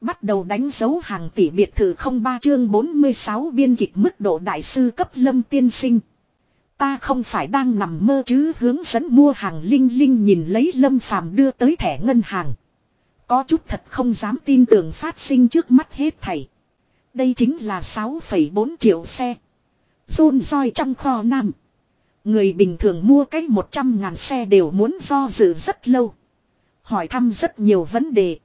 Bắt đầu đánh dấu hàng tỷ biệt thự không ba chương 46 biên kịch mức độ đại sư cấp lâm tiên sinh. Ta không phải đang nằm mơ chứ hướng dẫn mua hàng linh linh nhìn lấy lâm phàm đưa tới thẻ ngân hàng. Có chút thật không dám tin tưởng phát sinh trước mắt hết thảy. Đây chính là 6,4 triệu xe. Rôn roi trong kho nam. Người bình thường mua cái 100 ngàn xe đều muốn do dự rất lâu. Hỏi thăm rất nhiều vấn đề.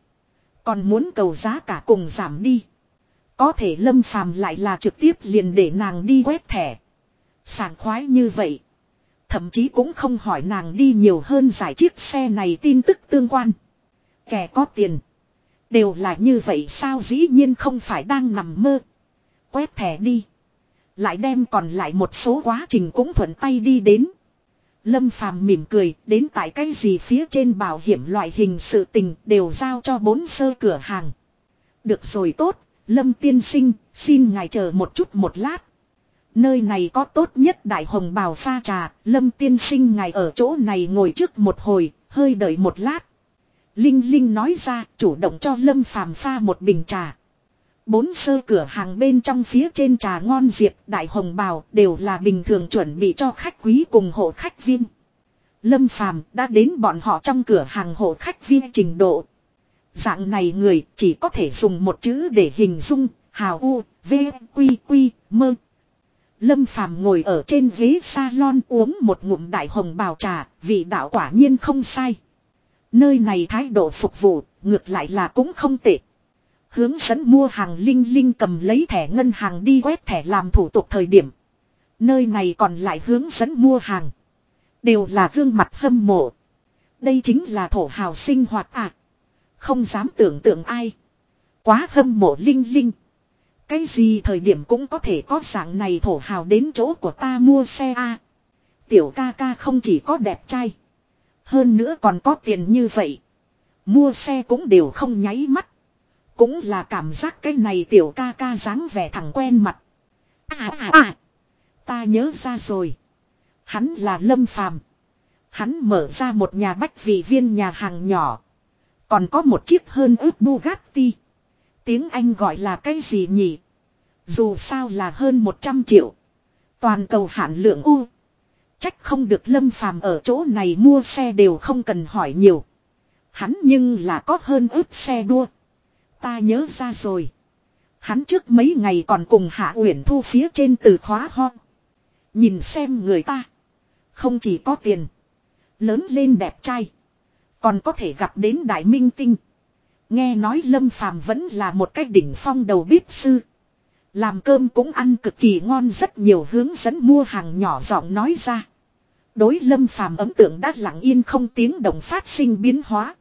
Còn muốn cầu giá cả cùng giảm đi. Có thể lâm phàm lại là trực tiếp liền để nàng đi quét thẻ. Sảng khoái như vậy. Thậm chí cũng không hỏi nàng đi nhiều hơn giải chiếc xe này tin tức tương quan. Kẻ có tiền. Đều là như vậy sao dĩ nhiên không phải đang nằm mơ. Quét thẻ đi. Lại đem còn lại một số quá trình cũng thuận tay đi đến. Lâm Phàm mỉm cười, đến tại cái gì phía trên bảo hiểm loại hình sự tình đều giao cho bốn sơ cửa hàng. Được rồi tốt, Lâm tiên sinh, xin ngài chờ một chút một lát. Nơi này có tốt nhất đại hồng bào pha trà, Lâm tiên sinh ngài ở chỗ này ngồi trước một hồi, hơi đợi một lát. Linh Linh nói ra, chủ động cho Lâm Phàm pha một bình trà. Bốn sơ cửa hàng bên trong phía trên trà ngon diệp đại hồng bào đều là bình thường chuẩn bị cho khách quý cùng hộ khách viên. Lâm Phàm đã đến bọn họ trong cửa hàng hộ khách viên trình độ. Dạng này người chỉ có thể dùng một chữ để hình dung, hào u, v, quy, quy, mơ. Lâm Phàm ngồi ở trên ghế salon uống một ngụm đại hồng bào trà, vị đạo quả nhiên không sai. Nơi này thái độ phục vụ, ngược lại là cũng không tệ. Hướng dẫn mua hàng Linh Linh cầm lấy thẻ ngân hàng đi quét thẻ làm thủ tục thời điểm. Nơi này còn lại hướng dẫn mua hàng. Đều là gương mặt hâm mộ. Đây chính là thổ hào sinh hoạt à. Không dám tưởng tượng ai. Quá hâm mộ Linh Linh. Cái gì thời điểm cũng có thể có dạng này thổ hào đến chỗ của ta mua xe a Tiểu ca ca không chỉ có đẹp trai. Hơn nữa còn có tiền như vậy. Mua xe cũng đều không nháy mắt. Cũng là cảm giác cái này tiểu ca ca dáng vẻ thẳng quen mặt. À à à. Ta nhớ ra rồi. Hắn là Lâm Phàm. Hắn mở ra một nhà bách vị viên nhà hàng nhỏ. Còn có một chiếc hơn ướp Bugatti. Tiếng Anh gọi là cái gì nhỉ? Dù sao là hơn 100 triệu. Toàn cầu hạn lượng U. Trách không được Lâm Phàm ở chỗ này mua xe đều không cần hỏi nhiều. Hắn nhưng là có hơn ướp xe đua. Ta nhớ ra rồi. Hắn trước mấy ngày còn cùng Hạ Uyển Thu phía trên từ khóa ho. Nhìn xem người ta. Không chỉ có tiền. Lớn lên đẹp trai. Còn có thể gặp đến đại minh tinh. Nghe nói Lâm Phàm vẫn là một cái đỉnh phong đầu bếp sư. Làm cơm cũng ăn cực kỳ ngon rất nhiều hướng dẫn mua hàng nhỏ giọng nói ra. Đối Lâm Phàm ấn tượng đã lặng yên không tiếng động phát sinh biến hóa.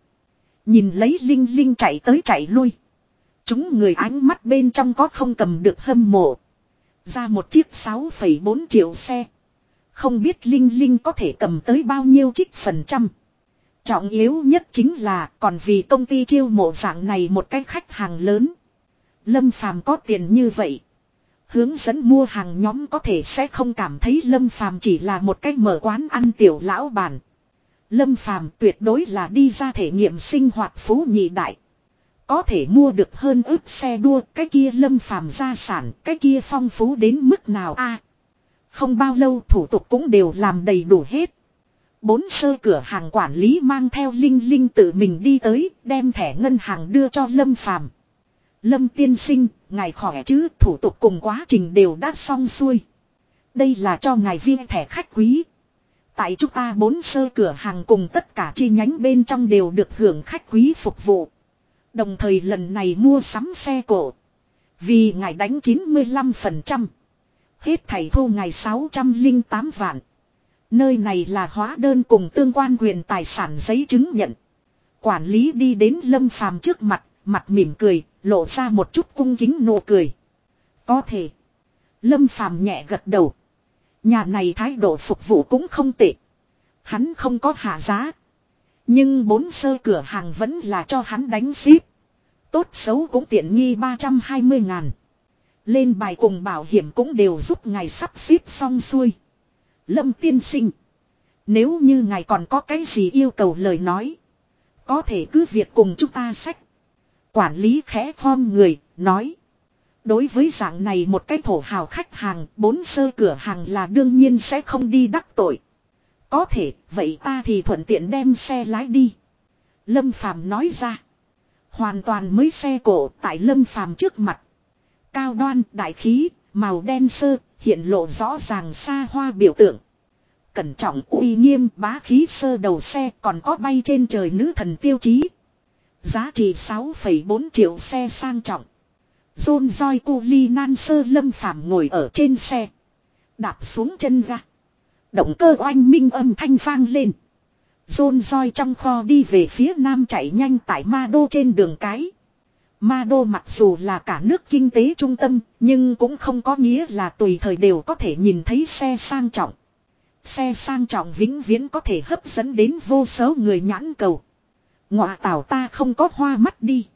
Nhìn lấy Linh Linh chạy tới chạy lui. Chúng người ánh mắt bên trong có không cầm được hâm mộ. Ra một chiếc 6,4 triệu xe. Không biết Linh Linh có thể cầm tới bao nhiêu trích phần trăm. Trọng yếu nhất chính là còn vì công ty chiêu mộ dạng này một cái khách hàng lớn. Lâm Phàm có tiền như vậy. Hướng dẫn mua hàng nhóm có thể sẽ không cảm thấy Lâm Phàm chỉ là một cách mở quán ăn tiểu lão bản. Lâm Phàm tuyệt đối là đi ra thể nghiệm sinh hoạt phú nhị đại. Có thể mua được hơn ước xe đua, cái kia Lâm Phàm gia sản, cái kia phong phú đến mức nào a? không bao lâu thủ tục cũng đều làm đầy đủ hết. Bốn sơ cửa hàng quản lý mang theo Linh Linh tự mình đi tới, đem thẻ ngân hàng đưa cho Lâm Phàm. Lâm tiên sinh, ngài khỏe chứ, thủ tục cùng quá trình đều đã xong xuôi. Đây là cho ngài viên thẻ khách quý. Tại chúng ta bốn sơ cửa hàng cùng tất cả chi nhánh bên trong đều được hưởng khách quý phục vụ. Đồng thời lần này mua sắm xe cổ. Vì ngài đánh 95%. Hết thảy thu ngài 608 vạn. Nơi này là hóa đơn cùng tương quan quyền tài sản giấy chứng nhận. Quản lý đi đến Lâm Phàm trước mặt, mặt mỉm cười, lộ ra một chút cung kính nụ cười. Có thể. Lâm Phàm nhẹ gật đầu. Nhà này thái độ phục vụ cũng không tệ. Hắn không có hạ giá. Nhưng bốn sơ cửa hàng vẫn là cho hắn đánh ship. Tốt xấu cũng tiện nghi 320 ngàn. Lên bài cùng bảo hiểm cũng đều giúp ngài sắp xếp xong xuôi. Lâm tiên sinh. Nếu như ngài còn có cái gì yêu cầu lời nói. Có thể cứ việc cùng chúng ta sách. Quản lý khẽ khom người, nói. Đối với dạng này một cái thổ hào khách hàng, bốn sơ cửa hàng là đương nhiên sẽ không đi đắc tội. Có thể, vậy ta thì thuận tiện đem xe lái đi. Lâm Phàm nói ra. Hoàn toàn mới xe cổ tại Lâm Phàm trước mặt. Cao đoan, đại khí, màu đen sơ, hiện lộ rõ ràng xa hoa biểu tượng. Cẩn trọng uy nghiêm bá khí sơ đầu xe còn có bay trên trời nữ thần tiêu chí. Giá trị 6,4 triệu xe sang trọng. John roi cu ly nan sơ lâm phàm ngồi ở trên xe. Đạp xuống chân ga. Động cơ oanh minh âm thanh vang lên. John roi trong kho đi về phía nam chạy nhanh tại ma đô trên đường cái. Ma đô mặc dù là cả nước kinh tế trung tâm, nhưng cũng không có nghĩa là tùy thời đều có thể nhìn thấy xe sang trọng. Xe sang trọng vĩnh viễn có thể hấp dẫn đến vô số người nhãn cầu. Ngọa tảo ta không có hoa mắt đi.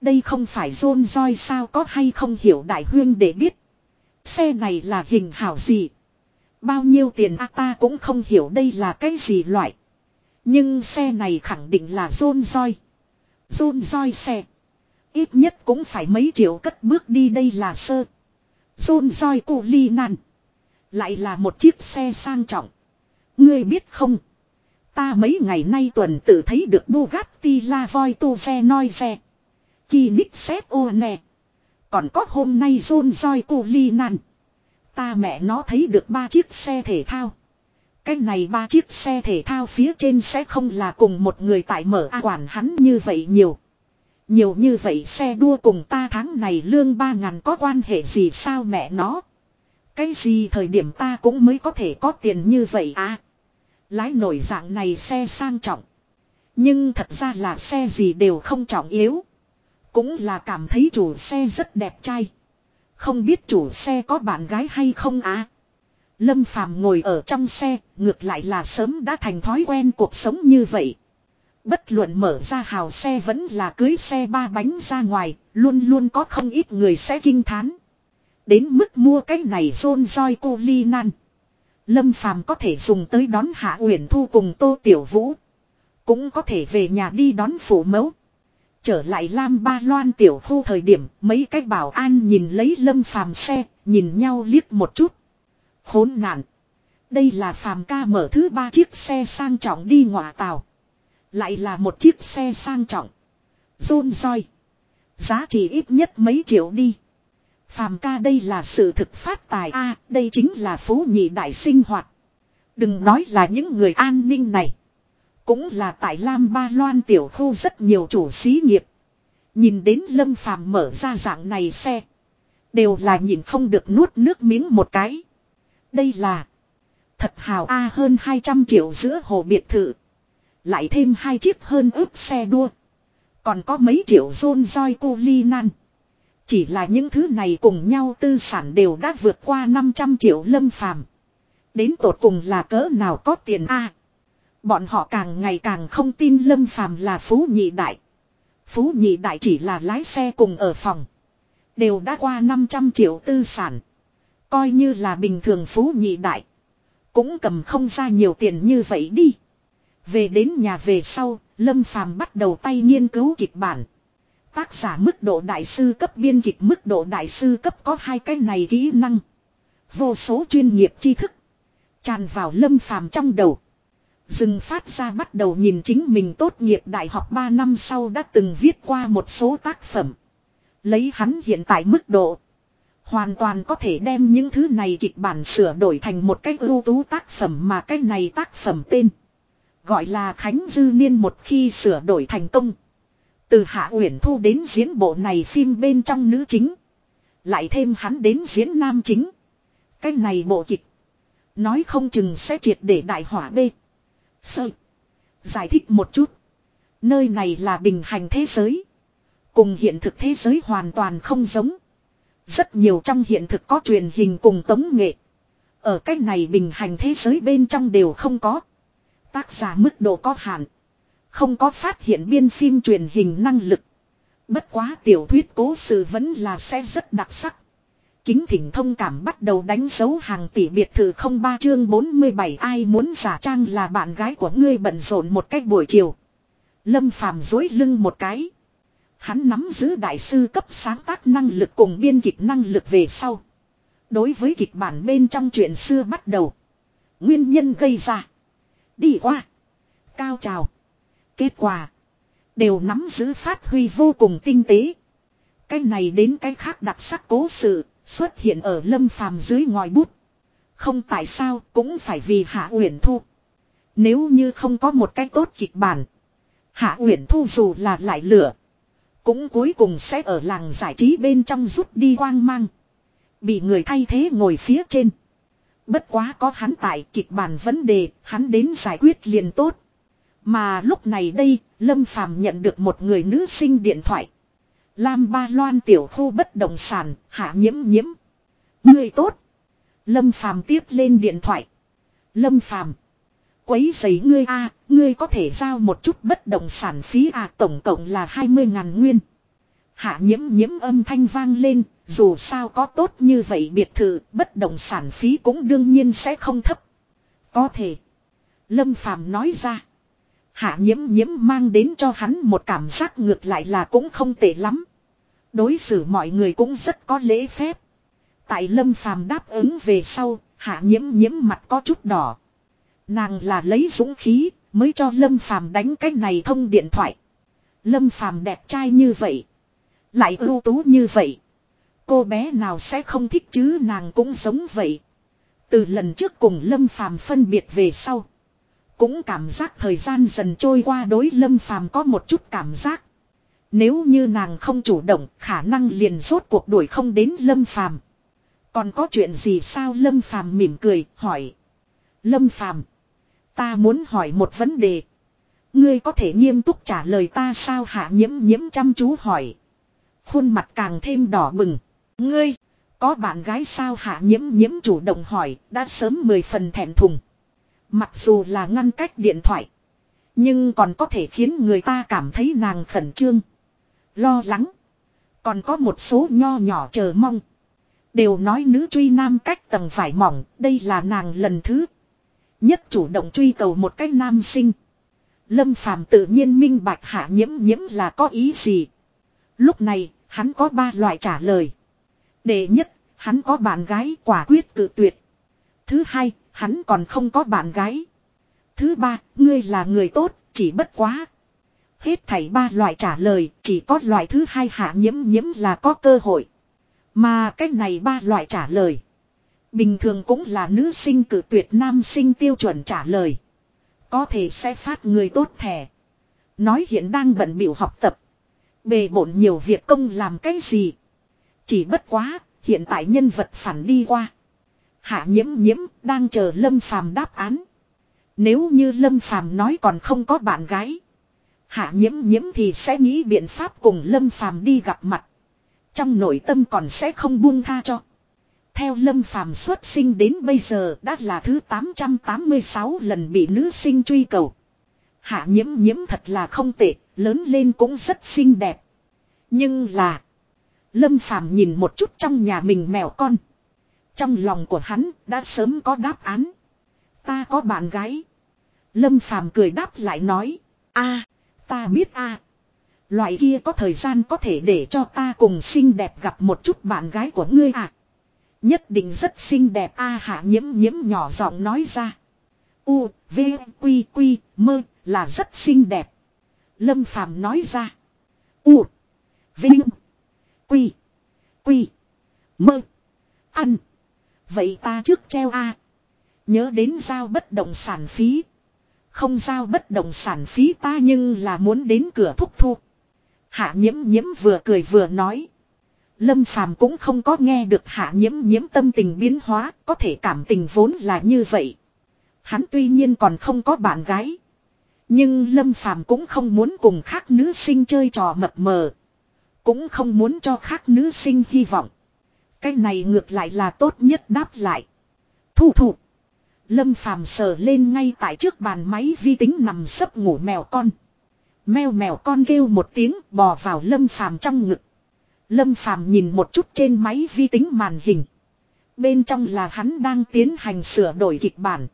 Đây không phải rôn roi sao có hay không hiểu đại huyên để biết. Xe này là hình hảo gì. Bao nhiêu tiền a ta cũng không hiểu đây là cái gì loại. Nhưng xe này khẳng định là rôn roi. Rôn roi xe. Ít nhất cũng phải mấy triệu cất bước đi đây là sơ. Rôn roi cụ ly nàn. Lại là một chiếc xe sang trọng. Ngươi biết không? Ta mấy ngày nay tuần tự thấy được Bugatti La Voi Tu Ve Noi Ve. Kỳ Nix Xếp Ô Nè. Còn có hôm nay rôn roi cụ Ly Nàn. Ta mẹ nó thấy được ba chiếc xe thể thao. Cái này ba chiếc xe thể thao phía trên sẽ không là cùng một người tại mở A quản hắn như vậy nhiều. Nhiều như vậy xe đua cùng ta tháng này lương ba ngàn có quan hệ gì sao mẹ nó. Cái gì thời điểm ta cũng mới có thể có tiền như vậy à. Lái nổi dạng này xe sang trọng. Nhưng thật ra là xe gì đều không trọng yếu. Cũng là cảm thấy chủ xe rất đẹp trai. Không biết chủ xe có bạn gái hay không à. Lâm Phàm ngồi ở trong xe, ngược lại là sớm đã thành thói quen cuộc sống như vậy. Bất luận mở ra hào xe vẫn là cưới xe ba bánh ra ngoài, luôn luôn có không ít người sẽ kinh thán. Đến mức mua cái này rôn roi cô ly nan. Lâm Phàm có thể dùng tới đón Hạ Uyển Thu cùng Tô Tiểu Vũ. Cũng có thể về nhà đi đón phủ mẫu. Trở lại Lam Ba Loan tiểu khu thời điểm, mấy cái bảo an nhìn lấy Lâm Phàm xe, nhìn nhau liếc một chút. Khốn nạn. Đây là Phàm ca mở thứ ba chiếc xe sang trọng đi ngọa tàu. Lại là một chiếc xe sang trọng. Rôn roi. Giá trị ít nhất mấy triệu đi. Phàm ca đây là sự thực phát tài a đây chính là phú nhị đại sinh hoạt. Đừng nói là những người an ninh này. Cũng là tại Lam Ba Loan tiểu khu rất nhiều chủ xí nghiệp. Nhìn đến Lâm Phàm mở ra dạng này xe. Đều là nhìn không được nuốt nước miếng một cái. Đây là. Thật hào A hơn 200 triệu giữa hồ biệt thự. Lại thêm hai chiếc hơn ướp xe đua. Còn có mấy triệu rôn roi cô ly nan. Chỉ là những thứ này cùng nhau tư sản đều đã vượt qua 500 triệu lâm phàm. Đến tột cùng là cỡ nào có tiền a? Bọn họ càng ngày càng không tin lâm phàm là phú nhị đại. Phú nhị đại chỉ là lái xe cùng ở phòng. Đều đã qua 500 triệu tư sản. Coi như là bình thường phú nhị đại. Cũng cầm không ra nhiều tiền như vậy đi. Về đến nhà về sau, Lâm Phàm bắt đầu tay nghiên cứu kịch bản. Tác giả mức độ đại sư cấp biên kịch mức độ đại sư cấp có hai cái này kỹ năng. Vô số chuyên nghiệp tri thức. Tràn vào lâm phàm trong đầu. Dừng phát ra bắt đầu nhìn chính mình tốt nghiệp đại học 3 năm sau đã từng viết qua một số tác phẩm. Lấy hắn hiện tại mức độ. Hoàn toàn có thể đem những thứ này kịch bản sửa đổi thành một cách ưu tú tác phẩm mà cái này tác phẩm tên. Gọi là Khánh Dư Niên một khi sửa đổi thành công. Từ Hạ Uyển Thu đến diễn bộ này phim bên trong nữ chính. Lại thêm hắn đến diễn nam chính. Cái này bộ kịch. Nói không chừng sẽ triệt để đại hỏa bê. Sơ. Giải thích một chút. Nơi này là bình hành thế giới. Cùng hiện thực thế giới hoàn toàn không giống. Rất nhiều trong hiện thực có truyền hình cùng tống nghệ. Ở cách này bình hành thế giới bên trong đều không có. Tác giả mức độ có hạn. Không có phát hiện biên phim truyền hình năng lực. Bất quá tiểu thuyết cố sự vẫn là sẽ rất đặc sắc. Kính thỉnh thông cảm bắt đầu đánh dấu hàng tỷ biệt thự không ba chương 47 ai muốn giả trang là bạn gái của ngươi bận rộn một cách buổi chiều. Lâm phàm dối lưng một cái. Hắn nắm giữ đại sư cấp sáng tác năng lực cùng biên kịch năng lực về sau. Đối với kịch bản bên trong chuyện xưa bắt đầu. Nguyên nhân gây ra. Đi qua. Cao trào. Kết quả. Đều nắm giữ phát huy vô cùng tinh tế. Cái này đến cái khác đặc sắc cố sự. Xuất hiện ở lâm phàm dưới ngòi bút. Không tại sao cũng phải vì Hạ Uyển Thu. Nếu như không có một cái tốt kịch bản. Hạ Uyển Thu dù là lại lửa. Cũng cuối cùng sẽ ở làng giải trí bên trong rút đi quang mang. Bị người thay thế ngồi phía trên. Bất quá có hắn tại kịch bản vấn đề, hắn đến giải quyết liền tốt. Mà lúc này đây, Lâm Phàm nhận được một người nữ sinh điện thoại. Lam Ba Loan tiểu khu bất động sản, hạ nhiễm nhiễm. Người tốt. Lâm Phàm tiếp lên điện thoại. Lâm Phàm Quấy giấy ngươi a ngươi có thể giao một chút bất động sản phí à tổng cộng là 20 ngàn nguyên. Hạ nhiễm nhiễm âm thanh vang lên, dù sao có tốt như vậy biệt thự, bất động sản phí cũng đương nhiên sẽ không thấp. Có thể. Lâm Phàm nói ra. Hạ nhiễm nhiễm mang đến cho hắn một cảm giác ngược lại là cũng không tệ lắm. Đối xử mọi người cũng rất có lễ phép. Tại Lâm Phàm đáp ứng về sau, hạ nhiễm nhiễm mặt có chút đỏ. Nàng là lấy dũng khí mới cho Lâm Phàm đánh cái này thông điện thoại. Lâm Phàm đẹp trai như vậy, lại ưu tú như vậy. Cô bé nào sẽ không thích chứ nàng cũng giống vậy. Từ lần trước cùng Lâm Phàm phân biệt về sau, cũng cảm giác thời gian dần trôi qua đối Lâm Phàm có một chút cảm giác. Nếu như nàng không chủ động, khả năng liền rốt cuộc đuổi không đến Lâm Phàm. Còn có chuyện gì sao Lâm Phàm mỉm cười, hỏi. Lâm Phàm Ta muốn hỏi một vấn đề. Ngươi có thể nghiêm túc trả lời ta sao hạ nhiễm nhiễm chăm chú hỏi. Khuôn mặt càng thêm đỏ bừng. Ngươi, có bạn gái sao hạ nhiễm nhiễm chủ động hỏi, đã sớm mười phần thẹn thùng. Mặc dù là ngăn cách điện thoại. Nhưng còn có thể khiến người ta cảm thấy nàng khẩn trương. Lo lắng. Còn có một số nho nhỏ chờ mong. Đều nói nữ truy nam cách tầng phải mỏng, đây là nàng lần thứ Nhất chủ động truy cầu một cách nam sinh. Lâm Phàm tự nhiên minh bạch hạ nhiễm nhiễm là có ý gì. Lúc này, hắn có ba loại trả lời. Đệ nhất, hắn có bạn gái quả quyết cự tuyệt. Thứ hai, hắn còn không có bạn gái. Thứ ba, ngươi là người tốt, chỉ bất quá. Hết thảy ba loại trả lời, chỉ có loại thứ hai hạ nhiễm nhiễm là có cơ hội. Mà cách này ba loại trả lời. Bình thường cũng là nữ sinh cử tuyệt nam sinh tiêu chuẩn trả lời. Có thể sẽ phát người tốt thẻ. Nói hiện đang bận biểu học tập. Bề bộn nhiều việc công làm cái gì. Chỉ bất quá, hiện tại nhân vật phản đi qua. Hạ nhiễm nhiễm đang chờ Lâm Phàm đáp án. Nếu như Lâm Phàm nói còn không có bạn gái. Hạ nhiễm nhiễm thì sẽ nghĩ biện pháp cùng Lâm Phàm đi gặp mặt. Trong nội tâm còn sẽ không buông tha cho. Theo Lâm Phàm xuất sinh đến bây giờ đã là thứ 886 lần bị nữ sinh truy cầu. Hạ nhiễm nhiễm thật là không tệ, lớn lên cũng rất xinh đẹp. Nhưng là... Lâm Phàm nhìn một chút trong nhà mình mèo con. Trong lòng của hắn đã sớm có đáp án. Ta có bạn gái. Lâm Phàm cười đáp lại nói. a ta biết a Loại kia có thời gian có thể để cho ta cùng xinh đẹp gặp một chút bạn gái của ngươi à. Nhất định rất xinh đẹp a hạ nhiễm nhiễm nhỏ giọng nói ra. U, V, Quy, Quy, mơ, là rất xinh đẹp. Lâm Phàm nói ra. U, Vinh, Quy, Quy, mơ, ăn. Vậy ta trước treo a Nhớ đến giao bất động sản phí. Không giao bất động sản phí ta nhưng là muốn đến cửa thúc thu. Hạ nhiễm nhiễm vừa cười vừa nói. Lâm Phàm cũng không có nghe được hạ nhiễm nhiễm tâm tình biến hóa, có thể cảm tình vốn là như vậy. Hắn tuy nhiên còn không có bạn gái. Nhưng Lâm Phàm cũng không muốn cùng khác nữ sinh chơi trò mập mờ. Cũng không muốn cho khác nữ sinh hy vọng. Cái này ngược lại là tốt nhất đáp lại. Thu thụ. Lâm Phàm sờ lên ngay tại trước bàn máy vi tính nằm sấp ngủ mèo con. Mèo mèo con kêu một tiếng, bò vào Lâm Phàm trong ngực. Lâm Phàm nhìn một chút trên máy vi tính màn hình. Bên trong là hắn đang tiến hành sửa đổi kịch bản.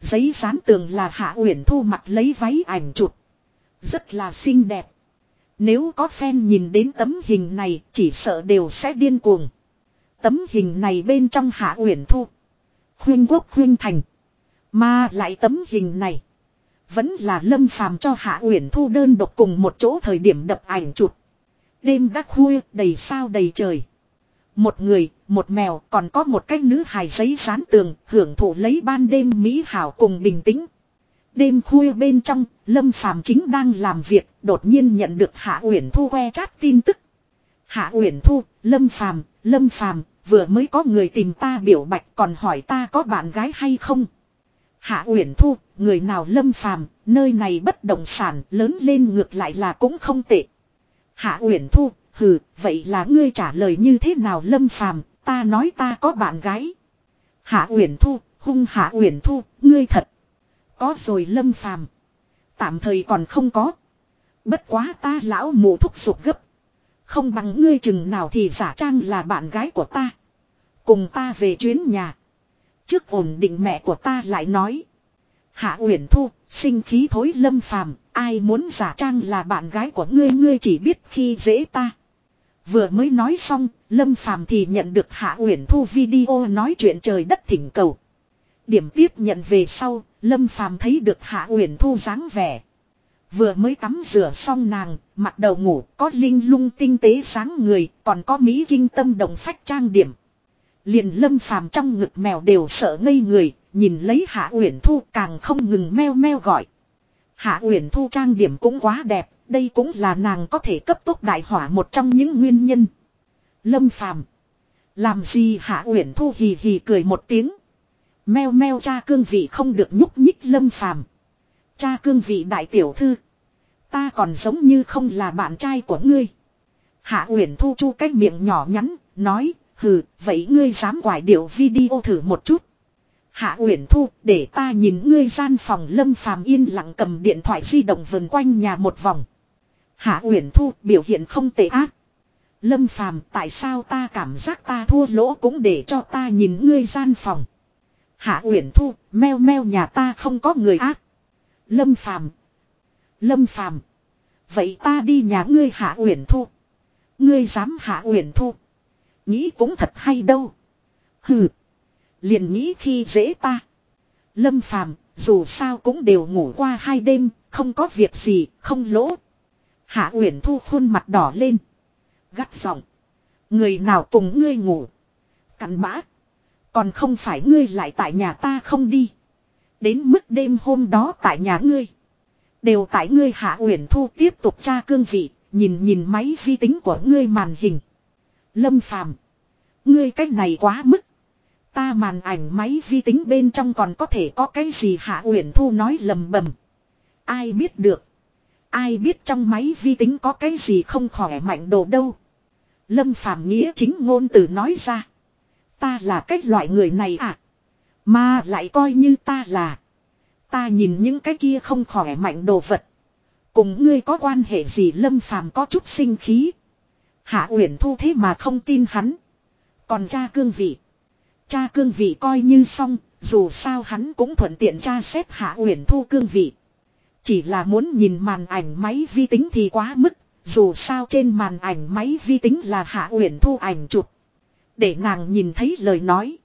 Giấy dán tường là Hạ Uyển Thu mặt lấy váy ảnh chụp. Rất là xinh đẹp. Nếu có fan nhìn đến tấm hình này, chỉ sợ đều sẽ điên cuồng. Tấm hình này bên trong hạ uyển thu. Khuyên quốc khuyên thành. Mà lại tấm hình này. Vẫn là lâm phàm cho hạ uyển thu đơn độc cùng một chỗ thời điểm đập ảnh chụp. Đêm đã khuya đầy sao đầy trời. Một người, một mèo còn có một cái nữ hài giấy dán tường hưởng thụ lấy ban đêm mỹ hảo cùng bình tĩnh. Đêm khuya bên trong, Lâm Phàm chính đang làm việc, đột nhiên nhận được Hạ Uyển Thu que chat tin tức. Hạ Uyển Thu, Lâm Phàm, Lâm Phàm, vừa mới có người tìm ta biểu bạch còn hỏi ta có bạn gái hay không. Hạ Uyển Thu, người nào Lâm Phàm, nơi này bất động sản, lớn lên ngược lại là cũng không tệ. Hạ Uyển Thu, hừ, vậy là ngươi trả lời như thế nào Lâm Phàm, ta nói ta có bạn gái. Hạ Uyển Thu, hung Hạ Uyển Thu, ngươi thật có rồi Lâm Phàm, tạm thời còn không có. Bất quá ta lão mù thúc sụp gấp. Không bằng ngươi chừng nào thì giả trang là bạn gái của ta. Cùng ta về chuyến nhà. Trước ổn định mẹ của ta lại nói. Hạ Uyển Thu, sinh khí thối lâm phàm, ai muốn giả trang là bạn gái của ngươi ngươi chỉ biết khi dễ ta. Vừa mới nói xong, Lâm Phàm thì nhận được Hạ Uyển Thu video nói chuyện trời đất thỉnh cầu. Điểm tiếp nhận về sau, Lâm Phàm thấy được Hạ Uyển Thu dáng vẻ. Vừa mới tắm rửa xong nàng, mặt đầu ngủ, có linh lung tinh tế sáng người, còn có mỹ kinh tâm đồng phách trang điểm. Liền Lâm Phàm trong ngực mèo đều sợ ngây người, nhìn lấy Hạ Uyển Thu càng không ngừng meo meo gọi. Hạ Uyển Thu trang điểm cũng quá đẹp, đây cũng là nàng có thể cấp tốc đại hỏa một trong những nguyên nhân. Lâm Phàm làm gì Hạ Uyển Thu hì hì cười một tiếng. Meo meo cha cương vị không được nhúc nhích lâm phàm. Cha cương vị đại tiểu thư. Ta còn giống như không là bạn trai của ngươi. Hạ Uyển Thu chu cái miệng nhỏ nhắn, nói, hừ, vậy ngươi dám quải điệu video thử một chút. Hạ Uyển Thu, để ta nhìn ngươi gian phòng Lâm Phàm yên lặng cầm điện thoại di động vần quanh nhà một vòng. Hạ Uyển Thu biểu hiện không tệ ác. Lâm Phàm, tại sao ta cảm giác ta thua lỗ cũng để cho ta nhìn ngươi gian phòng. Hạ Uyển Thu, meo meo nhà ta không có người ác. Lâm Phàm. Lâm Phàm. Vậy ta đi nhà ngươi Hạ Uyển Thu. Ngươi dám Hạ Uyển Thu. Nghĩ cũng thật hay đâu. Hừ. Liền nghĩ khi dễ ta. Lâm Phàm, dù sao cũng đều ngủ qua hai đêm, không có việc gì, không lỗ. Hạ Uyển Thu khuôn mặt đỏ lên. Gắt giọng. Người nào cùng ngươi ngủ. Cắn bã. Còn không phải ngươi lại tại nhà ta không đi. Đến mức đêm hôm đó tại nhà ngươi. Đều tại ngươi hạ uyển thu tiếp tục tra cương vị. Nhìn nhìn máy vi tính của ngươi màn hình. Lâm phàm. Ngươi cách này quá mức. Ta màn ảnh máy vi tính bên trong còn có thể có cái gì hạ uyển thu nói lầm bầm. Ai biết được. Ai biết trong máy vi tính có cái gì không khỏe mạnh đồ đâu. Lâm phàm nghĩa chính ngôn từ nói ra. Ta là cái loại người này à. Mà lại coi như ta là. Ta nhìn những cái kia không khỏe mạnh đồ vật. Cùng ngươi có quan hệ gì lâm phàm có chút sinh khí. Hạ Uyển Thu thế mà không tin hắn. Còn cha cương vị. Cha cương vị coi như xong, dù sao hắn cũng thuận tiện tra xét Hạ Uyển Thu cương vị. Chỉ là muốn nhìn màn ảnh máy vi tính thì quá mức, dù sao trên màn ảnh máy vi tính là Hạ Uyển Thu ảnh chụp. Để nàng nhìn thấy lời nói.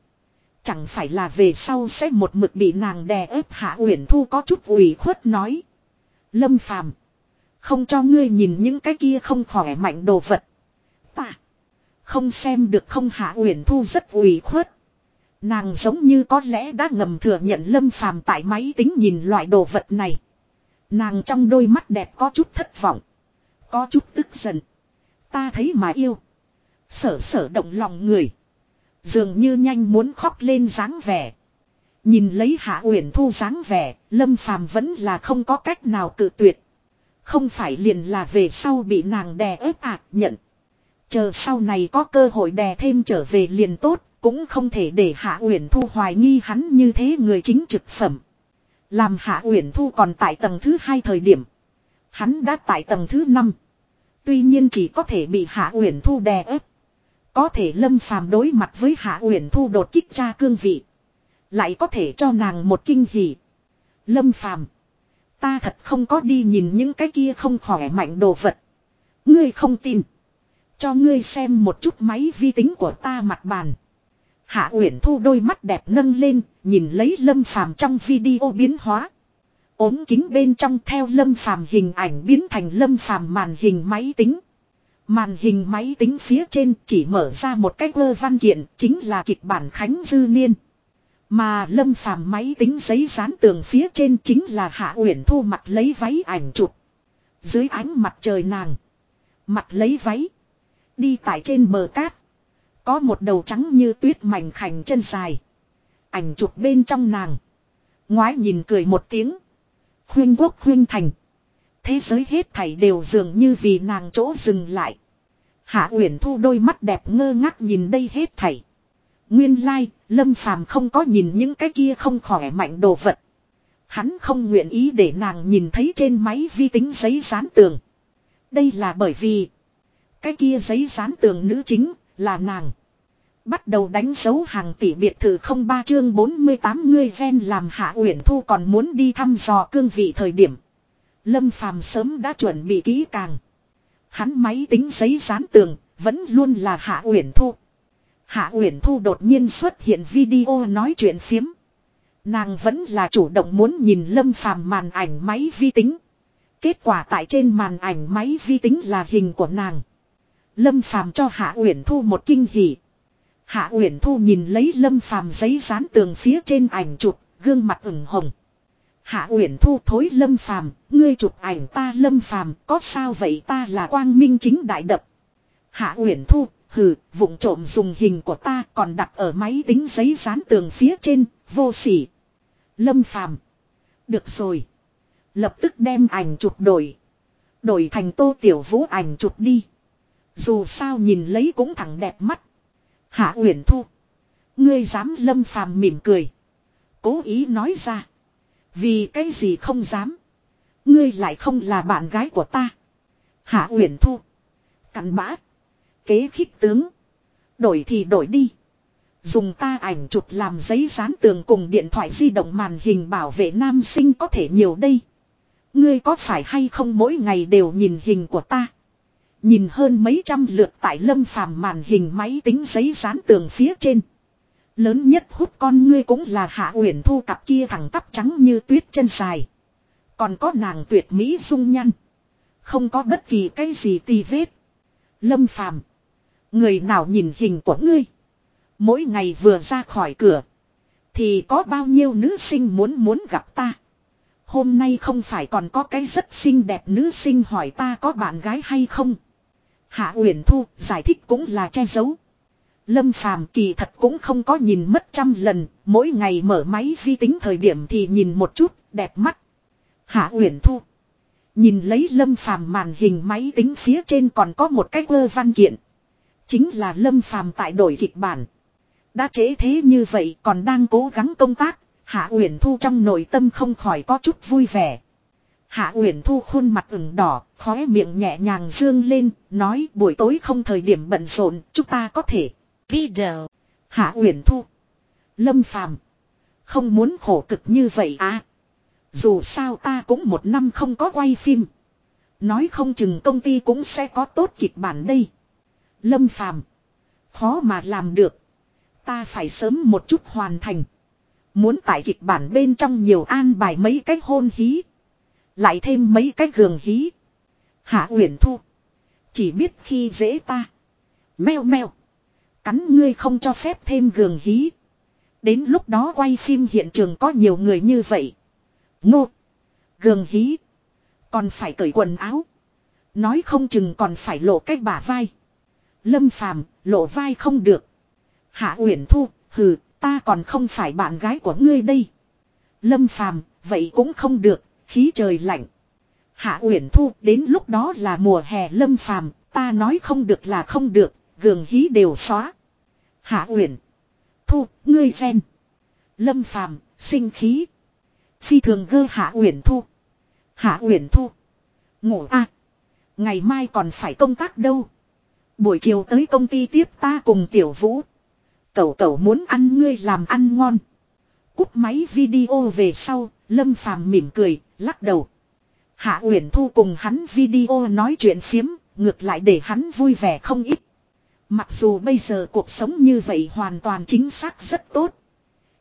Chẳng phải là về sau sẽ một mực bị nàng đè ép hạ uyển thu có chút ủy khuất nói. Lâm phàm. Không cho ngươi nhìn những cái kia không khỏe mạnh đồ vật. Ta. Không xem được không hạ uyển thu rất ủy khuất. Nàng giống như có lẽ đã ngầm thừa nhận lâm phàm tại máy tính nhìn loại đồ vật này. Nàng trong đôi mắt đẹp có chút thất vọng. Có chút tức giận. Ta thấy mà yêu. Sở sở động lòng người. Dường như nhanh muốn khóc lên dáng vẻ. Nhìn lấy Hạ Uyển Thu dáng vẻ, Lâm Phàm vẫn là không có cách nào cự tuyệt. Không phải liền là về sau bị nàng đè ép ạc nhận. Chờ sau này có cơ hội đè thêm trở về liền tốt, cũng không thể để Hạ Uyển Thu hoài nghi hắn như thế người chính trực phẩm. Làm Hạ Uyển Thu còn tại tầng thứ hai thời điểm, hắn đã tại tầng thứ năm. Tuy nhiên chỉ có thể bị Hạ Uyển Thu đè ép. Có thể lâm phàm đối mặt với hạ uyển thu đột kích cha cương vị. Lại có thể cho nàng một kinh hỉ. Lâm phàm. Ta thật không có đi nhìn những cái kia không khỏe mạnh đồ vật. Ngươi không tin. Cho ngươi xem một chút máy vi tính của ta mặt bàn. Hạ Uyển Thu đôi mắt đẹp nâng lên, nhìn lấy Lâm Phàm trong video biến hóa. ốm kính bên trong theo Lâm Phàm hình ảnh biến thành Lâm Phàm màn hình máy tính. Màn hình máy tính phía trên chỉ mở ra một cái ơ văn kiện, chính là kịch bản Khánh Dư Niên. Mà Lâm Phàm máy tính giấy dán tường phía trên chính là Hạ Uyển Thu mặt lấy váy ảnh chụp. Dưới ánh mặt trời nàng, mặt lấy váy, đi tại trên bờ cát. Có một đầu trắng như tuyết mảnh khảnh chân dài. Ảnh chụp bên trong nàng. Ngoái nhìn cười một tiếng. Khuyên quốc khuyên thành. Thế giới hết thảy đều dường như vì nàng chỗ dừng lại. Hạ Uyển Thu đôi mắt đẹp ngơ ngác nhìn đây hết thảy. Nguyên lai, like, Lâm Phàm không có nhìn những cái kia không khỏe mạnh đồ vật. Hắn không nguyện ý để nàng nhìn thấy trên máy vi tính giấy dán tường. Đây là bởi vì cái kia giấy dán tường nữ chính là nàng. Bắt đầu đánh dấu hàng tỷ biệt thự không ba chương 48 ngươi gen làm hạ uyển thu còn muốn đi thăm dò cương vị thời điểm. Lâm phàm sớm đã chuẩn bị kỹ càng. Hắn máy tính giấy dán tường, vẫn luôn là hạ uyển thu. Hạ uyển thu đột nhiên xuất hiện video nói chuyện phiếm. Nàng vẫn là chủ động muốn nhìn lâm phàm màn ảnh máy vi tính. Kết quả tại trên màn ảnh máy vi tính là hình của nàng. Lâm phàm cho Hạ Uyển Thu một kinh hỉ. Hạ Uyển Thu nhìn lấy Lâm phàm giấy dán tường phía trên ảnh chụp, gương mặt ửng hồng. Hạ Uyển Thu thối Lâm phàm, ngươi chụp ảnh ta Lâm phàm, có sao vậy ta là quang minh chính đại đập. Hạ Uyển Thu, hừ, vụng trộm dùng hình của ta còn đặt ở máy tính giấy dán tường phía trên, vô sỉ. Lâm phàm. Được rồi. Lập tức đem ảnh chụp đổi. Đổi thành tô tiểu vũ ảnh chụp đi. Dù sao nhìn lấy cũng thẳng đẹp mắt. Hạ Uyển Thu. Ngươi dám lâm phàm mỉm cười. Cố ý nói ra. Vì cái gì không dám. Ngươi lại không là bạn gái của ta. Hạ Uyển Thu. Cặn bã. Kế khích tướng. Đổi thì đổi đi. Dùng ta ảnh chụp làm giấy dán tường cùng điện thoại di động màn hình bảo vệ nam sinh có thể nhiều đây. Ngươi có phải hay không mỗi ngày đều nhìn hình của ta. Nhìn hơn mấy trăm lượt tại lâm phàm màn hình máy tính giấy dán tường phía trên. Lớn nhất hút con ngươi cũng là hạ uyển thu cặp kia thẳng tắp trắng như tuyết chân dài. Còn có nàng tuyệt mỹ dung nhăn. Không có bất kỳ cái gì tì vết. Lâm phàm. Người nào nhìn hình của ngươi. Mỗi ngày vừa ra khỏi cửa. Thì có bao nhiêu nữ sinh muốn muốn gặp ta. Hôm nay không phải còn có cái rất xinh đẹp nữ sinh hỏi ta có bạn gái hay không. Hạ Uyển Thu giải thích cũng là che giấu. Lâm Phàm kỳ thật cũng không có nhìn mất trăm lần, mỗi ngày mở máy vi tính thời điểm thì nhìn một chút, đẹp mắt. Hạ Uyển Thu nhìn lấy Lâm Phàm màn hình máy tính phía trên còn có một cái ơ văn kiện. Chính là Lâm Phàm tại đổi kịch bản. Đã chế thế như vậy còn đang cố gắng công tác, Hạ Uyển Thu trong nội tâm không khỏi có chút vui vẻ. Hạ Uyển Thu khuôn mặt ửng đỏ, khóe miệng nhẹ nhàng dương lên, nói buổi tối không thời điểm bận rộn, chúng ta có thể. Video. Hạ Uyển Thu. Lâm Phàm. Không muốn khổ cực như vậy à. Dù sao ta cũng một năm không có quay phim. Nói không chừng công ty cũng sẽ có tốt kịch bản đây. Lâm Phàm. Khó mà làm được. Ta phải sớm một chút hoàn thành. Muốn tại kịch bản bên trong nhiều an bài mấy cách hôn hí. Lại thêm mấy cái gường hí. Hạ Uyển Thu. Chỉ biết khi dễ ta. Meo meo. Cắn ngươi không cho phép thêm gường hí. Đến lúc đó quay phim hiện trường có nhiều người như vậy. Ngô. Gường hí. Còn phải cởi quần áo. Nói không chừng còn phải lộ cách bả vai. Lâm phàm, lộ vai không được. Hạ Uyển Thu, hừ, ta còn không phải bạn gái của ngươi đây. Lâm phàm, vậy cũng không được, Khí trời lạnh. Hạ Uyển Thu đến lúc đó là mùa hè lâm phàm, ta nói không được là không được, gường hí đều xóa. Hạ Uyển Thu, ngươi phen. Lâm phàm, sinh khí. Phi thường gơ Hạ Uyển Thu. Hạ Uyển Thu. Ngủ a Ngày mai còn phải công tác đâu. Buổi chiều tới công ty tiếp ta cùng Tiểu Vũ. Cậu cậu muốn ăn ngươi làm ăn ngon. Cúp máy video về sau, Lâm Phàm mỉm cười, lắc đầu. Hạ Uyển Thu cùng hắn video nói chuyện phiếm, ngược lại để hắn vui vẻ không ít. Mặc dù bây giờ cuộc sống như vậy hoàn toàn chính xác rất tốt.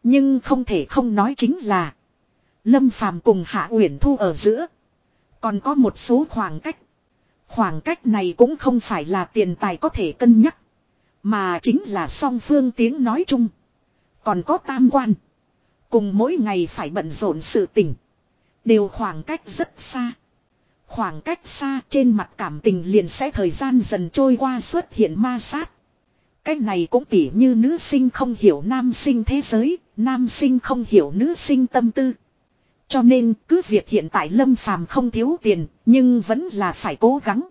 Nhưng không thể không nói chính là. Lâm Phàm cùng Hạ Uyển Thu ở giữa. Còn có một số khoảng cách. Khoảng cách này cũng không phải là tiền tài có thể cân nhắc. Mà chính là song phương tiếng nói chung. Còn có tam quan. Cùng mỗi ngày phải bận rộn sự tình. Đều khoảng cách rất xa. Khoảng cách xa trên mặt cảm tình liền sẽ thời gian dần trôi qua xuất hiện ma sát. Cách này cũng tỉ như nữ sinh không hiểu nam sinh thế giới, nam sinh không hiểu nữ sinh tâm tư. Cho nên cứ việc hiện tại Lâm Phàm không thiếu tiền, nhưng vẫn là phải cố gắng.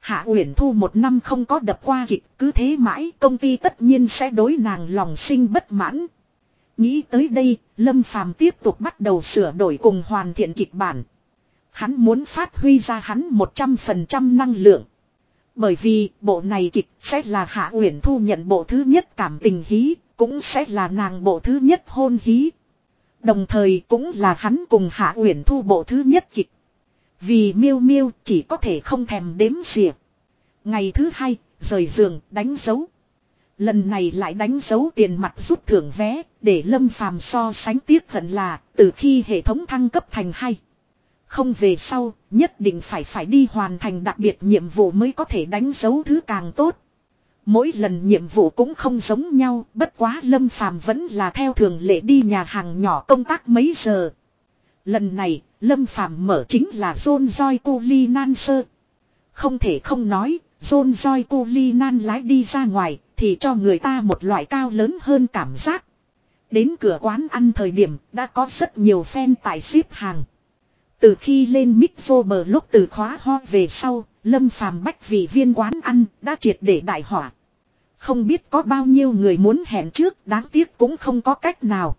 Hạ Uyển Thu một năm không có đập qua kịch, cứ thế mãi công ty tất nhiên sẽ đối nàng lòng sinh bất mãn. Nghĩ tới đây, Lâm Phàm tiếp tục bắt đầu sửa đổi cùng hoàn thiện kịch bản. Hắn muốn phát huy ra hắn 100% năng lượng. Bởi vì bộ này kịch sẽ là Hạ Uyển Thu nhận bộ thứ nhất cảm tình hí, cũng sẽ là nàng bộ thứ nhất hôn hí. Đồng thời cũng là hắn cùng Hạ Uyển Thu bộ thứ nhất kịch. Vì miêu miêu chỉ có thể không thèm đếm xỉa. Ngày thứ hai, rời giường, đánh dấu. Lần này lại đánh dấu tiền mặt rút thưởng vé, để Lâm Phàm so sánh tiếc hận là, từ khi hệ thống thăng cấp thành hay. Không về sau, nhất định phải phải đi hoàn thành đặc biệt nhiệm vụ mới có thể đánh dấu thứ càng tốt. Mỗi lần nhiệm vụ cũng không giống nhau, bất quá Lâm Phàm vẫn là theo thường lệ đi nhà hàng nhỏ công tác mấy giờ. Lần này, Lâm Phàm mở chính là John Joy Culi Nan Sơ. Không thể không nói, John Joy Culi Nan lái đi ra ngoài, thì cho người ta một loại cao lớn hơn cảm giác. Đến cửa quán ăn thời điểm, đã có rất nhiều fan tại ship hàng. Từ khi lên mic bờ lúc từ khóa ho về sau, Lâm Phàm bách vì viên quán ăn đã triệt để đại hỏa. Không biết có bao nhiêu người muốn hẹn trước, đáng tiếc cũng không có cách nào.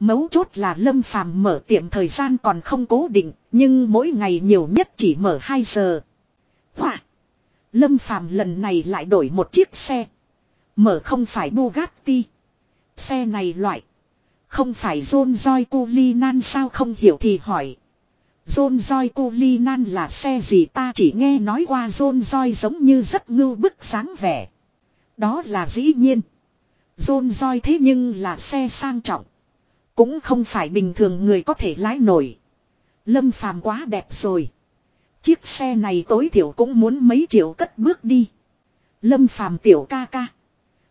Mấu chốt là Lâm Phàm mở tiệm thời gian còn không cố định, nhưng mỗi ngày nhiều nhất chỉ mở 2 giờ. Hỏa! Lâm Phàm lần này lại đổi một chiếc xe. Mở không phải Bugatti. Xe này loại. Không phải John Joy Culinan sao không hiểu thì hỏi. John Joy Culinan là xe gì ta chỉ nghe nói qua John Joy giống như rất ngưu bức sáng vẻ. Đó là dĩ nhiên. John Joy thế nhưng là xe sang trọng. Cũng không phải bình thường người có thể lái nổi. Lâm phàm quá đẹp rồi. Chiếc xe này tối thiểu cũng muốn mấy triệu cất bước đi. Lâm phàm tiểu ca ca.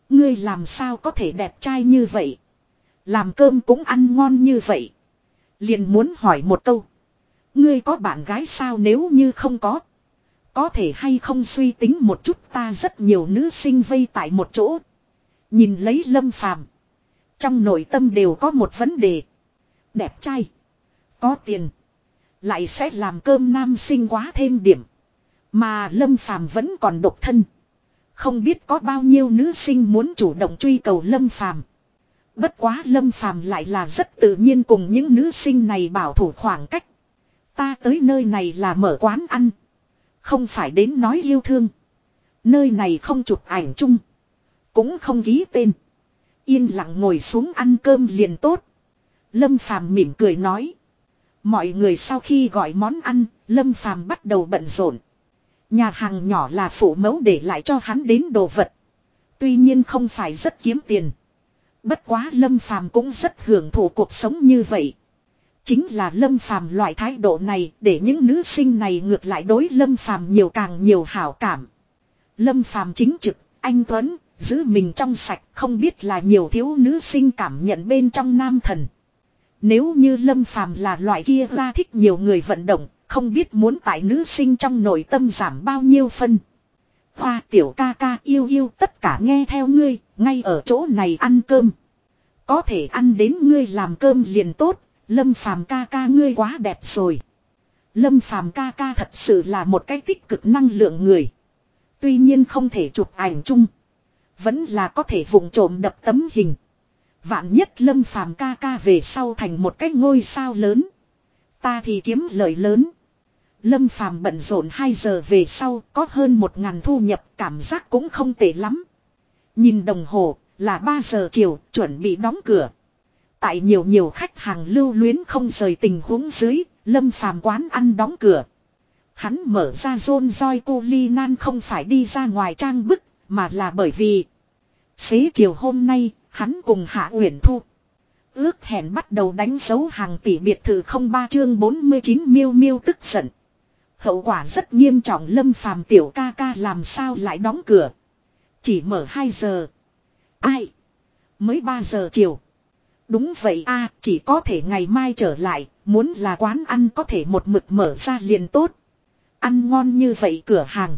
Ngươi làm sao có thể đẹp trai như vậy. Làm cơm cũng ăn ngon như vậy. Liền muốn hỏi một câu. Ngươi có bạn gái sao nếu như không có. Có thể hay không suy tính một chút ta rất nhiều nữ sinh vây tại một chỗ. Nhìn lấy lâm phàm. Trong nội tâm đều có một vấn đề. Đẹp trai. Có tiền. Lại sẽ làm cơm nam sinh quá thêm điểm. Mà lâm phàm vẫn còn độc thân. Không biết có bao nhiêu nữ sinh muốn chủ động truy cầu lâm phàm. Bất quá lâm phàm lại là rất tự nhiên cùng những nữ sinh này bảo thủ khoảng cách. Ta tới nơi này là mở quán ăn. Không phải đến nói yêu thương. Nơi này không chụp ảnh chung. Cũng không ký tên. Yên lặng ngồi xuống ăn cơm liền tốt. Lâm Phàm mỉm cười nói. Mọi người sau khi gọi món ăn, Lâm Phàm bắt đầu bận rộn. Nhà hàng nhỏ là phụ mẫu để lại cho hắn đến đồ vật. Tuy nhiên không phải rất kiếm tiền. Bất quá Lâm Phàm cũng rất hưởng thụ cuộc sống như vậy. Chính là Lâm Phàm loại thái độ này để những nữ sinh này ngược lại đối Lâm Phàm nhiều càng nhiều hảo cảm. Lâm Phàm chính trực, anh Tuấn, giữ mình trong sạch không biết là nhiều thiếu nữ sinh cảm nhận bên trong nam thần. Nếu như Lâm Phàm là loại kia ra thích nhiều người vận động, không biết muốn tại nữ sinh trong nội tâm giảm bao nhiêu phân. Hoa tiểu ca ca yêu yêu tất cả nghe theo ngươi, ngay ở chỗ này ăn cơm. Có thể ăn đến ngươi làm cơm liền tốt, Lâm Phàm ca ca ngươi quá đẹp rồi. Lâm Phàm ca ca thật sự là một cái tích cực năng lượng người. Tuy nhiên không thể chụp ảnh chung. Vẫn là có thể vùng trộm đập tấm hình. Vạn nhất Lâm Phàm ca ca về sau thành một cái ngôi sao lớn. Ta thì kiếm lợi lớn. Lâm Phàm bận rộn 2 giờ về sau, có hơn một ngàn thu nhập, cảm giác cũng không tệ lắm. Nhìn đồng hồ, là 3 giờ chiều, chuẩn bị đóng cửa. Tại nhiều nhiều khách hàng lưu luyến không rời tình huống dưới, Lâm Phàm quán ăn đóng cửa. Hắn mở ra rôn roi cô ly nan không phải đi ra ngoài trang bức, mà là bởi vì. Xế chiều hôm nay, hắn cùng Hạ Uyển Thu. Ước hẹn bắt đầu đánh dấu hàng tỷ biệt thự không ba chương 49 miêu miêu tức giận. Hậu quả rất nghiêm trọng lâm phàm tiểu ca ca làm sao lại đóng cửa. Chỉ mở 2 giờ. Ai? Mới 3 giờ chiều. Đúng vậy a chỉ có thể ngày mai trở lại, muốn là quán ăn có thể một mực mở ra liền tốt. Ăn ngon như vậy cửa hàng.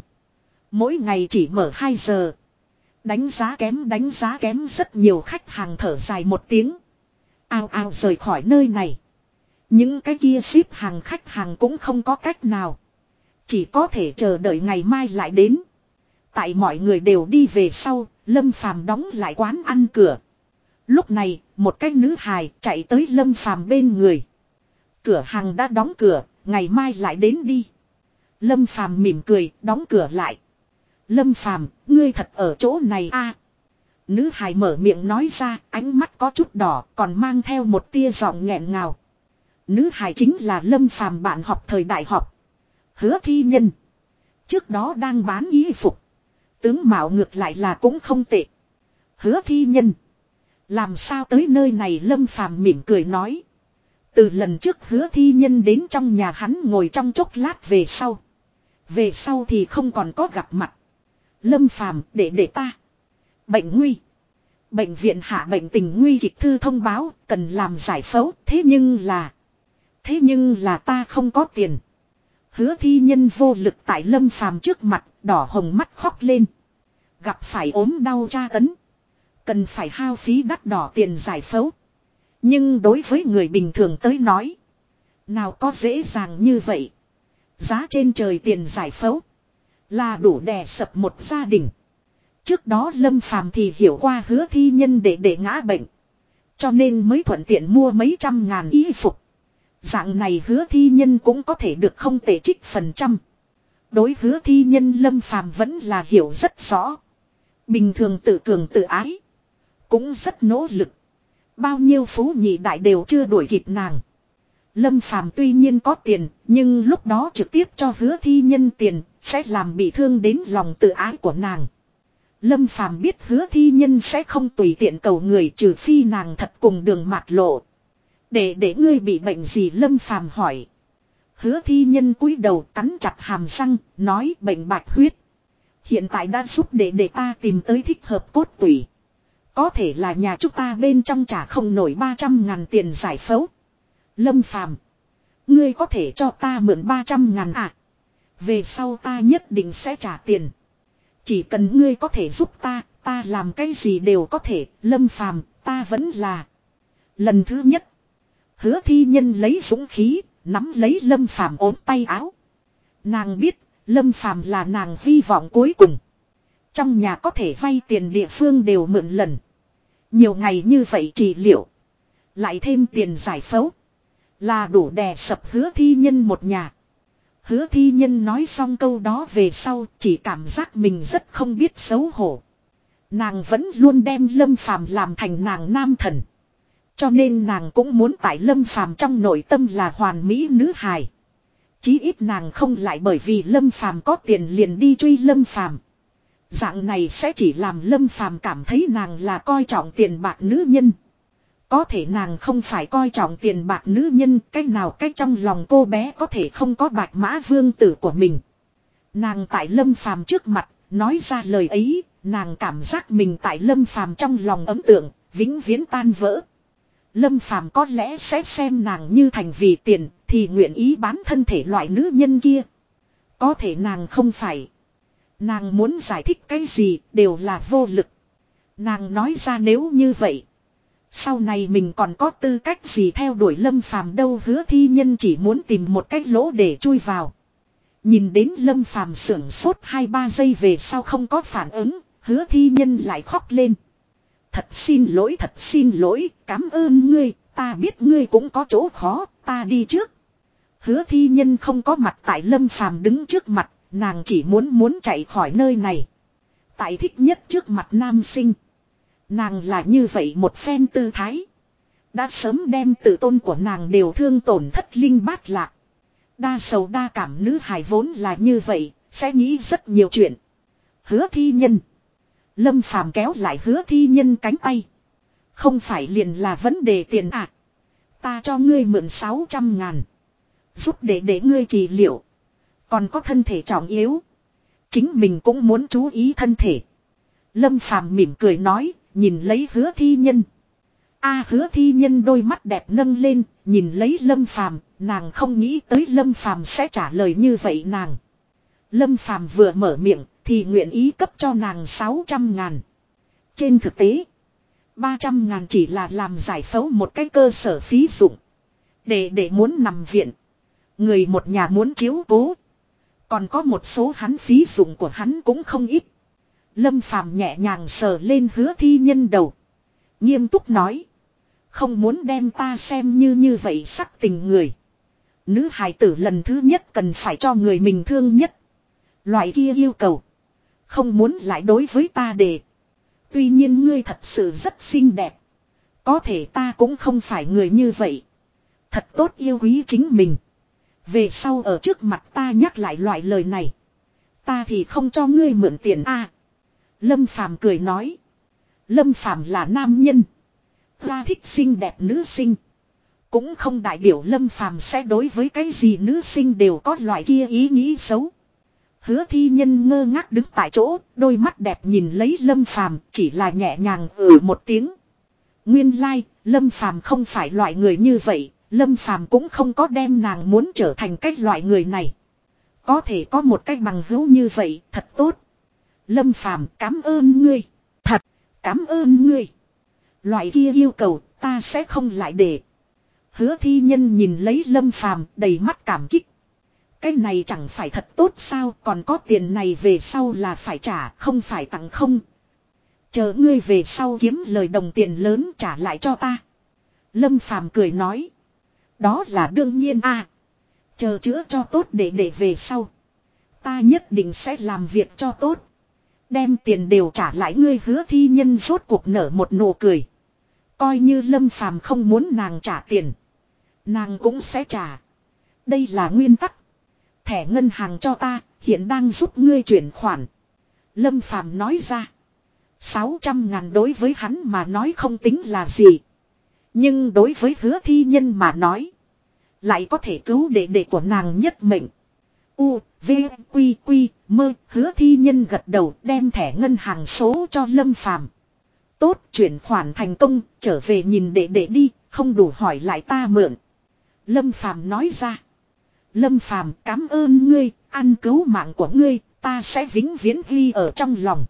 Mỗi ngày chỉ mở 2 giờ. Đánh giá kém đánh giá kém rất nhiều khách hàng thở dài một tiếng. Ao ao rời khỏi nơi này. Những cái kia ship hàng khách hàng cũng không có cách nào. Chỉ có thể chờ đợi ngày mai lại đến. Tại mọi người đều đi về sau, Lâm Phàm đóng lại quán ăn cửa. Lúc này, một cái nữ hài chạy tới Lâm Phàm bên người. Cửa hàng đã đóng cửa, ngày mai lại đến đi. Lâm Phàm mỉm cười, đóng cửa lại. Lâm Phàm, ngươi thật ở chỗ này a? Nữ hài mở miệng nói ra, ánh mắt có chút đỏ, còn mang theo một tia giọng nghẹn ngào. Nữ hài chính là Lâm Phàm bạn học thời đại học. Hứa thi nhân. Trước đó đang bán y phục. Tướng mạo ngược lại là cũng không tệ. Hứa thi nhân. Làm sao tới nơi này Lâm Phàm mỉm cười nói. Từ lần trước hứa thi nhân đến trong nhà hắn ngồi trong chốc lát về sau. Về sau thì không còn có gặp mặt. Lâm Phàm, để để ta. Bệnh nguy. Bệnh viện hạ bệnh tình nguy kịch thư thông báo, cần làm giải phẫu, thế nhưng là. Thế nhưng là ta không có tiền. Hứa thi nhân vô lực tại lâm phàm trước mặt, đỏ hồng mắt khóc lên. Gặp phải ốm đau tra tấn. Cần phải hao phí đắt đỏ tiền giải phẫu. Nhưng đối với người bình thường tới nói. Nào có dễ dàng như vậy. Giá trên trời tiền giải phẫu. Là đủ đè sập một gia đình. Trước đó Lâm Phàm thì hiểu qua hứa thi nhân để để ngã bệnh. Cho nên mới thuận tiện mua mấy trăm ngàn y phục. Dạng này hứa thi nhân cũng có thể được không tệ trích phần trăm. Đối hứa thi nhân Lâm Phàm vẫn là hiểu rất rõ. Bình thường tự cường tự ái. Cũng rất nỗ lực. Bao nhiêu phú nhị đại đều chưa đuổi kịp nàng. Lâm Phàm tuy nhiên có tiền, nhưng lúc đó trực tiếp cho hứa thi nhân tiền, sẽ làm bị thương đến lòng tự ái của nàng. Lâm Phàm biết hứa thi nhân sẽ không tùy tiện cầu người trừ phi nàng thật cùng đường mạt lộ. Để để ngươi bị bệnh gì Lâm Phàm hỏi. Hứa thi nhân cúi đầu cắn chặt hàm răng, nói bệnh bạch huyết. Hiện tại đã giúp để để ta tìm tới thích hợp cốt tủy. Có thể là nhà chúng ta bên trong trả không nổi 300 ngàn tiền giải phẫu. Lâm Phàm Ngươi có thể cho ta mượn 300 ngàn à? Về sau ta nhất định sẽ trả tiền. Chỉ cần ngươi có thể giúp ta, ta làm cái gì đều có thể, Lâm Phàm ta vẫn là. Lần thứ nhất, hứa thi nhân lấy dũng khí, nắm lấy Lâm Phàm ốm tay áo. Nàng biết, Lâm Phàm là nàng hy vọng cuối cùng. Trong nhà có thể vay tiền địa phương đều mượn lần. Nhiều ngày như vậy trị liệu. Lại thêm tiền giải phẫu. Là đủ đè sập hứa thi nhân một nhà. Hứa thi nhân nói xong câu đó về sau chỉ cảm giác mình rất không biết xấu hổ. Nàng vẫn luôn đem lâm phàm làm thành nàng nam thần. Cho nên nàng cũng muốn tại lâm phàm trong nội tâm là hoàn mỹ nữ hài. Chí ít nàng không lại bởi vì lâm phàm có tiền liền đi truy lâm phàm. Dạng này sẽ chỉ làm lâm phàm cảm thấy nàng là coi trọng tiền bạc nữ nhân. Có thể nàng không phải coi trọng tiền bạc nữ nhân, cách nào cách trong lòng cô bé có thể không có bạch mã vương tử của mình. Nàng tại lâm phàm trước mặt, nói ra lời ấy, nàng cảm giác mình tại lâm phàm trong lòng ấm tượng, vĩnh viễn tan vỡ. Lâm phàm có lẽ sẽ xem nàng như thành vì tiền, thì nguyện ý bán thân thể loại nữ nhân kia. Có thể nàng không phải. Nàng muốn giải thích cái gì đều là vô lực. Nàng nói ra nếu như vậy. Sau này mình còn có tư cách gì theo đuổi lâm phàm đâu hứa thi nhân chỉ muốn tìm một cái lỗ để chui vào. Nhìn đến lâm phàm sưởng sốt 2-3 giây về sau không có phản ứng, hứa thi nhân lại khóc lên. Thật xin lỗi thật xin lỗi, cảm ơn ngươi, ta biết ngươi cũng có chỗ khó, ta đi trước. Hứa thi nhân không có mặt tại lâm phàm đứng trước mặt, nàng chỉ muốn muốn chạy khỏi nơi này. Tại thích nhất trước mặt nam sinh. Nàng là như vậy một phen tư thái. Đã sớm đem tự tôn của nàng đều thương tổn thất linh bát lạc. Đa sầu đa cảm nữ hài vốn là như vậy, sẽ nghĩ rất nhiều chuyện. Hứa thi nhân. Lâm phàm kéo lại hứa thi nhân cánh tay. Không phải liền là vấn đề tiền à. Ta cho ngươi mượn 600 ngàn. Giúp để để ngươi trị liệu. Còn có thân thể trọng yếu. Chính mình cũng muốn chú ý thân thể. Lâm phàm mỉm cười nói, nhìn lấy hứa thi nhân. A à, hứa thi nhân đôi mắt đẹp nâng lên, nhìn lấy lâm phàm, nàng không nghĩ tới lâm phàm sẽ trả lời như vậy nàng. Lâm phàm vừa mở miệng, thì nguyện ý cấp cho nàng 600 ngàn. Trên thực tế, 300 ngàn chỉ là làm giải phẫu một cái cơ sở phí dụng. Để để muốn nằm viện. Người một nhà muốn chiếu cố. Còn có một số hắn phí dụng của hắn cũng không ít. Lâm phàm nhẹ nhàng sờ lên hứa thi nhân đầu. Nghiêm túc nói. Không muốn đem ta xem như như vậy sắc tình người. Nữ hài tử lần thứ nhất cần phải cho người mình thương nhất. Loại kia yêu cầu. Không muốn lại đối với ta để. Tuy nhiên ngươi thật sự rất xinh đẹp. Có thể ta cũng không phải người như vậy. Thật tốt yêu quý chính mình. Về sau ở trước mặt ta nhắc lại loại lời này. Ta thì không cho ngươi mượn tiền a. Lâm Phàm cười nói. Lâm Phàm là nam nhân. Ta thích xinh đẹp nữ sinh. Cũng không đại biểu Lâm Phàm sẽ đối với cái gì nữ sinh đều có loại kia ý nghĩ xấu. Hứa thi nhân ngơ ngác đứng tại chỗ, đôi mắt đẹp nhìn lấy Lâm Phàm chỉ là nhẹ nhàng ừ một tiếng. Nguyên lai, like, Lâm Phàm không phải loại người như vậy, Lâm Phàm cũng không có đem nàng muốn trở thành cách loại người này. Có thể có một cách bằng hữu như vậy, thật tốt. Lâm Phàm cảm ơn ngươi. Thật, cảm ơn ngươi. Loại kia yêu cầu, ta sẽ không lại để. Hứa thi nhân nhìn lấy Lâm Phàm đầy mắt cảm kích. Cái này chẳng phải thật tốt sao, còn có tiền này về sau là phải trả, không phải tặng không. Chờ ngươi về sau kiếm lời đồng tiền lớn trả lại cho ta. Lâm Phàm cười nói. Đó là đương nhiên a. chờ chữa cho tốt để để về sau. Ta nhất định sẽ làm việc cho tốt. Đem tiền đều trả lại ngươi hứa thi nhân rốt cuộc nở một nụ cười. Coi như lâm phàm không muốn nàng trả tiền. Nàng cũng sẽ trả. Đây là nguyên tắc. Thẻ ngân hàng cho ta, hiện đang giúp ngươi chuyển khoản. Lâm phàm nói ra. 600 ngàn đối với hắn mà nói không tính là gì. Nhưng đối với hứa thi nhân mà nói. Lại có thể cứu đệ đệ của nàng nhất mệnh. U, V, Quy, Quy, mơ, hứa thi nhân gật đầu đem thẻ ngân hàng số cho Lâm Phàm. Tốt, chuyển khoản thành công, trở về nhìn đệ đệ đi, không đủ hỏi lại ta mượn. Lâm Phàm nói ra. Lâm Phàm cảm ơn ngươi, ăn cứu mạng của ngươi, ta sẽ vĩnh viễn ghi ở trong lòng.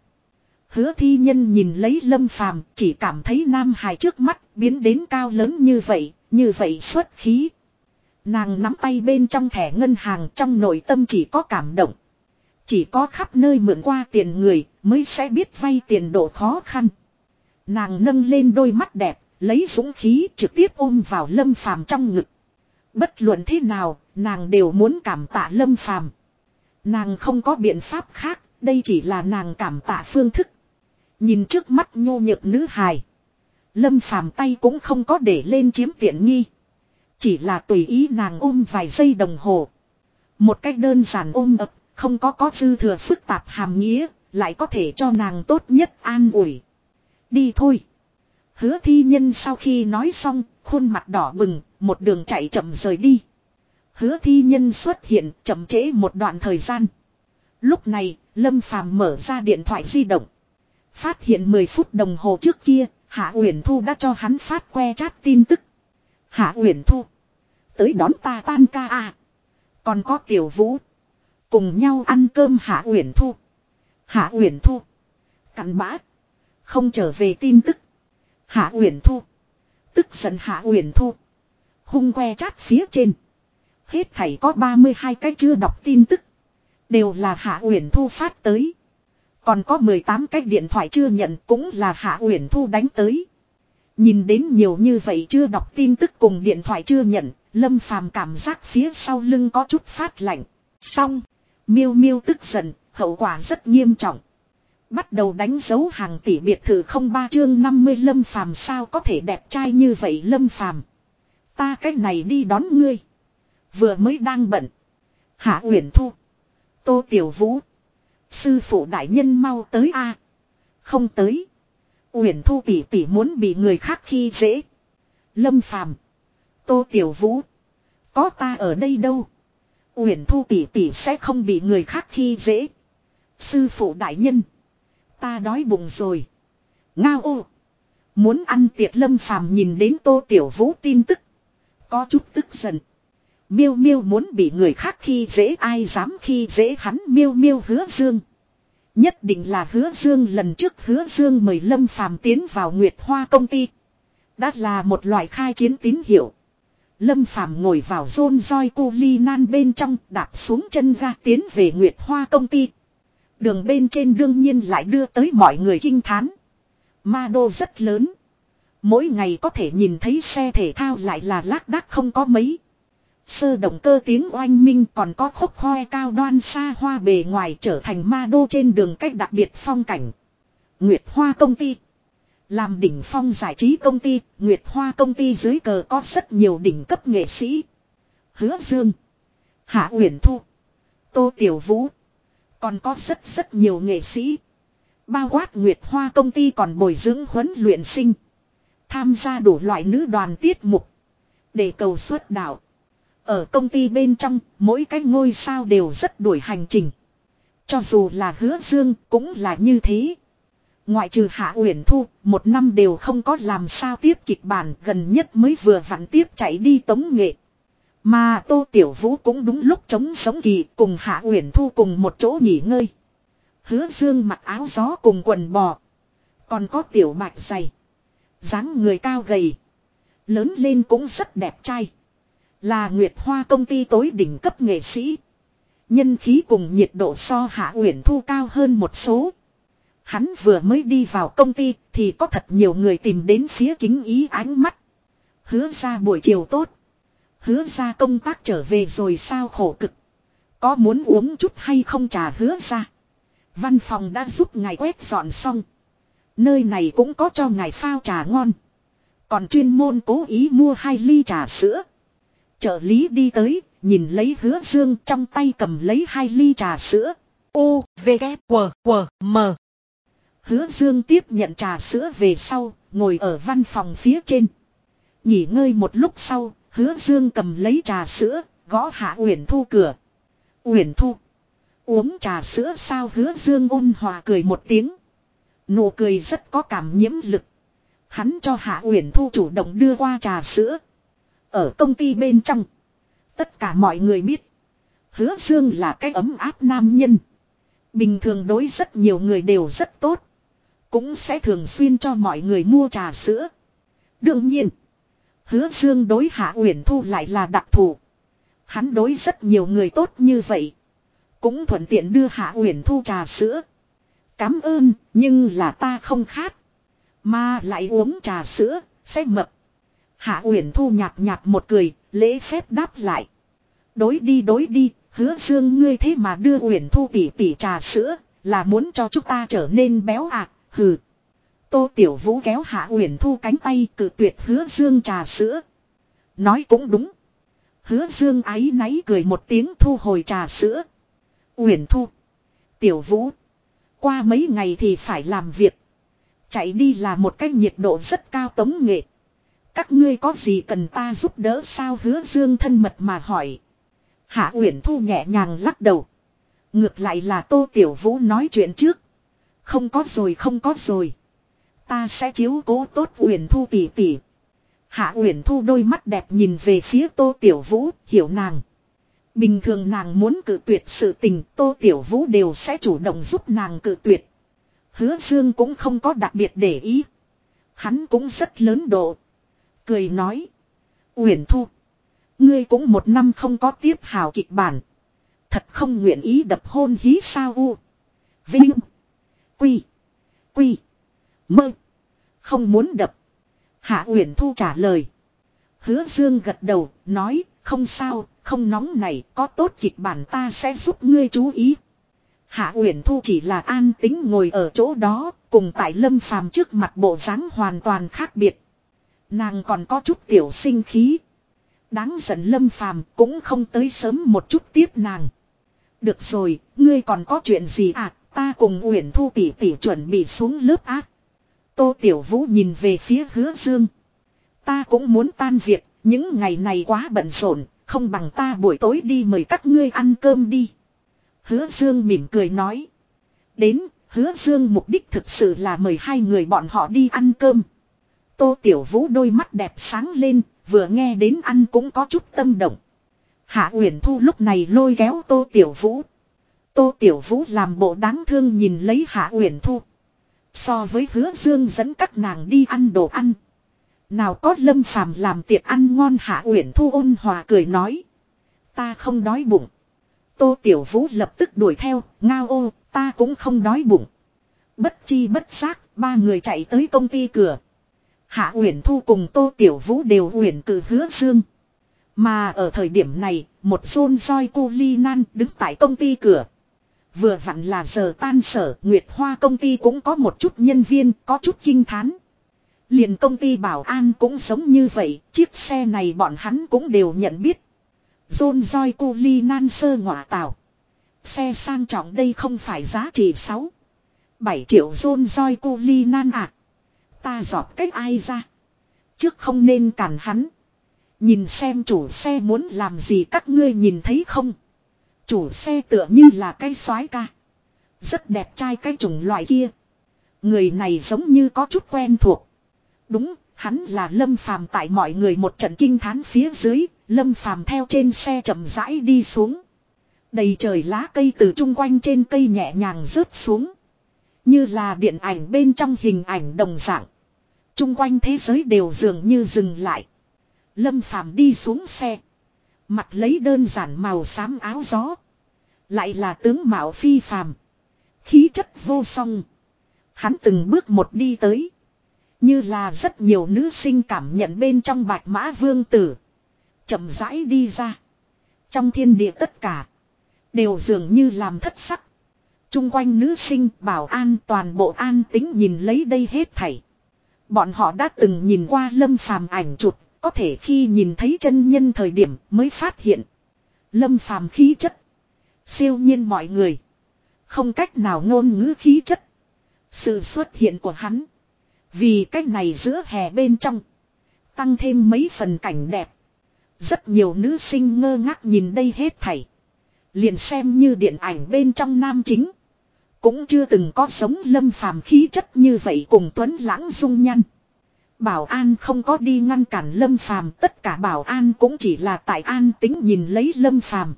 Hứa thi nhân nhìn lấy lâm phàm chỉ cảm thấy nam hài trước mắt biến đến cao lớn như vậy, như vậy xuất khí. Nàng nắm tay bên trong thẻ ngân hàng trong nội tâm chỉ có cảm động. Chỉ có khắp nơi mượn qua tiền người mới sẽ biết vay tiền độ khó khăn. Nàng nâng lên đôi mắt đẹp, lấy dũng khí trực tiếp ôm vào lâm phàm trong ngực. Bất luận thế nào, nàng đều muốn cảm tạ lâm phàm. Nàng không có biện pháp khác, đây chỉ là nàng cảm tạ phương thức. Nhìn trước mắt nhô nhược nữ hài. Lâm phàm tay cũng không có để lên chiếm tiện nghi. Chỉ là tùy ý nàng ôm vài giây đồng hồ. Một cách đơn giản ôm ập, không có có dư thừa phức tạp hàm nghĩa, lại có thể cho nàng tốt nhất an ủi. Đi thôi. Hứa thi nhân sau khi nói xong, khuôn mặt đỏ bừng, một đường chạy chậm rời đi. Hứa thi nhân xuất hiện chậm trễ một đoạn thời gian. Lúc này, Lâm Phàm mở ra điện thoại di động. Phát hiện 10 phút đồng hồ trước kia, Hạ Uyển Thu đã cho hắn phát que chat tin tức. Hạ Uyển Thu. Tới đón ta tan ca à. Còn có Tiểu Vũ. Cùng nhau ăn cơm Hạ Uyển Thu. Hạ Uyển Thu. Cặn bã. Không trở về tin tức. Hạ Uyển Thu. Tức giận Hạ Uyển Thu. Hung que chat phía trên. Hết thảy có 32 cái chưa đọc tin tức. Đều là Hạ Uyển Thu phát tới. Còn có 18 cái điện thoại chưa nhận cũng là Hạ Uyển Thu đánh tới. Nhìn đến nhiều như vậy chưa đọc tin tức cùng điện thoại chưa nhận, Lâm Phàm cảm giác phía sau lưng có chút phát lạnh. Xong, Miêu Miêu tức giận, hậu quả rất nghiêm trọng. Bắt đầu đánh dấu hàng tỷ biệt thự không ba chương 50 Lâm Phàm sao có thể đẹp trai như vậy Lâm Phàm. Ta cách này đi đón ngươi. Vừa mới đang bận. Hạ Uyển Thu. Tô Tiểu Vũ. Sư phụ đại nhân mau tới a Không tới. Uyển Thu tỷ tỷ muốn bị người khác khi dễ. Lâm Phàm Tô Tiểu Vũ. Có ta ở đây đâu. Uyển Thu tỷ tỷ sẽ không bị người khác khi dễ. Sư phụ đại nhân. Ta đói bụng rồi. Ngao ô. Muốn ăn tiệc lâm phàm nhìn đến tô tiểu vũ tin tức. Có chút tức giận. Miêu miêu muốn bị người khác khi dễ ai dám khi dễ hắn miêu miêu hứa dương. Nhất định là hứa dương lần trước hứa dương mời lâm phàm tiến vào Nguyệt Hoa công ty. Đã là một loại khai chiến tín hiệu. Lâm phàm ngồi vào rôn roi cu ly nan bên trong, đạp xuống chân ga tiến về Nguyệt Hoa công ty. Đường bên trên đương nhiên lại đưa tới mọi người kinh thán. Ma đô rất lớn. Mỗi ngày có thể nhìn thấy xe thể thao lại là lác đác không có mấy. Sơ động cơ tiếng oanh minh còn có khúc hoe cao đoan xa hoa bề ngoài trở thành ma đô trên đường cách đặc biệt phong cảnh. Nguyệt Hoa công ty. Làm đỉnh phong giải trí công ty, Nguyệt Hoa công ty dưới cờ có rất nhiều đỉnh cấp nghệ sĩ. Hứa Dương. Hạ Uyển Thu. Tô Tiểu Vũ. Còn có rất rất nhiều nghệ sĩ. Bao quát Nguyệt Hoa công ty còn bồi dưỡng huấn luyện sinh. Tham gia đủ loại nữ đoàn tiết mục. Để cầu xuất đạo. Ở công ty bên trong, mỗi cái ngôi sao đều rất đuổi hành trình. Cho dù là hứa dương cũng là như thế. Ngoại trừ Hạ Uyển Thu, một năm đều không có làm sao tiếp kịch bản gần nhất mới vừa vặn tiếp chạy đi tống nghệ. Mà Tô Tiểu Vũ cũng đúng lúc chống sống kỳ cùng Hạ Uyển Thu cùng một chỗ nghỉ ngơi. Hứa Dương mặc áo gió cùng quần bò. Còn có tiểu bạch dày. dáng người cao gầy. Lớn lên cũng rất đẹp trai. Là Nguyệt Hoa công ty tối đỉnh cấp nghệ sĩ. Nhân khí cùng nhiệt độ so Hạ Uyển Thu cao hơn một số. Hắn vừa mới đi vào công ty thì có thật nhiều người tìm đến phía kính ý ánh mắt. Hứa ra buổi chiều tốt. Hứa ra công tác trở về rồi sao khổ cực. Có muốn uống chút hay không trà hứa ra. Văn phòng đã giúp ngài quét dọn xong. Nơi này cũng có cho ngài phao trà ngon. Còn chuyên môn cố ý mua hai ly trà sữa. Trợ lý đi tới, nhìn lấy hứa dương trong tay cầm lấy hai ly trà sữa. U, V, K, W, W, M. Hứa dương tiếp nhận trà sữa về sau, ngồi ở văn phòng phía trên. Nghỉ ngơi một lúc sau, hứa dương cầm lấy trà sữa, gõ hạ Uyển Thu cửa. Uyển Thu. Uống trà sữa sao hứa dương ôn hòa cười một tiếng. Nụ cười rất có cảm nhiễm lực. Hắn cho Hạ Uyển Thu chủ động đưa qua trà sữa. Ở công ty bên trong. Tất cả mọi người biết. Hứa Dương là cái ấm áp nam nhân. Bình thường đối rất nhiều người đều rất tốt. Cũng sẽ thường xuyên cho mọi người mua trà sữa. Đương nhiên. Hứa Dương đối Hạ Uyển Thu lại là đặc thù. Hắn đối rất nhiều người tốt như vậy. Cũng thuận tiện đưa Hạ Uyển Thu trà sữa. Cảm ơn, nhưng là ta không khát. Mà lại uống trà sữa, sẽ mập. Hạ Uyển Thu nhạt nhạt một cười, lễ phép đáp lại. Đối đi đối đi, hứa dương ngươi thế mà đưa Uyển Thu tỉ tỉ trà sữa, là muốn cho chúng ta trở nên béo à, hừ. Tô Tiểu Vũ kéo Hạ Uyển Thu cánh tay cự tuyệt hứa dương trà sữa. Nói cũng đúng. Hứa dương ái náy cười một tiếng thu hồi trà sữa. Uyển Thu. Tiểu Vũ. Qua mấy ngày thì phải làm việc. Chạy đi là một cái nhiệt độ rất cao tống nghệ. Các ngươi có gì cần ta giúp đỡ sao hứa dương thân mật mà hỏi. Hạ Uyển Thu nhẹ nhàng lắc đầu. Ngược lại là Tô Tiểu Vũ nói chuyện trước. Không có rồi không có rồi. Ta sẽ chiếu cố tốt Uyển Thu tỉ tỉ. Hạ Uyển Thu đôi mắt đẹp nhìn về phía Tô Tiểu Vũ, hiểu nàng. Bình thường nàng muốn cự tuyệt sự tình Tô Tiểu Vũ đều sẽ chủ động giúp nàng cự tuyệt. Hứa Dương cũng không có đặc biệt để ý. Hắn cũng rất lớn độ. Cười nói. Uyển Thu. Ngươi cũng một năm không có tiếp hào kịch bản. Thật không nguyện ý đập hôn hí sao u. Vinh. Quy. Quy. Mơ. Không muốn đập. Hạ Uyển Thu trả lời. Hứa Dương gật đầu, nói, không sao, không nóng này, có tốt kịch bản ta sẽ giúp ngươi chú ý. Hạ Uyển Thu chỉ là an tính ngồi ở chỗ đó, cùng tại Lâm Phàm trước mặt bộ dáng hoàn toàn khác biệt. Nàng còn có chút tiểu sinh khí. Đáng giận lâm phàm cũng không tới sớm một chút tiếp nàng. Được rồi, ngươi còn có chuyện gì à, ta cùng Uyển Thu tỷ tỷ chuẩn bị xuống lớp ác. Tô Tiểu Vũ nhìn về phía hứa dương. Ta cũng muốn tan việc, những ngày này quá bận rộn, không bằng ta buổi tối đi mời các ngươi ăn cơm đi. Hứa Dương mỉm cười nói. Đến, hứa Dương mục đích thực sự là mời hai người bọn họ đi ăn cơm. Tô Tiểu Vũ đôi mắt đẹp sáng lên, vừa nghe đến ăn cũng có chút tâm động. Hạ Uyển Thu lúc này lôi kéo Tô Tiểu Vũ. Tô Tiểu Vũ làm bộ đáng thương nhìn lấy Hạ Uyển Thu. So với hứa Dương dẫn các nàng đi ăn đồ ăn. Nào có lâm phàm làm tiệc ăn ngon Hạ Uyển Thu ôn hòa cười nói. Ta không đói bụng. Tô Tiểu Vũ lập tức đuổi theo, ngao ô, ta cũng không đói bụng. Bất chi bất giác, ba người chạy tới công ty cửa. Hạ Uyển Thu cùng Tô Tiểu Vũ đều uyển cử hứa dương. Mà ở thời điểm này, một xôn roi cô ly nan đứng tại công ty cửa. Vừa vặn là giờ tan sở, Nguyệt Hoa công ty cũng có một chút nhân viên, có chút kinh thán. Liền công ty bảo an cũng giống như vậy, chiếc xe này bọn hắn cũng đều nhận biết. John roi cô ly nan sơ ngọa tảo. Xe sang trọng đây không phải giá trị 6. 7 triệu John roi cô ly nan à. Ta dọt cách ai ra. Trước không nên cản hắn. Nhìn xem chủ xe muốn làm gì các ngươi nhìn thấy không. Chủ xe tựa như là cây soái ca. Rất đẹp trai cái chủng loại kia. Người này giống như có chút quen thuộc. Đúng, hắn là Lâm Phàm tại mọi người một trận kinh thán phía dưới, Lâm Phàm theo trên xe chậm rãi đi xuống. Đầy trời lá cây từ chung quanh trên cây nhẹ nhàng rớt xuống. Như là điện ảnh bên trong hình ảnh đồng dạng. Chung quanh thế giới đều dường như dừng lại. Lâm Phàm đi xuống xe. Mặt lấy đơn giản màu xám áo gió. Lại là tướng mạo phi phàm. Khí chất vô song. Hắn từng bước một đi tới. Như là rất nhiều nữ sinh cảm nhận bên trong bạch mã vương tử. chậm rãi đi ra. Trong thiên địa tất cả. Đều dường như làm thất sắc. Trung quanh nữ sinh bảo an toàn bộ an tính nhìn lấy đây hết thảy. Bọn họ đã từng nhìn qua lâm phàm ảnh chụp. Có thể khi nhìn thấy chân nhân thời điểm mới phát hiện. Lâm phàm khí chất. Siêu nhiên mọi người. Không cách nào ngôn ngữ khí chất. Sự xuất hiện của hắn. Vì cách này giữa hè bên trong. Tăng thêm mấy phần cảnh đẹp. Rất nhiều nữ sinh ngơ ngác nhìn đây hết thảy. Liền xem như điện ảnh bên trong nam chính. Cũng chưa từng có sống lâm phàm khí chất như vậy cùng Tuấn Lãng dung nhăn. Bảo an không có đi ngăn cản lâm phàm tất cả bảo an cũng chỉ là tại an tính nhìn lấy lâm phàm.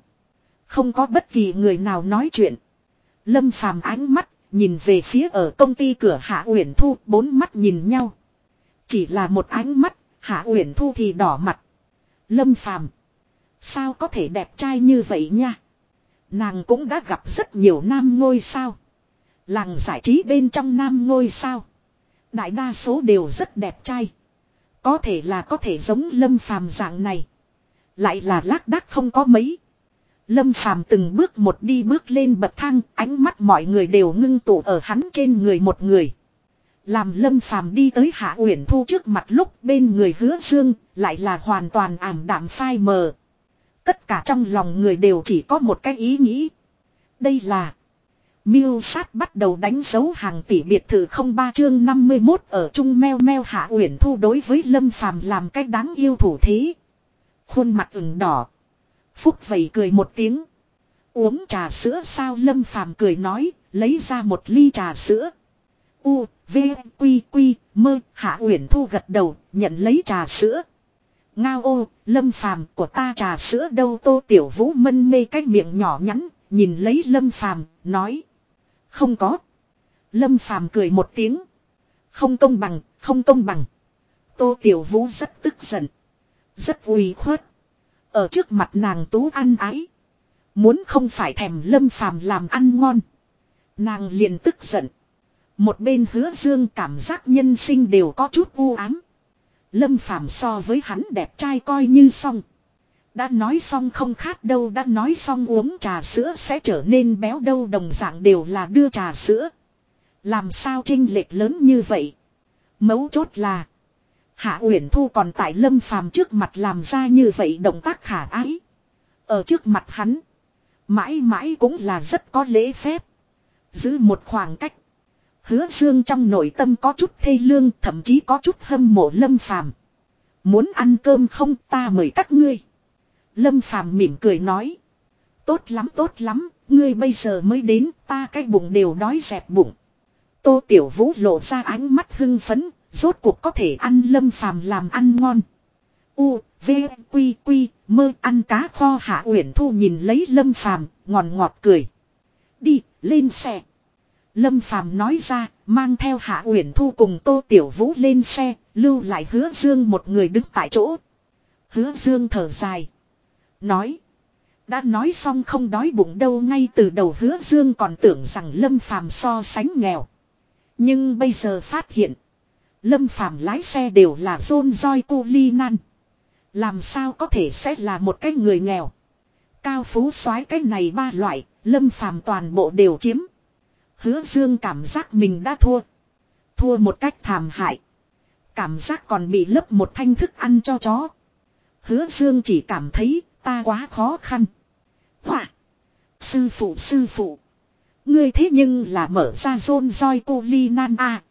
Không có bất kỳ người nào nói chuyện. Lâm phàm ánh mắt nhìn về phía ở công ty cửa Hạ Uyển Thu, bốn mắt nhìn nhau. Chỉ là một ánh mắt, Hạ Uyển Thu thì đỏ mặt. Lâm Phàm, sao có thể đẹp trai như vậy nha? Nàng cũng đã gặp rất nhiều nam ngôi sao. Làng giải trí bên trong nam ngôi sao. Đại đa số đều rất đẹp trai. Có thể là có thể giống Lâm Phàm dạng này. Lại là lác đác không có mấy. Lâm Phàm từng bước một đi bước lên bậc thang, ánh mắt mọi người đều ngưng tụ ở hắn trên người một người. Làm Lâm Phàm đi tới Hạ Uyển Thu trước mặt lúc bên người Hứa Dương, lại là hoàn toàn ảm đạm phai mờ. Tất cả trong lòng người đều chỉ có một cái ý nghĩ. Đây là Miêu sát bắt đầu đánh dấu hàng tỷ biệt thự không ba chương 51 ở Trung Meo Meo Hạ Uyển Thu đối với Lâm Phàm làm cách đáng yêu thủ thế. Khuôn mặt ửng đỏ. Phúc vầy cười một tiếng. Uống trà sữa sao Lâm Phàm cười nói, lấy ra một ly trà sữa. U, V, Quy, Quy, Mơ, Hạ Uyển Thu gật đầu, nhận lấy trà sữa. Ngao ô, Lâm Phàm của ta trà sữa đâu Tô Tiểu Vũ mân mê cái miệng nhỏ nhắn, nhìn lấy Lâm Phàm nói. Không có. Lâm Phàm cười một tiếng. Không công bằng, không công bằng. Tô Tiểu Vũ rất tức giận. Rất uy khuất. Ở trước mặt nàng tú ăn ái. Muốn không phải thèm lâm phàm làm ăn ngon. Nàng liền tức giận. Một bên hứa dương cảm giác nhân sinh đều có chút u ám. Lâm phàm so với hắn đẹp trai coi như xong. Đã nói xong không khát đâu đã nói xong uống trà sữa sẽ trở nên béo đâu đồng dạng đều là đưa trà sữa. Làm sao trinh lệch lớn như vậy. Mấu chốt là. Hạ Uyển Thu còn tại Lâm Phàm trước mặt làm ra như vậy động tác khả ái. Ở trước mặt hắn, mãi mãi cũng là rất có lễ phép. Giữ một khoảng cách. Hứa Dương trong nội tâm có chút thê lương, thậm chí có chút hâm mộ Lâm Phàm. Muốn ăn cơm không ta mời các ngươi. Lâm Phàm mỉm cười nói. Tốt lắm tốt lắm, ngươi bây giờ mới đến, ta cái bụng đều đói dẹp bụng. Tô Tiểu Vũ lộ ra ánh mắt hưng phấn, rốt cuộc có thể ăn Lâm Phàm làm ăn ngon. U, V, Quy, Quy, mơ ăn cá kho hạ uyển thu nhìn lấy Lâm Phàm ngòn ngọt cười. Đi, lên xe. Lâm Phàm nói ra, mang theo Hạ Uyển Thu cùng Tô Tiểu Vũ lên xe, lưu lại Hứa Dương một người đứng tại chỗ. Hứa Dương thở dài, nói: "Đã nói xong không đói bụng đâu, ngay từ đầu Hứa Dương còn tưởng rằng Lâm Phàm so sánh nghèo, nhưng bây giờ phát hiện, Lâm Phàm lái xe đều là rôn roi cu li nan, làm sao có thể sẽ là một cái người nghèo?" Cao phú soái cái này ba loại, Lâm Phàm toàn bộ đều chiếm. Hứa Dương cảm giác mình đã thua. Thua một cách thảm hại. Cảm giác còn bị lấp một thanh thức ăn cho chó. Hứa Dương chỉ cảm thấy ta quá khó khăn. Hỏa! Sư phụ sư phụ! Ngươi thế nhưng là mở ra rôn roi cô ly nan a.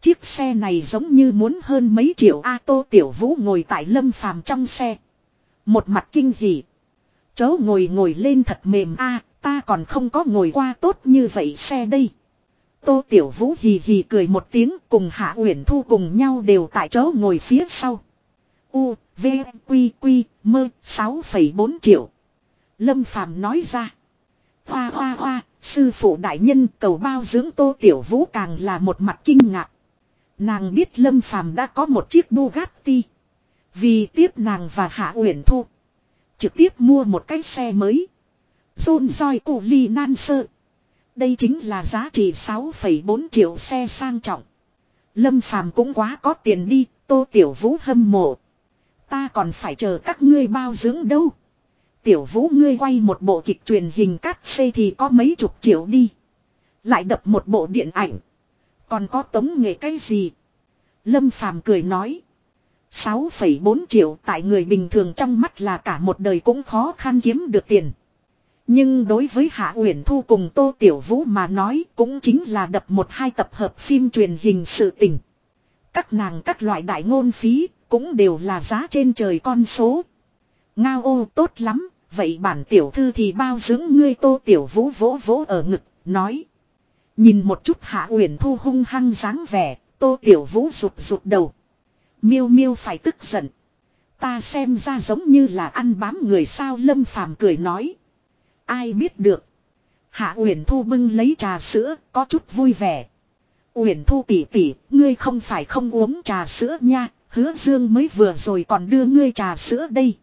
Chiếc xe này giống như muốn hơn mấy triệu A Tô Tiểu Vũ ngồi tại lâm phàm trong xe. Một mặt kinh hỉ. Chớ ngồi ngồi lên thật mềm A, Ta còn không có ngồi qua tốt như vậy xe đây. Tô Tiểu Vũ hì hì cười một tiếng cùng Hạ Uyển Thu cùng nhau đều tại chỗ ngồi phía sau. U, V, Quy, Quy, Mơ, 6,4 triệu. Lâm Phàm nói ra. Hoa hoa hoa, sư phụ đại nhân cầu bao dưỡng Tô Tiểu Vũ càng là một mặt kinh ngạc. Nàng biết Lâm Phàm đã có một chiếc Bugatti. Vì tiếp nàng và Hạ Uyển Thu. Trực tiếp mua một cái xe mới. Rôn roi cụ ly nan sơ. Đây chính là giá trị 6,4 triệu xe sang trọng. Lâm Phàm cũng quá có tiền đi, tô tiểu vũ hâm mộ. Ta còn phải chờ các ngươi bao dưỡng đâu. Tiểu vũ ngươi quay một bộ kịch truyền hình cắt xê thì có mấy chục triệu đi. Lại đập một bộ điện ảnh. Còn có tống nghệ cái gì? Lâm Phàm cười nói. 6,4 triệu tại người bình thường trong mắt là cả một đời cũng khó khăn kiếm được tiền. Nhưng đối với Hạ Uyển Thu cùng Tô Tiểu Vũ mà nói cũng chính là đập một hai tập hợp phim truyền hình sự tình. Các nàng các loại đại ngôn phí cũng đều là giá trên trời con số. Ngao ô tốt lắm, vậy bản tiểu thư thì bao dưỡng ngươi Tô Tiểu Vũ vỗ vỗ ở ngực, nói. Nhìn một chút Hạ Uyển Thu hung hăng dáng vẻ, Tô Tiểu Vũ rụt rụt đầu. Miêu miêu phải tức giận. Ta xem ra giống như là ăn bám người sao Lâm Phàm cười nói. Ai biết được. Hạ Uyển Thu bưng lấy trà sữa, có chút vui vẻ. Uyển Thu tỷ tỷ, ngươi không phải không uống trà sữa nha, hứa dương mới vừa rồi còn đưa ngươi trà sữa đây.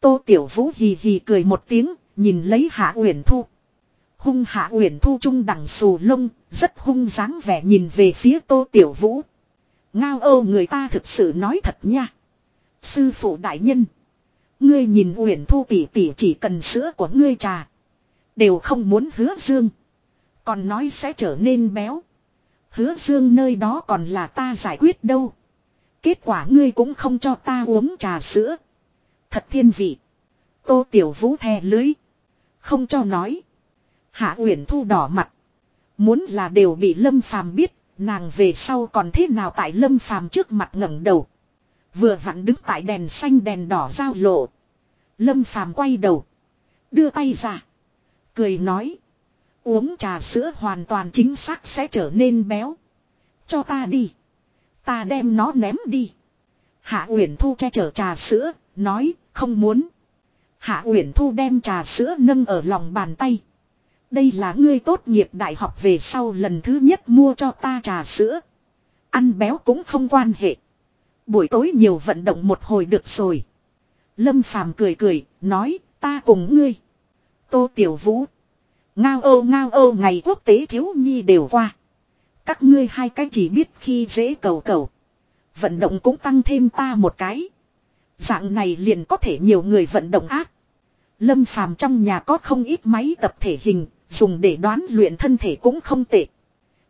Tô Tiểu Vũ hì hì cười một tiếng, nhìn lấy Hạ Uyển Thu. Hung Hạ Uyển Thu trung đẳng xù lông, rất hung dáng vẻ nhìn về phía Tô Tiểu Vũ. Ngao âu người ta thực sự nói thật nha. Sư phụ đại nhân. Ngươi nhìn Uyển Thu tỷ tỷ chỉ cần sữa của ngươi trà. Đều không muốn hứa dương. Còn nói sẽ trở nên béo. Hứa dương nơi đó còn là ta giải quyết đâu. Kết quả ngươi cũng không cho ta uống trà sữa. Thật thiên vị. Tô Tiểu Vũ thè lưới. Không cho nói. Hạ Uyển Thu đỏ mặt. Muốn là đều bị Lâm Phàm biết, nàng về sau còn thế nào tại Lâm Phàm trước mặt ngẩng đầu. Vừa vặn đứng tại đèn xanh đèn đỏ giao lộ. Lâm phàm quay đầu. Đưa tay ra. Cười nói. Uống trà sữa hoàn toàn chính xác sẽ trở nên béo. Cho ta đi. Ta đem nó ném đi. Hạ Uyển Thu che chở trà sữa, nói, không muốn. Hạ Uyển Thu đem trà sữa nâng ở lòng bàn tay. Đây là ngươi tốt nghiệp đại học về sau lần thứ nhất mua cho ta trà sữa. Ăn béo cũng không quan hệ. Buổi tối nhiều vận động một hồi được rồi. Lâm Phàm cười cười, nói, ta cùng ngươi. Tô Tiểu Vũ. Ngao ô ngao ô ngày quốc tế thiếu nhi đều qua. Các ngươi hai cái chỉ biết khi dễ cầu cầu. Vận động cũng tăng thêm ta một cái. Dạng này liền có thể nhiều người vận động ác. Lâm Phàm trong nhà có không ít máy tập thể hình, dùng để đoán luyện thân thể cũng không tệ.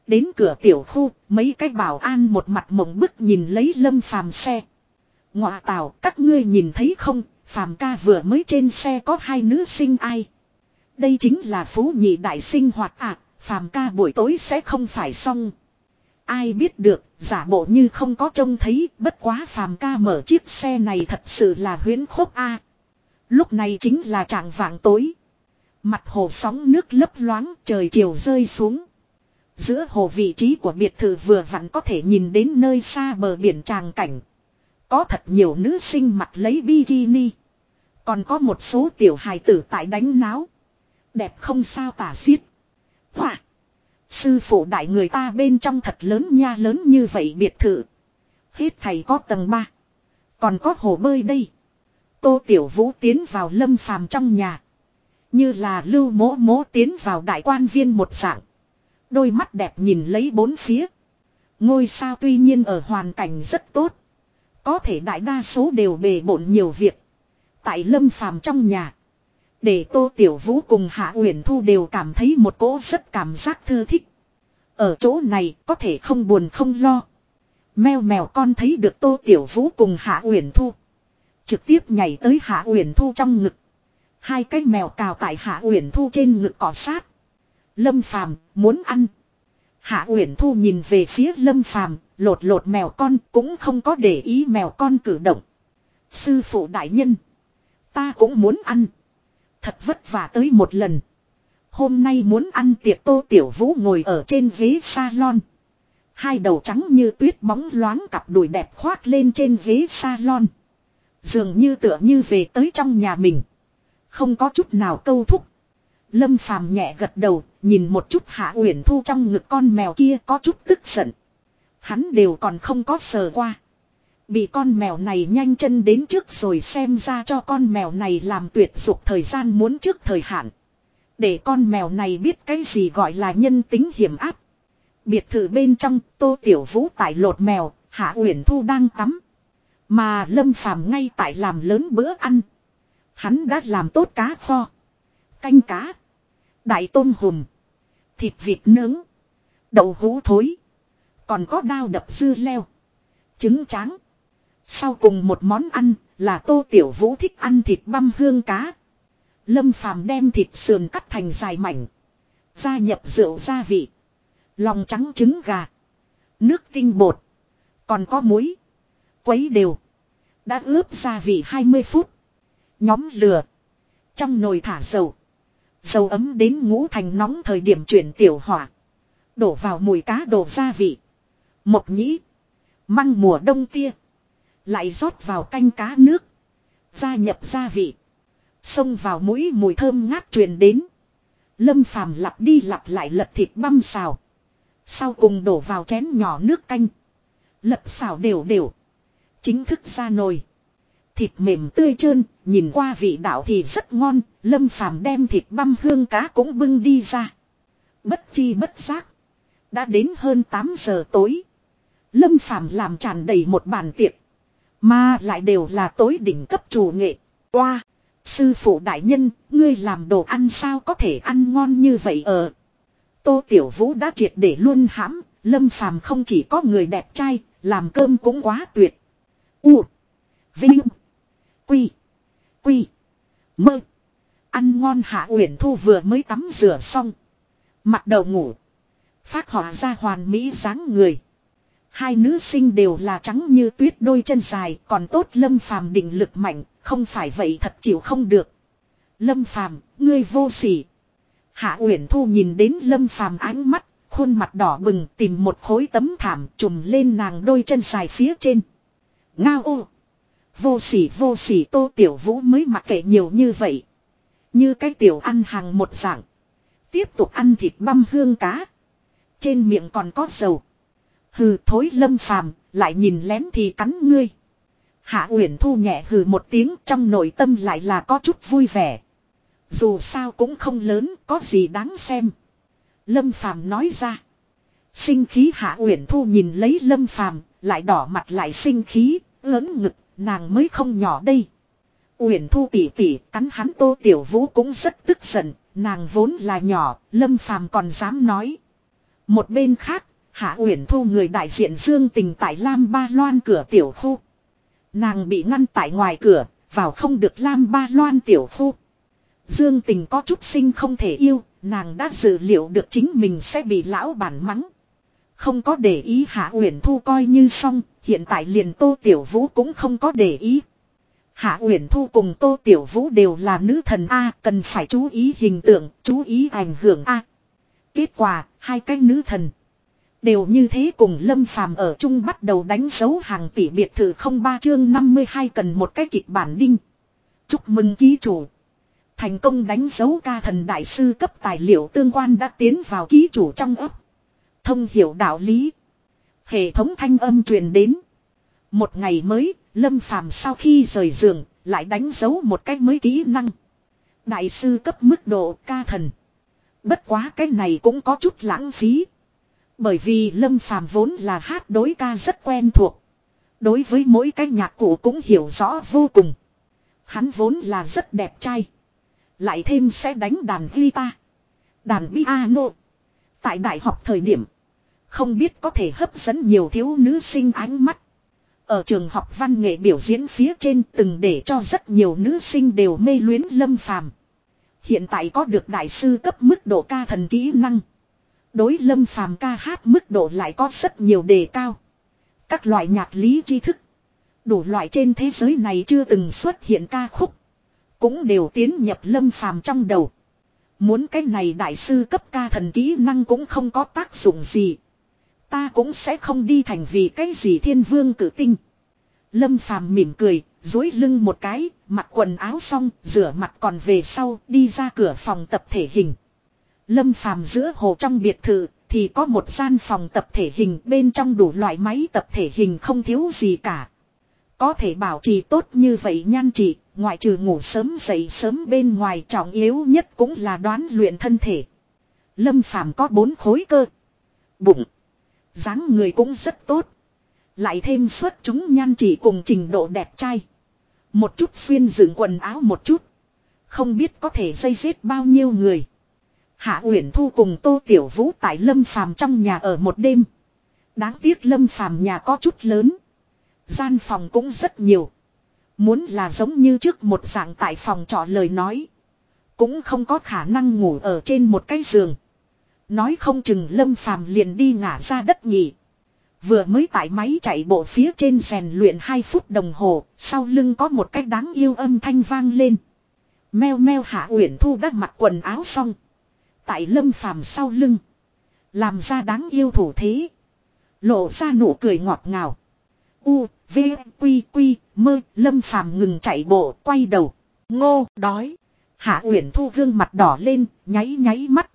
Đến cửa tiểu khu, mấy cái bảo an một mặt mộng bức nhìn lấy lâm phàm xe. Ngọa tào, các ngươi nhìn thấy không, phàm ca vừa mới trên xe có hai nữ sinh ai. Đây chính là phú nhị đại sinh hoạt ạ, à, phàm ca buổi tối sẽ không phải xong. Ai biết được, giả bộ như không có trông thấy, bất quá phàm ca mở chiếc xe này thật sự là huyến khúc a. Lúc này chính là trạng vạng tối. Mặt hồ sóng nước lấp loáng, trời chiều rơi xuống. Giữa hồ vị trí của biệt thự vừa vặn có thể nhìn đến nơi xa bờ biển tràng cảnh. Có thật nhiều nữ sinh mặc lấy bikini. Còn có một số tiểu hài tử tại đánh náo. Đẹp không sao tả xiết. Hỏa. Sư phụ đại người ta bên trong thật lớn nha lớn như vậy biệt thự. Hết thầy có tầng 3. Còn có hồ bơi đây. Tô Tiểu Vũ tiến vào lâm phàm trong nhà. Như là lưu mố mố tiến vào đại quan viên một dạng. Đôi mắt đẹp nhìn lấy bốn phía. Ngôi sao tuy nhiên ở hoàn cảnh rất tốt. Có thể đại đa số đều bề bộn nhiều việc. Tại lâm phàm trong nhà. Để Tô Tiểu Vũ cùng Hạ Uyển Thu đều cảm thấy một cỗ rất cảm giác thư thích. Ở chỗ này có thể không buồn không lo. Mèo mèo con thấy được Tô Tiểu Vũ cùng Hạ Uyển Thu. Trực tiếp nhảy tới Hạ Uyển Thu trong ngực. Hai cái mèo cào tại Hạ Uyển Thu trên ngực cỏ sát. Lâm Phàm muốn ăn. Hạ Uyển Thu nhìn về phía Lâm Phàm, lột lột mèo con cũng không có để ý mèo con cử động. Sư phụ đại nhân, ta cũng muốn ăn. Thật vất vả tới một lần. Hôm nay muốn ăn tiệc Tô Tiểu Vũ ngồi ở trên ghế salon. Hai đầu trắng như tuyết bóng loáng cặp đùi đẹp khoác lên trên ghế salon. Dường như tựa như về tới trong nhà mình. Không có chút nào câu thúc. Lâm Phàm nhẹ gật đầu, nhìn một chút Hạ Uyển Thu trong ngực con mèo kia có chút tức giận. Hắn đều còn không có sờ qua. Bị con mèo này nhanh chân đến trước rồi xem ra cho con mèo này làm tuyệt dục thời gian muốn trước thời hạn. Để con mèo này biết cái gì gọi là nhân tính hiểm áp. Biệt thự bên trong, Tô Tiểu Vũ tại lột mèo, Hạ Uyển Thu đang tắm. Mà Lâm Phàm ngay tại làm lớn bữa ăn. Hắn đã làm tốt cá kho, canh cá, đại tôm hùm, thịt vịt nướng, đậu hũ thối, còn có đao đập dưa leo, trứng tráng. Sau cùng một món ăn là Tô Tiểu Vũ thích ăn thịt băm hương cá. Lâm Phàm đem thịt sườn cắt thành dài mảnh, gia nhập rượu gia vị, lòng trắng trứng gà, nước tinh bột, còn có muối, quấy đều. Đã ướp gia vị 20 phút. Nhóm lửa. Trong nồi thả dầu. Dầu ấm đến ngũ thành nóng thời điểm chuyển tiểu hỏa. Đổ vào mùi cá đổ gia vị. mộc nhĩ. Măng mùa đông tia. Lại rót vào canh cá nước. Gia nhập gia vị. Xông vào mũi mùi thơm ngát truyền đến. Lâm phàm lặp đi lặp lại lật thịt băm xào. Sau cùng đổ vào chén nhỏ nước canh. Lật xào đều đều. Chính thức ra nồi. Thịt mềm tươi trơn, nhìn qua vị đạo thì rất ngon, lâm phàm đem thịt băm hương cá cũng bưng đi ra. Bất chi bất giác. Đã đến hơn 8 giờ tối. Lâm phàm làm tràn đầy một bàn tiệc. Mà lại đều là tối đỉnh cấp chủ nghệ. Qua. Sư phụ đại nhân, ngươi làm đồ ăn sao có thể ăn ngon như vậy ở. Tô Tiểu Vũ đã triệt để luôn hãm, Lâm Phàm không chỉ có người đẹp trai, làm cơm cũng quá tuyệt. U. Vinh. Quy. Quy. Mơ. Ăn ngon Hạ Uyển Thu vừa mới tắm rửa xong. Mặc đầu ngủ. Phát họa ra hoàn mỹ dáng người. Hai nữ sinh đều là trắng như tuyết đôi chân dài, còn tốt Lâm Phàm định lực mạnh, không phải vậy thật chịu không được. Lâm Phàm, ngươi vô sỉ. Hạ Uyển Thu nhìn đến Lâm Phàm ánh mắt, khuôn mặt đỏ bừng tìm một khối tấm thảm trùm lên nàng đôi chân dài phía trên. Ngao ô. Vô sỉ vô sỉ tô tiểu vũ mới mặc kệ nhiều như vậy. Như cái tiểu ăn hàng một dạng. Tiếp tục ăn thịt băm hương cá. Trên miệng còn có dầu. Hừ thối lâm phàm, lại nhìn lén thì cắn ngươi. Hạ Uyển Thu nhẹ hừ một tiếng trong nội tâm lại là có chút vui vẻ. Dù sao cũng không lớn, có gì đáng xem. Lâm Phàm nói ra. Sinh khí Hạ Uyển Thu nhìn lấy Lâm Phàm, lại đỏ mặt lại sinh khí, lớn ngực, nàng mới không nhỏ đây. Uyển Thu tỉ tỉ cắn hắn Tô Tiểu Vũ cũng rất tức giận, nàng vốn là nhỏ, Lâm Phàm còn dám nói. Một bên khác, Hạ Uyển Thu người đại diện Dương Tình tại Lam Ba Loan cửa tiểu khu. Nàng bị ngăn tại ngoài cửa, vào không được Lam Ba Loan tiểu khu. Dương Tình có chút sinh không thể yêu, nàng đã dự liệu được chính mình sẽ bị lão bản mắng. Không có để ý Hạ Uyển Thu coi như xong, hiện tại liền Tô Tiểu Vũ cũng không có để ý. Hạ Uyển Thu cùng Tô Tiểu Vũ đều là nữ thần A, cần phải chú ý hình tượng, chú ý ảnh hưởng A. Kết quả, hai cái nữ thần. Đều như thế cùng Lâm Phàm ở chung bắt đầu đánh dấu hàng tỷ biệt thự không ba chương 52 cần một cái kịch bản đinh. Chúc mừng ký chủ. Thành công đánh dấu ca thần đại sư cấp tài liệu tương quan đã tiến vào ký chủ trong ấp. Thông hiểu đạo lý. Hệ thống thanh âm truyền đến. Một ngày mới, Lâm Phàm sau khi rời giường, lại đánh dấu một cách mới kỹ năng. Đại sư cấp mức độ ca thần. Bất quá cái này cũng có chút lãng phí. Bởi vì Lâm Phàm vốn là hát đối ca rất quen thuộc. Đối với mỗi cái nhạc cụ cũng hiểu rõ vô cùng. Hắn vốn là rất đẹp trai. Lại thêm sẽ đánh đàn guitar. Đàn piano. Tại đại học thời điểm. Không biết có thể hấp dẫn nhiều thiếu nữ sinh ánh mắt. Ở trường học văn nghệ biểu diễn phía trên từng để cho rất nhiều nữ sinh đều mê luyến lâm phàm. Hiện tại có được đại sư cấp mức độ ca thần kỹ năng. Đối lâm phàm ca hát mức độ lại có rất nhiều đề cao. Các loại nhạc lý tri thức. Đủ loại trên thế giới này chưa từng xuất hiện ca khúc. Cũng đều tiến nhập lâm phàm trong đầu. Muốn cái này đại sư cấp ca thần kỹ năng cũng không có tác dụng gì. Ta cũng sẽ không đi thành vì cái gì thiên vương cử tinh. Lâm phàm mỉm cười, dối lưng một cái, mặc quần áo xong, rửa mặt còn về sau, đi ra cửa phòng tập thể hình. Lâm phàm giữa hồ trong biệt thự, thì có một gian phòng tập thể hình bên trong đủ loại máy tập thể hình không thiếu gì cả. Có thể bảo trì tốt như vậy nhan trị, ngoại trừ ngủ sớm dậy sớm bên ngoài trọng yếu nhất cũng là đoán luyện thân thể. Lâm phàm có bốn khối cơ. Bụng dáng người cũng rất tốt. Lại thêm xuất chúng nhan trị cùng trình độ đẹp trai. Một chút xuyên dựng quần áo một chút. Không biết có thể dây giết bao nhiêu người. Hạ Uyển Thu cùng Tô Tiểu Vũ tại Lâm Phàm trong nhà ở một đêm. Đáng tiếc Lâm Phàm nhà có chút lớn. Gian phòng cũng rất nhiều. Muốn là giống như trước một dạng tại phòng trọ lời nói. Cũng không có khả năng ngủ ở trên một cái giường. Nói không chừng lâm phàm liền đi ngả ra đất nhỉ. Vừa mới tại máy chạy bộ phía trên rèn luyện 2 phút đồng hồ, sau lưng có một cách đáng yêu âm thanh vang lên. Meo meo hạ uyển thu đã mặc quần áo xong. Tại lâm phàm sau lưng. Làm ra đáng yêu thủ thế. Lộ ra nụ cười ngọt ngào. U, V, Quy, Quy, mơ, lâm phàm ngừng chạy bộ, quay đầu. Ngô, đói. Hạ uyển thu gương mặt đỏ lên, nháy nháy mắt.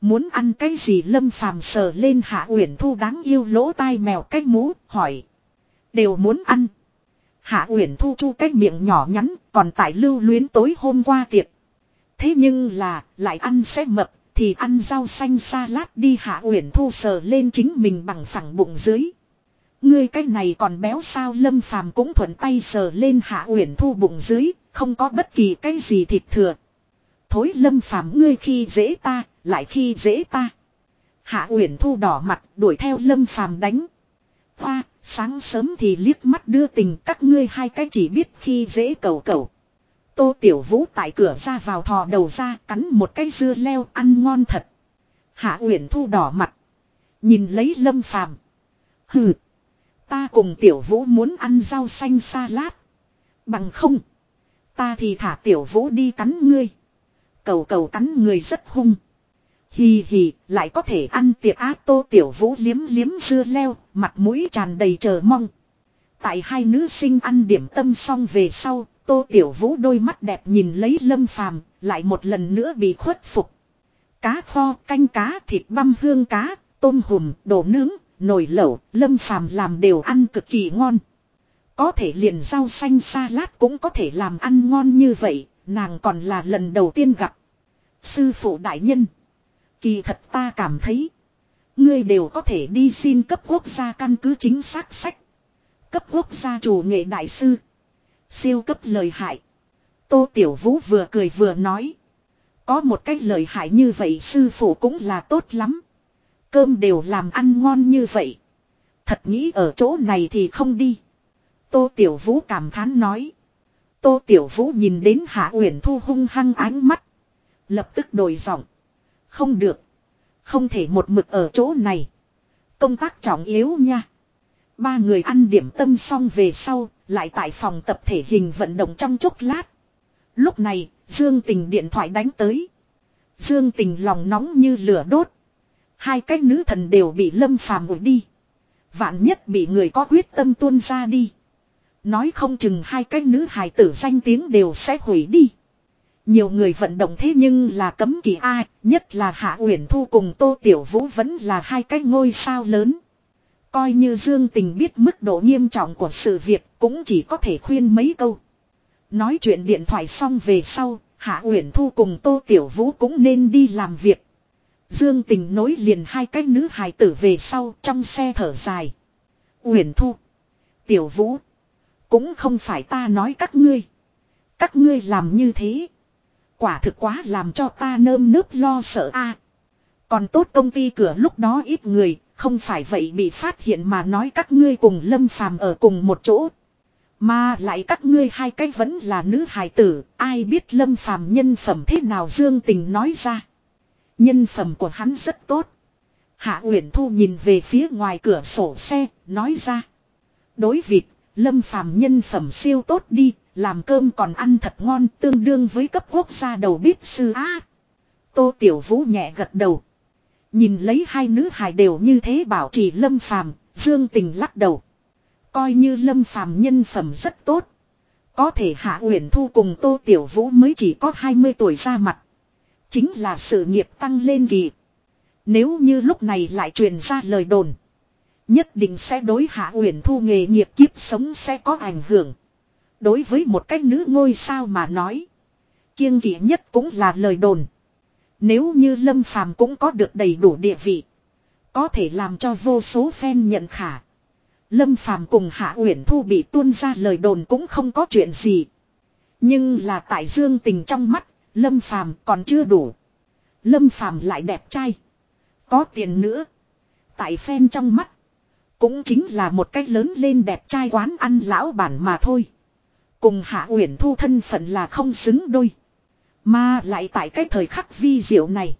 Muốn ăn cái gì lâm phàm sờ lên hạ uyển thu đáng yêu lỗ tai mèo cách mũ, hỏi. Đều muốn ăn. Hạ uyển thu chu cái miệng nhỏ nhắn, còn tại lưu luyến tối hôm qua tiệc. Thế nhưng là, lại ăn sẽ mập, thì ăn rau xanh salad đi hạ uyển thu sờ lên chính mình bằng phẳng bụng dưới. Ngươi cái này còn béo sao lâm phàm cũng thuận tay sờ lên hạ uyển thu bụng dưới, không có bất kỳ cái gì thịt thừa. Thối lâm phàm ngươi khi dễ ta, lại khi dễ ta. Hạ Uyển Thu đỏ mặt đuổi theo Lâm Phàm đánh. Hoa, sáng sớm thì liếc mắt đưa tình các ngươi hai cái chỉ biết khi dễ cầu cầu. Tô Tiểu Vũ tại cửa ra vào thò đầu ra cắn một cái dưa leo ăn ngon thật. Hạ Uyển Thu đỏ mặt. Nhìn lấy Lâm Phàm Hừ. Ta cùng Tiểu Vũ muốn ăn rau xanh salad. Bằng không. Ta thì thả Tiểu Vũ đi cắn ngươi. Cầu cầu cắn người rất hung. Hì hì, lại có thể ăn tiệc á tô tiểu vũ liếm liếm dưa leo, mặt mũi tràn đầy chờ mong. Tại hai nữ sinh ăn điểm tâm xong về sau, tô tiểu vũ đôi mắt đẹp nhìn lấy lâm phàm, lại một lần nữa bị khuất phục. Cá kho, canh cá, thịt băm hương cá, tôm hùm, đồ nướng, nồi lẩu, lâm phàm làm đều ăn cực kỳ ngon. Có thể liền rau xanh salad cũng có thể làm ăn ngon như vậy, nàng còn là lần đầu tiên gặp. Sư phụ đại nhân. Kỳ thật ta cảm thấy. Ngươi đều có thể đi xin cấp quốc gia căn cứ chính xác sách. Cấp quốc gia chủ nghệ đại sư. Siêu cấp lời hại. Tô Tiểu Vũ vừa cười vừa nói. Có một cách lời hại như vậy sư phụ cũng là tốt lắm. Cơm đều làm ăn ngon như vậy. Thật nghĩ ở chỗ này thì không đi. Tô Tiểu Vũ cảm thán nói. Tô Tiểu Vũ nhìn đến Hạ Uyển Thu hung hăng ánh mắt. Lập tức đổi giọng. Không được. Không thể một mực ở chỗ này. Công tác trọng yếu nha. Ba người ăn điểm tâm xong về sau, lại tại phòng tập thể hình vận động trong chốc lát. Lúc này, Dương Tình điện thoại đánh tới. Dương Tình lòng nóng như lửa đốt. Hai cái nữ thần đều bị lâm phàm ủi đi. Vạn nhất bị người có quyết tâm tuôn ra đi. Nói không chừng hai cái nữ hài tử danh tiếng đều sẽ hủy đi. Nhiều người vận động thế nhưng là cấm kỳ ai, nhất là Hạ Uyển Thu cùng Tô Tiểu Vũ vẫn là hai cái ngôi sao lớn. Coi như Dương Tình biết mức độ nghiêm trọng của sự việc cũng chỉ có thể khuyên mấy câu. Nói chuyện điện thoại xong về sau, Hạ Uyển Thu cùng Tô Tiểu Vũ cũng nên đi làm việc. Dương Tình nối liền hai cái nữ hài tử về sau trong xe thở dài. Uyển Thu, Tiểu Vũ, cũng không phải ta nói các ngươi. Các ngươi làm như thế. Quả thực quá làm cho ta nơm nớp lo sợ a. Còn tốt công ty cửa lúc đó ít người, không phải vậy bị phát hiện mà nói các ngươi cùng lâm phàm ở cùng một chỗ. Mà lại các ngươi hai cái vẫn là nữ hài tử, ai biết lâm phàm nhân phẩm thế nào Dương Tình nói ra. Nhân phẩm của hắn rất tốt. Hạ Uyển Thu nhìn về phía ngoài cửa sổ xe, nói ra. Đối vịt, lâm phàm nhân phẩm siêu tốt đi, làm cơm còn ăn thật ngon tương đương với cấp quốc gia đầu bếp sư á. Tô Tiểu Vũ nhẹ gật đầu. Nhìn lấy hai nữ hài đều như thế bảo trì lâm phàm, dương tình lắc đầu. Coi như lâm phàm nhân phẩm rất tốt. Có thể Hạ Uyển Thu cùng Tô Tiểu Vũ mới chỉ có 20 tuổi ra mặt. Chính là sự nghiệp tăng lên kỳ. Nếu như lúc này lại truyền ra lời đồn. Nhất định sẽ đối Hạ Uyển Thu nghề nghiệp kiếp sống sẽ có ảnh hưởng. Đối với một cái nữ ngôi sao mà nói. Kiêng kỵ nhất cũng là lời đồn. Nếu như Lâm Phàm cũng có được đầy đủ địa vị. Có thể làm cho vô số fan nhận khả. Lâm Phàm cùng Hạ Uyển Thu bị tuôn ra lời đồn cũng không có chuyện gì. Nhưng là tại Dương Tình trong mắt, Lâm Phàm còn chưa đủ. Lâm Phàm lại đẹp trai. Có tiền nữa. Tại fan trong mắt. Cũng chính là một cách lớn lên đẹp trai quán ăn lão bản mà thôi. Cùng Hạ Uyển Thu thân phận là không xứng đôi. Mà lại tại cái thời khắc vi diệu này.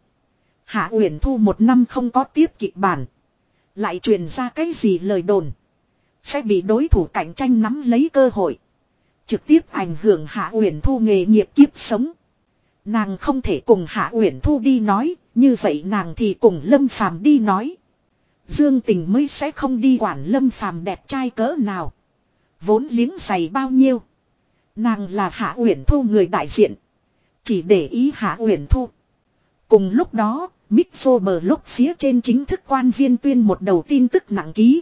Hạ Uyển Thu một năm không có tiếp kịch bản. Lại truyền ra cái gì lời đồn. Sẽ bị đối thủ cạnh tranh nắm lấy cơ hội. Trực tiếp ảnh hưởng Hạ Uyển Thu nghề nghiệp kiếp sống. Nàng không thể cùng Hạ Uyển Thu đi nói, như vậy nàng thì cùng Lâm Phàm đi nói. Dương Tình mới sẽ không đi quản Lâm Phàm đẹp trai cỡ nào. Vốn liếng dày bao nhiêu. Nàng là Hạ Uyển Thu người đại diện. Chỉ để ý Hạ Uyển Thu. Cùng lúc đó, Mixo bờ lúc phía trên chính thức quan viên tuyên một đầu tin tức nặng ký.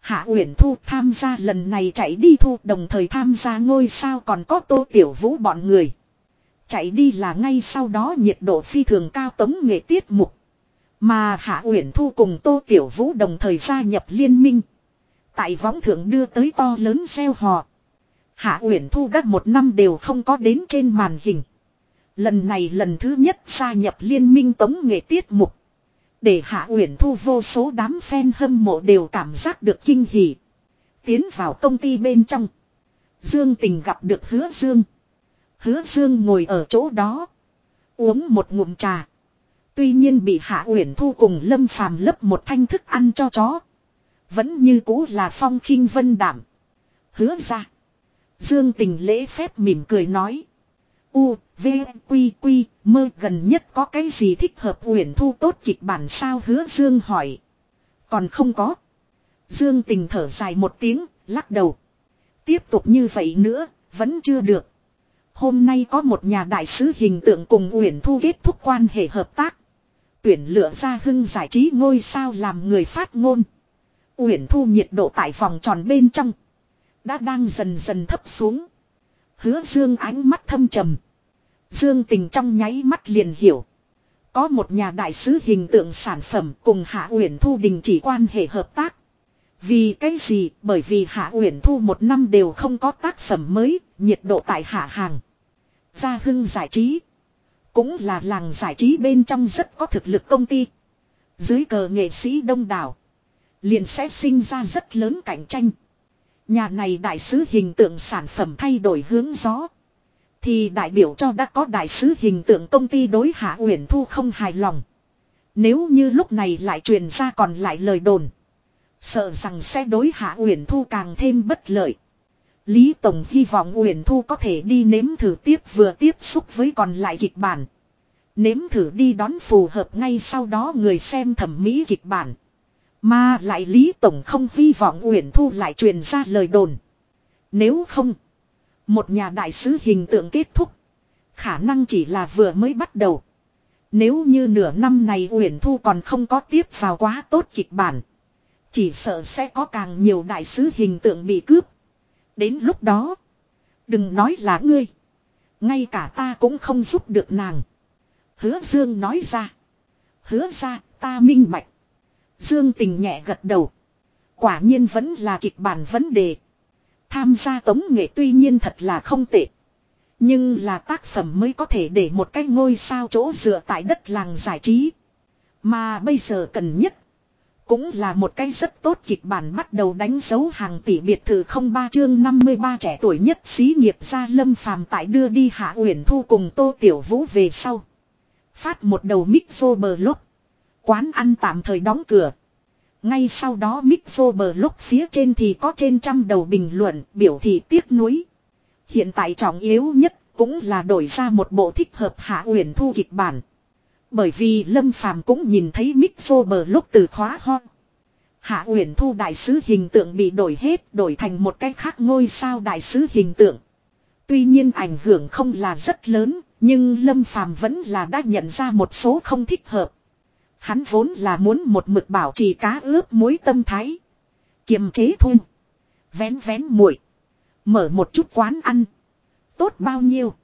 Hạ Uyển Thu tham gia lần này chạy đi thu đồng thời tham gia ngôi sao còn có tô tiểu vũ bọn người. Chạy đi là ngay sau đó nhiệt độ phi thường cao tống nghệ tiết mục. Mà Hạ Uyển Thu cùng Tô Tiểu Vũ đồng thời gia nhập liên minh. Tại võng thượng đưa tới to lớn gieo hò. Hạ Uyển Thu đã một năm đều không có đến trên màn hình. Lần này lần thứ nhất gia nhập liên minh tống nghệ tiết mục. Để Hạ Uyển Thu vô số đám fan hâm mộ đều cảm giác được kinh hỉ. Tiến vào công ty bên trong. Dương Tình gặp được Hứa Dương. Hứa Dương ngồi ở chỗ đó. Uống một ngụm trà. Tuy nhiên bị Hạ Uyển Thu cùng Lâm Phàm lấp một thanh thức ăn cho chó. Vẫn như cũ là phong khinh vân đảm. Hứa ra. Dương tình lễ phép mỉm cười nói. U, V, Quy, Quy, mơ gần nhất có cái gì thích hợp Uyển Thu tốt kịch bản sao hứa Dương hỏi. Còn không có. Dương tình thở dài một tiếng, lắc đầu. Tiếp tục như vậy nữa, vẫn chưa được. Hôm nay có một nhà đại sứ hình tượng cùng Uyển Thu kết thúc quan hệ hợp tác. Tuyển lựa ra hưng giải trí ngôi sao làm người phát ngôn. Uyển Thu nhiệt độ tại phòng tròn bên trong. Đã đang dần dần thấp xuống. Hứa Dương ánh mắt thâm trầm. Dương tình trong nháy mắt liền hiểu. Có một nhà đại sứ hình tượng sản phẩm cùng Hạ Uyển Thu đình chỉ quan hệ hợp tác. Vì cái gì? Bởi vì Hạ Uyển Thu một năm đều không có tác phẩm mới, nhiệt độ tại hạ hàng. Gia Hưng giải trí. Cũng là làng giải trí bên trong rất có thực lực công ty. Dưới cờ nghệ sĩ đông đảo. Liền sẽ sinh ra rất lớn cạnh tranh. Nhà này đại sứ hình tượng sản phẩm thay đổi hướng gió. Thì đại biểu cho đã có đại sứ hình tượng công ty đối hạ Uyển Thu không hài lòng. Nếu như lúc này lại truyền ra còn lại lời đồn. Sợ rằng sẽ đối hạ Uyển Thu càng thêm bất lợi. Lý Tổng hy vọng Uyển Thu có thể đi nếm thử tiếp vừa tiếp xúc với còn lại kịch bản. Nếm thử đi đón phù hợp ngay sau đó người xem thẩm mỹ kịch bản. Mà lại Lý Tổng không hy vọng Uyển Thu lại truyền ra lời đồn. Nếu không, một nhà đại sứ hình tượng kết thúc, khả năng chỉ là vừa mới bắt đầu. Nếu như nửa năm này Uyển Thu còn không có tiếp vào quá tốt kịch bản, chỉ sợ sẽ có càng nhiều đại sứ hình tượng bị cướp. Đến lúc đó, đừng nói là ngươi, ngay cả ta cũng không giúp được nàng. Hứa Dương nói ra. Hứa ra, ta minh bạch. Dương tình nhẹ gật đầu. Quả nhiên vẫn là kịch bản vấn đề. Tham gia tống nghệ tuy nhiên thật là không tệ. Nhưng là tác phẩm mới có thể để một cái ngôi sao chỗ dựa tại đất làng giải trí. Mà bây giờ cần nhất. Cũng là một cái rất tốt kịch bản bắt đầu đánh dấu hàng tỷ biệt thự không ba chương 53 trẻ tuổi nhất xí nghiệp gia lâm phàm tại đưa đi hạ uyển thu cùng tô tiểu vũ về sau. Phát một đầu mic bờ lúc. Quán ăn tạm thời đóng cửa. Ngay sau đó Mixo bờ lúc phía trên thì có trên trăm đầu bình luận biểu thị tiếc nuối. Hiện tại trọng yếu nhất cũng là đổi ra một bộ thích hợp hạ uyển thu kịch bản. Bởi vì Lâm Phàm cũng nhìn thấy Mixo bờ lúc từ khóa ho. Hạ uyển thu đại sứ hình tượng bị đổi hết đổi thành một cách khác ngôi sao đại sứ hình tượng. Tuy nhiên ảnh hưởng không là rất lớn, nhưng Lâm Phàm vẫn là đã nhận ra một số không thích hợp. Hắn vốn là muốn một mực bảo trì cá ướp muối tâm thái. Kiềm chế thun Vén vén muội Mở một chút quán ăn. Tốt bao nhiêu.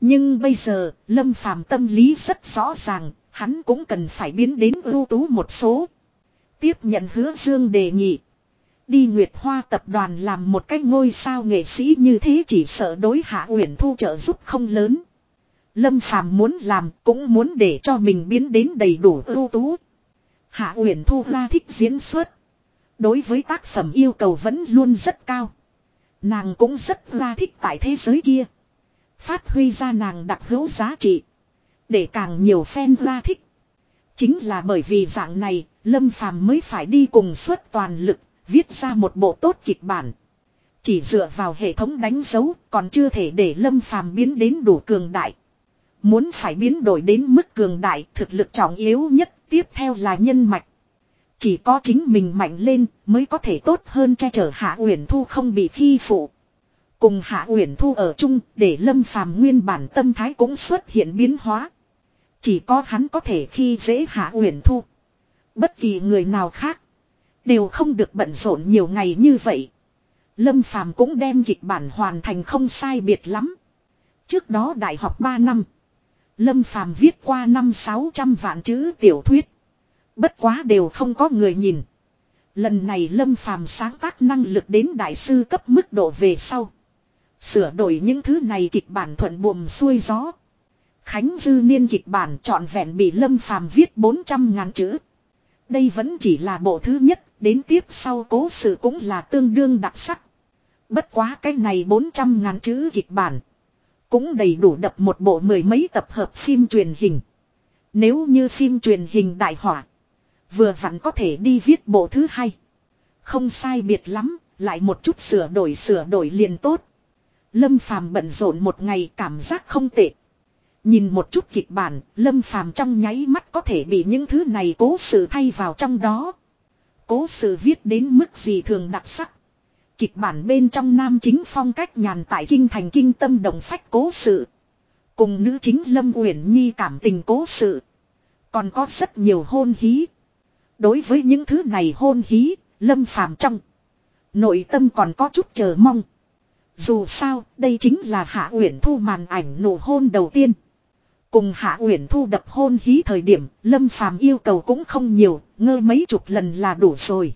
Nhưng bây giờ, Lâm Phàm tâm lý rất rõ ràng, hắn cũng cần phải biến đến ưu tú một số. Tiếp nhận hứa dương đề nghị. Đi Nguyệt Hoa tập đoàn làm một cái ngôi sao nghệ sĩ như thế chỉ sợ đối hạ uyển thu trợ giúp không lớn. Lâm Phàm muốn làm cũng muốn để cho mình biến đến đầy đủ ưu tú. Hạ Uyển Thu ra thích diễn xuất. Đối với tác phẩm yêu cầu vẫn luôn rất cao. Nàng cũng rất ra thích tại thế giới kia. Phát huy ra nàng đặc hữu giá trị. Để càng nhiều fan ra thích. Chính là bởi vì dạng này, Lâm Phàm mới phải đi cùng suốt toàn lực, viết ra một bộ tốt kịch bản. Chỉ dựa vào hệ thống đánh dấu, còn chưa thể để Lâm Phàm biến đến đủ cường đại. Muốn phải biến đổi đến mức cường đại, thực lực trọng yếu nhất tiếp theo là nhân mạch. Chỉ có chính mình mạnh lên mới có thể tốt hơn che chở Hạ Uyển Thu không bị khi phụ. Cùng Hạ Uyển Thu ở chung để Lâm Phàm nguyên bản tâm thái cũng xuất hiện biến hóa. Chỉ có hắn có thể khi dễ Hạ Uyển Thu. Bất kỳ người nào khác đều không được bận rộn nhiều ngày như vậy. Lâm Phàm cũng đem kịch bản hoàn thành không sai biệt lắm. Trước đó đại học 3 năm. Lâm Phàm viết qua năm sáu trăm vạn chữ tiểu thuyết. Bất quá đều không có người nhìn. Lần này Lâm Phàm sáng tác năng lực đến đại sư cấp mức độ về sau. Sửa đổi những thứ này kịch bản thuận buồm xuôi gió. Khánh Dư Niên kịch bản trọn vẹn bị Lâm Phàm viết 400 ngàn chữ. Đây vẫn chỉ là bộ thứ nhất, đến tiếp sau cố sự cũng là tương đương đặc sắc. Bất quá cái này 400 ngàn chữ kịch bản. Cũng đầy đủ đập một bộ mười mấy tập hợp phim truyền hình. Nếu như phim truyền hình đại hỏa. Vừa vặn có thể đi viết bộ thứ hai. Không sai biệt lắm, lại một chút sửa đổi sửa đổi liền tốt. Lâm Phàm bận rộn một ngày cảm giác không tệ. Nhìn một chút kịch bản, Lâm Phàm trong nháy mắt có thể bị những thứ này cố sự thay vào trong đó. Cố sự viết đến mức gì thường đặc sắc. Kịch bản bên trong nam chính phong cách nhàn tại kinh thành kinh tâm động phách cố sự. Cùng nữ chính Lâm Uyển Nhi cảm tình cố sự. Còn có rất nhiều hôn hí. Đối với những thứ này hôn hí, Lâm Phàm trong. Nội tâm còn có chút chờ mong. Dù sao, đây chính là Hạ Uyển Thu màn ảnh nổ hôn đầu tiên. Cùng Hạ Uyển Thu đập hôn hí thời điểm, Lâm Phàm yêu cầu cũng không nhiều, ngơ mấy chục lần là đủ rồi.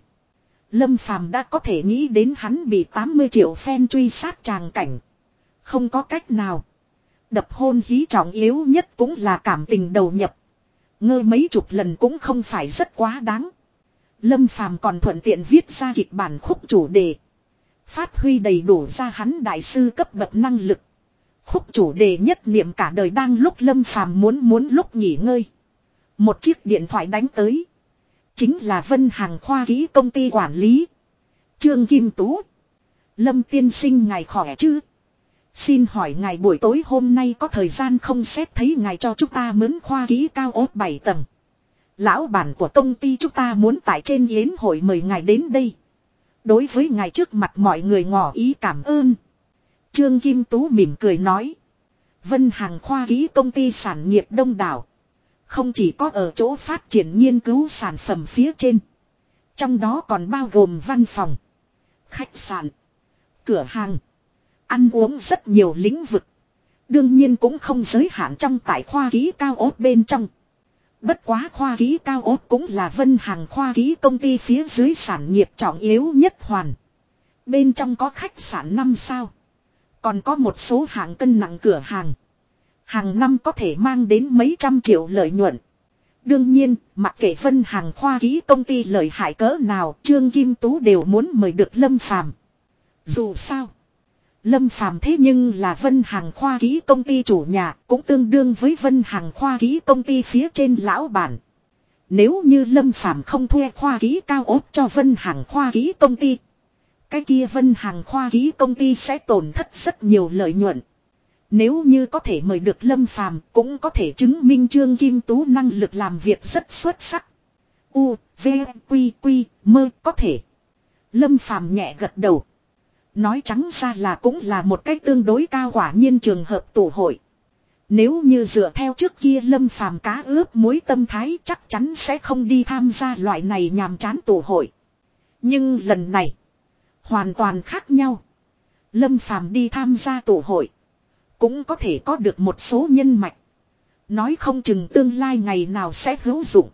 Lâm Phàm đã có thể nghĩ đến hắn bị 80 triệu fan truy sát tràng cảnh. Không có cách nào. Đập hôn hí trọng yếu nhất cũng là cảm tình đầu nhập. Ngơ mấy chục lần cũng không phải rất quá đáng. Lâm Phàm còn thuận tiện viết ra kịch bản khúc chủ đề. Phát huy đầy đủ ra hắn đại sư cấp bậc năng lực. Khúc chủ đề nhất niệm cả đời đang lúc Lâm Phàm muốn muốn lúc nghỉ ngơi. Một chiếc điện thoại đánh tới. Chính là Vân Hàng Khoa Ký công ty quản lý. Trương Kim Tú. Lâm tiên sinh ngài khỏe chứ? Xin hỏi ngài buổi tối hôm nay có thời gian không xét thấy ngài cho chúng ta mướn khoa ký cao ốt 7 tầng. Lão bản của công ty chúng ta muốn tại trên yến hội mời ngài đến đây. Đối với ngài trước mặt mọi người ngỏ ý cảm ơn. Trương Kim Tú mỉm cười nói. Vân Hàng khoa ký công ty sản nghiệp đông đảo. Không chỉ có ở chỗ phát triển nghiên cứu sản phẩm phía trên. Trong đó còn bao gồm văn phòng, khách sạn, cửa hàng, ăn uống rất nhiều lĩnh vực. Đương nhiên cũng không giới hạn trong tại khoa ký cao ốt bên trong. Bất quá khoa ký cao ốt cũng là vân hàng khoa ký công ty phía dưới sản nghiệp trọng yếu nhất hoàn. Bên trong có khách sạn 5 sao. Còn có một số hạng cân nặng cửa hàng. Hàng năm có thể mang đến mấy trăm triệu lợi nhuận. Đương nhiên, mặc kệ phân hàng khoa ký công ty lợi hại cỡ nào, Trương Kim Tú đều muốn mời được Lâm Phàm. Dù sao, Lâm Phàm thế nhưng là Vân Hàng khoa ký công ty chủ nhà, cũng tương đương với Vân Hàng khoa ký công ty phía trên lão bản. Nếu như Lâm Phàm không thuê khoa ký cao ốp cho Vân Hàng khoa ký công ty, cái kia Vân Hàng khoa ký công ty sẽ tổn thất rất nhiều lợi nhuận. Nếu như có thể mời được Lâm Phàm cũng có thể chứng minh Trương Kim Tú năng lực làm việc rất xuất sắc. U, V, Quy, Quy, mơ có thể. Lâm Phàm nhẹ gật đầu. Nói trắng ra là cũng là một cách tương đối cao quả nhiên trường hợp tổ hội. Nếu như dựa theo trước kia lâm phàm cá ướp mối tâm thái chắc chắn sẽ không đi tham gia loại này nhàm chán tổ hội. Nhưng lần này, hoàn toàn khác nhau. Lâm phàm đi tham gia tổ hội. Cũng có thể có được một số nhân mạch. Nói không chừng tương lai ngày nào sẽ hữu dụng.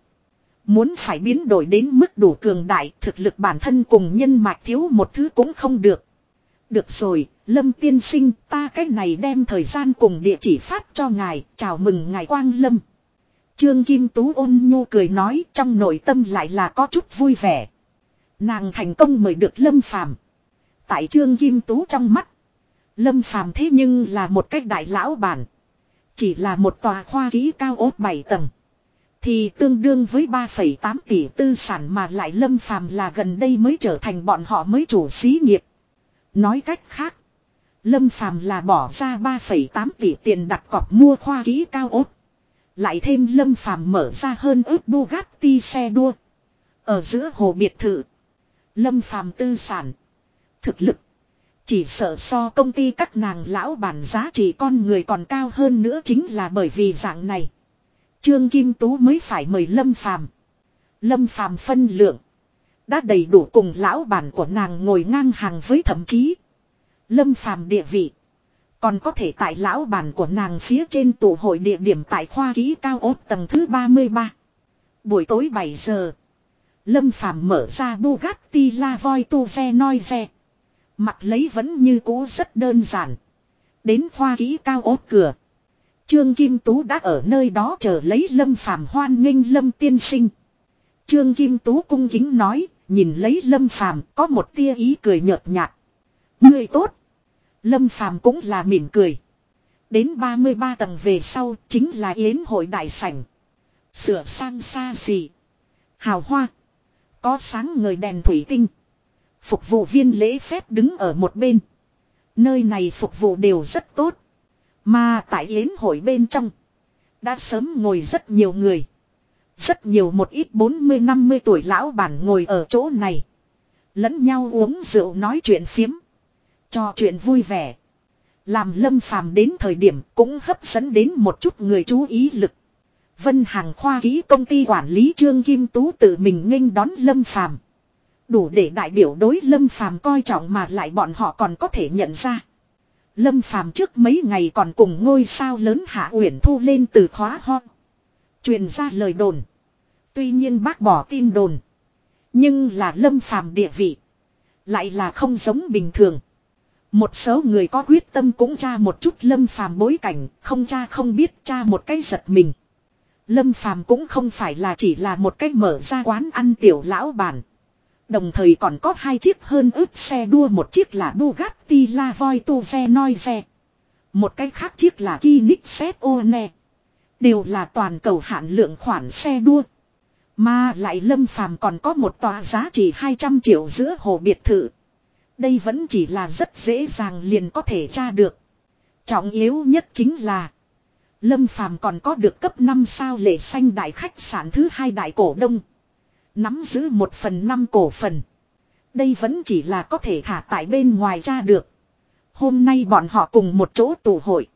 Muốn phải biến đổi đến mức đủ cường đại, thực lực bản thân cùng nhân mạch thiếu một thứ cũng không được. Được rồi, Lâm tiên sinh, ta cách này đem thời gian cùng địa chỉ phát cho ngài, chào mừng ngài Quang Lâm. Trương Kim Tú ôn nhu cười nói trong nội tâm lại là có chút vui vẻ. Nàng thành công mời được Lâm Phàm. Tại Trương Kim Tú trong mắt, Lâm Phàm thế nhưng là một cách đại lão bản. Chỉ là một tòa khoa ký cao ốt 7 tầng. Thì tương đương với 3,8 tỷ tư sản mà lại Lâm Phàm là gần đây mới trở thành bọn họ mới chủ xí nghiệp. Nói cách khác. Lâm Phàm là bỏ ra 3,8 tỷ tiền đặt cọc mua khoa ký cao ốt. Lại thêm Lâm Phàm mở ra hơn ước Bugatti xe đua. Ở giữa hồ biệt thự. Lâm Phàm tư sản. Thực lực. Chỉ sợ so công ty các nàng lão bản giá trị con người còn cao hơn nữa chính là bởi vì dạng này. Trương Kim Tú mới phải mời Lâm Phàm. Lâm Phàm phân lượng. Đã đầy đủ cùng lão bản của nàng ngồi ngang hàng với thậm chí. Lâm phàm địa vị. Còn có thể tại lão bản của nàng phía trên tụ hội địa điểm tại khoa ký cao ốt tầng thứ 33. Buổi tối 7 giờ. Lâm phàm mở ra Bugatti La Voi Tu Ve Noi Ve. Mặt lấy vẫn như cũ rất đơn giản. Đến khoa ký cao ốt cửa. Trương Kim Tú đã ở nơi đó chờ lấy Lâm Phàm hoan nghênh Lâm tiên sinh. Trương Kim Tú cung kính nói, nhìn lấy Lâm Phàm có một tia ý cười nhợt nhạt. Người tốt. Lâm Phàm cũng là mỉm cười. Đến 33 tầng về sau chính là yến hội đại sảnh. Sửa sang xa xỉ. Hào hoa. Có sáng người đèn thủy tinh. Phục vụ viên lễ phép đứng ở một bên. Nơi này phục vụ đều rất tốt. Mà tại yến hội bên trong. Đã sớm ngồi rất nhiều người. Rất nhiều một ít 40-50 tuổi lão bản ngồi ở chỗ này. Lẫn nhau uống rượu nói chuyện phiếm. Cho chuyện vui vẻ. Làm lâm phàm đến thời điểm cũng hấp dẫn đến một chút người chú ý lực. Vân Hàng khoa ký công ty quản lý Trương Kim Tú tự mình nghênh đón Lâm Phàm. Đủ để đại biểu đối Lâm Phàm coi trọng mà lại bọn họ còn có thể nhận ra. Lâm Phàm trước mấy ngày còn cùng ngôi sao lớn Hạ Uyển Thu lên từ khóa ho. Truyền ra lời đồn. Tuy nhiên bác bỏ tin đồn. Nhưng là lâm phàm địa vị. Lại là không giống bình thường. Một số người có quyết tâm cũng tra một chút lâm phàm bối cảnh. Không tra không biết, tra một cái giật mình. Lâm Phàm cũng không phải là chỉ là một cách mở ra quán ăn tiểu lão bản. Đồng thời còn có hai chiếc hơn ướp xe đua, một chiếc là Bugatti La Voi Tu Noi Một cái khác chiếc là Koenigsegg One. Đều là toàn cầu hạn lượng khoản xe đua. Mà lại Lâm Phàm còn có một tòa giá trị 200 triệu giữa hồ biệt thự. Đây vẫn chỉ là rất dễ dàng liền có thể tra được. Trọng yếu nhất chính là, Lâm Phàm còn có được cấp 5 sao lệ xanh đại khách sạn thứ hai đại cổ đông. Nắm giữ một phần năm cổ phần. Đây vẫn chỉ là có thể thả tại bên ngoài ra được. Hôm nay bọn họ cùng một chỗ tụ hội.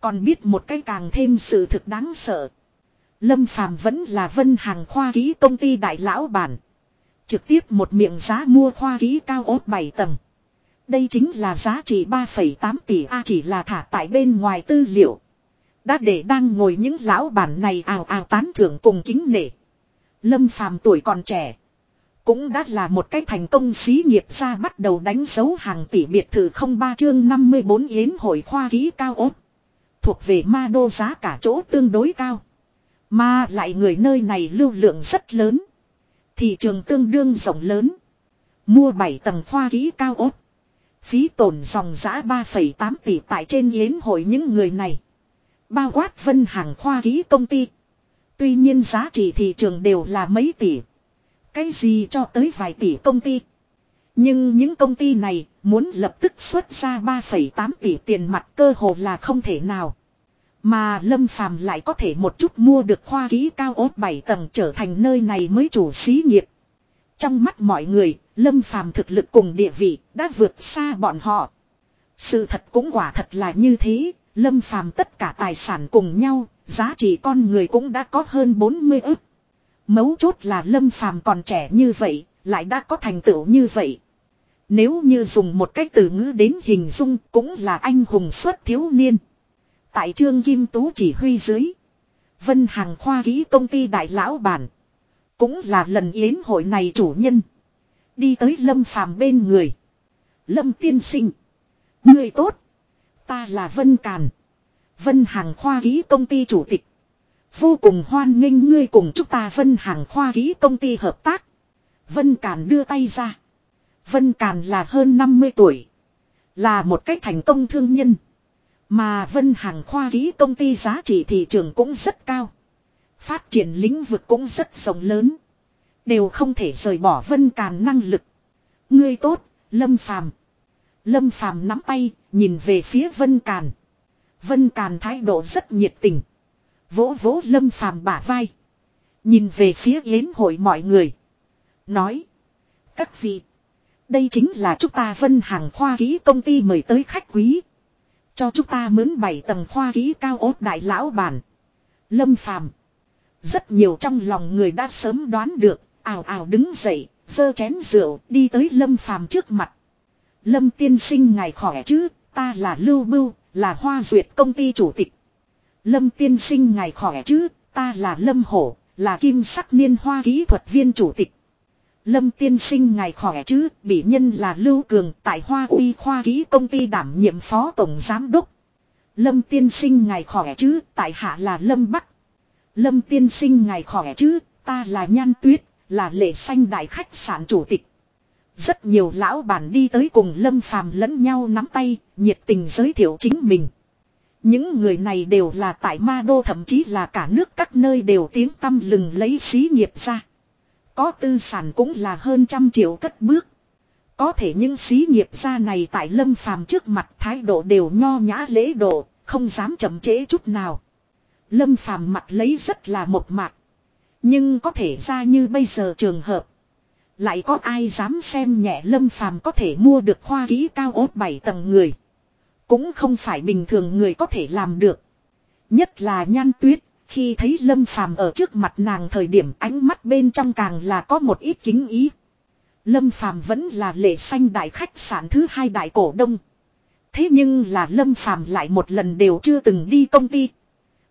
Còn biết một cái càng thêm sự thực đáng sợ. Lâm Phàm vẫn là vân hàng khoa ký công ty đại lão bản. Trực tiếp một miệng giá mua khoa ký cao ốt 7 tầng. Đây chính là giá trị 3,8 tỷ A chỉ là thả tại bên ngoài tư liệu. Đã để đang ngồi những lão bản này ào ào tán thưởng cùng kính nể. Lâm phàm tuổi còn trẻ. Cũng đã là một cái thành công xí nghiệp ra bắt đầu đánh dấu hàng tỷ biệt thự không ba chương 54 yến hội khoa ký cao ốt. Thuộc về ma đô giá cả chỗ tương đối cao. Mà lại người nơi này lưu lượng rất lớn. Thị trường tương đương rộng lớn. Mua 7 tầng khoa ký cao ốt. Phí tổn dòng giã 3,8 tỷ tại trên yến hội những người này. Bao quát vân hàng khoa ký công ty. Tuy nhiên giá trị thị trường đều là mấy tỷ. Cái gì cho tới vài tỷ công ty. Nhưng những công ty này muốn lập tức xuất ra 3,8 tỷ tiền mặt cơ hồ là không thể nào. Mà Lâm Phàm lại có thể một chút mua được khoa ký cao ốt 7 tầng trở thành nơi này mới chủ xí nghiệp. Trong mắt mọi người, Lâm Phàm thực lực cùng địa vị đã vượt xa bọn họ. Sự thật cũng quả thật là như thế, Lâm Phàm tất cả tài sản cùng nhau, giá trị con người cũng đã có hơn 40 ức. Mấu chốt là Lâm Phàm còn trẻ như vậy, lại đã có thành tựu như vậy. Nếu như dùng một cách từ ngữ đến hình dung cũng là anh hùng xuất thiếu niên. Tại trương Kim Tú chỉ huy dưới. Vân Hàng khoa ký công ty đại lão bản. Cũng là lần yến hội này chủ nhân. Đi tới Lâm Phàm bên người. Lâm tiên sinh. Người tốt. Ta là Vân Càn. Vân Hàng khoa ký công ty chủ tịch. Vô cùng hoan nghênh ngươi cùng chúng ta Vân Hàng khoa ký công ty hợp tác. Vân Càn đưa tay ra. Vân Càn là hơn 50 tuổi. Là một cách thành công thương nhân. Mà Vân Hàng khoa ký công ty giá trị thị trường cũng rất cao. Phát triển lĩnh vực cũng rất rộng lớn. Đều không thể rời bỏ Vân Càn năng lực. Ngươi tốt, Lâm Phàm. Lâm Phàm nắm tay, nhìn về phía Vân Càn. Vân Càn thái độ rất nhiệt tình. Vỗ vỗ Lâm Phàm bả vai. Nhìn về phía yến hội mọi người. Nói. Các vị. Đây chính là chúng ta Vân Hàng khoa ký công ty mời tới khách quý. Cho chúng ta mướn bảy tầng khoa ký cao ốt đại lão bản. Lâm Phàm Rất nhiều trong lòng người đã sớm đoán được, ào ào đứng dậy, giơ chén rượu, đi tới Lâm Phàm trước mặt. Lâm tiên sinh ngài khỏe chứ, ta là Lưu Bưu, là Hoa Duyệt công ty chủ tịch. Lâm tiên sinh ngài khỏe chứ, ta là Lâm Hổ, là Kim Sắc Niên Hoa kỹ thuật viên chủ tịch. Lâm tiên sinh ngài khỏe chứ, bị nhân là Lưu Cường tại Hoa Uy Khoa kỹ công ty đảm nhiệm phó tổng giám đốc. Lâm tiên sinh ngài khỏe chứ, tại hạ là Lâm Bắc. Lâm tiên sinh ngài khỏe chứ, ta là Nhan Tuyết, là lệ xanh đại khách sạn chủ tịch. Rất nhiều lão bản đi tới cùng Lâm Phàm lẫn nhau nắm tay, nhiệt tình giới thiệu chính mình. Những người này đều là tại Ma Đô thậm chí là cả nước các nơi đều tiếng tăm lừng lấy xí nghiệp ra. Có tư sản cũng là hơn trăm triệu cất bước. Có thể những xí nghiệp gia này tại Lâm Phàm trước mặt thái độ đều nho nhã lễ độ, không dám chậm trễ chút nào. Lâm Phàm mặt lấy rất là một mạc. Nhưng có thể ra như bây giờ trường hợp. Lại có ai dám xem nhẹ Lâm Phàm có thể mua được khoa ký cao ốt 7 tầng người. Cũng không phải bình thường người có thể làm được. Nhất là nhan tuyết, khi thấy Lâm Phàm ở trước mặt nàng thời điểm ánh mắt bên trong càng là có một ít kính ý. Lâm Phàm vẫn là lệ xanh đại khách sạn thứ hai đại cổ đông. Thế nhưng là Lâm Phàm lại một lần đều chưa từng đi công ty.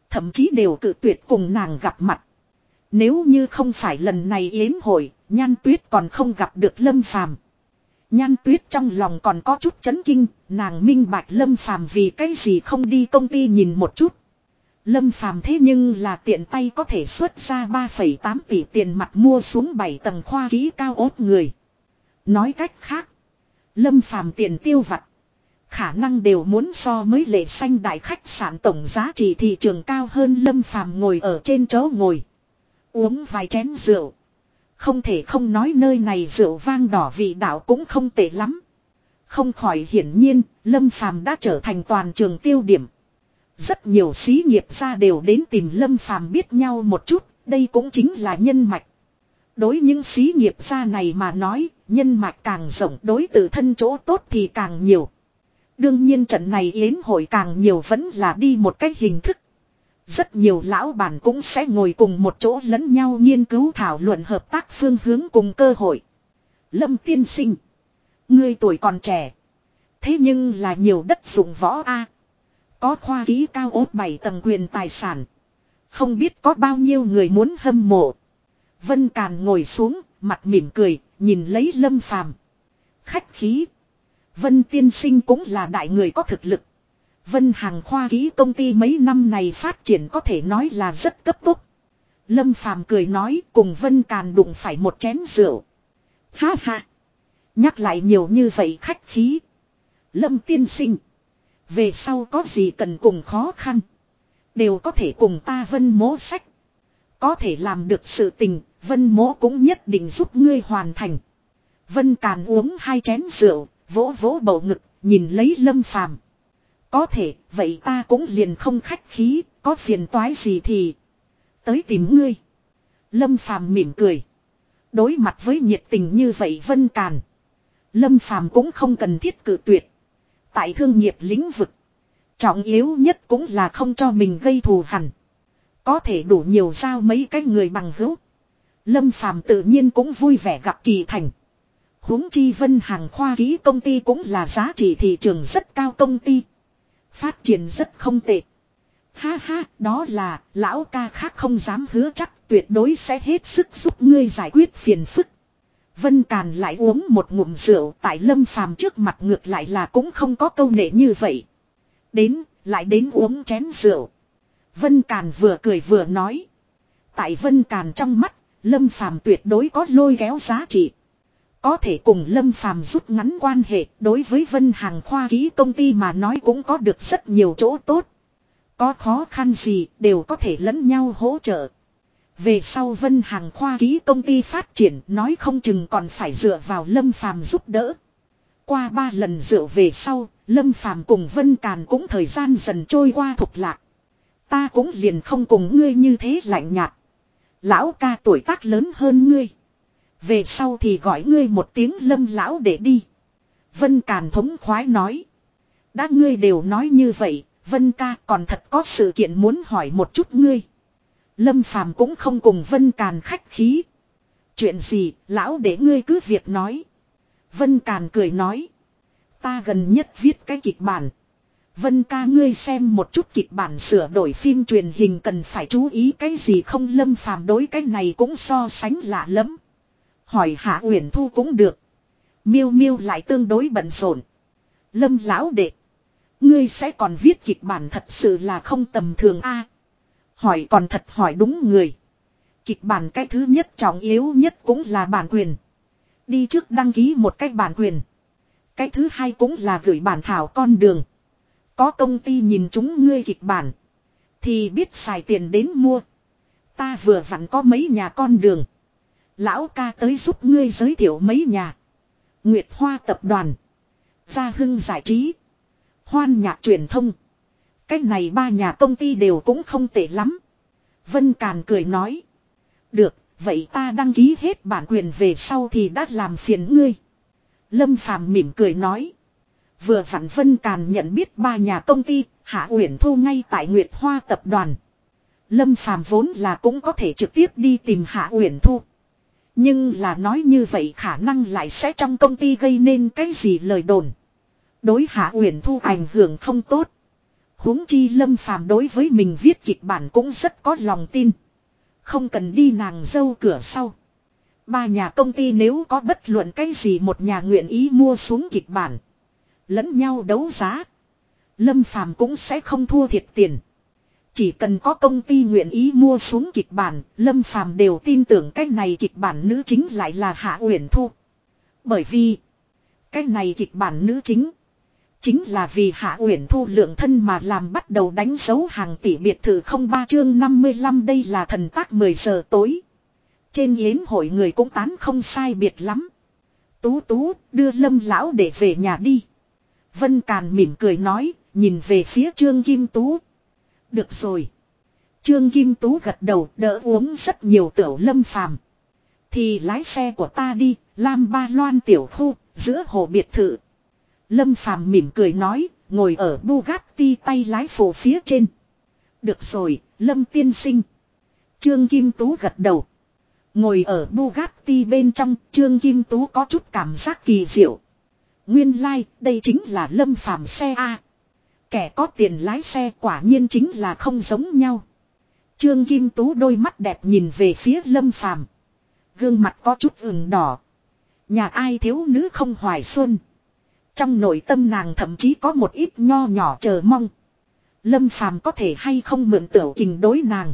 Thậm chí đều cự tuyệt cùng nàng gặp mặt. Nếu như không phải lần này yến hội, Nhan Tuyết còn không gặp được Lâm Phàm. Nhan Tuyết trong lòng còn có chút chấn kinh, nàng minh bạch Lâm Phàm vì cái gì không đi công ty nhìn một chút. Lâm Phàm thế nhưng là tiện tay có thể xuất ra 3,8 tỷ tiền mặt mua xuống 7 tầng khoa ký cao ốt người. Nói cách khác, Lâm Phàm tiền tiêu vặt khả năng đều muốn so mới lệ xanh đại khách sạn tổng giá trị thị trường cao hơn Lâm Phàm ngồi ở trên chỗ ngồi, uống vài chén rượu. Không thể không nói nơi này rượu vang đỏ vị đạo cũng không tệ lắm. Không khỏi hiển nhiên, Lâm Phàm đã trở thành toàn trường tiêu điểm. Rất nhiều xí nghiệp gia đều đến tìm Lâm Phàm biết nhau một chút, đây cũng chính là nhân mạch. Đối những xí nghiệp gia này mà nói, nhân mạch càng rộng đối tự thân chỗ tốt thì càng nhiều. Đương nhiên trận này yến hội càng nhiều vẫn là đi một cách hình thức. Rất nhiều lão bản cũng sẽ ngồi cùng một chỗ lẫn nhau nghiên cứu thảo luận hợp tác phương hướng cùng cơ hội. Lâm tiên sinh. Ngươi tuổi còn trẻ. Thế nhưng là nhiều đất dụng võ A. Có khoa ký cao ốt 7 tầng quyền tài sản. Không biết có bao nhiêu người muốn hâm mộ. Vân Càn ngồi xuống, mặt mỉm cười, nhìn lấy Lâm Phàm. Khách khí. Vân Tiên Sinh cũng là đại người có thực lực. Vân Hàng khoa ký công ty mấy năm này phát triển có thể nói là rất cấp tốc. Lâm Phàm cười nói cùng Vân Càn đụng phải một chén rượu. Ha ha. Nhắc lại nhiều như vậy khách khí. Lâm tiên sinh. Về sau có gì cần cùng khó khăn. Đều có thể cùng ta vân mố sách. Có thể làm được sự tình, vân mố cũng nhất định giúp ngươi hoàn thành. Vân Càn uống hai chén rượu, vỗ vỗ bầu ngực, nhìn lấy lâm phàm. Có thể, vậy ta cũng liền không khách khí, có phiền toái gì thì tới tìm ngươi. Lâm phàm mỉm cười. Đối mặt với nhiệt tình như vậy Vân Càn. Lâm phàm cũng không cần thiết cử tuyệt. Tại thương nghiệp lĩnh vực. Trọng yếu nhất cũng là không cho mình gây thù hằn. Có thể đủ nhiều giao mấy cái người bằng hữu. Lâm phàm tự nhiên cũng vui vẻ gặp kỳ thành huống chi vân hàng khoa ký công ty cũng là giá trị thị trường rất cao công ty. Phát triển rất không tệ. Ha ha, đó là, lão ca khác không dám hứa chắc tuyệt đối sẽ hết sức giúp ngươi giải quyết phiền phức. Vân Càn lại uống một ngụm rượu tại lâm phàm trước mặt ngược lại là cũng không có câu nệ như vậy. Đến, lại đến uống chén rượu. Vân Càn vừa cười vừa nói. Tại Vân Càn trong mắt, lâm phàm tuyệt đối có lôi kéo giá trị. Có thể cùng Lâm Phàm rút ngắn quan hệ đối với Vân Hàng khoa ký công ty mà nói cũng có được rất nhiều chỗ tốt. Có khó khăn gì đều có thể lẫn nhau hỗ trợ. Về sau Vân Hàng khoa ký công ty phát triển nói không chừng còn phải dựa vào Lâm Phàm giúp đỡ. Qua ba lần rượu về sau, Lâm Phàm cùng Vân Càn cũng thời gian dần trôi qua thuộc lạc. Ta cũng liền không cùng ngươi như thế lạnh nhạt. Lão ca tuổi tác lớn hơn ngươi. Về sau thì gọi ngươi một tiếng lâm lão để đi. Vân Càn thống khoái nói. Đã ngươi đều nói như vậy, Vân ca còn thật có sự kiện muốn hỏi một chút ngươi. Lâm Phàm cũng không cùng Vân Càn khách khí. Chuyện gì, lão để ngươi cứ việc nói. Vân Càn cười nói. Ta gần nhất viết cái kịch bản. Vân ca ngươi xem một chút kịch bản sửa đổi phim truyền hình cần phải chú ý cái gì không lâm phàm đối cái này cũng so sánh lạ lắm. Hỏi Hạ Uyển Thu cũng được. Miêu Miêu lại tương đối bận rộn. Lâm lão đệ, ngươi sẽ còn viết kịch bản thật sự là không tầm thường a. hỏi còn thật hỏi đúng người. Kịch bản cái thứ nhất trọng yếu nhất cũng là bản quyền. Đi trước đăng ký một cách bản quyền. Cái thứ hai cũng là gửi bản thảo con đường. Có công ty nhìn chúng ngươi kịch bản. Thì biết xài tiền đến mua. Ta vừa vặn có mấy nhà con đường. Lão ca tới giúp ngươi giới thiệu mấy nhà. Nguyệt Hoa tập đoàn. Gia Hưng giải trí. Hoan nhạc truyền thông. Cách này ba nhà công ty đều cũng không tệ lắm. Vân Càn cười nói. Được, vậy ta đăng ký hết bản quyền về sau thì đã làm phiền ngươi. Lâm Phàm mỉm cười nói. Vừa vặn Vân Càn nhận biết ba nhà công ty, Hạ Uyển Thu ngay tại Nguyệt Hoa tập đoàn. Lâm Phàm vốn là cũng có thể trực tiếp đi tìm Hạ Uyển Thu. Nhưng là nói như vậy khả năng lại sẽ trong công ty gây nên cái gì lời đồn. Đối hạ uyển thu ảnh hưởng không tốt. huống chi lâm phàm đối với mình viết kịch bản cũng rất có lòng tin. Không cần đi nàng dâu cửa sau. Ba nhà công ty nếu có bất luận cái gì một nhà nguyện ý mua xuống kịch bản. Lẫn nhau đấu giá. Lâm phàm cũng sẽ không thua thiệt tiền. Chỉ cần có công ty nguyện ý mua xuống kịch bản, Lâm Phàm đều tin tưởng cái này kịch bản nữ chính lại là Hạ Uyển Thu. Bởi vì, cái này kịch bản nữ chính chính là vì Hạ Uyển Thu lượng thân mà làm bắt đầu đánh dấu hàng tỷ biệt thự không ba chương 55 đây là thần tác 10 giờ tối. Trên yến hội người cũng tán không sai biệt lắm. Tú tú, đưa lâm lão để về nhà đi. Vân Càn mỉm cười nói, nhìn về phía Trương Kim Tú. Được rồi. Trương Kim Tú gật đầu đỡ uống rất nhiều tiểu lâm phàm. Thì lái xe của ta đi, Lam Ba Loan tiểu khu, giữa hồ biệt thự. Lâm phàm mỉm cười nói, ngồi ở Bugatti tay lái phổ phía trên. Được rồi, Lâm tiên sinh. Trương Kim Tú gật đầu. Ngồi ở Bugatti bên trong, Trương Kim Tú có chút cảm giác kỳ diệu. Nguyên lai, like, đây chính là Lâm Phàm xe A. Kẻ có tiền lái xe quả nhiên chính là không giống nhau. Trương Kim Tú đôi mắt đẹp nhìn về phía Lâm Phàm Gương mặt có chút ửng đỏ. Nhà ai thiếu nữ không hoài xuân. Trong nội tâm nàng thậm chí có một ít nho nhỏ chờ mong. Lâm Phàm có thể hay không mượn tiểu kình đối nàng.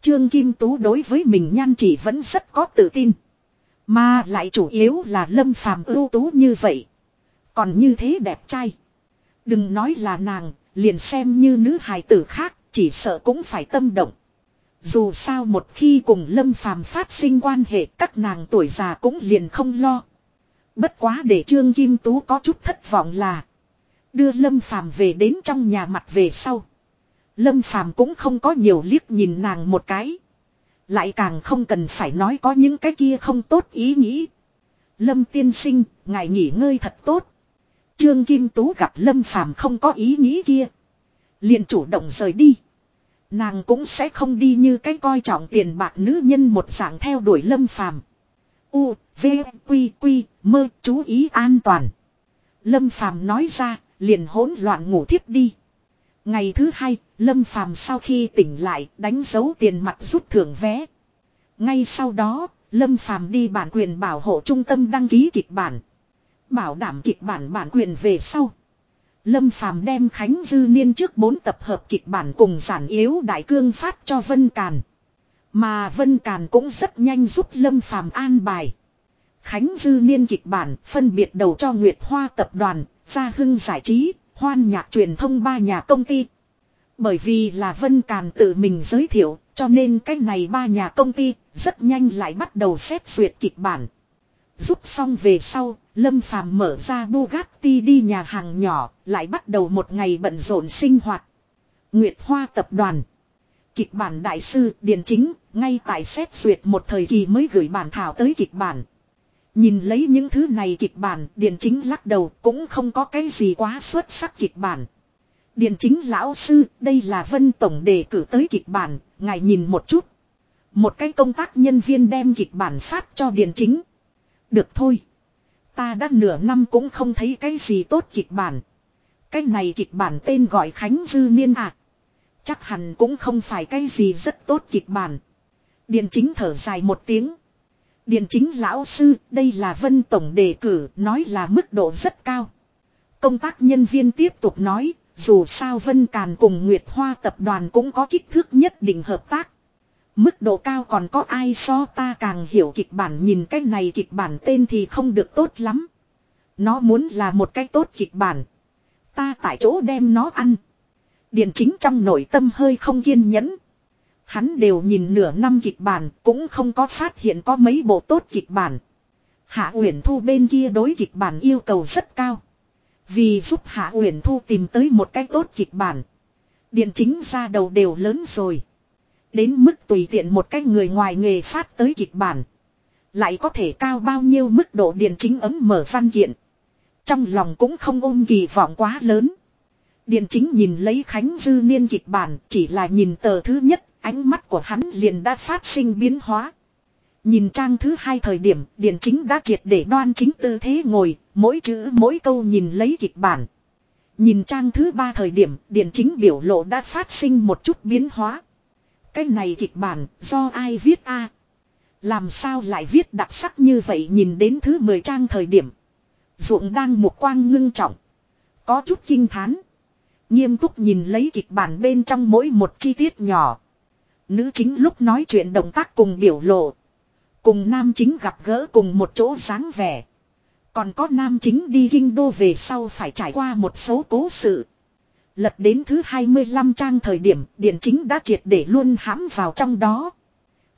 Trương Kim Tú đối với mình nhan chỉ vẫn rất có tự tin. Mà lại chủ yếu là Lâm Phàm ưu tú như vậy. Còn như thế đẹp trai. Đừng nói là nàng, liền xem như nữ hài tử khác, chỉ sợ cũng phải tâm động. Dù sao một khi cùng Lâm Phàm phát sinh quan hệ các nàng tuổi già cũng liền không lo. Bất quá để Trương Kim Tú có chút thất vọng là đưa Lâm Phàm về đến trong nhà mặt về sau. Lâm Phàm cũng không có nhiều liếc nhìn nàng một cái. Lại càng không cần phải nói có những cái kia không tốt ý nghĩ. Lâm tiên sinh, ngài nghỉ ngơi thật tốt. Trương Kim Tú gặp Lâm Phàm không có ý nghĩ kia. liền chủ động rời đi. Nàng cũng sẽ không đi như cái coi trọng tiền bạc nữ nhân một dạng theo đuổi Lâm Phàm. U, V, Quy, Quy, mơ, chú ý an toàn. Lâm Phàm nói ra, liền hỗn loạn ngủ thiếp đi. Ngày thứ hai, Lâm Phàm sau khi tỉnh lại đánh dấu tiền mặt rút thưởng vé. Ngay sau đó, Lâm Phàm đi bản quyền bảo hộ trung tâm đăng ký kịch bản. Bảo đảm kịch bản bản quyền về sau. Lâm Phàm đem Khánh Dư Niên trước bốn tập hợp kịch bản cùng giản yếu đại cương phát cho Vân Càn. Mà Vân Càn cũng rất nhanh giúp Lâm Phàm an bài. Khánh Dư Niên kịch bản phân biệt đầu cho Nguyệt Hoa tập đoàn, Gia Hưng giải trí, Hoan nhạc truyền thông ba nhà công ty. Bởi vì là Vân Càn tự mình giới thiệu, cho nên cách này ba nhà công ty rất nhanh lại bắt đầu xét duyệt kịch bản. Giúp xong về sau, Lâm Phàm mở ra Bugatti đi nhà hàng nhỏ, lại bắt đầu một ngày bận rộn sinh hoạt. Nguyệt Hoa tập đoàn. Kịch bản đại sư Điền Chính, ngay tại xét duyệt một thời kỳ mới gửi bản thảo tới kịch bản. Nhìn lấy những thứ này kịch bản, Điền Chính lắc đầu cũng không có cái gì quá xuất sắc kịch bản. Điền Chính lão sư, đây là Vân Tổng đề cử tới kịch bản, ngài nhìn một chút. Một cái công tác nhân viên đem kịch bản phát cho Điền Chính. Được thôi. Ta đã nửa năm cũng không thấy cái gì tốt kịch bản. Cái này kịch bản tên gọi Khánh Dư Niên ạ. À. Chắc hẳn cũng không phải cái gì rất tốt kịch bản. Điền chính thở dài một tiếng. Điền chính lão sư, đây là Vân Tổng đề cử, nói là mức độ rất cao. Công tác nhân viên tiếp tục nói, dù sao Vân Càn cùng Nguyệt Hoa tập đoàn cũng có kích thước nhất định hợp tác. Mức độ cao còn có ai so ta càng hiểu kịch bản nhìn cái này kịch bản tên thì không được tốt lắm. Nó muốn là một cái tốt kịch bản. Ta tại chỗ đem nó ăn. Điền chính trong nội tâm hơi không kiên nhẫn. Hắn đều nhìn nửa năm kịch bản, cũng không có phát hiện có mấy bộ tốt kịch bản. Hạ Uyển Thu bên kia đối kịch bản yêu cầu rất cao. Vì giúp Hạ Uyển Thu tìm tới một cái tốt kịch bản. Điện chính ra đầu đều lớn rồi. Đến mức tùy tiện một cái người ngoài nghề phát tới kịch bản. Lại có thể cao bao nhiêu mức độ điện chính ấm mở văn kiện. Trong lòng cũng không ôm kỳ vọng quá lớn. Điện chính nhìn lấy Khánh Dư Niên kịch bản chỉ là nhìn tờ thứ nhất, ánh mắt của hắn liền đã phát sinh biến hóa. Nhìn trang thứ hai thời điểm, điện chính đã triệt để đoan chính tư thế ngồi, mỗi chữ mỗi câu nhìn lấy kịch bản. Nhìn trang thứ ba thời điểm, điện chính biểu lộ đã phát sinh một chút biến hóa. Cái này kịch bản, do ai viết a Làm sao lại viết đặc sắc như vậy nhìn đến thứ 10 trang thời điểm. Ruộng đang một quang ngưng trọng. Có chút kinh thán. Nghiêm túc nhìn lấy kịch bản bên trong mỗi một chi tiết nhỏ. Nữ chính lúc nói chuyện động tác cùng biểu lộ. Cùng nam chính gặp gỡ cùng một chỗ dáng vẻ. Còn có nam chính đi kinh đô về sau phải trải qua một số cố sự. Lật đến thứ 25 trang thời điểm, điện chính đã triệt để luôn hãm vào trong đó.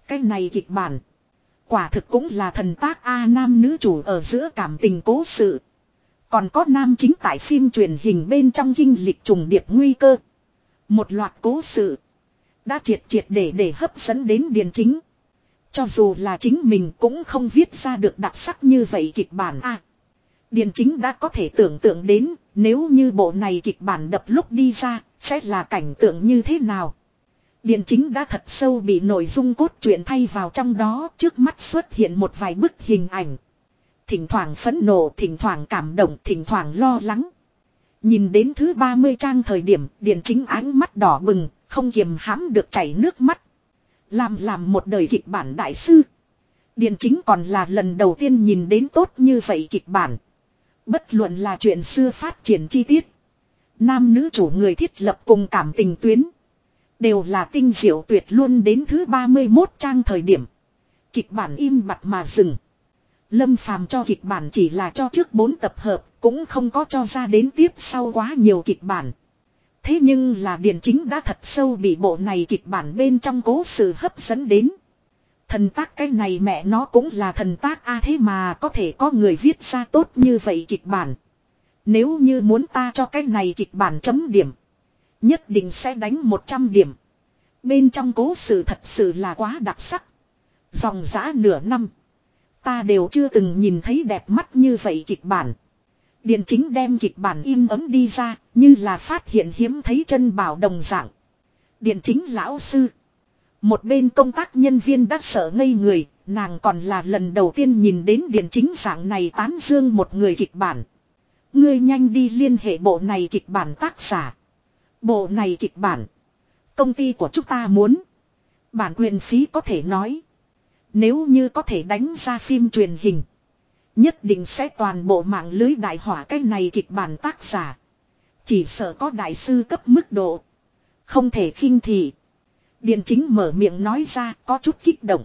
Cái này kịch bản. Quả thực cũng là thần tác A nam nữ chủ ở giữa cảm tình cố sự. Còn có nam chính tại phim truyền hình bên trong kinh lịch trùng điệp nguy cơ. Một loạt cố sự. Đã triệt triệt để để hấp dẫn đến điền chính. Cho dù là chính mình cũng không viết ra được đặc sắc như vậy kịch bản a điền chính đã có thể tưởng tượng đến nếu như bộ này kịch bản đập lúc đi ra sẽ là cảnh tượng như thế nào. Điền chính đã thật sâu bị nội dung cốt truyện thay vào trong đó trước mắt xuất hiện một vài bức hình ảnh. Thỉnh thoảng phẫn nộ, thỉnh thoảng cảm động, thỉnh thoảng lo lắng. Nhìn đến thứ 30 trang thời điểm, Điền chính ánh mắt đỏ bừng, không kiềm hãm được chảy nước mắt. Làm làm một đời kịch bản đại sư. Điền chính còn là lần đầu tiên nhìn đến tốt như vậy kịch bản. Bất luận là chuyện xưa phát triển chi tiết. Nam nữ chủ người thiết lập cùng cảm tình tuyến. Đều là tinh diệu tuyệt luôn đến thứ 31 trang thời điểm. Kịch bản im bặt mà dừng. Lâm phàm cho kịch bản chỉ là cho trước 4 tập hợp, cũng không có cho ra đến tiếp sau quá nhiều kịch bản. Thế nhưng là Điền Chính đã thật sâu bị bộ này kịch bản bên trong cố sự hấp dẫn đến. Thần tác cái này mẹ nó cũng là thần tác a à, thế mà có thể có người viết ra tốt như vậy kịch bản. Nếu như muốn ta cho cái này kịch bản chấm điểm. Nhất định sẽ đánh 100 điểm. Bên trong cố sự thật sự là quá đặc sắc. Dòng giã nửa năm. Ta đều chưa từng nhìn thấy đẹp mắt như vậy kịch bản. Điện chính đem kịch bản in ấm đi ra, như là phát hiện hiếm thấy chân bảo đồng dạng. Điện chính lão sư. Một bên công tác nhân viên đã sợ ngây người, nàng còn là lần đầu tiên nhìn đến điện chính dạng này tán dương một người kịch bản. Ngươi nhanh đi liên hệ bộ này kịch bản tác giả. Bộ này kịch bản. Công ty của chúng ta muốn. Bản quyền phí có thể nói. Nếu như có thể đánh ra phim truyền hình. Nhất định sẽ toàn bộ mạng lưới đại hỏa cái này kịch bản tác giả. Chỉ sợ có đại sư cấp mức độ. Không thể khinh thị điền chính mở miệng nói ra có chút kích động.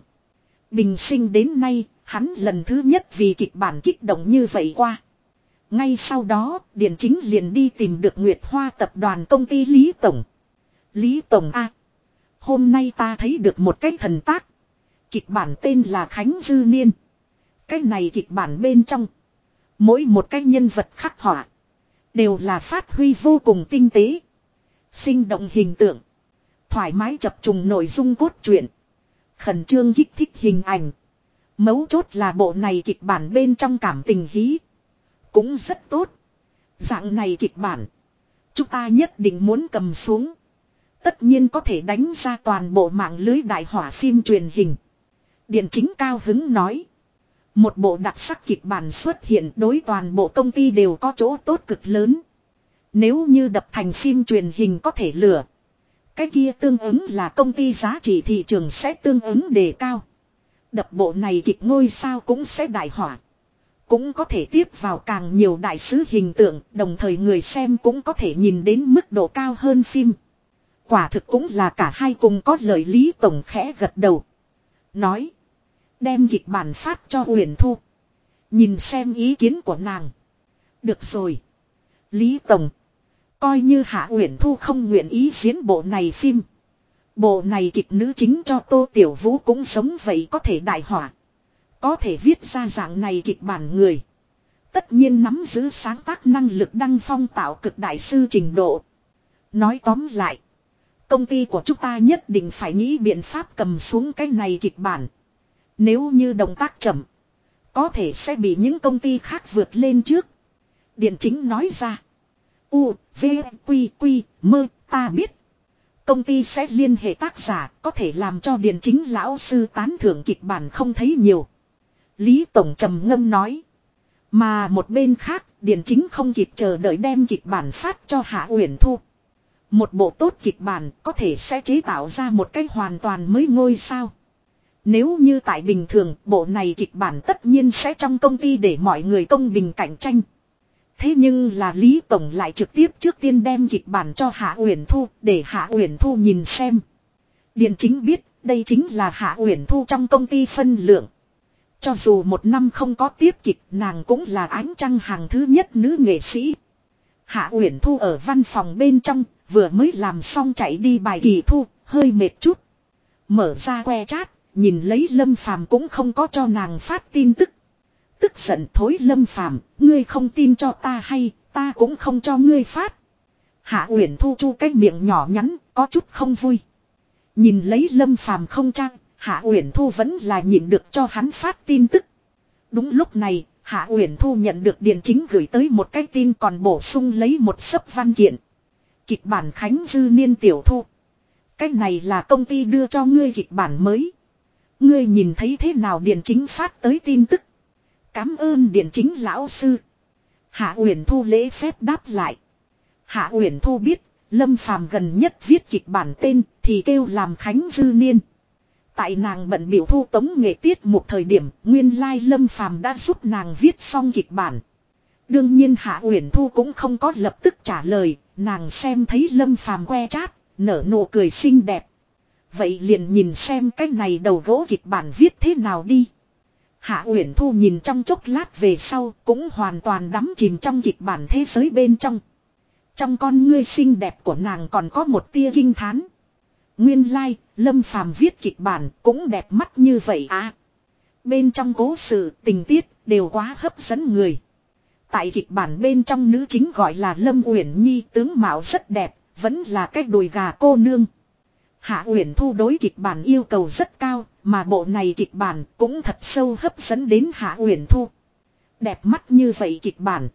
Bình sinh đến nay, hắn lần thứ nhất vì kịch bản kích động như vậy qua. Ngay sau đó, điền chính liền đi tìm được Nguyệt Hoa tập đoàn công ty Lý Tổng. Lý Tổng A. Hôm nay ta thấy được một cái thần tác. Kịch bản tên là Khánh Dư Niên. Cái này kịch bản bên trong. Mỗi một cái nhân vật khắc họa. Đều là phát huy vô cùng tinh tế. Sinh động hình tượng. Thoải mái chập trùng nội dung cốt truyện. Khẩn trương kích thích hình ảnh. Mấu chốt là bộ này kịch bản bên trong cảm tình hí. Cũng rất tốt. Dạng này kịch bản. Chúng ta nhất định muốn cầm xuống. Tất nhiên có thể đánh ra toàn bộ mạng lưới đại hỏa phim truyền hình. Điện chính cao hứng nói. Một bộ đặc sắc kịch bản xuất hiện đối toàn bộ công ty đều có chỗ tốt cực lớn. Nếu như đập thành phim truyền hình có thể lửa. Cái kia tương ứng là công ty giá trị thị trường sẽ tương ứng đề cao. Đập bộ này kịch ngôi sao cũng sẽ đại hỏa. Cũng có thể tiếp vào càng nhiều đại sứ hình tượng, đồng thời người xem cũng có thể nhìn đến mức độ cao hơn phim. Quả thực cũng là cả hai cùng có lời Lý Tổng khẽ gật đầu. Nói. Đem kịch bản phát cho Uyển Thu. Nhìn xem ý kiến của nàng. Được rồi. Lý Tổng. Coi như Hạ Uyển Thu không nguyện ý diễn bộ này phim. Bộ này kịch nữ chính cho Tô Tiểu Vũ cũng sống vậy có thể đại hỏa. Có thể viết ra dạng này kịch bản người. Tất nhiên nắm giữ sáng tác năng lực đăng phong tạo cực đại sư trình độ. Nói tóm lại. Công ty của chúng ta nhất định phải nghĩ biện pháp cầm xuống cái này kịch bản. Nếu như động tác chậm. Có thể sẽ bị những công ty khác vượt lên trước. Điện chính nói ra. U, V, Quy, Quy, Mơ, ta biết. Công ty sẽ liên hệ tác giả có thể làm cho điện chính lão sư tán thưởng kịch bản không thấy nhiều. Lý Tổng trầm ngâm nói. Mà một bên khác, điện chính không kịp chờ đợi đem kịch bản phát cho Hạ Uyển Thu. Một bộ tốt kịch bản có thể sẽ chế tạo ra một cách hoàn toàn mới ngôi sao. Nếu như tại bình thường, bộ này kịch bản tất nhiên sẽ trong công ty để mọi người công bình cạnh tranh. Thế nhưng là Lý Tổng lại trực tiếp trước tiên đem kịch bản cho Hạ Uyển Thu, để Hạ Uyển Thu nhìn xem. Điện chính biết, đây chính là Hạ Uyển Thu trong công ty phân lượng. Cho dù một năm không có tiếp kịch, nàng cũng là ánh trăng hàng thứ nhất nữ nghệ sĩ. Hạ Uyển Thu ở văn phòng bên trong, vừa mới làm xong chạy đi bài kỳ thu, hơi mệt chút. Mở ra que chat, nhìn lấy Lâm Phàm cũng không có cho nàng phát tin tức. Tức giận thối Lâm Phàm ngươi không tin cho ta hay ta cũng không cho ngươi phát. Hạ Uyển Thu chu cái miệng nhỏ nhắn có chút không vui. Nhìn lấy Lâm Phàm không trang Hạ Uyển Thu vẫn là nhịn được cho hắn phát tin tức. Đúng lúc này, Hạ Uyển Thu nhận được điện chính gửi tới một cái tin còn bổ sung lấy một sấp văn kiện. Kịch bản Khánh Dư Niên Tiểu Thu. Cái này là công ty đưa cho ngươi kịch bản mới. Ngươi nhìn thấy thế nào điện chính phát tới tin tức. Cám ơn điện chính lão sư. Hạ Uyển Thu lễ phép đáp lại. Hạ Uyển Thu biết, Lâm Phàm gần nhất viết kịch bản tên thì kêu làm Khánh Dư Niên. Tại nàng bận biểu thu tống nghệ tiết một thời điểm, nguyên lai Lâm Phàm đã giúp nàng viết xong kịch bản. Đương nhiên Hạ Uyển Thu cũng không có lập tức trả lời, nàng xem thấy Lâm Phàm que chát, nở nụ cười xinh đẹp. Vậy liền nhìn xem cái này đầu gỗ kịch bản viết thế nào đi. Hạ Uyển Thu nhìn trong chốc lát về sau, cũng hoàn toàn đắm chìm trong kịch bản thế giới bên trong. Trong con ngươi xinh đẹp của nàng còn có một tia kinh thán. Nguyên lai, like, Lâm Phàm viết kịch bản cũng đẹp mắt như vậy à. Bên trong cố sự, tình tiết đều quá hấp dẫn người. Tại kịch bản bên trong nữ chính gọi là Lâm Uyển Nhi tướng mạo rất đẹp, vẫn là cái đùi gà cô nương. Hạ Uyển Thu đối kịch bản yêu cầu rất cao, mà bộ này kịch bản cũng thật sâu hấp dẫn đến Hạ Uyển Thu. Đẹp mắt như vậy kịch bản.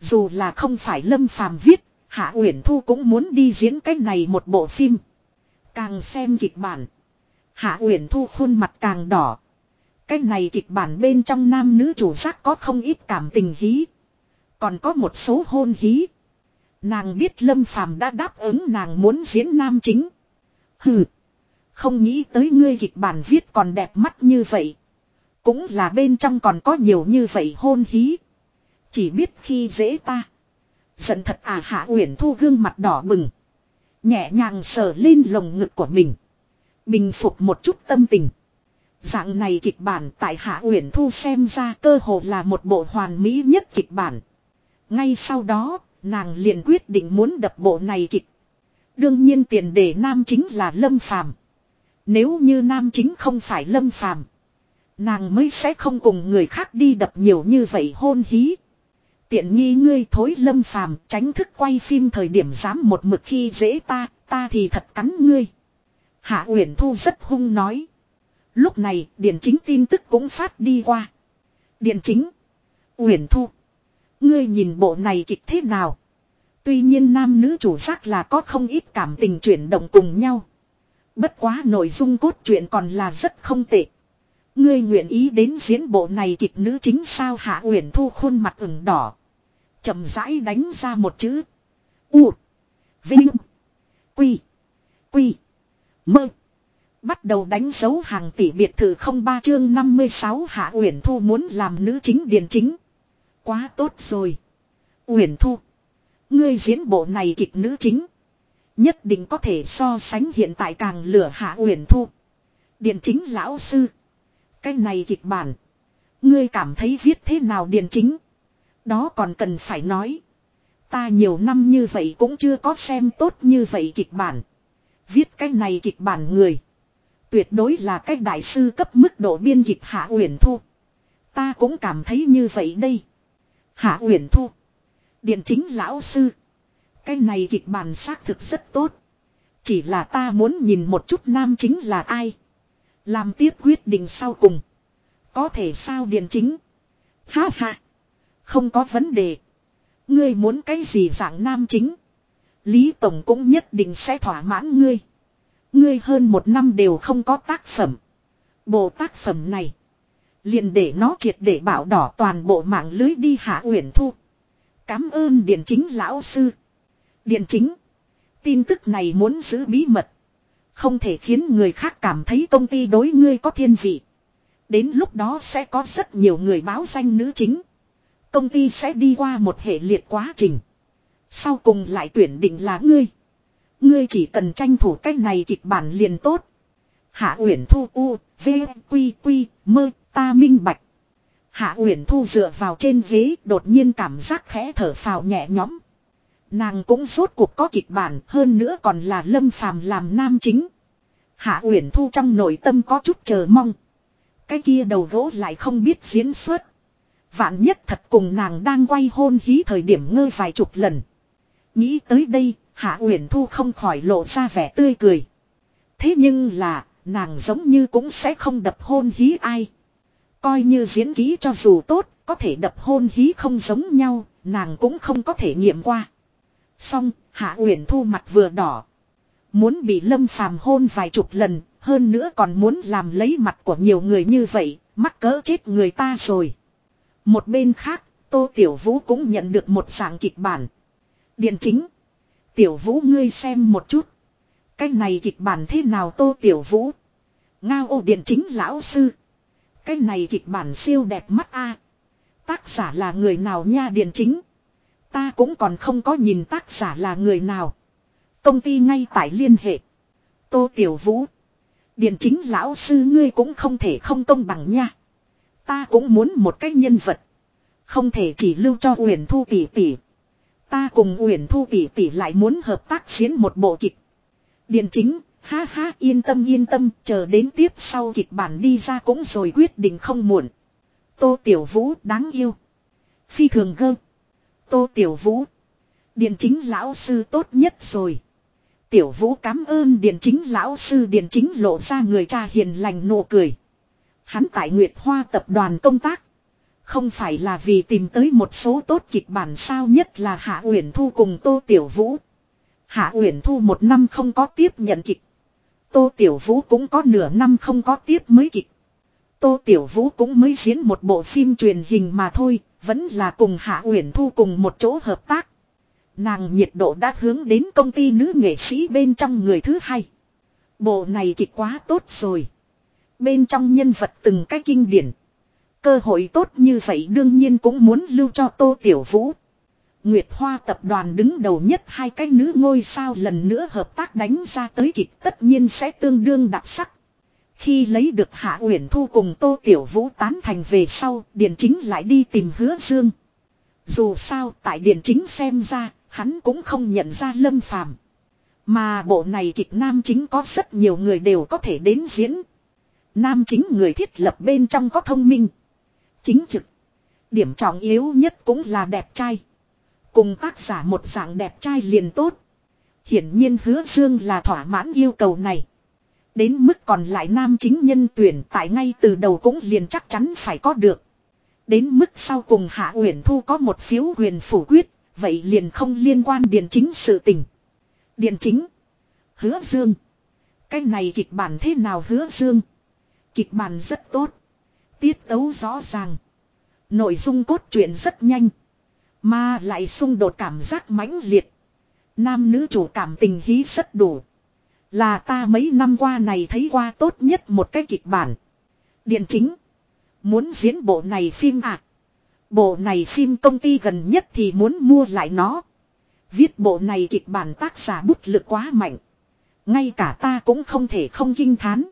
Dù là không phải Lâm Phàm viết, Hạ Uyển Thu cũng muốn đi diễn cái này một bộ phim. Càng xem kịch bản. Hạ Uyển Thu khuôn mặt càng đỏ. Cái này kịch bản bên trong nam nữ chủ giác có không ít cảm tình hí. Còn có một số hôn hí. Nàng biết Lâm Phàm đã đáp ứng nàng muốn diễn nam chính. Hừ. Không nghĩ tới ngươi kịch bản viết còn đẹp mắt như vậy. Cũng là bên trong còn có nhiều như vậy hôn hí. Chỉ biết khi dễ ta. Giận thật à Hạ Uyển Thu gương mặt đỏ bừng. Nhẹ nhàng sờ lên lồng ngực của mình. Bình phục một chút tâm tình. Dạng này kịch bản tại Hạ Uyển Thu xem ra cơ hồ là một bộ hoàn mỹ nhất kịch bản. Ngay sau đó, nàng liền quyết định muốn đập bộ này kịch. Đương nhiên tiền đề nam chính là Lâm Phàm. Nếu như nam chính không phải Lâm Phàm, nàng mới sẽ không cùng người khác đi đập nhiều như vậy hôn hí. Tiện nghi ngươi thối lâm phàm tránh thức quay phim thời điểm dám một mực khi dễ ta, ta thì thật cắn ngươi. Hạ Uyển Thu rất hung nói. Lúc này, Điện Chính tin tức cũng phát đi qua. Điện Chính. Uyển Thu. Ngươi nhìn bộ này kịch thế nào? Tuy nhiên nam nữ chủ giác là có không ít cảm tình chuyển động cùng nhau. Bất quá nội dung cốt truyện còn là rất không tệ. Ngươi nguyện ý đến diễn bộ này kịch nữ chính sao? Hạ Uyển Thu khuôn mặt ửng đỏ. Chậm rãi đánh ra một chữ. U. Vinh. Quy. Quy. Mơ. Bắt đầu đánh dấu hàng tỷ biệt thự không ba chương 56 hạ uyển thu muốn làm nữ chính điền chính. Quá tốt rồi. Uyển thu ngươi diễn bộ này kịch nữ chính nhất định có thể so sánh hiện tại càng lửa hạ uyển thu điện chính lão sư cái này kịch bản ngươi cảm thấy viết thế nào điện chính đó còn cần phải nói. Ta nhiều năm như vậy cũng chưa có xem tốt như vậy kịch bản. Viết cái này kịch bản người. Tuyệt đối là cái đại sư cấp mức độ biên kịch Hạ Uyển Thu. Ta cũng cảm thấy như vậy đây. Hạ Uyển Thu. Điện chính lão sư. Cái này kịch bản xác thực rất tốt. Chỉ là ta muốn nhìn một chút nam chính là ai. Làm tiếp quyết định sau cùng. Có thể sao điện chính. Ha ha. Không có vấn đề. Ngươi muốn cái gì dạng nam chính. Lý Tổng cũng nhất định sẽ thỏa mãn ngươi. Ngươi hơn một năm đều không có tác phẩm. Bộ tác phẩm này. liền để nó triệt để bảo đỏ toàn bộ mạng lưới đi hạ uyển thu. Cám ơn điện chính lão sư. Điện chính. Tin tức này muốn giữ bí mật. Không thể khiến người khác cảm thấy công ty đối ngươi có thiên vị. Đến lúc đó sẽ có rất nhiều người báo danh nữ chính. Công ty sẽ đi qua một hệ liệt quá trình. Sau cùng lại tuyển định là ngươi. Ngươi chỉ cần tranh thủ cách này kịch bản liền tốt. Hạ Uyển Thu U, V, Quy, Quy, Mơ, ta minh bạch. Hạ Uyển Thu dựa vào trên ghế đột nhiên cảm giác khẽ thở phào nhẹ nhõm. Nàng cũng rốt cuộc có kịch bản hơn nữa còn là lâm phàm làm nam chính. Hạ Uyển Thu trong nội tâm có chút chờ mong. Cái kia đầu gỗ lại không biết diễn xuất. Vạn nhất thật cùng nàng đang quay hôn hí thời điểm ngơi vài chục lần. Nghĩ tới đây, Hạ Uyển Thu không khỏi lộ ra vẻ tươi cười. Thế nhưng là, nàng giống như cũng sẽ không đập hôn hí ai. Coi như diễn ký cho dù tốt, có thể đập hôn hí không giống nhau, nàng cũng không có thể nghiệm qua. Xong, Hạ Uyển Thu mặt vừa đỏ. Muốn bị Lâm Phàm hôn vài chục lần, hơn nữa còn muốn làm lấy mặt của nhiều người như vậy, mắc cỡ chết người ta rồi. Một bên khác, Tô Tiểu Vũ cũng nhận được một dạng kịch bản. Điện chính. Tiểu Vũ ngươi xem một chút. Cái này kịch bản thế nào Tô Tiểu Vũ? Ngao ô điện chính lão sư. Cái này kịch bản siêu đẹp mắt a. Tác giả là người nào nha điện chính. Ta cũng còn không có nhìn tác giả là người nào. Công ty ngay tại liên hệ. Tô Tiểu Vũ. Điện chính lão sư ngươi cũng không thể không công bằng nha. Ta cũng muốn một cái nhân vật. Không thể chỉ lưu cho Uyển Thu tỷ tỷ. Ta cùng Uyển Thu tỷ tỷ lại muốn hợp tác diễn một bộ kịch. Điện chính, ha ha yên tâm yên tâm, chờ đến tiếp sau kịch bản đi ra cũng rồi quyết định không muộn. Tô Tiểu Vũ đáng yêu. Phi thường gơ. Tô Tiểu Vũ. Điện chính lão sư tốt nhất rồi. Tiểu Vũ cảm ơn điện chính lão sư điện chính lộ ra người cha hiền lành nụ cười. Hắn tại Nguyệt Hoa tập đoàn công tác. Không phải là vì tìm tới một số tốt kịch bản sao nhất là Hạ Uyển Thu cùng Tô Tiểu Vũ. Hạ Uyển Thu một năm không có tiếp nhận kịch. Tô Tiểu Vũ cũng có nửa năm không có tiếp mới kịch. Tô Tiểu Vũ cũng mới diễn một bộ phim truyền hình mà thôi, vẫn là cùng Hạ Uyển Thu cùng một chỗ hợp tác. Nàng nhiệt độ đã hướng đến công ty nữ nghệ sĩ bên trong người thứ hai. Bộ này kịch quá tốt rồi. Bên trong nhân vật từng cái kinh điển. Cơ hội tốt như vậy đương nhiên cũng muốn lưu cho Tô Tiểu Vũ. Nguyệt Hoa tập đoàn đứng đầu nhất hai cái nữ ngôi sao lần nữa hợp tác đánh ra tới kịch tất nhiên sẽ tương đương đặc sắc. Khi lấy được Hạ Uyển Thu cùng Tô Tiểu Vũ tán thành về sau, Điền Chính lại đi tìm Hứa Dương. Dù sao, tại Điền Chính xem ra, hắn cũng không nhận ra Lâm Phàm. Mà bộ này kịch nam chính có rất nhiều người đều có thể đến diễn. Nam chính người thiết lập bên trong có thông minh. Chính trực. Điểm trọng yếu nhất cũng là đẹp trai. Cùng tác giả một dạng đẹp trai liền tốt. Hiển nhiên hứa dương là thỏa mãn yêu cầu này. Đến mức còn lại nam chính nhân tuyển tại ngay từ đầu cũng liền chắc chắn phải có được. Đến mức sau cùng Hạ Uyển Thu có một phiếu quyền phủ quyết, vậy liền không liên quan điện chính sự tình. Điện chính. Hứa Dương. Cái này kịch bản thế nào hứa Dương? Kịch bản rất tốt. Tiết tấu rõ ràng. Nội dung cốt truyện rất nhanh. Mà lại xung đột cảm giác mãnh liệt. Nam nữ chủ cảm tình hí rất đủ. Là ta mấy năm qua này thấy qua tốt nhất một cái kịch bản. Điện chính. Muốn diễn bộ này phim à. Bộ này phim công ty gần nhất thì muốn mua lại nó. Viết bộ này kịch bản tác giả bút lực quá mạnh. Ngay cả ta cũng không thể không kinh thán.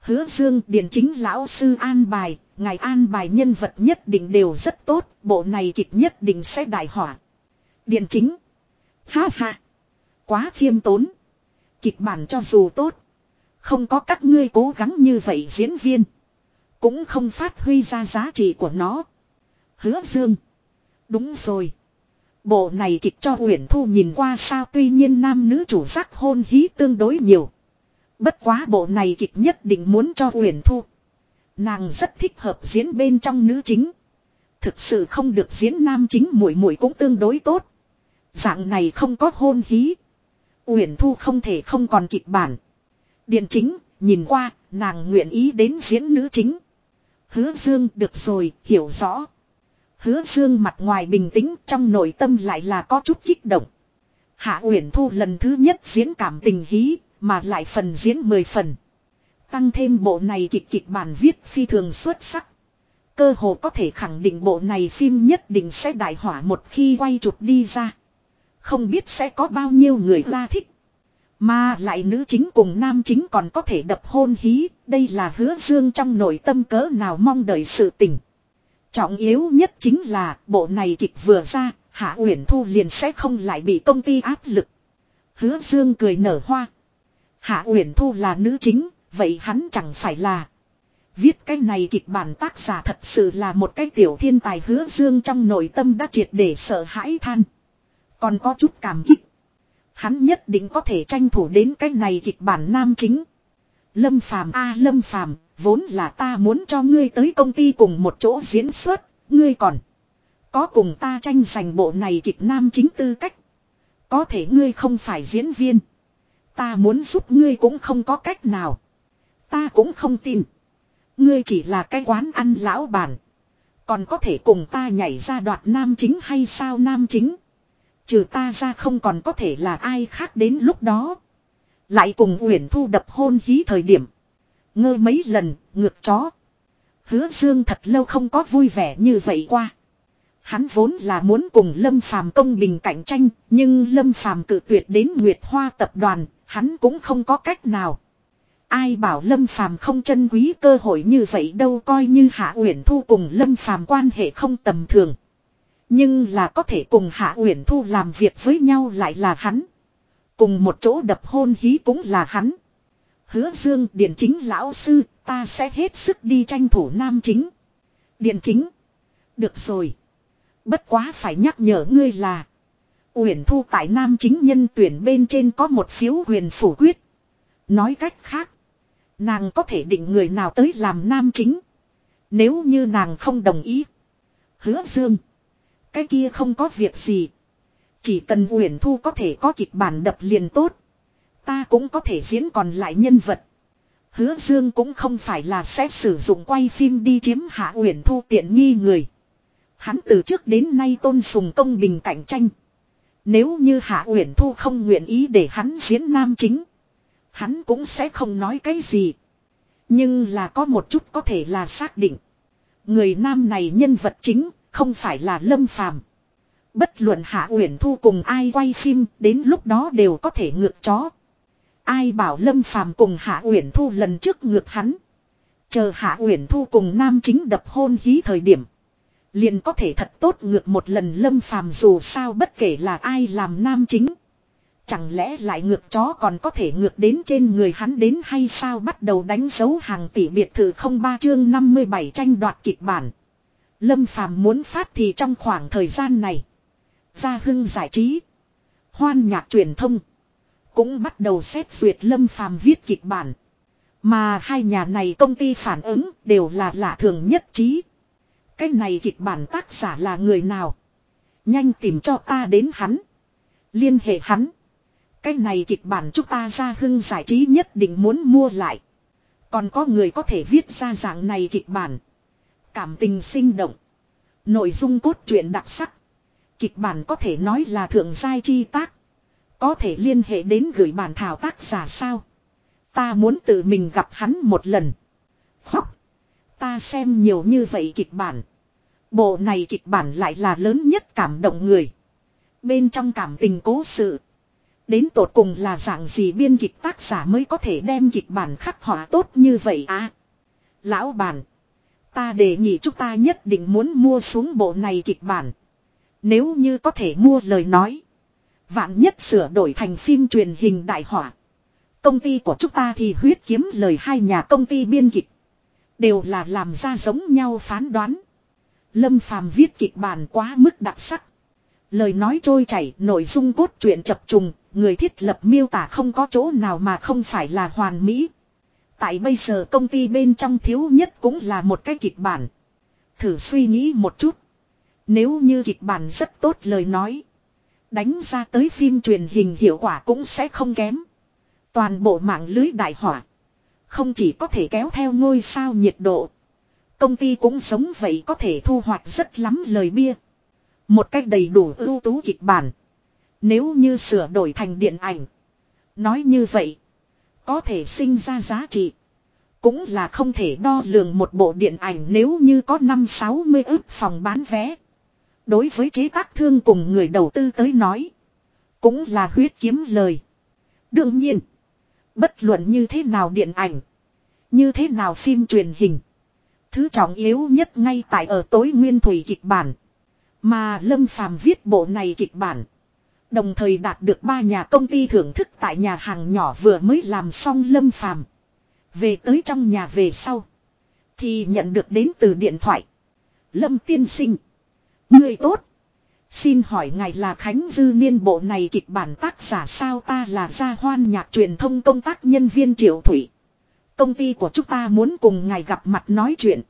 Hứa dương điện chính lão sư an bài, ngài an bài nhân vật nhất định đều rất tốt, bộ này kịch nhất định sẽ đại hỏa. Điện chính. Ha ha. Quá khiêm tốn. Kịch bản cho dù tốt. Không có các ngươi cố gắng như vậy diễn viên. Cũng không phát huy ra giá trị của nó. Hứa dương. Đúng rồi. Bộ này kịch cho Uyển Thu nhìn qua sao tuy nhiên nam nữ chủ giác hôn hí tương đối nhiều. Bất quá bộ này kịch nhất định muốn cho Uyển Thu. Nàng rất thích hợp diễn bên trong nữ chính. Thực sự không được diễn nam chính muội muội cũng tương đối tốt. Dạng này không có hôn hí. Uyển Thu không thể không còn kịch bản. Điện chính, nhìn qua, nàng nguyện ý đến diễn nữ chính. Hứa Dương được rồi, hiểu rõ. Hứa Dương mặt ngoài bình tĩnh, trong nội tâm lại là có chút kích động. Hạ Uyển Thu lần thứ nhất diễn cảm tình hí, mà lại phần diễn 10 phần. Tăng thêm bộ này kịch kịch bản viết phi thường xuất sắc. Cơ hồ có thể khẳng định bộ này phim nhất định sẽ đại hỏa một khi quay chụp đi ra. Không biết sẽ có bao nhiêu người ra thích. Mà lại nữ chính cùng nam chính còn có thể đập hôn hí, đây là hứa dương trong nội tâm cỡ nào mong đợi sự tình. Trọng yếu nhất chính là bộ này kịch vừa ra, Hạ Uyển Thu liền sẽ không lại bị công ty áp lực. Hứa Dương cười nở hoa. Hạ Uyển Thu là nữ chính, vậy hắn chẳng phải là viết cái này kịch bản tác giả thật sự là một cái tiểu thiên tài Hứa Dương trong nội tâm đã triệt để sợ hãi than. Còn có chút cảm kích. Hắn nhất định có thể tranh thủ đến cái này kịch bản nam chính. Lâm Phàm a Lâm Phàm, vốn là ta muốn cho ngươi tới công ty cùng một chỗ diễn xuất, ngươi còn có cùng ta tranh giành bộ này kịch nam chính tư cách. Có thể ngươi không phải diễn viên. Ta muốn giúp ngươi cũng không có cách nào. Ta cũng không tin. Ngươi chỉ là cái quán ăn lão bản. Còn có thể cùng ta nhảy ra đoạt nam chính hay sao nam chính. Trừ ta ra không còn có thể là ai khác đến lúc đó. Lại cùng Uyển Thu đập hôn hí thời điểm. Ngơ mấy lần, ngược chó. Hứa Dương thật lâu không có vui vẻ như vậy qua. Hắn vốn là muốn cùng Lâm Phàm công bình cạnh tranh, nhưng Lâm Phàm cự tuyệt đến Nguyệt Hoa tập đoàn, hắn cũng không có cách nào. Ai bảo Lâm Phàm không chân quý cơ hội như vậy đâu coi như Hạ Uyển Thu cùng Lâm Phàm quan hệ không tầm thường. Nhưng là có thể cùng Hạ Uyển Thu làm việc với nhau lại là hắn. Cùng một chỗ đập hôn hí cũng là hắn. Hứa Dương Điện Chính lão sư, ta sẽ hết sức đi tranh thủ nam chính. Điện Chính. Được rồi. Bất quá phải nhắc nhở ngươi là. Uyển Thu tại nam chính nhân tuyển bên trên có một phiếu huyền phủ quyết. Nói cách khác. Nàng có thể định người nào tới làm nam chính. Nếu như nàng không đồng ý. Hứa Dương. Cái kia không có việc gì. Chỉ cần Uyển Thu có thể có kịch bản đập liền tốt. Ta cũng có thể diễn còn lại nhân vật. Hứa Dương cũng không phải là sẽ sử dụng quay phim đi chiếm hạ Uyển Thu tiện nghi người. Hắn từ trước đến nay tôn sùng công bình cạnh tranh. Nếu như Hạ Uyển Thu không nguyện ý để hắn diễn nam chính. Hắn cũng sẽ không nói cái gì. Nhưng là có một chút có thể là xác định. Người nam này nhân vật chính không phải là Lâm Phàm. Bất luận Hạ Uyển Thu cùng ai quay phim, đến lúc đó đều có thể ngược chó. Ai bảo Lâm Phàm cùng Hạ Uyển Thu lần trước ngược hắn. Chờ Hạ Uyển Thu cùng nam chính đập hôn hí thời điểm, liền có thể thật tốt ngược một lần Lâm Phàm dù sao bất kể là ai làm nam chính. Chẳng lẽ lại ngược chó còn có thể ngược đến trên người hắn đến hay sao bắt đầu đánh dấu hàng tỷ biệt thự không ba chương 57 tranh đoạt kịch bản. Lâm Phàm muốn phát thì trong khoảng thời gian này. Gia hưng giải trí. Hoan nhạc truyền thông. Cũng bắt đầu xét duyệt Lâm Phàm viết kịch bản. Mà hai nhà này công ty phản ứng đều là lạ thường nhất trí. Cái này kịch bản tác giả là người nào? Nhanh tìm cho ta đến hắn. Liên hệ hắn. Cái này kịch bản chúng ta ra hưng giải trí nhất định muốn mua lại. Còn có người có thể viết ra dạng này kịch bản. Cảm tình sinh động. Nội dung cốt truyện đặc sắc. Kịch bản có thể nói là thượng giai chi tác. Có thể liên hệ đến gửi bản thảo tác giả sao. Ta muốn tự mình gặp hắn một lần. Khóc. Ta xem nhiều như vậy kịch bản. Bộ này kịch bản lại là lớn nhất cảm động người. Bên trong cảm tình cố sự. Đến tột cùng là dạng gì biên kịch tác giả mới có thể đem kịch bản khắc họa tốt như vậy à. Lão bản. Ta đề nghị chúng ta nhất định muốn mua xuống bộ này kịch bản. Nếu như có thể mua lời nói. Vạn nhất sửa đổi thành phim truyền hình đại họa. Công ty của chúng ta thì huyết kiếm lời hai nhà công ty biên kịch. Đều là làm ra giống nhau phán đoán. Lâm Phàm viết kịch bản quá mức đặc sắc. Lời nói trôi chảy, nội dung cốt truyện chập trùng, người thiết lập miêu tả không có chỗ nào mà không phải là hoàn mỹ. Tại bây giờ công ty bên trong thiếu nhất cũng là một cái kịch bản. Thử suy nghĩ một chút. Nếu như kịch bản rất tốt lời nói. Đánh ra tới phim truyền hình hiệu quả cũng sẽ không kém. Toàn bộ mạng lưới đại hỏa. Không chỉ có thể kéo theo ngôi sao nhiệt độ. Công ty cũng sống vậy có thể thu hoạch rất lắm lời bia. Một cách đầy đủ ưu tú kịch bản. Nếu như sửa đổi thành điện ảnh. Nói như vậy. Có thể sinh ra giá trị. Cũng là không thể đo lường một bộ điện ảnh nếu như có 5-60 ức phòng bán vé. Đối với chế tác thương cùng người đầu tư tới nói. Cũng là huyết kiếm lời. Đương nhiên. Bất luận như thế nào điện ảnh. Như thế nào phim truyền hình. Thứ trọng yếu nhất ngay tại ở tối nguyên thủy kịch bản. Mà Lâm Phàm viết bộ này kịch bản. Đồng thời đạt được ba nhà công ty thưởng thức tại nhà hàng nhỏ vừa mới làm xong Lâm Phàm Về tới trong nhà về sau. Thì nhận được đến từ điện thoại. Lâm tiên sinh. Người tốt. Xin hỏi ngài là Khánh Dư Niên bộ này kịch bản tác giả sao ta là gia hoan nhạc truyền thông công tác nhân viên Triệu Thủy. Công ty của chúng ta muốn cùng ngài gặp mặt nói chuyện.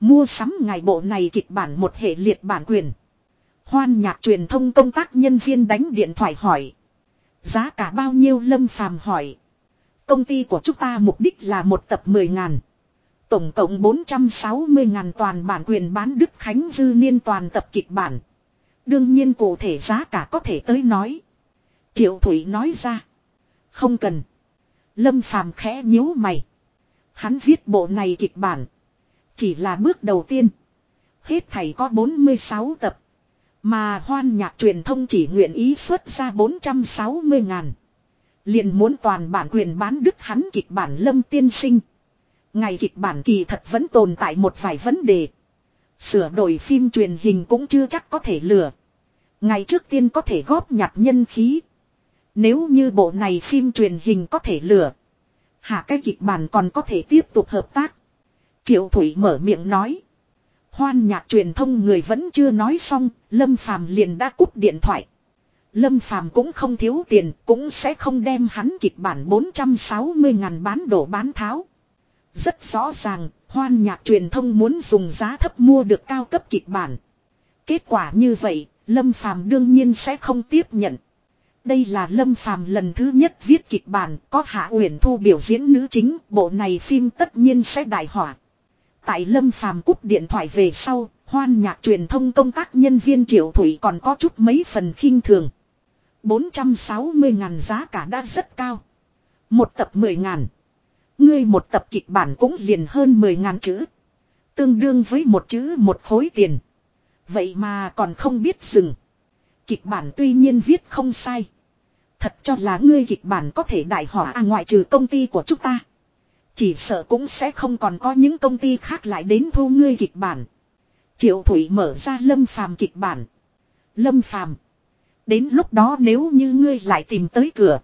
Mua sắm ngài bộ này kịch bản một hệ liệt bản quyền. Hoan nhạc truyền thông công tác nhân viên đánh điện thoại hỏi. Giá cả bao nhiêu lâm phàm hỏi. Công ty của chúng ta mục đích là một tập 10 ngàn. Tổng cộng 460 ngàn toàn bản quyền bán Đức Khánh Dư Niên toàn tập kịch bản. Đương nhiên cụ thể giá cả có thể tới nói. Triệu Thủy nói ra. Không cần. Lâm Phàm khẽ nhíu mày. Hắn viết bộ này kịch bản. Chỉ là bước đầu tiên. Hết thầy có 46 tập. Mà hoan nhạc truyền thông chỉ nguyện ý xuất ra 460 ngàn. liền muốn toàn bản quyền bán đức hắn kịch bản lâm tiên sinh. Ngày kịch bản kỳ thật vẫn tồn tại một vài vấn đề. Sửa đổi phim truyền hình cũng chưa chắc có thể lừa. Ngày trước tiên có thể góp nhặt nhân khí. Nếu như bộ này phim truyền hình có thể lừa. Hạ cái kịch bản còn có thể tiếp tục hợp tác. Triệu Thủy mở miệng nói. Hoan nhạc truyền thông người vẫn chưa nói xong, Lâm Phàm liền đã cúp điện thoại. Lâm Phàm cũng không thiếu tiền, cũng sẽ không đem hắn kịch bản 460 ngàn bán đổ bán tháo. Rất rõ ràng, hoan nhạc truyền thông muốn dùng giá thấp mua được cao cấp kịch bản. Kết quả như vậy, Lâm Phàm đương nhiên sẽ không tiếp nhận. Đây là Lâm Phàm lần thứ nhất viết kịch bản, có Hạ Uyển Thu biểu diễn nữ chính, bộ này phim tất nhiên sẽ đại hỏa. Tại Lâm Phàm cúp điện thoại về sau, hoan nhạc truyền thông công tác nhân viên Triệu Thủy còn có chút mấy phần khinh thường. 460 ngàn giá cả đã rất cao. Một tập 10 ngàn. Ngươi một tập kịch bản cũng liền hơn 10 ngàn chữ. Tương đương với một chữ một khối tiền. Vậy mà còn không biết dừng. Kịch bản tuy nhiên viết không sai. Thật cho là ngươi kịch bản có thể đại hỏa à ngoại trừ công ty của chúng ta. Chỉ sợ cũng sẽ không còn có những công ty khác lại đến thu ngươi kịch bản. Triệu Thủy mở ra Lâm Phàm kịch bản. Lâm Phàm, Đến lúc đó nếu như ngươi lại tìm tới cửa.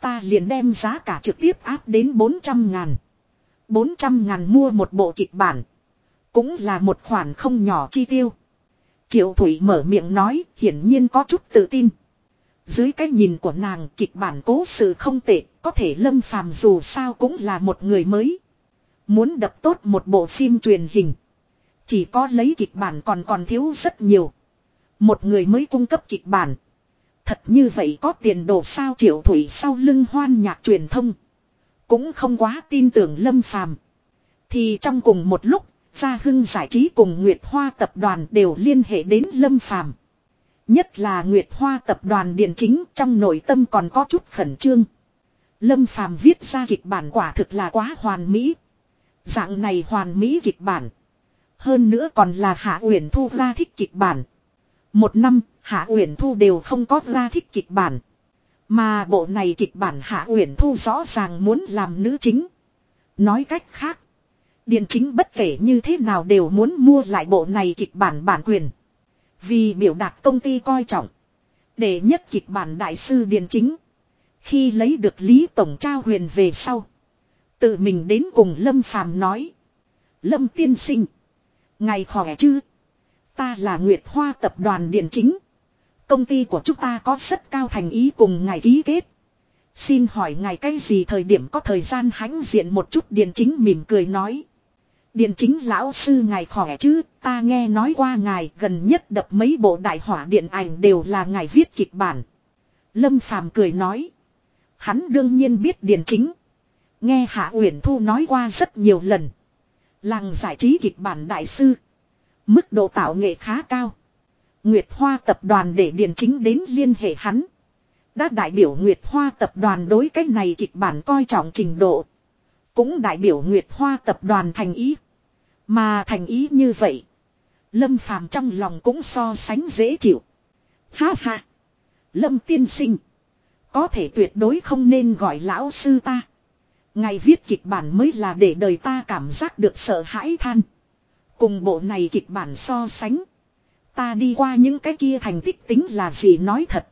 Ta liền đem giá cả trực tiếp áp đến 400 ngàn. 400 ngàn mua một bộ kịch bản. Cũng là một khoản không nhỏ chi tiêu. Triệu Thủy mở miệng nói, hiển nhiên có chút tự tin. Dưới cái nhìn của nàng kịch bản cố sự không tệ, có thể Lâm Phàm dù sao cũng là một người mới. Muốn đập tốt một bộ phim truyền hình. Chỉ có lấy kịch bản còn còn thiếu rất nhiều. Một người mới cung cấp kịch bản. Thật như vậy có tiền đồ sao triệu thủy sau lưng hoan nhạc truyền thông. Cũng không quá tin tưởng Lâm Phàm Thì trong cùng một lúc, Gia Hưng giải trí cùng Nguyệt Hoa tập đoàn đều liên hệ đến Lâm Phàm Nhất là Nguyệt Hoa tập đoàn điện chính trong nội tâm còn có chút khẩn trương. Lâm Phàm viết ra kịch bản quả thực là quá hoàn mỹ. Dạng này hoàn mỹ kịch bản. Hơn nữa còn là Hạ Uyển Thu ra thích kịch bản. Một năm, Hạ Uyển Thu đều không có ra thích kịch bản. Mà bộ này kịch bản Hạ Uyển Thu rõ ràng muốn làm nữ chính. Nói cách khác, điện chính bất kể như thế nào đều muốn mua lại bộ này kịch bản bản quyền. Vì biểu đạt công ty coi trọng. Để nhất kịch bản đại sư điền chính. Khi lấy được Lý Tổng trao huyền về sau. Tự mình đến cùng Lâm Phàm nói. Lâm tiên sinh. Ngày khỏe chứ. Ta là Nguyệt Hoa tập đoàn điền chính. Công ty của chúng ta có rất cao thành ý cùng ngài ký kết. Xin hỏi ngài cái gì thời điểm có thời gian hãnh diện một chút điền chính mỉm cười nói. Điện chính lão sư ngài khỏe chứ, ta nghe nói qua ngài gần nhất đập mấy bộ đại hỏa điện ảnh đều là ngài viết kịch bản. Lâm Phàm cười nói. Hắn đương nhiên biết điện chính. Nghe Hạ Uyển Thu nói qua rất nhiều lần. Làng giải trí kịch bản đại sư. Mức độ tạo nghệ khá cao. Nguyệt Hoa tập đoàn để điện chính đến liên hệ hắn. Đã đại biểu Nguyệt Hoa tập đoàn đối cách này kịch bản coi trọng trình độ. Cũng đại biểu Nguyệt Hoa tập đoàn thành ý. Mà thành ý như vậy. Lâm phàm trong lòng cũng so sánh dễ chịu. Ha ha. Lâm tiên sinh. Có thể tuyệt đối không nên gọi lão sư ta. Ngày viết kịch bản mới là để đời ta cảm giác được sợ hãi than. Cùng bộ này kịch bản so sánh. Ta đi qua những cái kia thành tích tính là gì nói thật.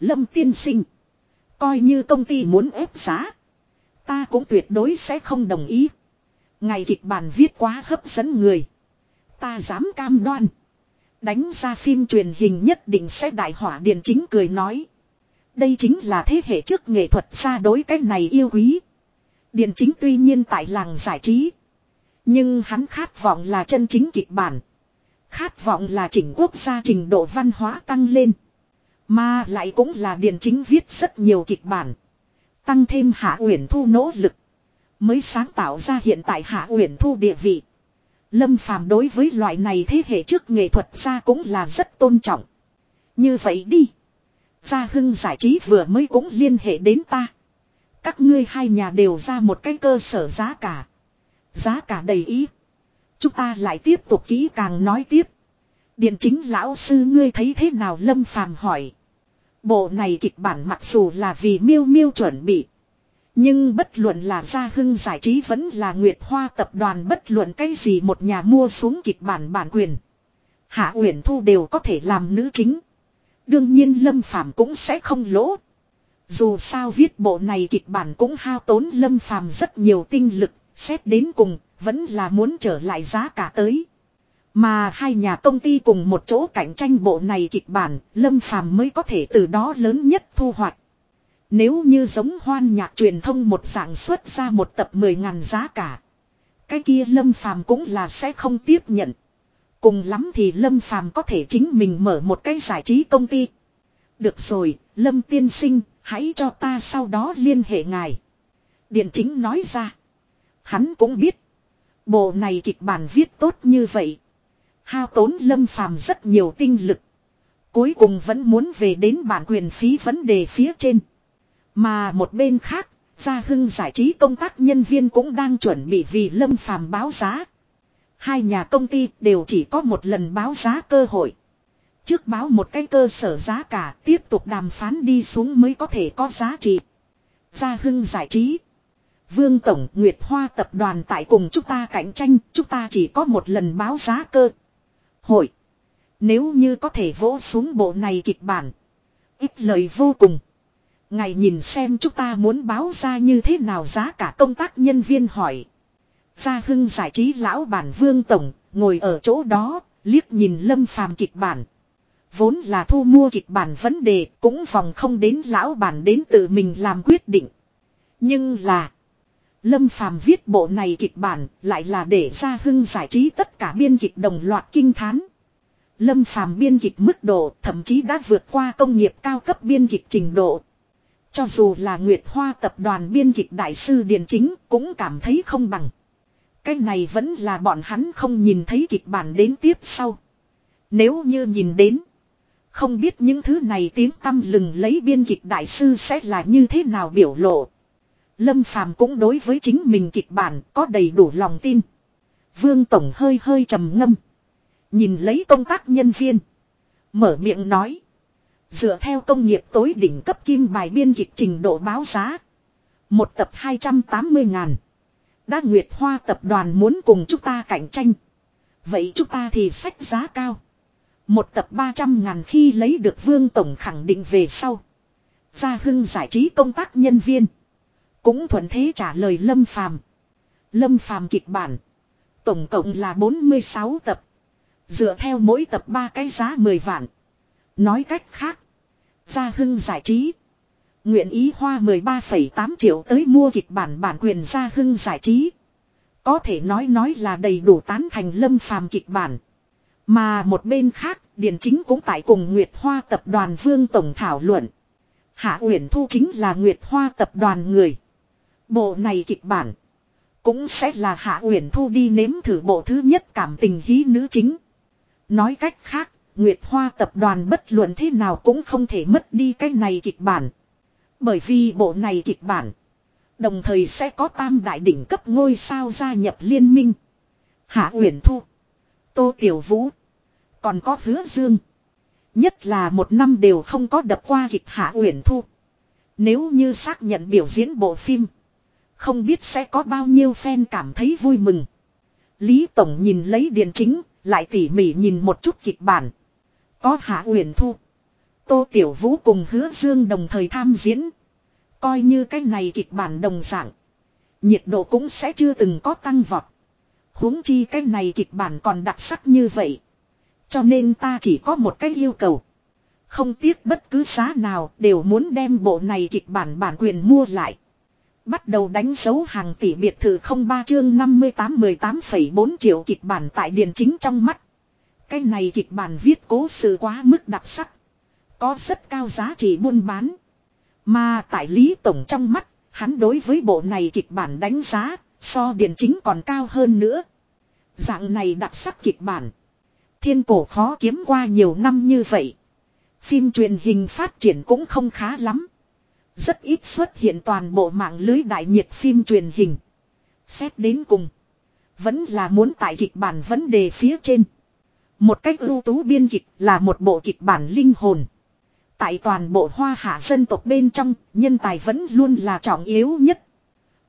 Lâm tiên sinh. Coi như công ty muốn ép giá. Ta cũng tuyệt đối sẽ không đồng ý. Ngày kịch bản viết quá hấp dẫn người. Ta dám cam đoan. Đánh ra phim truyền hình nhất định sẽ đại hỏa điện chính cười nói. Đây chính là thế hệ trước nghệ thuật xa đối cái này yêu quý. Điện chính tuy nhiên tại làng giải trí. Nhưng hắn khát vọng là chân chính kịch bản. Khát vọng là chỉnh quốc gia trình độ văn hóa tăng lên. Mà lại cũng là điện chính viết rất nhiều kịch bản. Tăng thêm Hạ Uyển Thu nỗ lực. Mới sáng tạo ra hiện tại Hạ Uyển Thu địa vị. Lâm Phàm đối với loại này thế hệ trước nghệ thuật ra cũng là rất tôn trọng. Như vậy đi. Gia Hưng giải trí vừa mới cũng liên hệ đến ta. Các ngươi hai nhà đều ra một cái cơ sở giá cả. Giá cả đầy ý. Chúng ta lại tiếp tục kỹ càng nói tiếp. Điện chính lão sư ngươi thấy thế nào Lâm Phàm hỏi. Bộ này kịch bản mặc dù là vì miêu miêu chuẩn bị. Nhưng bất luận là Gia Hưng giải trí vẫn là Nguyệt Hoa tập đoàn bất luận cái gì một nhà mua xuống kịch bản bản quyền. Hạ Uyển Thu đều có thể làm nữ chính. Đương nhiên Lâm Phàm cũng sẽ không lỗ. Dù sao viết bộ này kịch bản cũng hao tốn Lâm Phàm rất nhiều tinh lực, xét đến cùng, vẫn là muốn trở lại giá cả tới. Mà hai nhà công ty cùng một chỗ cạnh tranh bộ này kịch bản, Lâm Phàm mới có thể từ đó lớn nhất thu hoạch. Nếu như giống hoan nhạc truyền thông một dạng xuất ra một tập 10 ngàn giá cả. Cái kia Lâm Phàm cũng là sẽ không tiếp nhận. Cùng lắm thì Lâm Phàm có thể chính mình mở một cái giải trí công ty. Được rồi, Lâm tiên sinh, hãy cho ta sau đó liên hệ ngài. Điện chính nói ra. Hắn cũng biết. Bộ này kịch bản viết tốt như vậy. Hao tốn Lâm Phàm rất nhiều tinh lực. Cuối cùng vẫn muốn về đến bản quyền phí vấn đề phía trên. Mà một bên khác, Gia Hưng giải trí công tác nhân viên cũng đang chuẩn bị vì Lâm Phàm báo giá. Hai nhà công ty đều chỉ có một lần báo giá cơ hội. Trước báo một cái cơ sở giá cả tiếp tục đàm phán đi xuống mới có thể có giá trị. Gia Hưng giải trí. Vương Tổng Nguyệt Hoa tập đoàn tại cùng chúng ta cạnh tranh, chúng ta chỉ có một lần báo giá cơ. Hội. Nếu như có thể vỗ xuống bộ này kịch bản. Ít lời vô cùng. ngài nhìn xem chúng ta muốn báo ra như thế nào giá cả công tác nhân viên hỏi. Gia Hưng giải trí lão bản Vương Tổng, ngồi ở chỗ đó, liếc nhìn lâm phàm kịch bản. Vốn là thu mua kịch bản vấn đề, cũng vòng không đến lão bản đến tự mình làm quyết định. Nhưng là, lâm phàm viết bộ này kịch bản, lại là để Gia Hưng giải trí tất cả biên kịch đồng loạt kinh thán. Lâm phàm biên kịch mức độ thậm chí đã vượt qua công nghiệp cao cấp biên kịch trình độ. Cho dù là Nguyệt Hoa tập đoàn biên kịch đại sư Điền Chính cũng cảm thấy không bằng. Cái này vẫn là bọn hắn không nhìn thấy kịch bản đến tiếp sau. Nếu như nhìn đến. Không biết những thứ này tiếng tâm lừng lấy biên kịch đại sư sẽ là như thế nào biểu lộ. Lâm Phàm cũng đối với chính mình kịch bản có đầy đủ lòng tin. Vương Tổng hơi hơi trầm ngâm. Nhìn lấy công tác nhân viên. Mở miệng nói. Dựa theo công nghiệp tối đỉnh cấp kim bài biên kịch trình độ báo giá. Một tập 280 ngàn. Đã Nguyệt Hoa tập đoàn muốn cùng chúng ta cạnh tranh. Vậy chúng ta thì sách giá cao. Một tập 300 ngàn khi lấy được Vương Tổng khẳng định về sau. Gia Hưng giải trí công tác nhân viên. Cũng thuận thế trả lời Lâm Phàm. Lâm Phàm kịch bản. Tổng cộng là 46 tập. Dựa theo mỗi tập ba cái giá 10 vạn. Nói cách khác. Gia Hưng giải trí. Nguyện ý hoa 13,8 triệu tới mua kịch bản bản quyền Gia Hưng giải trí. Có thể nói nói là đầy đủ tán thành lâm phàm kịch bản. Mà một bên khác, Điền Chính cũng tại cùng Nguyệt Hoa tập đoàn Vương Tổng thảo luận. Hạ Uyển Thu chính là Nguyệt Hoa tập đoàn người. Bộ này kịch bản. Cũng sẽ là Hạ Uyển Thu đi nếm thử bộ thứ nhất cảm tình hí nữ chính. Nói cách khác, Nguyệt Hoa tập đoàn bất luận thế nào cũng không thể mất đi cái này kịch bản. Bởi vì bộ này kịch bản. Đồng thời sẽ có tam đại đỉnh cấp ngôi sao gia nhập liên minh. Hạ Uyển Thu. Tô Tiểu Vũ. Còn có hứa dương. Nhất là một năm đều không có đập qua kịch Hạ Uyển Thu. Nếu như xác nhận biểu diễn bộ phim. Không biết sẽ có bao nhiêu fan cảm thấy vui mừng. Lý Tổng nhìn lấy điện chính, lại tỉ mỉ nhìn một chút kịch bản. Có Hạ Uyển Thu. Tô Tiểu Vũ cùng Hứa Dương đồng thời tham diễn. Coi như cái này kịch bản đồng dạng. Nhiệt độ cũng sẽ chưa từng có tăng vọt. huống chi cái này kịch bản còn đặc sắc như vậy. Cho nên ta chỉ có một cái yêu cầu. Không tiếc bất cứ giá nào đều muốn đem bộ này kịch bản bản quyền mua lại. Bắt đầu đánh dấu hàng tỷ biệt thự không ba chương 58 18,4 triệu kịch bản tại điện chính trong mắt. Cái này kịch bản viết cố sự quá mức đặc sắc. Có rất cao giá trị buôn bán. Mà tại Lý Tổng trong mắt, hắn đối với bộ này kịch bản đánh giá, so điện chính còn cao hơn nữa. Dạng này đặc sắc kịch bản. Thiên cổ khó kiếm qua nhiều năm như vậy. Phim truyền hình phát triển cũng không khá lắm. Rất ít xuất hiện toàn bộ mạng lưới đại nhiệt phim truyền hình. Xét đến cùng. Vẫn là muốn tại kịch bản vấn đề phía trên. Một cách ưu tú biên kịch là một bộ kịch bản linh hồn. Tại toàn bộ hoa hạ dân tộc bên trong, nhân tài vẫn luôn là trọng yếu nhất.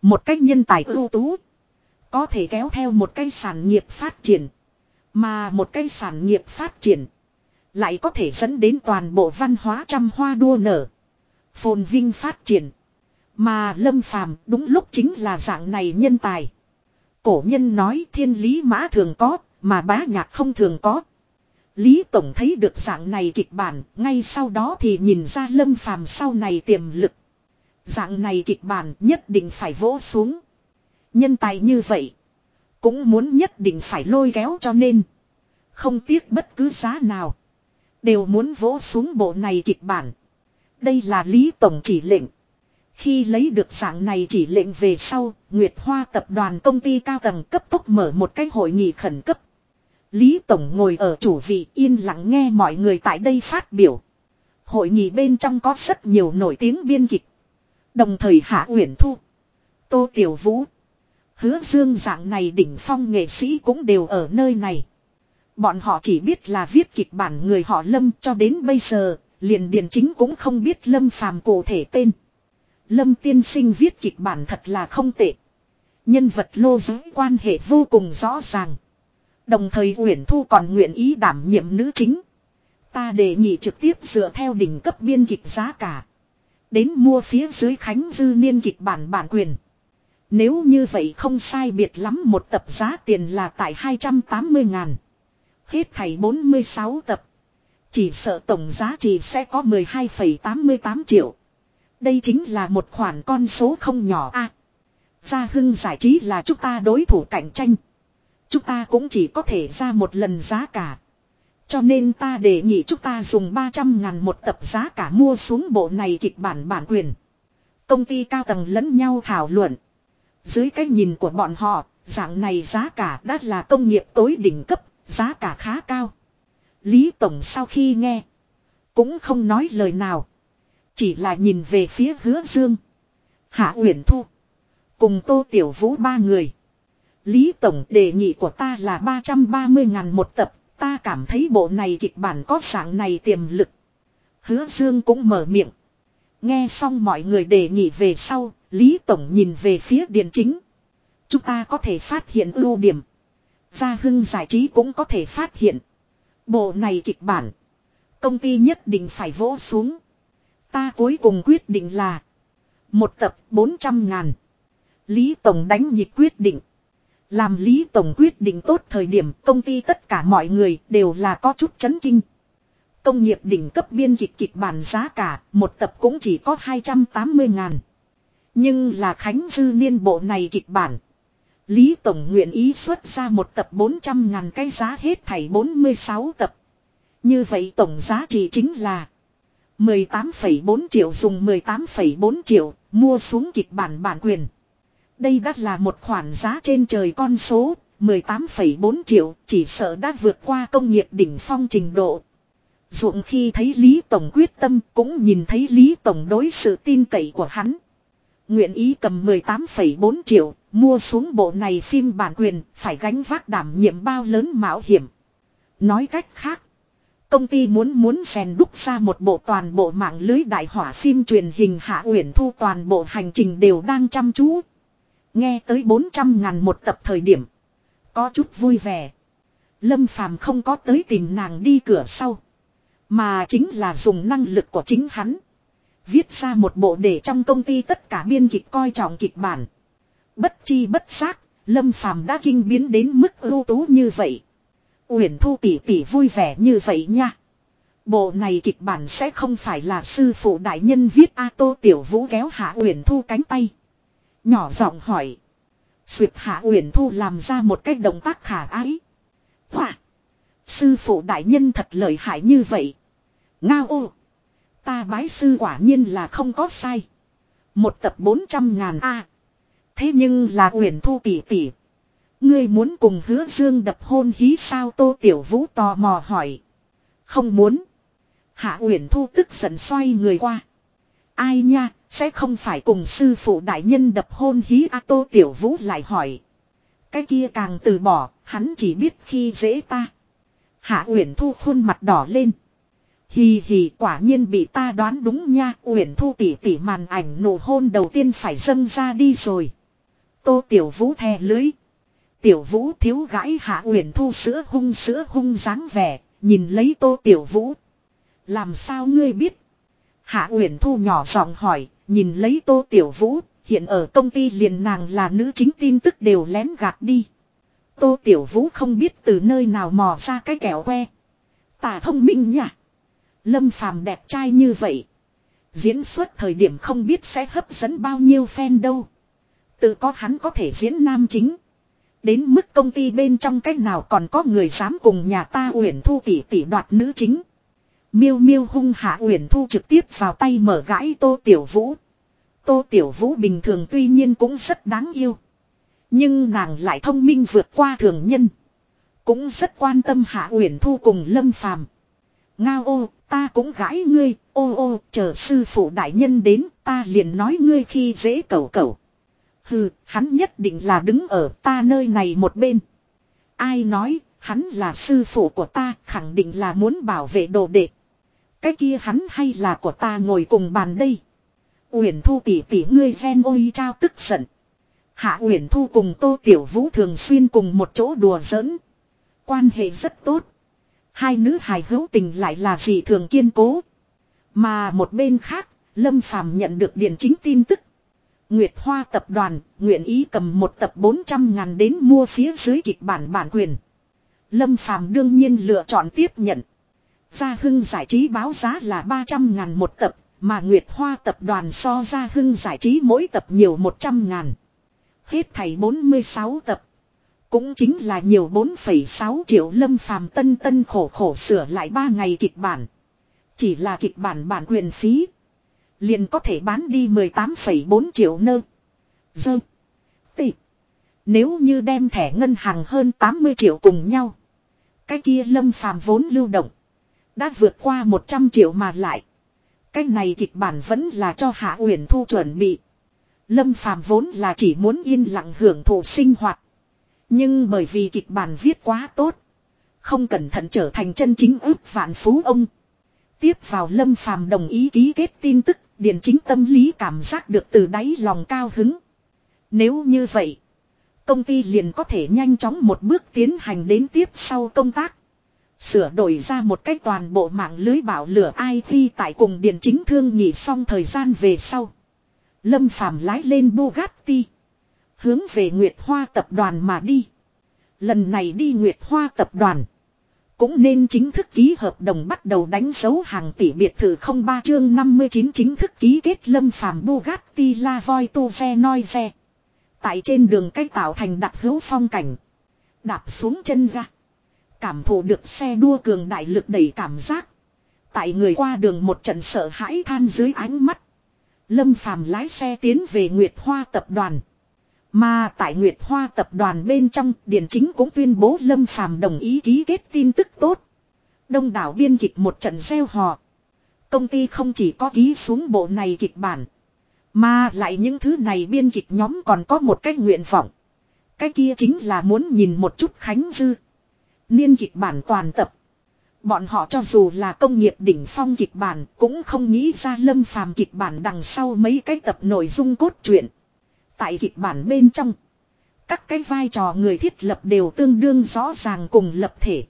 Một cách nhân tài ưu tú. Có thể kéo theo một cái sản nghiệp phát triển. Mà một cái sản nghiệp phát triển. Lại có thể dẫn đến toàn bộ văn hóa trăm hoa đua nở. Phồn vinh phát triển. Mà lâm phàm đúng lúc chính là dạng này nhân tài. Cổ nhân nói thiên lý mã thường có, mà bá nhạc không thường có. Lý Tổng thấy được dạng này kịch bản, ngay sau đó thì nhìn ra lâm phàm sau này tiềm lực. Dạng này kịch bản nhất định phải vỗ xuống. Nhân tài như vậy, cũng muốn nhất định phải lôi kéo cho nên. Không tiếc bất cứ giá nào. Đều muốn vỗ xuống bộ này kịch bản. Đây là Lý Tổng chỉ lệnh. Khi lấy được dạng này chỉ lệnh về sau, Nguyệt Hoa tập đoàn công ty cao tầng cấp tốc mở một cái hội nghị khẩn cấp. Lý Tổng ngồi ở chủ vị yên lặng nghe mọi người tại đây phát biểu. Hội nghị bên trong có rất nhiều nổi tiếng biên kịch. Đồng thời Hạ Uyển Thu, Tô Tiểu Vũ, Hứa Dương dạng này đỉnh phong nghệ sĩ cũng đều ở nơi này. Bọn họ chỉ biết là viết kịch bản người họ Lâm cho đến bây giờ, liền điền chính cũng không biết Lâm phàm cụ thể tên. Lâm tiên sinh viết kịch bản thật là không tệ. Nhân vật lô giới quan hệ vô cùng rõ ràng. Đồng thời Uyển Thu còn nguyện ý đảm nhiệm nữ chính. Ta đề nghị trực tiếp dựa theo đỉnh cấp biên kịch giá cả. Đến mua phía dưới Khánh Dư Niên kịch bản bản quyền. Nếu như vậy không sai biệt lắm một tập giá tiền là tại 280 ngàn. Hết thảy 46 tập. Chỉ sợ tổng giá trị sẽ có 12,88 triệu. Đây chính là một khoản con số không nhỏ a. gia hưng giải trí là chúng ta đối thủ cạnh tranh. Chúng ta cũng chỉ có thể ra một lần giá cả. Cho nên ta đề nghị chúng ta dùng 300 ngàn một tập giá cả mua xuống bộ này kịch bản bản quyền. Công ty cao tầng lẫn nhau thảo luận. Dưới cái nhìn của bọn họ, dạng này giá cả đã là công nghiệp tối đỉnh cấp, giá cả khá cao. Lý Tổng sau khi nghe, cũng không nói lời nào. Chỉ là nhìn về phía hứa dương. Hạ Uyển Thu. Cùng Tô Tiểu Vũ ba người. Lý Tổng đề nghị của ta là 330 ngàn một tập. Ta cảm thấy bộ này kịch bản có dạng này tiềm lực. Hứa Dương cũng mở miệng. Nghe xong mọi người đề nghị về sau, Lý Tổng nhìn về phía điện chính. Chúng ta có thể phát hiện ưu điểm. Gia Hưng giải trí cũng có thể phát hiện. Bộ này kịch bản. Công ty nhất định phải vỗ xuống. Ta cuối cùng quyết định là. Một tập 400 ngàn. Lý Tổng đánh nhịp quyết định. Làm Lý Tổng quyết định tốt thời điểm công ty tất cả mọi người đều là có chút chấn kinh. Công nghiệp đỉnh cấp biên kịch kịch bản giá cả, một tập cũng chỉ có 280 ngàn. Nhưng là Khánh Dư Niên bộ này kịch bản. Lý Tổng nguyện ý xuất ra một tập 400 ngàn cái giá hết thảy 46 tập. Như vậy tổng giá trị chính là 18,4 triệu dùng 18,4 triệu mua xuống kịch bản bản quyền. Đây đã là một khoản giá trên trời con số, 18,4 triệu chỉ sợ đã vượt qua công nghiệp đỉnh phong trình độ. Dụng khi thấy Lý Tổng quyết tâm cũng nhìn thấy Lý Tổng đối sự tin cậy của hắn. Nguyện ý cầm 18,4 triệu, mua xuống bộ này phim bản quyền, phải gánh vác đảm nhiệm bao lớn mạo hiểm. Nói cách khác, công ty muốn muốn rèn đúc ra một bộ toàn bộ mạng lưới đại hỏa phim truyền hình hạ uyển thu toàn bộ hành trình đều đang chăm chú. Nghe tới 400 ngàn một tập thời điểm. Có chút vui vẻ. Lâm Phàm không có tới tìm nàng đi cửa sau. Mà chính là dùng năng lực của chính hắn. Viết ra một bộ để trong công ty tất cả biên kịch coi trọng kịch bản. Bất chi bất giác, Lâm Phàm đã kinh biến đến mức ưu tú như vậy. Uyển Thu tỷ tỷ vui vẻ như vậy nha. Bộ này kịch bản sẽ không phải là sư phụ đại nhân viết A Tô Tiểu Vũ kéo Hạ Uyển Thu cánh tay. Nhỏ giọng hỏi. Xuyệt Hạ Uyển Thu làm ra một cái động tác khả ái. Hỏa. Sư phụ đại nhân thật lợi hại như vậy. Ngao ô. Ta bái sư quả nhiên là không có sai. Một tập 400 ngàn A. Thế nhưng là Uyển Thu tỷ tỷ. Ngươi muốn cùng hứa dương đập hôn hí sao Tô Tiểu Vũ tò mò hỏi. Không muốn. Hạ Uyển Thu tức giận xoay người qua. Ai nha, sẽ không phải cùng sư phụ đại nhân đập hôn hí A Tô Tiểu Vũ lại hỏi. Cái kia càng từ bỏ, hắn chỉ biết khi dễ ta. Hạ Uyển Thu khuôn mặt đỏ lên. Hì hì quả nhiên bị ta đoán đúng nha, Uyển Thu tỷ tỷ màn ảnh nụ hôn đầu tiên phải dâng ra đi rồi. Tô Tiểu Vũ thè lưới. Tiểu Vũ thiếu gãi Hạ Uyển Thu sữa hung sữa hung dáng vẻ, nhìn lấy Tô Tiểu Vũ. Làm sao ngươi biết? Hạ Uyển Thu nhỏ giọng hỏi, nhìn lấy Tô Tiểu Vũ, hiện ở công ty liền nàng là nữ chính tin tức đều lén gạt đi. Tô Tiểu Vũ không biết từ nơi nào mò ra cái kẹo que. Tà thông minh nhỉ. Lâm Phàm đẹp trai như vậy. Diễn xuất thời điểm không biết sẽ hấp dẫn bao nhiêu fan đâu. Tự có hắn có thể diễn nam chính. Đến mức công ty bên trong cách nào còn có người dám cùng nhà ta uyển thu tỷ tỷ đoạt nữ chính. Miêu miêu hung hạ uyển thu trực tiếp vào tay mở gãi tô tiểu vũ. Tô tiểu vũ bình thường tuy nhiên cũng rất đáng yêu. Nhưng nàng lại thông minh vượt qua thường nhân. Cũng rất quan tâm hạ uyển thu cùng lâm phàm. Ngao ô, ta cũng gãi ngươi, ô ô, chờ sư phụ đại nhân đến, ta liền nói ngươi khi dễ cầu cầu. Hừ, hắn nhất định là đứng ở ta nơi này một bên. Ai nói, hắn là sư phụ của ta, khẳng định là muốn bảo vệ đồ đệ. Cái kia hắn hay là của ta ngồi cùng bàn đây. Uyển Thu tỷ tỷ ngươi ghen ôi trao tức giận. Hạ Uyển Thu cùng Tô Tiểu Vũ thường xuyên cùng một chỗ đùa giỡn. Quan hệ rất tốt. Hai nữ hài hữu tình lại là gì thường kiên cố. Mà một bên khác, Lâm Phàm nhận được điện chính tin tức. Nguyệt Hoa tập đoàn, nguyện ý cầm một tập 400 ngàn đến mua phía dưới kịch bản bản quyền. Lâm Phàm đương nhiên lựa chọn tiếp nhận. Gia Hưng giải trí báo giá là 300 ngàn một tập, mà Nguyệt Hoa tập đoàn so Gia Hưng giải trí mỗi tập nhiều 100 ngàn. Hết thảy 46 tập. Cũng chính là nhiều 4,6 triệu lâm phàm tân tân khổ khổ sửa lại 3 ngày kịch bản. Chỉ là kịch bản bản quyền phí. Liền có thể bán đi 18,4 triệu nơ. Dơ. Tị. Nếu như đem thẻ ngân hàng hơn 80 triệu cùng nhau. Cái kia lâm phàm vốn lưu động. Đã vượt qua 100 triệu mà lại. Cái này kịch bản vẫn là cho Hạ Uyển Thu chuẩn bị. Lâm Phàm vốn là chỉ muốn yên lặng hưởng thụ sinh hoạt. Nhưng bởi vì kịch bản viết quá tốt. Không cẩn thận trở thành chân chính ước vạn phú ông. Tiếp vào Lâm Phàm đồng ý ký kết tin tức, điển chính tâm lý cảm giác được từ đáy lòng cao hứng. Nếu như vậy, công ty liền có thể nhanh chóng một bước tiến hành đến tiếp sau công tác. Sửa đổi ra một cách toàn bộ mạng lưới bảo lửa IT tại cùng điển chính thương nghỉ xong thời gian về sau. Lâm Phàm lái lên Bugatti. Hướng về Nguyệt Hoa tập đoàn mà đi. Lần này đi Nguyệt Hoa tập đoàn. Cũng nên chính thức ký hợp đồng bắt đầu đánh dấu hàng tỷ biệt thự 03 chương 59 chính thức ký kết lâm phàm Bugatti La Voi Tu Ve Noi Ve. Tại trên đường cách tạo thành đặc hữu phong cảnh. Đạp xuống chân ga. Cảm thụ được xe đua cường đại lực đẩy cảm giác. Tại người qua đường một trận sợ hãi than dưới ánh mắt. Lâm phàm lái xe tiến về Nguyệt Hoa tập đoàn. Mà tại Nguyệt Hoa tập đoàn bên trong, Điền Chính cũng tuyên bố Lâm Phàm đồng ý ký kết tin tức tốt. Đông đảo biên kịch một trận gieo hò. Công ty không chỉ có ký xuống bộ này kịch bản, Mà lại những thứ này biên kịch nhóm còn có một cái nguyện vọng. Cái kia chính là muốn nhìn một chút Khánh Dư. Niên kịch bản toàn tập. Bọn họ cho dù là công nghiệp đỉnh phong kịch bản cũng không nghĩ ra lâm phàm kịch bản đằng sau mấy cái tập nội dung cốt truyện. Tại kịch bản bên trong. Các cái vai trò người thiết lập đều tương đương rõ ràng cùng lập thể.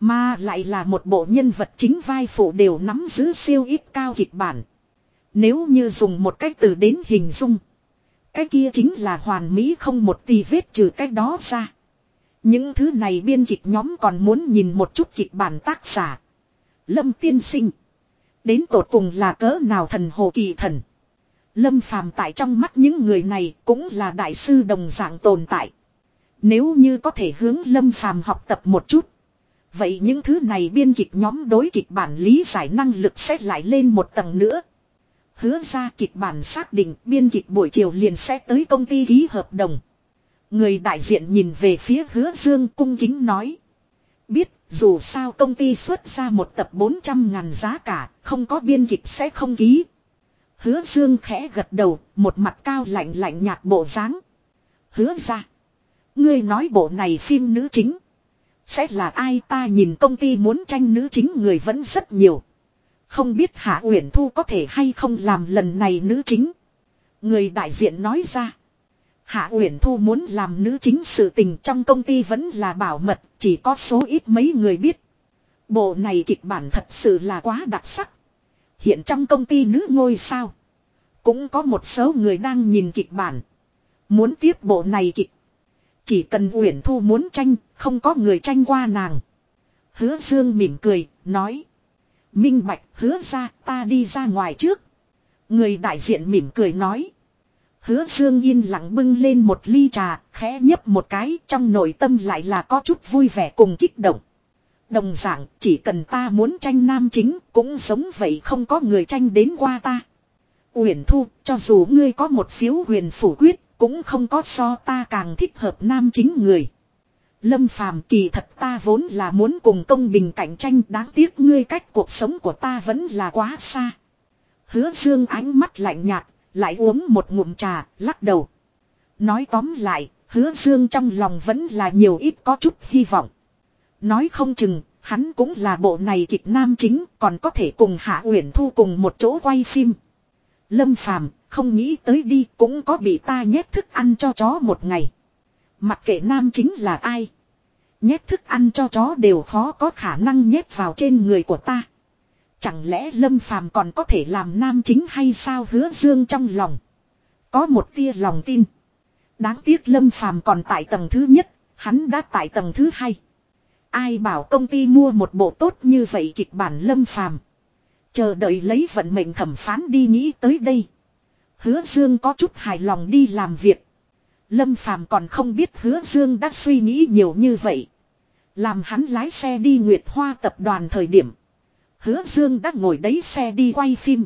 Mà lại là một bộ nhân vật chính vai phụ đều nắm giữ siêu ít cao kịch bản. Nếu như dùng một cách từ đến hình dung. Cái kia chính là hoàn mỹ không một tì vết trừ cái đó ra. Những thứ này biên kịch nhóm còn muốn nhìn một chút kịch bản tác giả. Lâm tiên sinh. Đến tột cùng là cỡ nào thần hồ kỳ thần. Lâm phàm tại trong mắt những người này cũng là đại sư đồng dạng tồn tại. Nếu như có thể hướng lâm phàm học tập một chút. Vậy những thứ này biên kịch nhóm đối kịch bản lý giải năng lực sẽ lại lên một tầng nữa. Hứa ra kịch bản xác định biên kịch buổi chiều liền sẽ tới công ty ký hợp đồng. Người đại diện nhìn về phía hứa dương cung kính nói. Biết dù sao công ty xuất ra một tập 400 ngàn giá cả, không có biên kịch sẽ không ký. Hứa dương khẽ gật đầu, một mặt cao lạnh lạnh nhạt bộ dáng. Hứa ra. Ngươi nói bộ này phim nữ chính. Sẽ là ai ta nhìn công ty muốn tranh nữ chính người vẫn rất nhiều. Không biết Hạ Uyển Thu có thể hay không làm lần này nữ chính. Người đại diện nói ra. Hạ Uyển Thu muốn làm nữ chính sự tình trong công ty vẫn là bảo mật, chỉ có số ít mấy người biết. Bộ này kịch bản thật sự là quá đặc sắc. Hiện trong công ty nữ ngôi sao. Cũng có một số người đang nhìn kịch bản. Muốn tiếp bộ này kịch. Chỉ cần Uyển Thu muốn tranh, không có người tranh qua nàng. Hứa Dương mỉm cười, nói. Minh Bạch hứa ra ta đi ra ngoài trước. Người đại diện mỉm cười nói. Hứa Dương yên lặng bưng lên một ly trà, khẽ nhấp một cái, trong nội tâm lại là có chút vui vẻ cùng kích động. Đồng dạng, chỉ cần ta muốn tranh nam chính, cũng giống vậy không có người tranh đến qua ta. Uyển Thu, cho dù ngươi có một phiếu huyền phủ quyết, cũng không có so ta càng thích hợp nam chính người. Lâm Phàm kỳ thật ta vốn là muốn cùng công bình cạnh tranh đáng tiếc ngươi cách cuộc sống của ta vẫn là quá xa. Hứa dương ánh mắt lạnh nhạt, lại uống một ngụm trà, lắc đầu. Nói tóm lại, hứa dương trong lòng vẫn là nhiều ít có chút hy vọng. Nói không chừng, hắn cũng là bộ này kịch nam chính, còn có thể cùng Hạ Uyển Thu cùng một chỗ quay phim. Lâm Phàm không nghĩ tới đi cũng có bị ta nhét thức ăn cho chó một ngày. Mặc kệ nam chính là ai. Nhét thức ăn cho chó đều khó có khả năng nhét vào trên người của ta. Chẳng lẽ Lâm Phàm còn có thể làm nam chính hay sao hứa dương trong lòng. Có một tia lòng tin. Đáng tiếc Lâm Phàm còn tại tầng thứ nhất, hắn đã tại tầng thứ hai. Ai bảo công ty mua một bộ tốt như vậy kịch bản Lâm Phàm Chờ đợi lấy vận mệnh thẩm phán đi nghĩ tới đây. Hứa Dương có chút hài lòng đi làm việc. Lâm Phàm còn không biết Hứa Dương đã suy nghĩ nhiều như vậy. Làm hắn lái xe đi Nguyệt Hoa tập đoàn thời điểm. Hứa Dương đã ngồi đấy xe đi quay phim.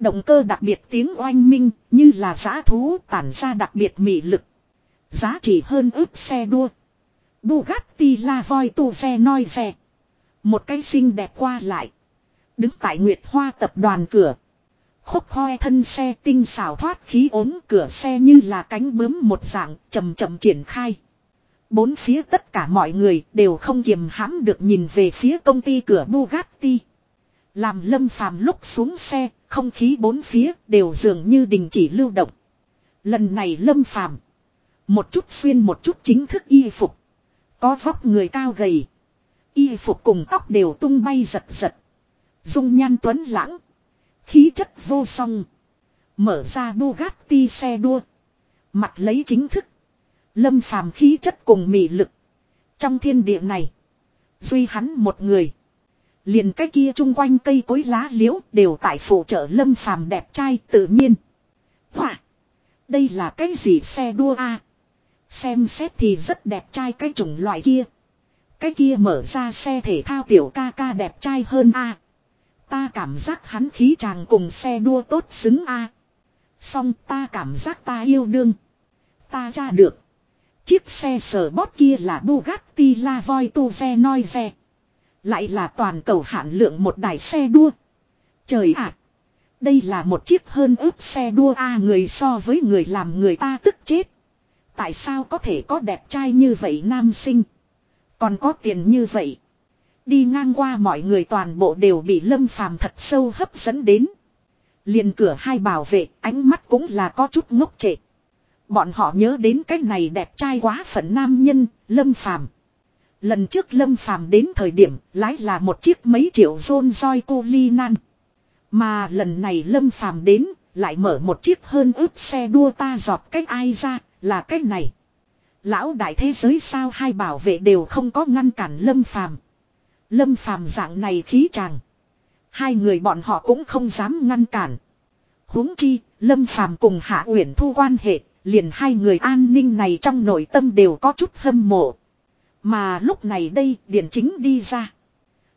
Động cơ đặc biệt tiếng oanh minh như là giã thú tản ra đặc biệt mị lực. Giá trị hơn ước xe đua. Bugatti La Voi tu xe noi xe. Một cái xinh đẹp qua lại. Đứng tại Nguyệt Hoa tập đoàn cửa. Khúc hoe thân xe tinh xảo thoát khí ốm cửa xe như là cánh bướm một dạng chậm chậm triển khai. Bốn phía tất cả mọi người đều không kiềm hãm được nhìn về phía công ty cửa Bugatti. Làm lâm phàm lúc xuống xe, không khí bốn phía đều dường như đình chỉ lưu động. Lần này lâm phàm. Một chút xuyên một chút chính thức y phục. Có vóc người cao gầy. Y phục cùng tóc đều tung bay giật giật. Dung nhan tuấn lãng. Khí chất vô song. Mở ra Bugatti xe đua. Mặt lấy chính thức. Lâm phàm khí chất cùng mị lực. Trong thiên địa này. Duy hắn một người. Liền cái kia chung quanh cây cối lá liễu đều tại phụ trợ lâm phàm đẹp trai tự nhiên. Hỏa. Đây là cái gì xe đua a? Xem xét thì rất đẹp trai cái chủng loại kia. Cái kia mở ra xe thể thao tiểu ca ca đẹp trai hơn a. Ta cảm giác hắn khí chàng cùng xe đua tốt xứng a. Xong ta cảm giác ta yêu đương. Ta ra được. Chiếc xe sở bót kia là Bugatti La Voi Tu Ve Noi Ve. Lại là toàn cầu hạn lượng một đài xe đua. Trời ạ! Đây là một chiếc hơn ướp xe đua A người so với người làm người ta tức chết. Tại sao có thể có đẹp trai như vậy nam sinh? Còn có tiền như vậy? Đi ngang qua mọi người toàn bộ đều bị lâm phàm thật sâu hấp dẫn đến. liền cửa hai bảo vệ ánh mắt cũng là có chút ngốc trệ. Bọn họ nhớ đến cái này đẹp trai quá phận nam nhân, lâm phàm. Lần trước lâm phàm đến thời điểm lái là một chiếc mấy triệu rôn roi cô ly nan. Mà lần này lâm phàm đến lại mở một chiếc hơn ướp xe đua ta giọt cách ai ra là cái này. Lão đại thế giới sao hai bảo vệ đều không có ngăn cản lâm phàm. Lâm phàm dạng này khí chàng. Hai người bọn họ cũng không dám ngăn cản. huống chi, lâm phàm cùng hạ uyển thu quan hệ, liền hai người an ninh này trong nội tâm đều có chút hâm mộ. Mà lúc này đây, Điền chính đi ra.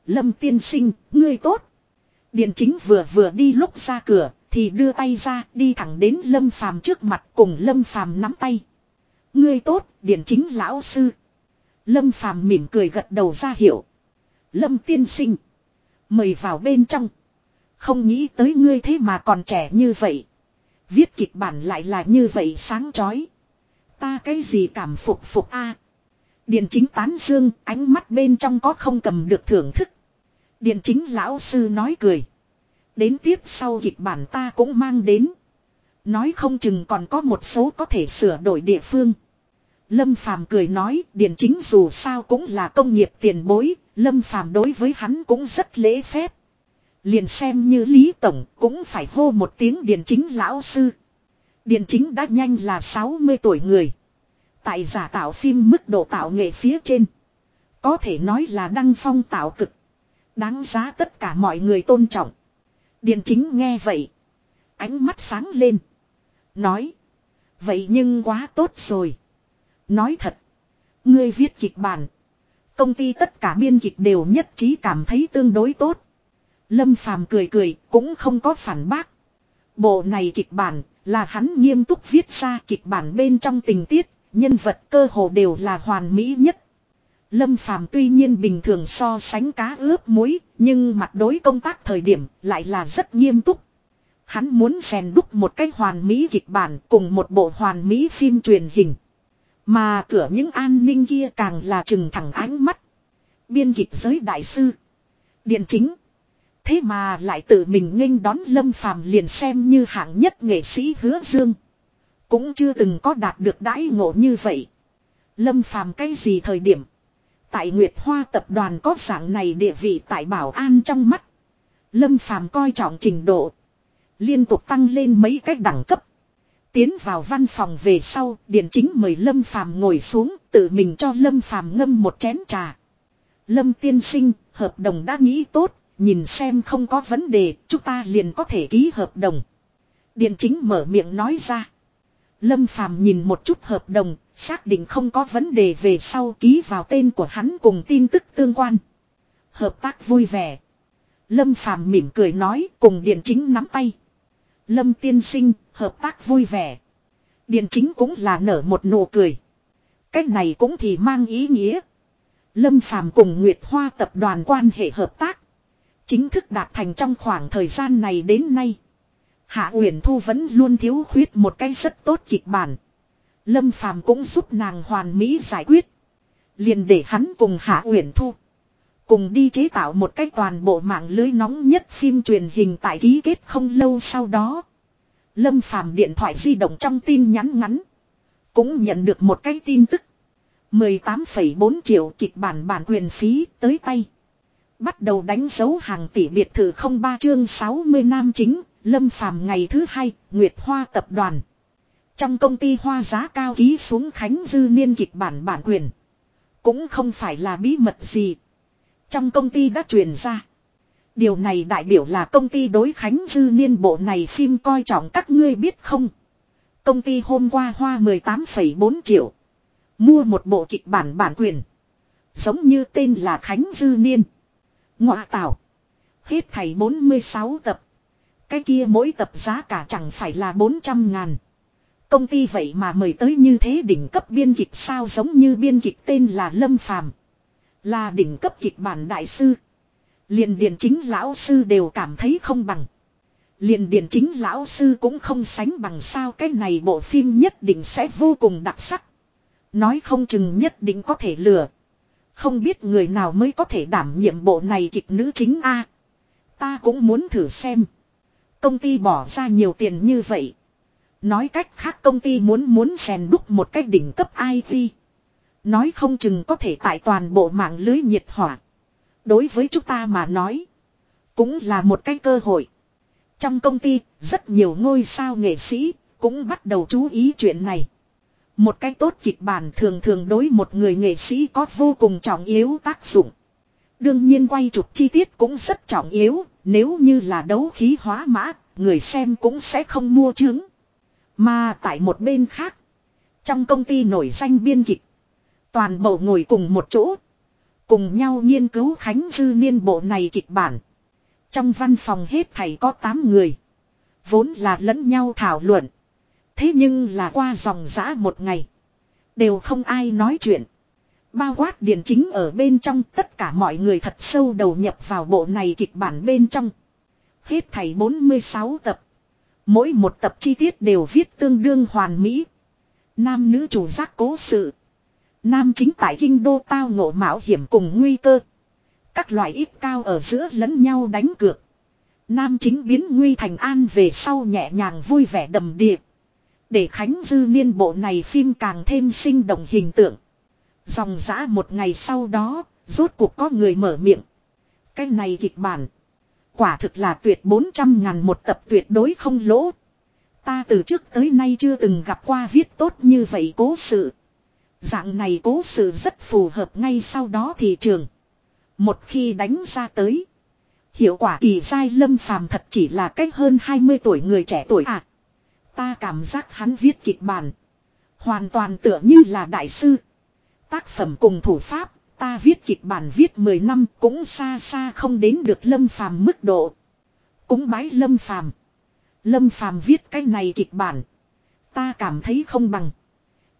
Lâm tiên sinh, ngươi tốt. Điền chính vừa vừa đi lúc ra cửa, thì đưa tay ra, đi thẳng đến lâm phàm trước mặt cùng lâm phàm nắm tay. Ngươi tốt, điện chính lão sư. Lâm phàm mỉm cười gật đầu ra hiệu. Lâm tiên sinh. Mời vào bên trong. Không nghĩ tới ngươi thế mà còn trẻ như vậy. Viết kịch bản lại là như vậy sáng chói. Ta cái gì cảm phục phục a Điện chính tán dương ánh mắt bên trong có không cầm được thưởng thức. Điện chính lão sư nói cười. Đến tiếp sau kịch bản ta cũng mang đến. Nói không chừng còn có một số có thể sửa đổi địa phương. Lâm Phàm cười nói, Điền Chính dù sao cũng là công nghiệp tiền bối, Lâm Phàm đối với hắn cũng rất lễ phép. Liền xem như Lý Tổng cũng phải hô một tiếng Điền Chính lão sư. Điền Chính đã nhanh là 60 tuổi người. Tại giả tạo phim mức độ tạo nghệ phía trên. Có thể nói là đăng phong tạo cực. Đáng giá tất cả mọi người tôn trọng. Điền Chính nghe vậy. Ánh mắt sáng lên. Nói. Vậy nhưng quá tốt rồi. Nói thật. Ngươi viết kịch bản. Công ty tất cả biên kịch đều nhất trí cảm thấy tương đối tốt. Lâm Phàm cười cười cũng không có phản bác. Bộ này kịch bản là hắn nghiêm túc viết ra kịch bản bên trong tình tiết, nhân vật cơ hồ đều là hoàn mỹ nhất. Lâm Phàm tuy nhiên bình thường so sánh cá ướp muối, nhưng mặt đối công tác thời điểm lại là rất nghiêm túc. Hắn muốn rèn đúc một cách hoàn mỹ kịch bản cùng một bộ hoàn mỹ phim truyền hình. Mà cửa những an ninh kia càng là trừng thẳng ánh mắt. Biên kịch giới đại sư. Điện chính. Thế mà lại tự mình nghênh đón Lâm Phàm liền xem như hạng nhất nghệ sĩ hứa dương. Cũng chưa từng có đạt được đãi ngộ như vậy. Lâm Phàm cái gì thời điểm. Tại Nguyệt Hoa tập đoàn có dạng này địa vị tại bảo an trong mắt. Lâm Phàm coi trọng trình độ. Liên tục tăng lên mấy cách đẳng cấp. Tiến vào văn phòng về sau, Điền Chính mời Lâm Phàm ngồi xuống, tự mình cho Lâm Phàm ngâm một chén trà. Lâm tiên sinh, hợp đồng đã nghĩ tốt, nhìn xem không có vấn đề, chúng ta liền có thể ký hợp đồng. Điền Chính mở miệng nói ra. Lâm Phàm nhìn một chút hợp đồng, xác định không có vấn đề về sau ký vào tên của hắn cùng tin tức tương quan. Hợp tác vui vẻ. Lâm Phàm mỉm cười nói cùng Điền Chính nắm tay. Lâm tiên sinh, hợp tác vui vẻ. Điền chính cũng là nở một nụ cười. Cách này cũng thì mang ý nghĩa. Lâm Phàm cùng Nguyệt Hoa tập đoàn quan hệ hợp tác. Chính thức đạt thành trong khoảng thời gian này đến nay. Hạ Uyển Thu vẫn luôn thiếu khuyết một cái rất tốt kịch bản. Lâm Phàm cũng giúp nàng hoàn mỹ giải quyết. Liền để hắn cùng Hạ Uyển Thu. Cùng đi chế tạo một cái toàn bộ mạng lưới nóng nhất phim truyền hình tại ký kết không lâu sau đó. Lâm Phàm điện thoại di động trong tin nhắn ngắn. Cũng nhận được một cái tin tức. 18,4 triệu kịch bản bản quyền phí tới tay. Bắt đầu đánh dấu hàng tỷ biệt thự không ba chương 60 nam chính, Lâm Phàm ngày thứ hai, Nguyệt Hoa tập đoàn. Trong công ty hoa giá cao ký xuống Khánh Dư Niên kịch bản bản quyền. Cũng không phải là bí mật gì. Trong công ty đã truyền ra. Điều này đại biểu là công ty đối Khánh Dư Niên bộ này phim coi trọng các ngươi biết không. Công ty hôm qua hoa 18,4 triệu. Mua một bộ kịch bản bản quyền. Giống như tên là Khánh Dư Niên. ngoại tạo. Hết thảy 46 tập. Cái kia mỗi tập giá cả chẳng phải là 400 ngàn. Công ty vậy mà mời tới như thế đỉnh cấp biên kịch sao giống như biên kịch tên là Lâm Phàm Là đỉnh cấp kịch bản đại sư. liền điện chính lão sư đều cảm thấy không bằng. liền điện chính lão sư cũng không sánh bằng sao cái này bộ phim nhất định sẽ vô cùng đặc sắc. Nói không chừng nhất định có thể lừa. Không biết người nào mới có thể đảm nhiệm bộ này kịch nữ chính a Ta cũng muốn thử xem. Công ty bỏ ra nhiều tiền như vậy. Nói cách khác công ty muốn muốn rèn đúc một cách đỉnh cấp IT. Nói không chừng có thể tại toàn bộ mạng lưới nhiệt hỏa. Đối với chúng ta mà nói. Cũng là một cái cơ hội. Trong công ty, rất nhiều ngôi sao nghệ sĩ cũng bắt đầu chú ý chuyện này. Một cái tốt kịch bản thường thường đối một người nghệ sĩ có vô cùng trọng yếu tác dụng. Đương nhiên quay chụp chi tiết cũng rất trọng yếu, nếu như là đấu khí hóa mã, người xem cũng sẽ không mua chứng. Mà tại một bên khác, trong công ty nổi danh biên kịch, toàn bộ ngồi cùng một chỗ, cùng nhau nghiên cứu Khánh Dư Niên bộ này kịch bản. Trong văn phòng hết thầy có 8 người, vốn là lẫn nhau thảo luận. Thế nhưng là qua dòng giã một ngày, đều không ai nói chuyện. Bao quát điện chính ở bên trong, tất cả mọi người thật sâu đầu nhập vào bộ này kịch bản bên trong. Hết thảy 46 tập. Mỗi một tập chi tiết đều viết tương đương hoàn mỹ. Nam nữ chủ giác cố sự. Nam chính tại kinh đô tao ngộ mạo hiểm cùng nguy cơ. Các loại ít cao ở giữa lẫn nhau đánh cược. Nam chính biến nguy thành an về sau nhẹ nhàng vui vẻ đầm điệp. Để Khánh Dư Niên bộ này phim càng thêm sinh động hình tượng. Dòng giã một ngày sau đó, rốt cuộc có người mở miệng. Cái này kịch bản. Quả thực là tuyệt 400 ngàn một tập tuyệt đối không lỗ. Ta từ trước tới nay chưa từng gặp qua viết tốt như vậy cố sự. Dạng này cố sự rất phù hợp ngay sau đó thị trường. Một khi đánh ra tới. Hiệu quả kỳ dai lâm phàm thật chỉ là cách hơn 20 tuổi người trẻ tuổi à. Ta cảm giác hắn viết kịch bản. Hoàn toàn tựa như là đại sư. Tác phẩm cùng thủ pháp, ta viết kịch bản viết 10 năm cũng xa xa không đến được lâm phàm mức độ. Cũng bái lâm phàm. Lâm phàm viết cái này kịch bản. Ta cảm thấy không bằng.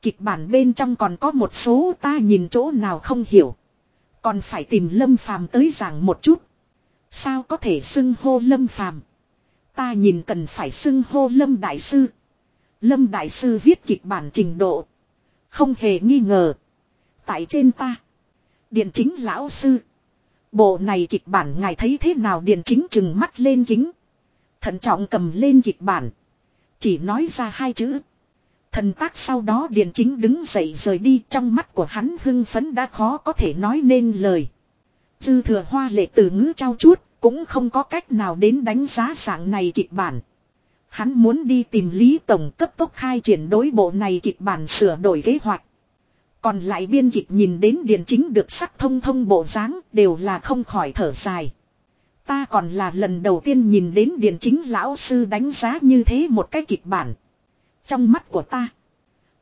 Kịch bản bên trong còn có một số ta nhìn chỗ nào không hiểu. Còn phải tìm lâm phàm tới giảng một chút. Sao có thể xưng hô lâm phàm. Ta nhìn cần phải xưng hô lâm đại sư. Lâm đại sư viết kịch bản trình độ. Không hề nghi ngờ. Tại trên ta. Điện chính lão sư. Bộ này kịch bản ngài thấy thế nào điện chính chừng mắt lên kính. Thận trọng cầm lên kịch bản. Chỉ nói ra hai chữ. Thần tác sau đó điện chính đứng dậy rời đi trong mắt của hắn hưng phấn đã khó có thể nói nên lời. Dư thừa hoa lệ từ ngữ trao chuốt cũng không có cách nào đến đánh giá dạng này kịch bản. Hắn muốn đi tìm Lý Tổng cấp tốc khai triển đối bộ này kịch bản sửa đổi kế hoạch. Còn lại biên kịch nhìn đến điền chính được sắc thông thông bộ dáng đều là không khỏi thở dài. Ta còn là lần đầu tiên nhìn đến điền chính lão sư đánh giá như thế một cái kịch bản. Trong mắt của ta.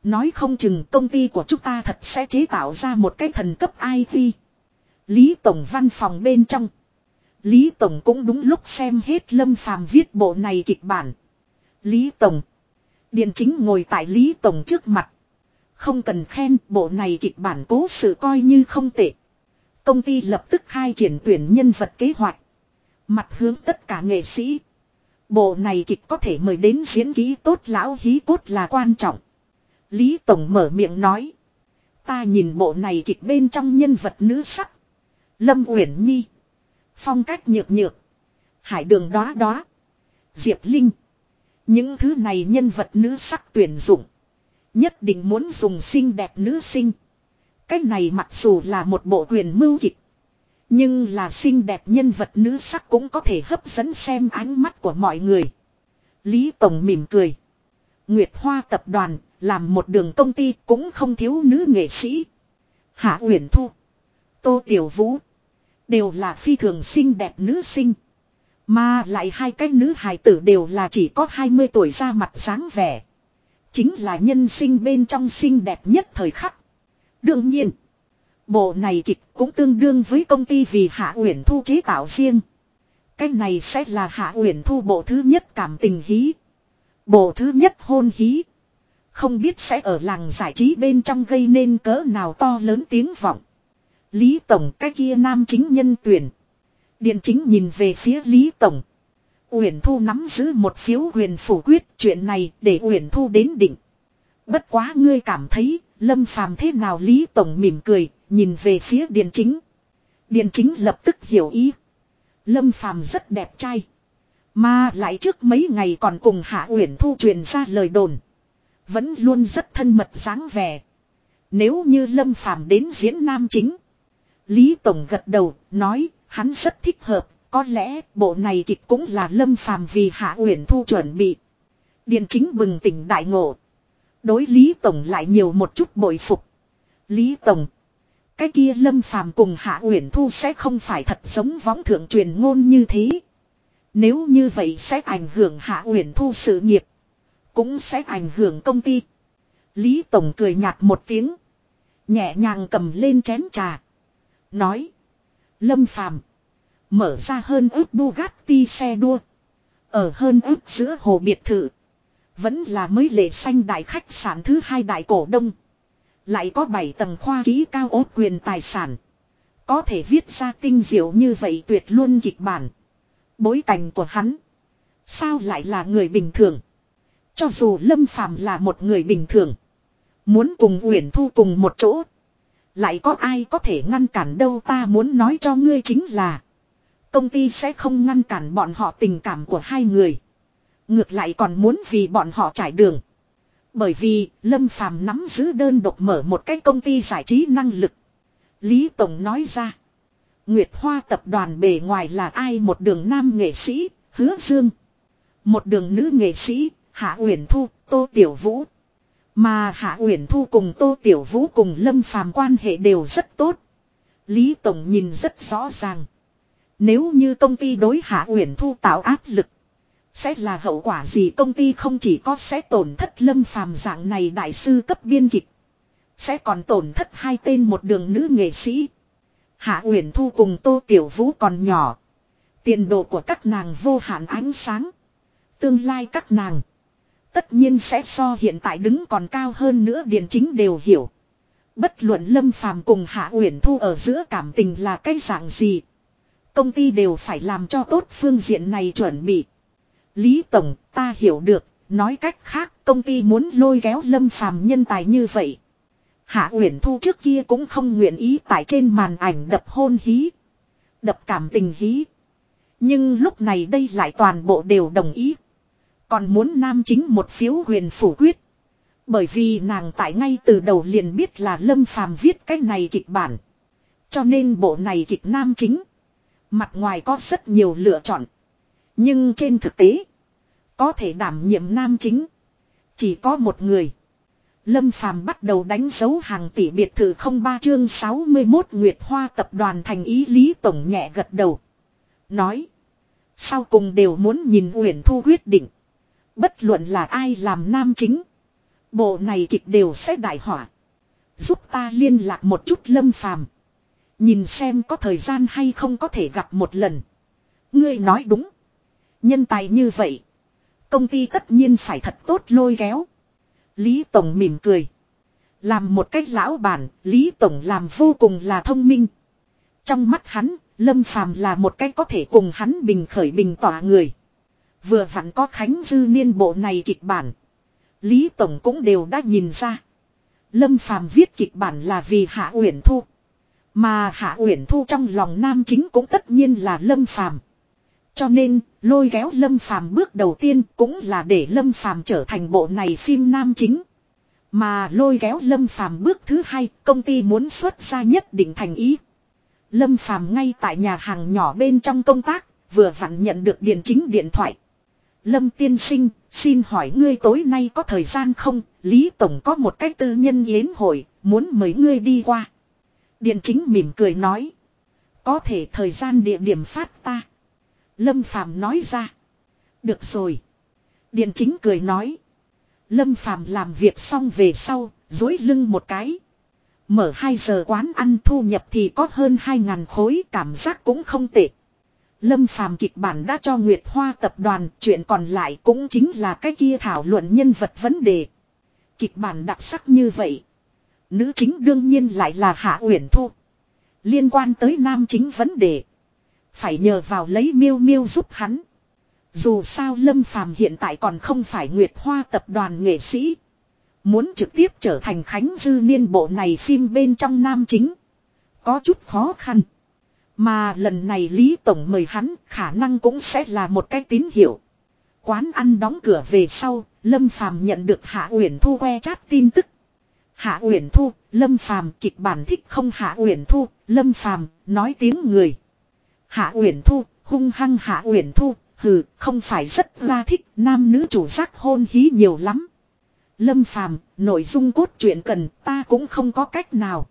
Nói không chừng công ty của chúng ta thật sẽ chế tạo ra một cái thần cấp IT. Lý Tổng văn phòng bên trong. Lý Tổng cũng đúng lúc xem hết Lâm Phàm viết bộ này kịch bản. Lý Tổng. Điện chính ngồi tại Lý Tổng trước mặt. Không cần khen, bộ này kịch bản cố sự coi như không tệ. Công ty lập tức khai triển tuyển nhân vật kế hoạch. Mặt hướng tất cả nghệ sĩ. Bộ này kịch có thể mời đến diễn ký tốt lão hí cốt là quan trọng. Lý Tổng mở miệng nói. Ta nhìn bộ này kịch bên trong nhân vật nữ sắc. Lâm Uyển Nhi. Phong cách nhược nhược. Hải đường đóa đóa. Diệp Linh. Những thứ này nhân vật nữ sắc tuyển dụng. Nhất định muốn dùng xinh đẹp nữ sinh. Cách này mặc dù là một bộ quyền mưu kịch. Nhưng là xinh đẹp nhân vật nữ sắc cũng có thể hấp dẫn xem ánh mắt của mọi người. Lý Tổng mỉm cười. Nguyệt Hoa tập đoàn, làm một đường công ty cũng không thiếu nữ nghệ sĩ. Hạ Uyển Thu. Tô Tiểu Vũ. Đều là phi thường xinh đẹp nữ sinh. Mà lại hai cái nữ hài tử đều là chỉ có 20 tuổi ra mặt dáng vẻ. Chính là nhân sinh bên trong xinh đẹp nhất thời khắc. Đương nhiên. Bộ này kịch cũng tương đương với công ty vì Hạ Uyển Thu chế tạo riêng. Cái này sẽ là Hạ Uyển Thu bộ thứ nhất cảm tình hí. Bộ thứ nhất hôn hí. Không biết sẽ ở làng giải trí bên trong gây nên cỡ nào to lớn tiếng vọng. Lý Tổng, cái kia nam chính nhân tuyển. Điện chính nhìn về phía Lý Tổng. Uyển Thu nắm giữ một phiếu huyền phủ quyết, chuyện này để Uyển Thu đến định. Bất quá ngươi cảm thấy, Lâm Phàm thế nào Lý Tổng mỉm cười, nhìn về phía Điền Chính. Điền Chính lập tức hiểu ý. Lâm Phàm rất đẹp trai. Mà lại trước mấy ngày còn cùng Hạ Uyển Thu truyền ra lời đồn. Vẫn luôn rất thân mật dáng vẻ. Nếu như Lâm Phàm đến diễn nam chính. Lý Tổng gật đầu, nói, hắn rất thích hợp, có lẽ bộ này kịch cũng là Lâm Phàm vì Hạ Uyển Thu chuẩn bị. Điền chính bừng tỉnh đại ngộ. Đối Lý Tổng lại nhiều một chút bội phục. Lý Tổng. Cái kia Lâm Phàm cùng Hạ Uyển Thu sẽ không phải thật giống võng thượng truyền ngôn như thế. Nếu như vậy sẽ ảnh hưởng Hạ Uyển Thu sự nghiệp. Cũng sẽ ảnh hưởng công ty. Lý Tổng cười nhạt một tiếng. Nhẹ nhàng cầm lên chén trà. Nói. Lâm Phàm Mở ra hơn ước Bugatti xe đua. Ở hơn ước giữa hồ biệt thự. Vẫn là mới lệ xanh đại khách sạn thứ hai đại cổ đông. Lại có 7 tầng khoa ký cao ốt quyền tài sản. Có thể viết ra tinh diệu như vậy tuyệt luôn kịch bản. Bối cảnh của hắn. Sao lại là người bình thường. Cho dù Lâm Phàm là một người bình thường. Muốn cùng Uyển Thu cùng một chỗ. Lại có ai có thể ngăn cản đâu ta muốn nói cho ngươi chính là. Công ty sẽ không ngăn cản bọn họ tình cảm của hai người. Ngược lại còn muốn vì bọn họ trải đường. Bởi vì Lâm Phàm nắm giữ đơn độc mở một cái công ty giải trí năng lực. Lý Tổng nói ra. Nguyệt Hoa tập đoàn bề ngoài là ai một đường nam nghệ sĩ, hứa dương. Một đường nữ nghệ sĩ, Hạ Uyển Thu, Tô Tiểu Vũ. Mà Hạ Uyển Thu cùng Tô Tiểu Vũ cùng Lâm Phàm quan hệ đều rất tốt. Lý Tổng nhìn rất rõ ràng. Nếu như công ty đối Hạ Uyển Thu tạo áp lực. Sẽ là hậu quả gì công ty không chỉ có sẽ tổn thất lâm phàm dạng này đại sư cấp biên kịch. Sẽ còn tổn thất hai tên một đường nữ nghệ sĩ. Hạ Uyển Thu cùng Tô Tiểu Vũ còn nhỏ. Tiền đồ của các nàng vô hạn ánh sáng. Tương lai các nàng. Tất nhiên sẽ so hiện tại đứng còn cao hơn nữa, điền chính đều hiểu. Bất luận Lâm Phàm cùng Hạ Uyển Thu ở giữa cảm tình là cái dạng gì. Công ty đều phải làm cho tốt phương diện này chuẩn bị. Lý Tổng, ta hiểu được, nói cách khác công ty muốn lôi kéo lâm phàm nhân tài như vậy. Hạ Uyển Thu trước kia cũng không nguyện ý tại trên màn ảnh đập hôn hí. Đập cảm tình hí. Nhưng lúc này đây lại toàn bộ đều đồng ý. Còn muốn nam chính một phiếu huyền phủ quyết. Bởi vì nàng tại ngay từ đầu liền biết là Lâm Phàm viết cái này kịch bản. Cho nên bộ này kịch nam chính. Mặt ngoài có rất nhiều lựa chọn. Nhưng trên thực tế. Có thể đảm nhiệm nam chính. Chỉ có một người. Lâm Phàm bắt đầu đánh dấu hàng tỷ biệt thự không ba chương 61 Nguyệt Hoa tập đoàn thành ý Lý Tổng nhẹ gật đầu. Nói. Sau cùng đều muốn nhìn Uyển Thu quyết định. Bất luận là ai làm nam chính. Bộ này kịch đều sẽ đại hỏa. Giúp ta liên lạc một chút Lâm Phàm Nhìn xem có thời gian hay không có thể gặp một lần. Ngươi nói đúng. Nhân tài như vậy. Công ty tất nhiên phải thật tốt lôi kéo. Lý Tổng mỉm cười. Làm một cách lão bản, Lý Tổng làm vô cùng là thông minh. Trong mắt hắn, Lâm Phàm là một cách có thể cùng hắn bình khởi bình tỏa người. Vừa vặn có Khánh Dư niên bộ này kịch bản. Lý Tổng cũng đều đã nhìn ra. Lâm Phàm viết kịch bản là vì Hạ Uyển Thu. Mà Hạ Uyển Thu trong lòng nam chính cũng tất nhiên là Lâm Phàm. Cho nên, lôi kéo Lâm Phàm bước đầu tiên cũng là để Lâm Phàm trở thành bộ này phim nam chính. Mà lôi kéo Lâm Phàm bước thứ hai, công ty muốn xuất ra nhất định thành ý. Lâm Phàm ngay tại nhà hàng nhỏ bên trong công tác, vừa vặn nhận được điện chính điện thoại. Lâm tiên sinh, xin hỏi ngươi tối nay có thời gian không? Lý Tổng có một cách tư nhân yến hội, muốn mời ngươi đi qua. Điện chính mỉm cười nói. Có thể thời gian địa điểm phát ta. Lâm Phàm nói ra. Được rồi. Điện chính cười nói. Lâm Phàm làm việc xong về sau, dối lưng một cái. Mở 2 giờ quán ăn thu nhập thì có hơn 2.000 khối cảm giác cũng không tệ. Lâm Phàm kịch bản đã cho Nguyệt Hoa tập đoàn, chuyện còn lại cũng chính là cái kia thảo luận nhân vật vấn đề. Kịch bản đặc sắc như vậy. Nữ chính đương nhiên lại là Hạ Uyển Thu. Liên quan tới nam chính vấn đề. Phải nhờ vào lấy miêu miêu giúp hắn. Dù sao Lâm Phàm hiện tại còn không phải Nguyệt Hoa tập đoàn nghệ sĩ. Muốn trực tiếp trở thành Khánh Dư Niên bộ này phim bên trong nam chính. Có chút khó khăn. Mà lần này Lý Tổng mời hắn khả năng cũng sẽ là một cái tín hiệu. Quán ăn đóng cửa về sau, Lâm Phàm nhận được Hạ Uyển Thu que chat tin tức. Hạ Uyển Thu, Lâm Phàm kịch bản thích không Hạ Uyển Thu, Lâm Phàm nói tiếng người. Hạ Uyển Thu, hung hăng Hạ Uyển Thu, hừ, không phải rất ra thích, nam nữ chủ giác hôn hí nhiều lắm. Lâm Phàm, nội dung cốt truyện cần, ta cũng không có cách nào.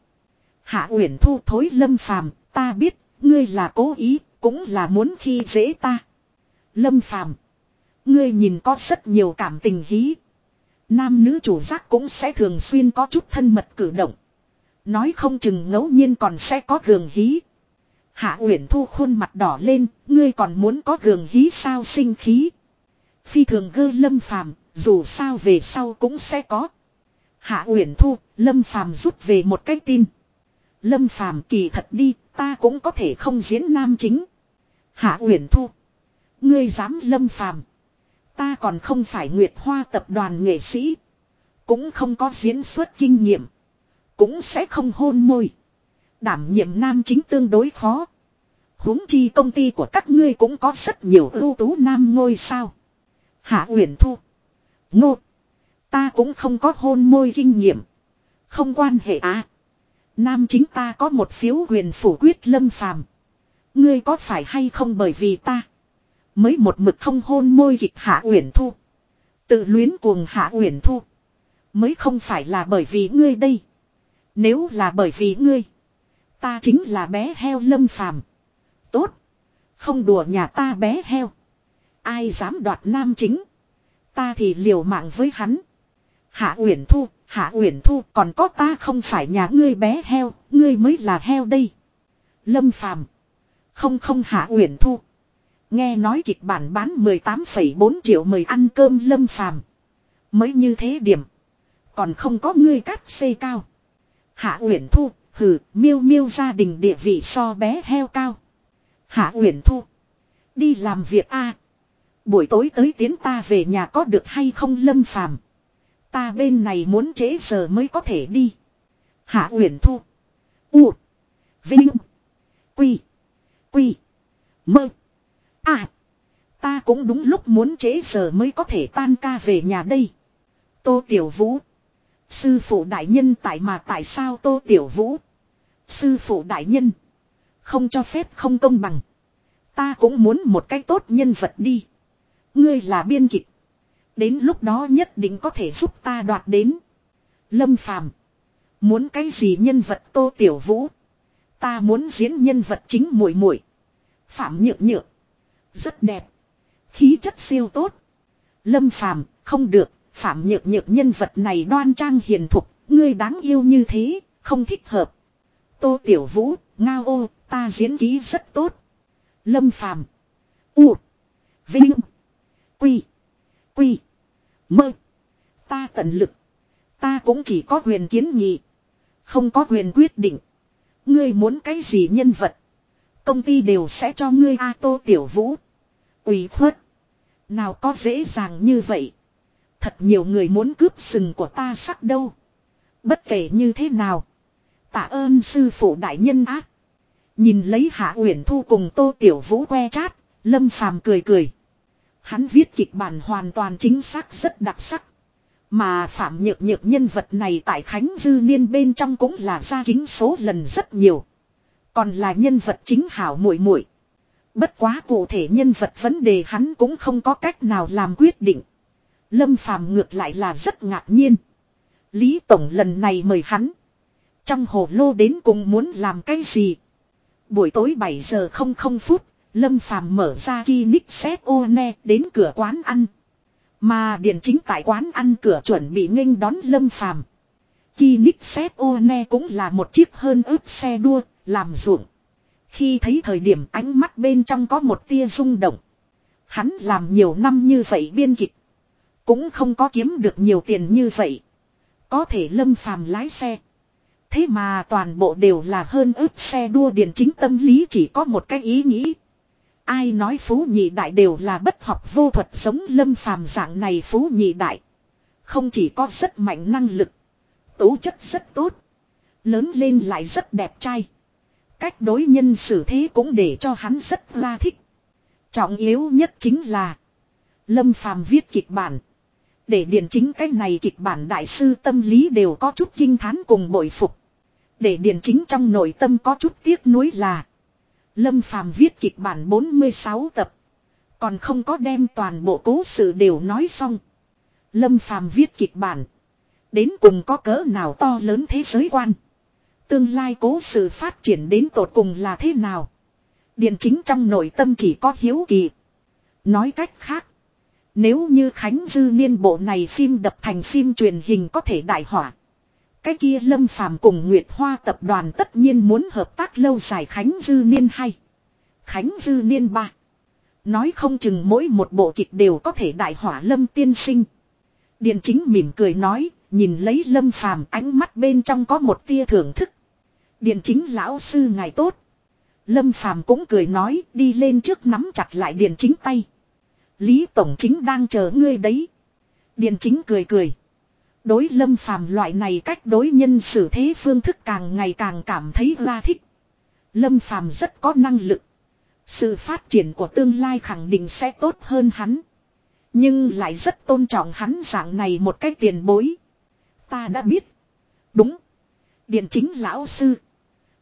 Hạ Uyển Thu thối Lâm Phàm, ta biết, ngươi là cố ý, cũng là muốn khi dễ ta. Lâm Phàm, ngươi nhìn có rất nhiều cảm tình hí. Nam nữ chủ giác cũng sẽ thường xuyên có chút thân mật cử động. Nói không chừng ngẫu nhiên còn sẽ có gường hí. Hạ Uyển Thu khuôn mặt đỏ lên, ngươi còn muốn có gường hí sao sinh khí. Phi thường gơ lâm phàm, dù sao về sau cũng sẽ có. Hạ Uyển Thu, lâm phàm rút về một cái tin. Lâm phàm kỳ thật đi, ta cũng có thể không diễn nam chính. Hạ Uyển Thu, ngươi dám lâm phàm. Ta còn không phải Nguyệt Hoa tập đoàn nghệ sĩ. Cũng không có diễn xuất kinh nghiệm. Cũng sẽ không hôn môi. Đảm nhiệm nam chính tương đối khó. huống chi công ty của các ngươi cũng có rất nhiều ưu tú nam ngôi sao. Hạ Uyển Thu. Ngô. Ta cũng không có hôn môi kinh nghiệm. Không quan hệ à. Nam chính ta có một phiếu quyền phủ quyết lâm phàm. Ngươi có phải hay không bởi vì ta. Mới một mực không hôn môi kịch Hạ Uyển Thu. Tự luyến cuồng Hạ Uyển Thu. Mới không phải là bởi vì ngươi đây. Nếu là bởi vì ngươi. Ta chính là bé heo lâm phàm. Tốt. Không đùa nhà ta bé heo. Ai dám đoạt nam chính. Ta thì liều mạng với hắn. Hạ Uyển Thu, Hạ Uyển Thu còn có ta không phải nhà ngươi bé heo, ngươi mới là heo đây. Lâm Phàm. Không không Hạ Uyển Thu. Nghe nói kịch bản bán 18,4 triệu mời ăn cơm Lâm Phàm. Mới như thế điểm. Còn không có ngươi cắt xê cao. Hạ Uyển Thu, hừ, miêu miêu gia đình địa vị so bé heo cao. Hạ Uyển Thu. Đi làm việc a Buổi tối tới tiến ta về nhà có được hay không lâm phàm. Ta bên này muốn trễ giờ mới có thể đi. Hạ Uyển Thu. U. Vinh. Quy. Quy. Mơ. À. Ta cũng đúng lúc muốn trễ giờ mới có thể tan ca về nhà đây. Tô Tiểu Vũ. Sư phụ đại nhân tại mà tại sao Tô Tiểu Vũ. Sư phụ đại nhân. Không cho phép không công bằng. Ta cũng muốn một cái tốt nhân vật đi. Ngươi là biên kịch. Đến lúc đó nhất định có thể giúp ta đoạt đến. Lâm Phàm Muốn cái gì nhân vật Tô Tiểu Vũ. Ta muốn diễn nhân vật chính muội muội Phạm nhượng nhượng. Rất đẹp. Khí chất siêu tốt. Lâm Phàm không được. Phạm nhược nhược nhân vật này đoan trang hiền thục. Ngươi đáng yêu như thế. Không thích hợp. Tô Tiểu Vũ, ngao ô, ta diễn ký rất tốt. Lâm Phàm U. Vinh. Quy. Quy. Mơ. Ta tận lực. Ta cũng chỉ có quyền kiến nghị. Không có quyền quyết định. Ngươi muốn cái gì nhân vật. Công ty đều sẽ cho ngươi A Tô Tiểu Vũ ủy khuất. Nào có dễ dàng như vậy. Thật nhiều người muốn cướp sừng của ta sắc đâu. Bất kể như thế nào. Tạ ơn sư phụ đại nhân ác. Nhìn lấy Hạ Uyển Thu cùng Tô Tiểu Vũ que chát, Lâm Phàm cười cười. Hắn viết kịch bản hoàn toàn chính xác rất đặc sắc. Mà Phạm Nhược Nhược nhân vật này tại Khánh Dư Niên bên trong cũng là ra kính số lần rất nhiều. Còn là nhân vật chính hảo muội muội. Bất quá cụ thể nhân vật vấn đề hắn cũng không có cách nào làm quyết định. Lâm Phàm ngược lại là rất ngạc nhiên. Lý Tổng lần này mời hắn. Trong hồ lô đến cùng muốn làm cái gì? Buổi tối 7 giờ 00 phút, Lâm Phàm mở ra Kinix Set One đến cửa quán ăn. Mà điện chính tại quán ăn cửa chuẩn bị nghênh đón Lâm Phàm. Kinix Set One cũng là một chiếc hơn ướp xe đua, làm ruộng. Khi thấy thời điểm ánh mắt bên trong có một tia rung động. Hắn làm nhiều năm như vậy biên kịch. Cũng không có kiếm được nhiều tiền như vậy. Có thể lâm phàm lái xe. Thế mà toàn bộ đều là hơn ước xe đua điện chính tâm lý chỉ có một cái ý nghĩ. Ai nói phú nhị đại đều là bất học vô thuật giống lâm phàm dạng này phú nhị đại. Không chỉ có rất mạnh năng lực. Tố chất rất tốt. Lớn lên lại rất đẹp trai. Cách đối nhân xử thế cũng để cho hắn rất la thích. Trọng yếu nhất chính là. Lâm phàm viết kịch bản. Để điển chính cái này kịch bản đại sư tâm lý đều có chút kinh thán cùng bội phục. Để điển chính trong nội tâm có chút tiếc nuối là. Lâm phàm viết kịch bản 46 tập. Còn không có đem toàn bộ cố sự đều nói xong. Lâm phàm viết kịch bản. Đến cùng có cỡ nào to lớn thế giới quan. Tương lai cố sự phát triển đến tột cùng là thế nào. Điện chính trong nội tâm chỉ có hiếu kỳ. Nói cách khác. Nếu như Khánh Dư Niên bộ này phim đập thành phim truyền hình có thể đại hỏa. Cái kia Lâm Phàm cùng Nguyệt Hoa tập đoàn tất nhiên muốn hợp tác lâu dài Khánh Dư Niên hay. Khánh Dư Niên ba. Nói không chừng mỗi một bộ kịch đều có thể đại hỏa Lâm tiên sinh. Điện chính mỉm cười nói, nhìn lấy Lâm Phàm ánh mắt bên trong có một tia thưởng thức. Điện chính lão sư ngài tốt. Lâm Phàm cũng cười nói, đi lên trước nắm chặt lại điện chính tay. Lý Tổng Chính đang chờ ngươi đấy. Điện chính cười cười. Đối lâm phàm loại này cách đối nhân xử thế phương thức càng ngày càng cảm thấy ra thích. Lâm phàm rất có năng lực. Sự phát triển của tương lai khẳng định sẽ tốt hơn hắn. Nhưng lại rất tôn trọng hắn dạng này một cách tiền bối. Ta đã biết. Đúng. Điện chính lão sư.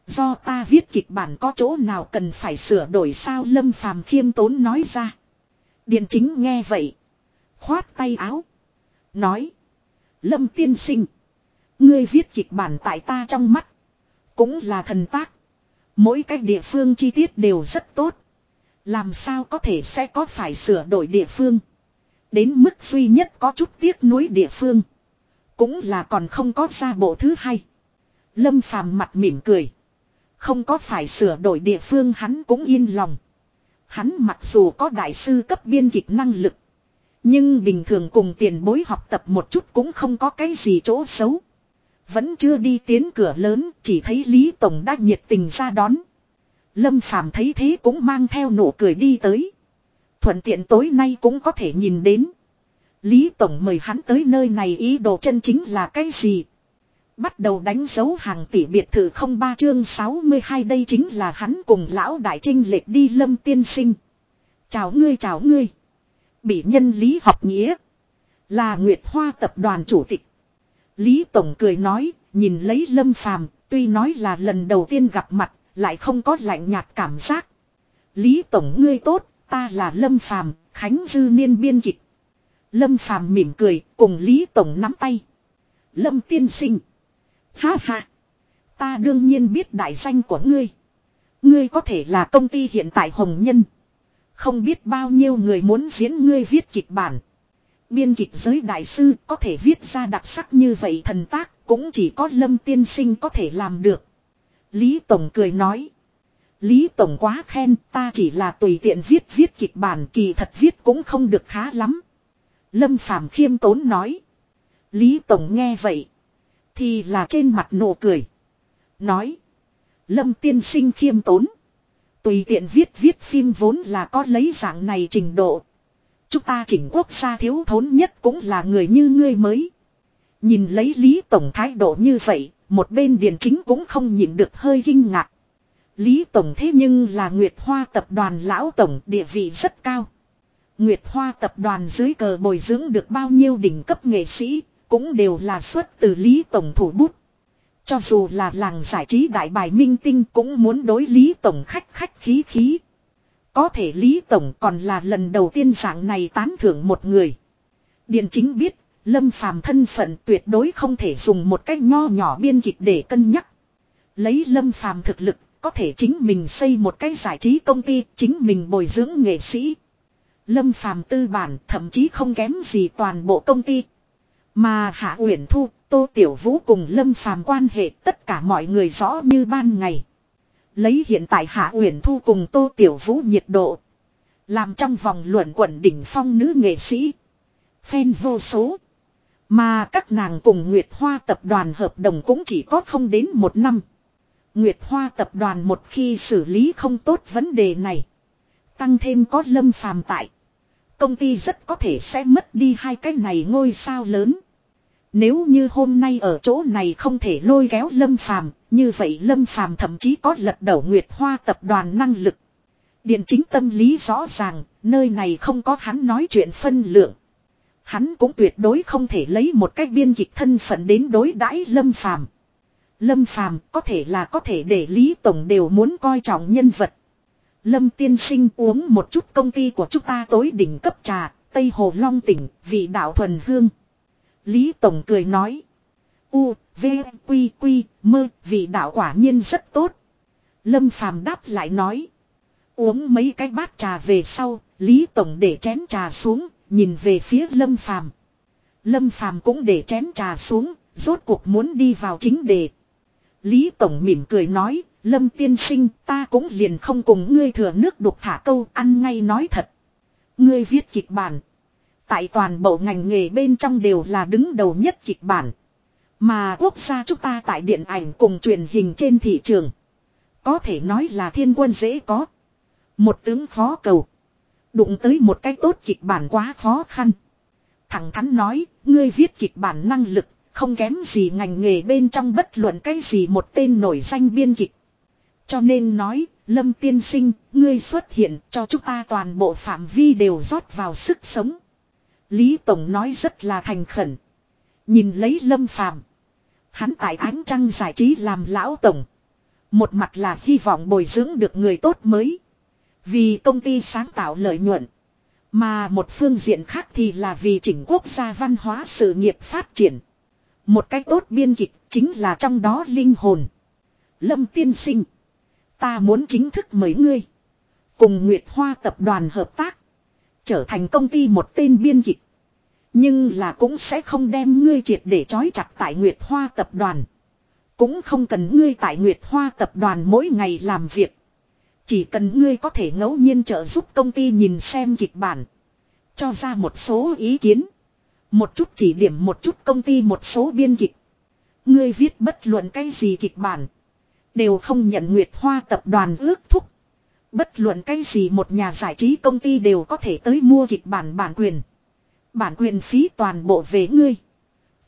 Do ta viết kịch bản có chỗ nào cần phải sửa đổi sao lâm phàm khiêm tốn nói ra. điền chính nghe vậy. Khoát tay áo. Nói. Lâm tiên sinh. Ngươi viết kịch bản tại ta trong mắt. Cũng là thần tác. Mỗi cách địa phương chi tiết đều rất tốt. Làm sao có thể sẽ có phải sửa đổi địa phương. Đến mức duy nhất có chút tiếc nuối địa phương. Cũng là còn không có ra bộ thứ hai. Lâm phàm mặt mỉm cười. Không có phải sửa đổi địa phương hắn cũng yên lòng. Hắn mặc dù có đại sư cấp biên kịch năng lực. Nhưng bình thường cùng tiền bối học tập một chút cũng không có cái gì chỗ xấu. Vẫn chưa đi tiến cửa lớn, chỉ thấy Lý Tổng đã nhiệt tình ra đón. Lâm Phàm thấy thế cũng mang theo nụ cười đi tới. Thuận tiện tối nay cũng có thể nhìn đến. Lý Tổng mời hắn tới nơi này ý đồ chân chính là cái gì? Bắt đầu đánh dấu hàng tỷ biệt thự không ba chương 62 đây chính là hắn cùng lão đại trinh lệch đi lâm tiên sinh. Chào ngươi chào ngươi. Bị nhân lý học nghĩa. Là Nguyệt Hoa tập đoàn chủ tịch. Lý Tổng cười nói, nhìn lấy lâm phàm, tuy nói là lần đầu tiên gặp mặt, lại không có lạnh nhạt cảm giác. Lý Tổng ngươi tốt, ta là lâm phàm, Khánh Dư Niên biên kịch. Lâm phàm mỉm cười, cùng Lý Tổng nắm tay. Lâm tiên sinh. Ha ha. Ta đương nhiên biết đại danh của ngươi. Ngươi có thể là công ty hiện tại Hồng Nhân. Không biết bao nhiêu người muốn diễn ngươi viết kịch bản. Biên kịch giới đại sư có thể viết ra đặc sắc như vậy thần tác cũng chỉ có Lâm Tiên Sinh có thể làm được. Lý Tổng cười nói. Lý Tổng quá khen, ta chỉ là tùy tiện viết viết kịch bản kỳ thật viết cũng không được khá lắm. Lâm Phàm khiêm tốn nói. Lý Tổng nghe vậy. Thì là trên mặt nụ cười. Nói. Lâm tiên sinh khiêm tốn. Tùy tiện viết viết phim vốn là có lấy dạng này trình độ. Chúng ta chỉnh quốc gia thiếu thốn nhất cũng là người như ngươi mới. Nhìn lấy Lý Tổng thái độ như vậy, một bên điền chính cũng không nhịn được hơi kinh ngạc. Lý Tổng thế nhưng là Nguyệt Hoa tập đoàn lão tổng địa vị rất cao. Nguyệt Hoa tập đoàn dưới cờ bồi dưỡng được bao nhiêu đỉnh cấp nghệ sĩ, cũng đều là xuất từ Lý Tổng thủ bút. Cho dù là làng giải trí đại bài minh tinh cũng muốn đối Lý Tổng khách khách khí khí. Có thể Lý Tổng còn là lần đầu tiên dạng này tán thưởng một người. Điện chính biết, Lâm Phàm thân phận tuyệt đối không thể dùng một cách nho nhỏ biên kịch để cân nhắc. Lấy Lâm Phàm thực lực, có thể chính mình xây một cái giải trí công ty, chính mình bồi dưỡng nghệ sĩ. Lâm Phàm tư bản thậm chí không kém gì toàn bộ công ty. Mà Hạ Uyển Thu, Tô Tiểu Vũ cùng Lâm Phàm quan hệ tất cả mọi người rõ như ban ngày. Lấy hiện tại Hạ Uyển Thu cùng Tô Tiểu Vũ nhiệt độ. Làm trong vòng luận quẩn đỉnh phong nữ nghệ sĩ. Phen vô số. Mà các nàng cùng Nguyệt Hoa tập đoàn hợp đồng cũng chỉ có không đến một năm. Nguyệt Hoa tập đoàn một khi xử lý không tốt vấn đề này. Tăng thêm có lâm phàm tại. Công ty rất có thể sẽ mất đi hai cái này ngôi sao lớn. Nếu như hôm nay ở chỗ này không thể lôi kéo Lâm Phàm, như vậy Lâm Phàm thậm chí có lật đổ Nguyệt Hoa tập đoàn năng lực. Điện chính tâm lý rõ ràng, nơi này không có hắn nói chuyện phân lượng. Hắn cũng tuyệt đối không thể lấy một cách biên kịch thân phận đến đối đãi Lâm Phàm. Lâm Phàm có thể là có thể để Lý Tổng đều muốn coi trọng nhân vật. Lâm tiên sinh uống một chút công ty của chúng ta tối đỉnh cấp trà, Tây Hồ Long tỉnh, vị đạo thuần hương. Lý Tổng cười nói. U, V, Quy, Quy, mơ, vị đạo quả nhiên rất tốt. Lâm Phàm đáp lại nói. Uống mấy cái bát trà về sau, Lý Tổng để chén trà xuống, nhìn về phía Lâm Phàm. Lâm Phàm cũng để chén trà xuống, rốt cuộc muốn đi vào chính đề. Lý Tổng mỉm cười nói, Lâm tiên sinh ta cũng liền không cùng ngươi thừa nước đục thả câu ăn ngay nói thật. Ngươi viết kịch bản. Tại toàn bộ ngành nghề bên trong đều là đứng đầu nhất kịch bản. Mà quốc gia chúng ta tại điện ảnh cùng truyền hình trên thị trường. Có thể nói là thiên quân dễ có. Một tướng khó cầu. Đụng tới một cái tốt kịch bản quá khó khăn. Thẳng thắn nói, ngươi viết kịch bản năng lực, không kém gì ngành nghề bên trong bất luận cái gì một tên nổi danh biên kịch. Cho nên nói, Lâm tiên sinh, ngươi xuất hiện cho chúng ta toàn bộ phạm vi đều rót vào sức sống. Lý Tổng nói rất là thành khẩn. Nhìn lấy Lâm Phàm Hắn tại ánh trăng giải trí làm lão tổng. Một mặt là hy vọng bồi dưỡng được người tốt mới. Vì công ty sáng tạo lợi nhuận. Mà một phương diện khác thì là vì chỉnh quốc gia văn hóa sự nghiệp phát triển. Một cách tốt biên kịch chính là trong đó linh hồn. Lâm tiên sinh. Ta muốn chính thức mời ngươi. Cùng Nguyệt Hoa tập đoàn hợp tác. Trở thành công ty một tên biên kịch. Nhưng là cũng sẽ không đem ngươi triệt để trói chặt tại Nguyệt Hoa tập đoàn. Cũng không cần ngươi tại Nguyệt Hoa tập đoàn mỗi ngày làm việc. Chỉ cần ngươi có thể ngẫu nhiên trợ giúp công ty nhìn xem kịch bản. Cho ra một số ý kiến. Một chút chỉ điểm, một chút công ty, một số biên kịch. Ngươi viết bất luận cái gì kịch bản. Đều không nhận Nguyệt Hoa tập đoàn ước thúc. Bất luận cái gì một nhà giải trí công ty đều có thể tới mua kịch bản bản quyền. Bản quyền phí toàn bộ về ngươi.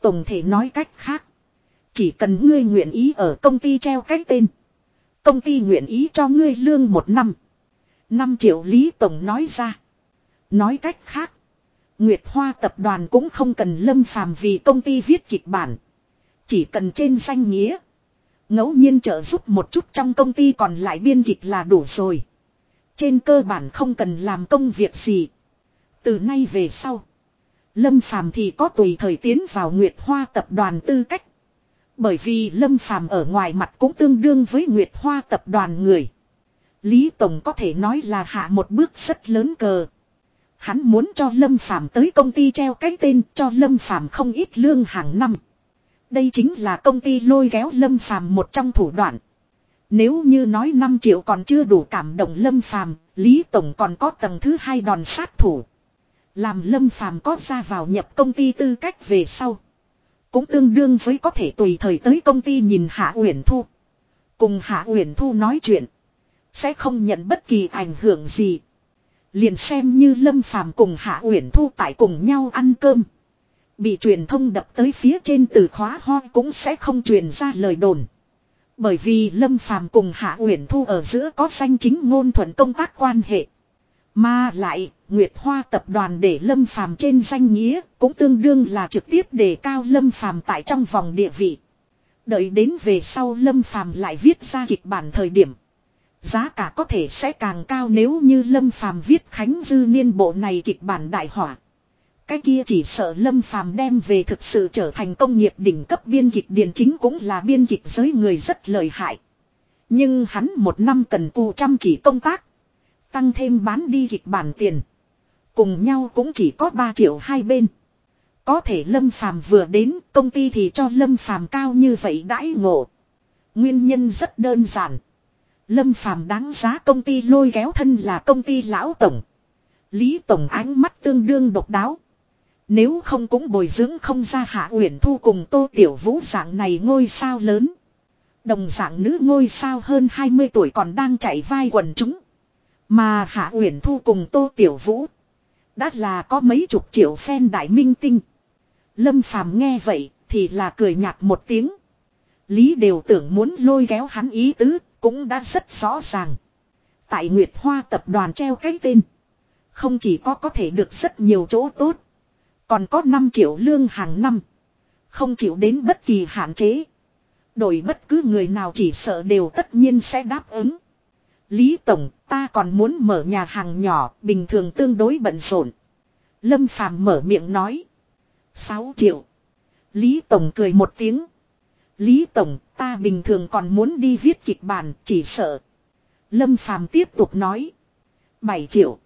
Tổng thể nói cách khác. Chỉ cần ngươi nguyện ý ở công ty treo cái tên. Công ty nguyện ý cho ngươi lương một năm. 5 triệu Lý Tổng nói ra. Nói cách khác. Nguyệt Hoa tập đoàn cũng không cần lâm phàm vì công ty viết kịch bản. Chỉ cần trên danh nghĩa ngẫu nhiên trợ giúp một chút trong công ty còn lại biên kịch là đủ rồi. Trên cơ bản không cần làm công việc gì. Từ nay về sau. Lâm Phàm thì có tùy thời tiến vào Nguyệt Hoa tập đoàn tư cách. Bởi vì Lâm Phàm ở ngoài mặt cũng tương đương với Nguyệt Hoa tập đoàn người. Lý Tổng có thể nói là hạ một bước rất lớn cờ. Hắn muốn cho Lâm Phàm tới công ty treo cái tên cho Lâm Phàm không ít lương hàng năm. Đây chính là công ty lôi kéo Lâm Phàm một trong thủ đoạn. Nếu như nói 5 triệu còn chưa đủ cảm động Lâm Phàm, Lý Tổng còn có tầng thứ hai đòn sát thủ. Làm lâm phàm có ra vào nhập công ty tư cách về sau. Cũng tương đương với có thể tùy thời tới công ty nhìn Hạ Uyển Thu. Cùng Hạ Uyển Thu nói chuyện. Sẽ không nhận bất kỳ ảnh hưởng gì. Liền xem như lâm phàm cùng Hạ Uyển Thu tại cùng nhau ăn cơm. Bị truyền thông đập tới phía trên từ khóa ho cũng sẽ không truyền ra lời đồn. Bởi vì Lâm Phàm cùng Hạ Uyển Thu ở giữa có danh chính ngôn thuận công tác quan hệ. Mà lại, Nguyệt Hoa tập đoàn để Lâm Phàm trên danh nghĩa, cũng tương đương là trực tiếp đề cao Lâm Phàm tại trong vòng địa vị. Đợi đến về sau Lâm Phàm lại viết ra kịch bản thời điểm, giá cả có thể sẽ càng cao nếu như Lâm Phàm viết Khánh Dư Niên bộ này kịch bản đại hỏa. Cái kia chỉ sợ Lâm Phàm đem về thực sự trở thành công nghiệp đỉnh cấp biên kịch điển chính cũng là biên kịch giới người rất lợi hại. Nhưng hắn một năm cần cù chăm chỉ công tác. Tăng thêm bán đi kịch bản tiền. Cùng nhau cũng chỉ có 3 triệu hai bên. Có thể Lâm Phàm vừa đến, công ty thì cho Lâm Phàm cao như vậy đãi ngộ. Nguyên nhân rất đơn giản. Lâm Phàm đáng giá công ty lôi kéo thân là công ty lão tổng. Lý tổng ánh mắt tương đương độc đáo. Nếu không cũng bồi dưỡng không ra hạ uyển thu cùng tô tiểu vũ dạng này ngôi sao lớn. Đồng dạng nữ ngôi sao hơn 20 tuổi còn đang chạy vai quần chúng. Mà Hạ Uyển Thu cùng Tô Tiểu Vũ. Đã là có mấy chục triệu fan đại minh tinh. Lâm Phàm nghe vậy thì là cười nhạt một tiếng. Lý đều tưởng muốn lôi kéo hắn ý tứ, cũng đã rất rõ ràng. Tại Nguyệt Hoa tập đoàn treo cái tên. Không chỉ có có thể được rất nhiều chỗ tốt. Còn có 5 triệu lương hàng năm. Không chịu đến bất kỳ hạn chế. Đổi bất cứ người nào chỉ sợ đều tất nhiên sẽ đáp ứng. Lý Tổng, ta còn muốn mở nhà hàng nhỏ, bình thường tương đối bận rộn. Lâm Phàm mở miệng nói. 6 triệu. Lý Tổng cười một tiếng. Lý Tổng, ta bình thường còn muốn đi viết kịch bản, chỉ sợ. Lâm Phàm tiếp tục nói. 7 triệu.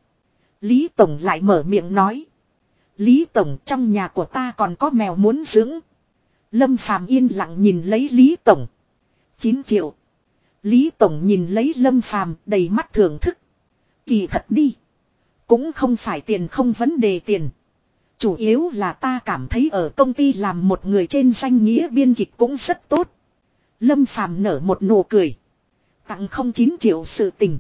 Lý Tổng lại mở miệng nói. Lý Tổng trong nhà của ta còn có mèo muốn dưỡng. Lâm Phàm yên lặng nhìn lấy Lý Tổng. 9 triệu. Lý Tổng nhìn lấy Lâm Phàm đầy mắt thưởng thức. Kỳ thật đi. Cũng không phải tiền không vấn đề tiền. Chủ yếu là ta cảm thấy ở công ty làm một người trên danh nghĩa biên kịch cũng rất tốt. Lâm Phàm nở một nụ cười. Tặng không 9 triệu sự tình.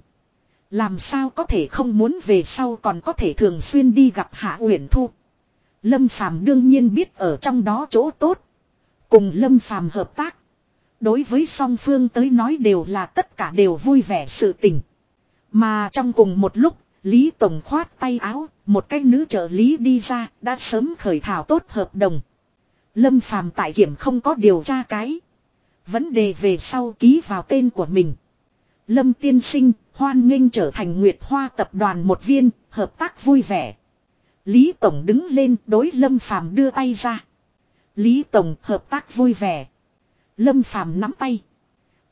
Làm sao có thể không muốn về sau còn có thể thường xuyên đi gặp Hạ Uyển Thu. Lâm Phàm đương nhiên biết ở trong đó chỗ tốt. Cùng Lâm Phàm hợp tác. Đối với song phương tới nói đều là tất cả đều vui vẻ sự tình. Mà trong cùng một lúc, Lý Tổng khoát tay áo, một cái nữ trợ lý đi ra, đã sớm khởi thảo tốt hợp đồng. Lâm Phàm tại kiểm không có điều tra cái. Vấn đề về sau ký vào tên của mình. Lâm tiên sinh, hoan nghênh trở thành Nguyệt Hoa tập đoàn một viên, hợp tác vui vẻ. Lý Tổng đứng lên đối Lâm Phàm đưa tay ra. Lý Tổng hợp tác vui vẻ. Lâm Phàm nắm tay.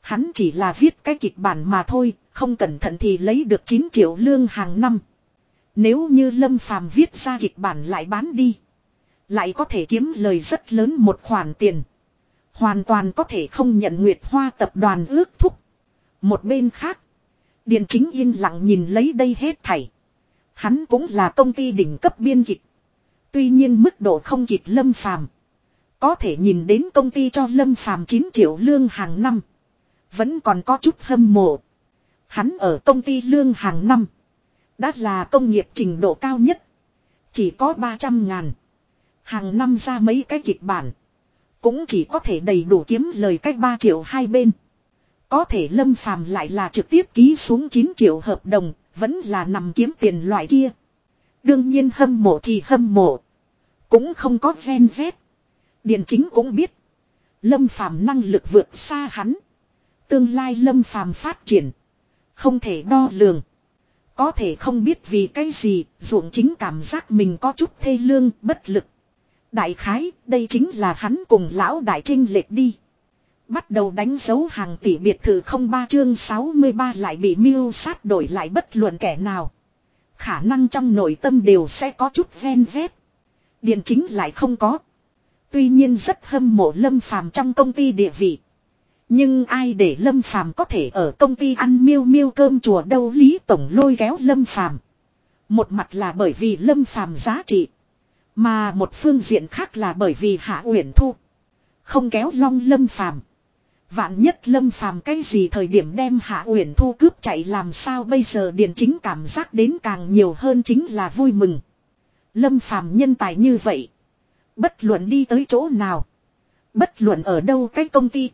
Hắn chỉ là viết cái kịch bản mà thôi, không cẩn thận thì lấy được 9 triệu lương hàng năm. Nếu như Lâm Phàm viết ra kịch bản lại bán đi. Lại có thể kiếm lời rất lớn một khoản tiền. Hoàn toàn có thể không nhận Nguyệt Hoa tập đoàn ước thúc. Một bên khác. Điền chính yên lặng nhìn lấy đây hết thảy. Hắn cũng là công ty đỉnh cấp biên kịch. Tuy nhiên mức độ không kịp Lâm Phàm có thể nhìn đến công ty cho Lâm Phàm 9 triệu lương hàng năm. Vẫn còn có chút hâm mộ. Hắn ở công ty lương hàng năm. Đã là công nghiệp trình độ cao nhất. Chỉ có 300 ngàn. Hàng năm ra mấy cái kịch bản. Cũng chỉ có thể đầy đủ kiếm lời cách 3 triệu hai bên. Có thể Lâm Phàm lại là trực tiếp ký xuống 9 triệu hợp đồng. Vẫn là nằm kiếm tiền loại kia. Đương nhiên hâm mộ thì hâm mộ. Cũng không có gen z. Điện chính cũng biết. Lâm phàm năng lực vượt xa hắn. Tương lai lâm phàm phát triển. Không thể đo lường. Có thể không biết vì cái gì, ruộng chính cảm giác mình có chút thê lương, bất lực. Đại khái, đây chính là hắn cùng lão đại trinh lệch đi. Bắt đầu đánh dấu hàng tỷ biệt thự không ba chương 63 lại bị miêu sát đổi lại bất luận kẻ nào. Khả năng trong nội tâm đều sẽ có chút ven vét. Điện chính lại không có. Tuy nhiên rất hâm mộ Lâm Phàm trong công ty địa vị. Nhưng ai để Lâm Phàm có thể ở công ty ăn miêu miêu cơm chùa đâu Lý Tổng lôi kéo Lâm Phàm Một mặt là bởi vì Lâm Phàm giá trị. Mà một phương diện khác là bởi vì Hạ Uyển Thu. Không kéo long Lâm Phàm Vạn nhất Lâm Phàm cái gì thời điểm đem Hạ Uyển Thu cướp chạy làm sao bây giờ Điền Chính cảm giác đến càng nhiều hơn chính là vui mừng. Lâm Phàm nhân tài như vậy. Bất luận đi tới chỗ nào. Bất luận ở đâu cái công ty.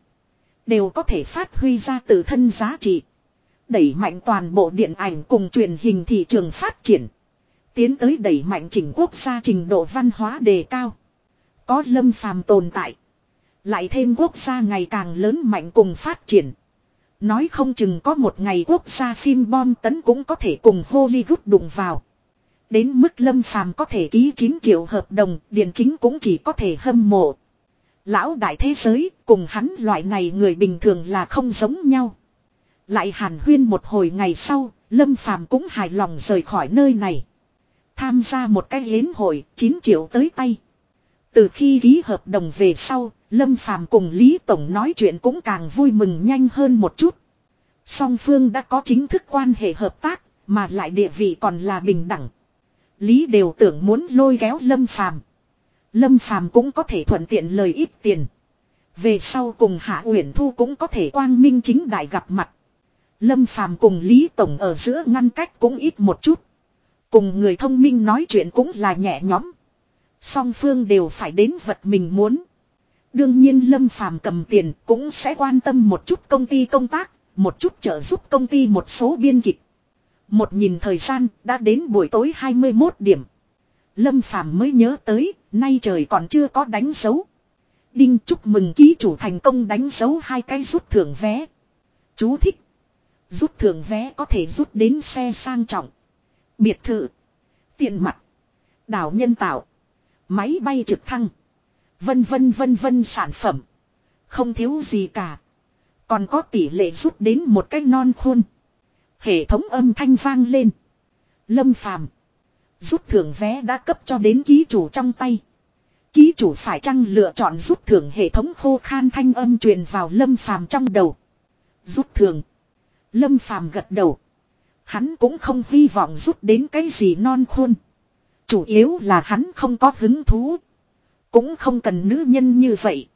Đều có thể phát huy ra tự thân giá trị. Đẩy mạnh toàn bộ điện ảnh cùng truyền hình thị trường phát triển. Tiến tới đẩy mạnh chỉnh quốc gia trình độ văn hóa đề cao. Có lâm phàm tồn tại. Lại thêm quốc gia ngày càng lớn mạnh cùng phát triển. Nói không chừng có một ngày quốc gia phim bom tấn cũng có thể cùng Hollywood đụng vào. Đến mức lâm phàm có thể ký 9 triệu hợp đồng, điện chính cũng chỉ có thể hâm mộ. Lão đại thế giới, cùng hắn loại này người bình thường là không giống nhau. Lại hàn huyên một hồi ngày sau, lâm phàm cũng hài lòng rời khỏi nơi này. Tham gia một cái yến hội, 9 triệu tới tay. Từ khi ký hợp đồng về sau, Lâm Phàm cùng Lý Tổng nói chuyện cũng càng vui mừng nhanh hơn một chút. Song phương đã có chính thức quan hệ hợp tác, mà lại địa vị còn là bình đẳng. Lý đều tưởng muốn lôi kéo Lâm Phàm. Lâm Phàm cũng có thể thuận tiện lời ít tiền. Về sau cùng Hạ Uyển Thu cũng có thể quang minh chính đại gặp mặt. Lâm Phàm cùng Lý Tổng ở giữa ngăn cách cũng ít một chút. Cùng người thông minh nói chuyện cũng là nhẹ nhõm. Song phương đều phải đến vật mình muốn. Đương nhiên Lâm Phàm cầm tiền cũng sẽ quan tâm một chút công ty công tác, một chút trợ giúp công ty một số biên kịch. Một nhìn thời gian đã đến buổi tối 21 điểm. Lâm Phàm mới nhớ tới, nay trời còn chưa có đánh dấu. Đinh chúc mừng ký chủ thành công đánh dấu hai cái rút thưởng vé. Chú thích. Rút thưởng vé có thể rút đến xe sang trọng. Biệt thự. Tiền mặt. Đảo nhân tạo. Máy bay trực thăng. Vân vân vân vân sản phẩm. Không thiếu gì cả. Còn có tỷ lệ rút đến một cái non khuôn. Hệ thống âm thanh vang lên. Lâm phàm. Rút thưởng vé đã cấp cho đến ký chủ trong tay. Ký chủ phải chăng lựa chọn rút thưởng hệ thống khô khan thanh âm truyền vào lâm phàm trong đầu. Rút thưởng. Lâm phàm gật đầu. Hắn cũng không hy vọng rút đến cái gì non khuôn. Chủ yếu là hắn không có hứng thú. Cũng không cần nữ nhân như vậy.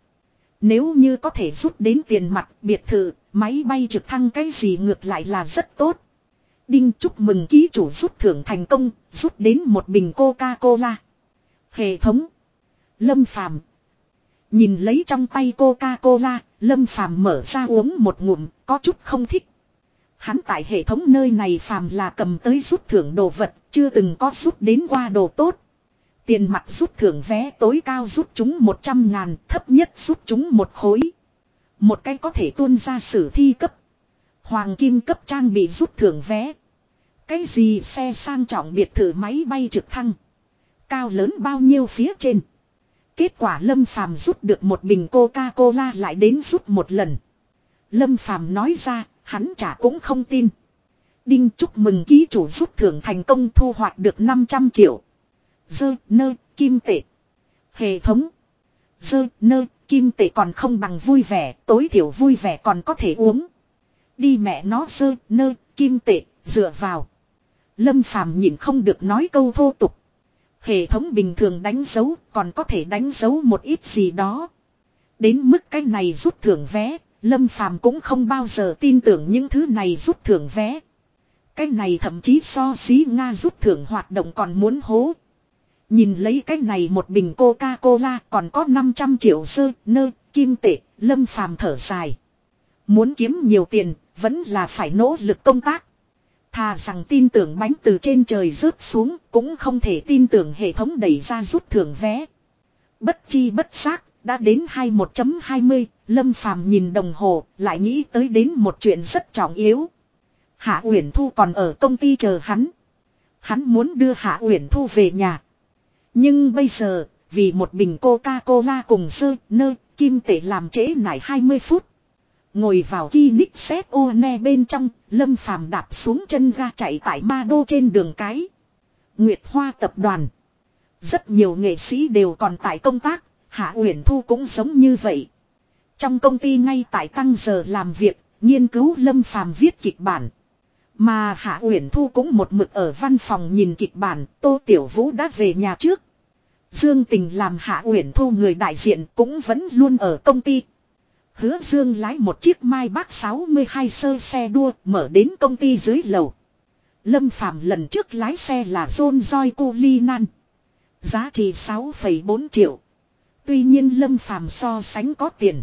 Nếu như có thể rút đến tiền mặt, biệt thự, máy bay trực thăng cái gì ngược lại là rất tốt. Đinh chúc mừng ký chủ rút thưởng thành công, rút đến một bình Coca-Cola. Hệ thống. Lâm Phàm Nhìn lấy trong tay Coca-Cola, Lâm Phàm mở ra uống một ngụm, có chút không thích. Hắn tại hệ thống nơi này phàm là cầm tới rút thưởng đồ vật, chưa từng có rút đến qua đồ tốt. Tiền mặt rút thưởng vé tối cao rút chúng 100 ngàn, thấp nhất rút chúng một khối. Một cái có thể tuôn ra sử thi cấp. Hoàng kim cấp trang bị rút thưởng vé. Cái gì xe sang trọng biệt thự máy bay trực thăng. Cao lớn bao nhiêu phía trên. Kết quả Lâm Phàm rút được một bình Coca-Cola lại đến rút một lần. Lâm Phàm nói ra, hắn chả cũng không tin. Đinh chúc mừng ký chủ rút thưởng thành công thu hoạch được 500 triệu. Dơ, nơ, kim tệ. Hệ thống. Dơ, nơ, kim tệ còn không bằng vui vẻ, tối thiểu vui vẻ còn có thể uống. Đi mẹ nó dơ, nơ, kim tệ, dựa vào. Lâm Phàm nhìn không được nói câu thô tục. Hệ thống bình thường đánh dấu còn có thể đánh dấu một ít gì đó. Đến mức cái này rút thưởng vé, Lâm Phàm cũng không bao giờ tin tưởng những thứ này rút thưởng vé. Cái này thậm chí so xí Nga rút thưởng hoạt động còn muốn hố. Nhìn lấy cái này một bình Coca-Cola còn có 500 triệu sơ, nơ, kim tệ, Lâm Phàm thở dài. Muốn kiếm nhiều tiền, vẫn là phải nỗ lực công tác. Thà rằng tin tưởng bánh từ trên trời rớt xuống cũng không thể tin tưởng hệ thống đẩy ra rút thưởng vé. Bất chi bất giác, đã đến 21.20, Lâm Phàm nhìn đồng hồ, lại nghĩ tới đến một chuyện rất trọng yếu. Hạ Uyển Thu còn ở công ty chờ hắn. Hắn muốn đưa Hạ Uyển Thu về nhà. Nhưng bây giờ, vì một bình Coca-Cola cùng sơ, nơ, kim tệ làm trễ nải 20 phút. Ngồi vào Kinix xét ô ne bên trong, Lâm Phàm đạp xuống chân ga chạy tại ma đô trên đường cái. Nguyệt Hoa tập đoàn. Rất nhiều nghệ sĩ đều còn tại công tác, Hạ Uyển Thu cũng giống như vậy. Trong công ty ngay tại tăng giờ làm việc, nghiên cứu Lâm Phàm viết kịch bản. Mà Hạ Uyển Thu cũng một mực ở văn phòng nhìn kịch bản, Tô Tiểu Vũ đã về nhà trước. Dương Tình làm Hạ Uyển Thu người đại diện cũng vẫn luôn ở công ty. Hứa Dương lái một chiếc Mai Bắc 62 sơ xe đua mở đến công ty dưới lầu. Lâm Phạm lần trước lái xe là John Joy Culinan. Giá trị 6,4 triệu. Tuy nhiên Lâm Phàm so sánh có tiền.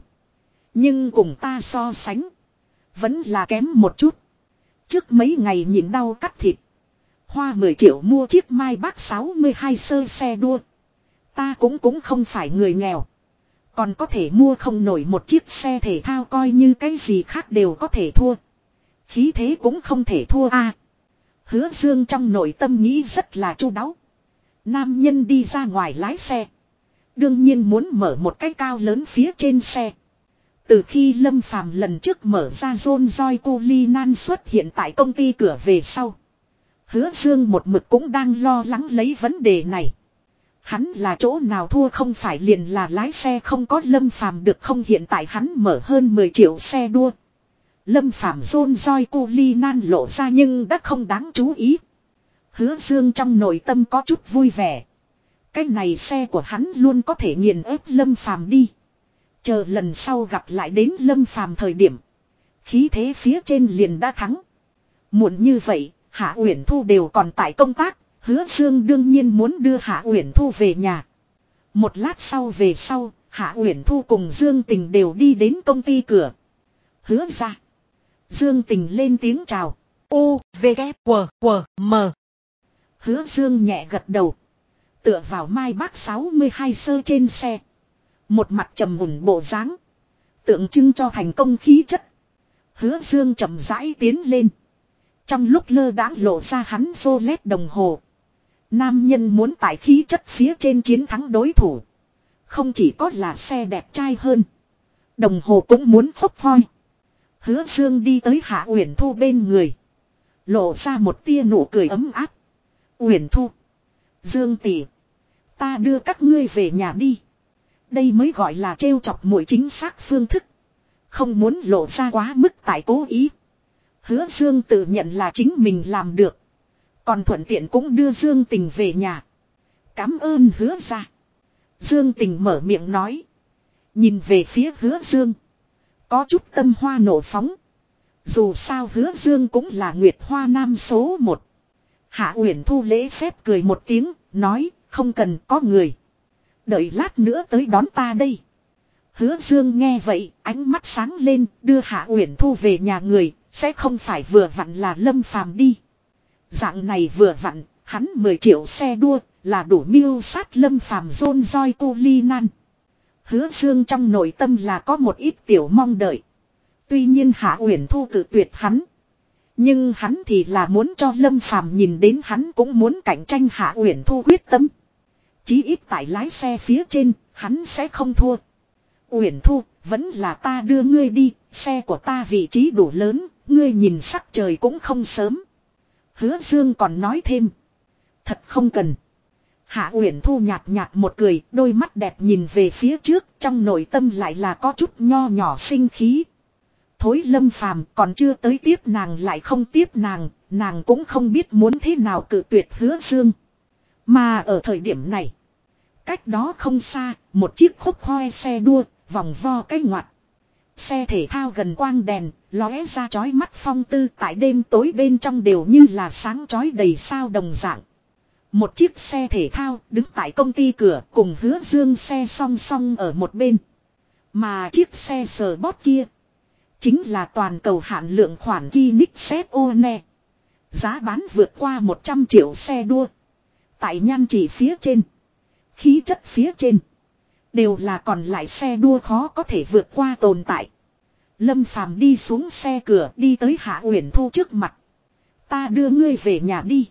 Nhưng cùng ta so sánh. Vẫn là kém một chút. Trước mấy ngày nhìn đau cắt thịt. Hoa 10 triệu mua chiếc Mai Bác 62 sơ xe đua. Ta cũng cũng không phải người nghèo. Còn có thể mua không nổi một chiếc xe thể thao coi như cái gì khác đều có thể thua. Khí thế cũng không thể thua a. hứa dương trong nội tâm nghĩ rất là chu đáo. Nam nhân đi ra ngoài lái xe. Đương nhiên muốn mở một cái cao lớn phía trên xe. Từ khi Lâm Phàm lần trước mở ra John Joy Culinan xuất hiện tại công ty cửa về sau. Hứa Dương một mực cũng đang lo lắng lấy vấn đề này. Hắn là chỗ nào thua không phải liền là lái xe không có Lâm Phàm được không hiện tại hắn mở hơn 10 triệu xe đua. Lâm Phàm John Joy Culinan lộ ra nhưng đã không đáng chú ý. Hứa Dương trong nội tâm có chút vui vẻ. Cái này xe của hắn luôn có thể nghiền ép Lâm Phàm đi. Chờ lần sau gặp lại đến Lâm Phàm thời điểm. Khí thế phía trên liền đã thắng. Muộn như vậy, Hạ Uyển Thu đều còn tại công tác, Hứa Dương đương nhiên muốn đưa Hạ Uyển Thu về nhà. Một lát sau về sau, Hạ Uyển Thu cùng Dương Tình đều đi đến công ty cửa. Hứa ra. Dương Tình lên tiếng chào. U, V, K, W, W, M. Hứa Dương nhẹ gật đầu. Tựa vào mai bác 62 sơ trên xe. Một mặt trầm mùn bộ dáng Tượng trưng cho thành công khí chất. Hứa Dương chậm rãi tiến lên. Trong lúc lơ đãng lộ ra hắn vô lét đồng hồ. Nam nhân muốn tải khí chất phía trên chiến thắng đối thủ. Không chỉ có là xe đẹp trai hơn. Đồng hồ cũng muốn phốc phoi. Hứa Dương đi tới Hạ Uyển Thu bên người. Lộ ra một tia nụ cười ấm áp. Uyển Thu. Dương tỷ, Ta đưa các ngươi về nhà đi. Đây mới gọi là trêu chọc mũi chính xác phương thức. Không muốn lộ ra quá mức tại cố ý. Hứa Dương tự nhận là chính mình làm được. Còn thuận tiện cũng đưa Dương Tình về nhà. Cảm ơn hứa ra. Dương Tình mở miệng nói. Nhìn về phía hứa Dương. Có chút tâm hoa nổ phóng. Dù sao hứa Dương cũng là Nguyệt Hoa Nam số một. Hạ Uyển Thu lễ phép cười một tiếng, nói, không cần có người. Đợi lát nữa tới đón ta đây. Hứa Dương nghe vậy, ánh mắt sáng lên, đưa Hạ Uyển Thu về nhà người, sẽ không phải vừa vặn là Lâm Phàm đi. Dạng này vừa vặn, hắn 10 triệu xe đua, là đủ miêu sát Lâm Phàm rôn roi cô ly nan. Hứa Dương trong nội tâm là có một ít tiểu mong đợi. Tuy nhiên Hạ Uyển Thu cử tuyệt hắn. Nhưng hắn thì là muốn cho Lâm Phàm nhìn đến hắn cũng muốn cạnh tranh Hạ Uyển Thu quyết tâm. Chí ít tại lái xe phía trên, hắn sẽ không thua. Uyển Thu, vẫn là ta đưa ngươi đi, xe của ta vị trí đủ lớn, ngươi nhìn sắc trời cũng không sớm. Hứa Dương còn nói thêm. Thật không cần. Hạ Uyển Thu nhạt nhạt một cười, đôi mắt đẹp nhìn về phía trước, trong nội tâm lại là có chút nho nhỏ sinh khí. Thối lâm phàm còn chưa tới tiếp nàng lại không tiếp nàng, nàng cũng không biết muốn thế nào cự tuyệt hứa dương. Mà ở thời điểm này, cách đó không xa, một chiếc khúc hoe xe đua, vòng vo cái ngoặt. Xe thể thao gần quang đèn, lóe ra chói mắt phong tư tại đêm tối bên trong đều như là sáng chói đầy sao đồng dạng. Một chiếc xe thể thao đứng tại công ty cửa cùng hứa dương xe song song ở một bên. Mà chiếc xe sờ bót kia Chính là toàn cầu hạn lượng khoản Kinexet One. Giá bán vượt qua 100 triệu xe đua. Tại nhan chỉ phía trên. Khí chất phía trên. Đều là còn lại xe đua khó có thể vượt qua tồn tại. Lâm Phàm đi xuống xe cửa đi tới Hạ Uyển Thu trước mặt. Ta đưa ngươi về nhà đi.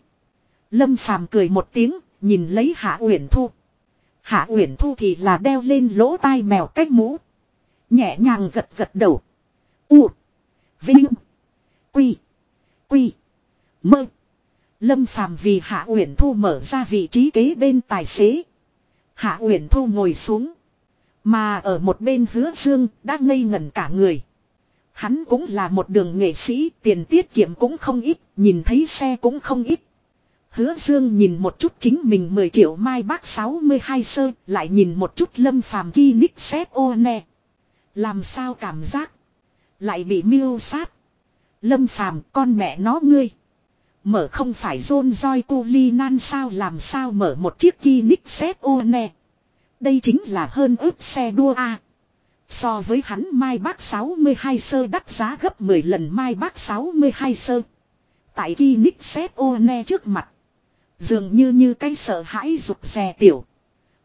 Lâm Phàm cười một tiếng, nhìn lấy Hạ Uyển Thu. Hạ Uyển Thu thì là đeo lên lỗ tai mèo cách mũ. Nhẹ nhàng gật gật đầu. U. Vinh. Quy. Quy. Mơ. Lâm Phàm vì Hạ Uyển Thu mở ra vị trí kế bên tài xế. Hạ Uyển Thu ngồi xuống. Mà ở một bên hứa dương đã ngây ngẩn cả người. Hắn cũng là một đường nghệ sĩ, tiền tiết kiệm cũng không ít, nhìn thấy xe cũng không ít. Hứa Dương nhìn một chút chính mình 10 triệu mai bác 62 sơ, lại nhìn một chút lâm phàm ghi nick xét ô nè. Làm sao cảm giác? Lại bị miêu sát. Lâm phàm con mẹ nó ngươi. Mở không phải rôn roi cu ly nan sao làm sao mở một chiếc ki nick xét ô nè. Đây chính là hơn ướp xe đua A. So với hắn Mai Bác 62 sơ đắt giá gấp 10 lần Mai Bác 62 sơ. Tại ki nick xét ô nè trước mặt. Dường như như cái sợ hãi rụt rè tiểu.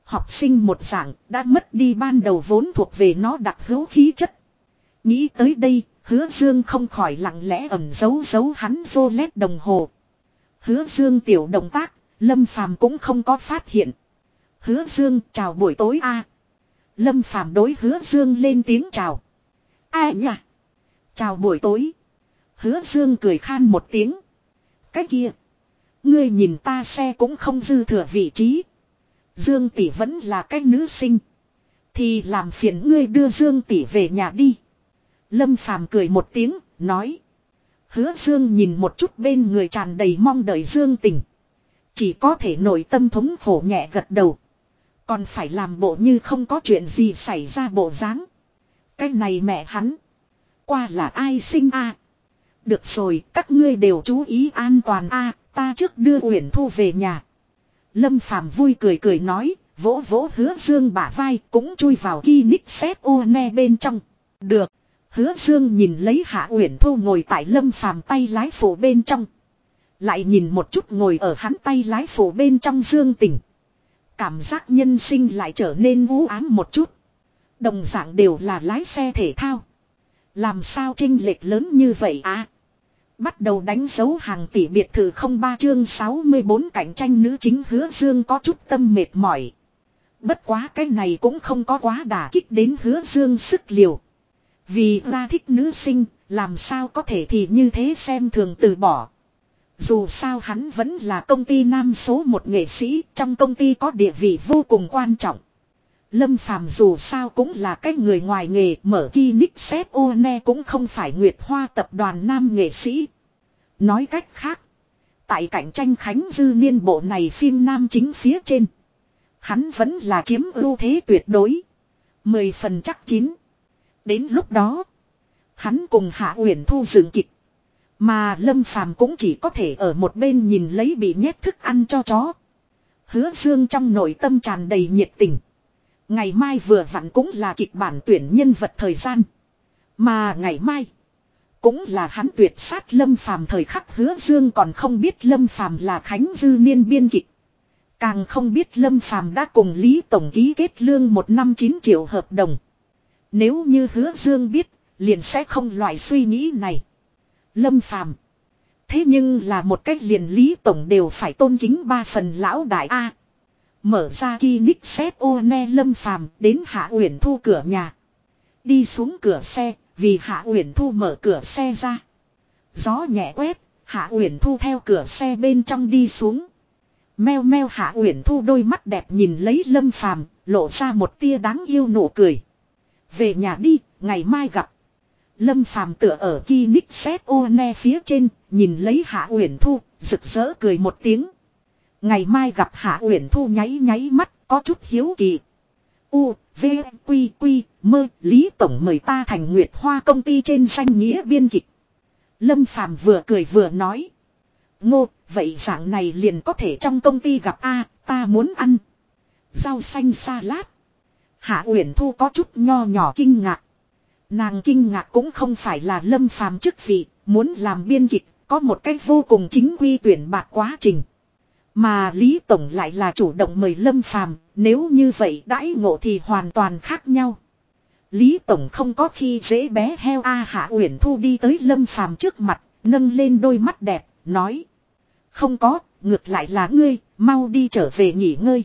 Học sinh một dạng đã mất đi ban đầu vốn thuộc về nó đặc hữu khí chất. Nghĩ tới đây, hứa dương không khỏi lặng lẽ ẩn giấu giấu hắn vô lét đồng hồ. Hứa dương tiểu động tác, lâm phàm cũng không có phát hiện. Hứa dương chào buổi tối a. Lâm phàm đối hứa dương lên tiếng chào. A nhỉ. Chào buổi tối. Hứa dương cười khan một tiếng. Cái kia. Ngươi nhìn ta xe cũng không dư thừa vị trí. Dương tỷ vẫn là cái nữ sinh. Thì làm phiền ngươi đưa Dương tỷ về nhà đi. Lâm Phàm cười một tiếng, nói. Hứa Dương nhìn một chút bên người tràn đầy mong đợi Dương tình. Chỉ có thể nội tâm thống khổ nhẹ gật đầu. Còn phải làm bộ như không có chuyện gì xảy ra bộ dáng. Cái này mẹ hắn. qua là ai sinh a Được rồi, các ngươi đều chú ý an toàn a ta trước đưa Uyển Thu về nhà. Lâm Phàm vui cười cười nói, vỗ vỗ hứa dương bả vai cũng chui vào ki nít xét ô ne bên trong. Được. Hứa dương nhìn lấy hạ uyển thu ngồi tại lâm phàm tay lái phủ bên trong. Lại nhìn một chút ngồi ở hắn tay lái phủ bên trong dương tỉnh. Cảm giác nhân sinh lại trở nên vũ ám một chút. Đồng dạng đều là lái xe thể thao. Làm sao chênh lệch lớn như vậy à? Bắt đầu đánh dấu hàng tỷ biệt thự không ba chương 64 cạnh tranh nữ chính hứa dương có chút tâm mệt mỏi. Bất quá cái này cũng không có quá đả kích đến hứa dương sức liều. Vì ra thích nữ sinh, làm sao có thể thì như thế xem thường từ bỏ. Dù sao hắn vẫn là công ty nam số một nghệ sĩ, trong công ty có địa vị vô cùng quan trọng. Lâm Phàm dù sao cũng là cái người ngoài nghề, mở ki nick xét ô ne cũng không phải Nguyệt Hoa tập đoàn nam nghệ sĩ. Nói cách khác, tại cạnh tranh Khánh Dư niên bộ này phim nam chính phía trên. Hắn vẫn là chiếm ưu thế tuyệt đối. Mười phần chắc chín. Đến lúc đó, hắn cùng Hạ Uyển Thu dựng kịch. Mà Lâm Phàm cũng chỉ có thể ở một bên nhìn lấy bị nhét thức ăn cho chó. Hứa Dương trong nội tâm tràn đầy nhiệt tình. Ngày mai vừa vặn cũng là kịch bản tuyển nhân vật thời gian. Mà ngày mai cũng là hắn tuyệt sát Lâm Phàm thời khắc Hứa Dương còn không biết Lâm Phàm là Khánh Dư Niên biên kịch. Càng không biết Lâm Phàm đã cùng Lý Tổng ký kết lương một năm 9 triệu hợp đồng. Nếu như hứa dương biết, liền sẽ không loại suy nghĩ này. Lâm Phàm Thế nhưng là một cách liền Lý Tổng đều phải tôn kính ba phần lão đại A. Mở ra ki nick xét ô ne Lâm Phàm đến Hạ Uyển Thu cửa nhà. Đi xuống cửa xe, vì Hạ Uyển Thu mở cửa xe ra. Gió nhẹ quét, Hạ Uyển Thu theo cửa xe bên trong đi xuống. Meo meo Hạ Uyển Thu đôi mắt đẹp nhìn lấy Lâm Phàm, lộ ra một tia đáng yêu nụ cười. Về nhà đi, ngày mai gặp. Lâm Phàm tựa ở ki nick xét ô ne phía trên, nhìn lấy Hạ Uyển Thu, rực rỡ cười một tiếng. Ngày mai gặp Hạ Uyển Thu nháy nháy mắt, có chút hiếu kỳ. U, V, Quy, Quy, Mơ, Lý Tổng mời ta thành Nguyệt Hoa công ty trên danh nghĩa biên kịch. Lâm Phàm vừa cười vừa nói. Ngô, vậy dạng này liền có thể trong công ty gặp A, ta muốn ăn. Rau xanh salad. Hạ Uyển Thu có chút nho nhỏ kinh ngạc. Nàng kinh ngạc cũng không phải là lâm phàm chức vị, muốn làm biên kịch, có một cách vô cùng chính quy tuyển bạc quá trình. Mà Lý Tổng lại là chủ động mời lâm phàm, nếu như vậy đãi ngộ thì hoàn toàn khác nhau. Lý Tổng không có khi dễ bé heo A Hạ Uyển Thu đi tới lâm phàm trước mặt, nâng lên đôi mắt đẹp, nói. Không có, ngược lại là ngươi, mau đi trở về nghỉ ngơi.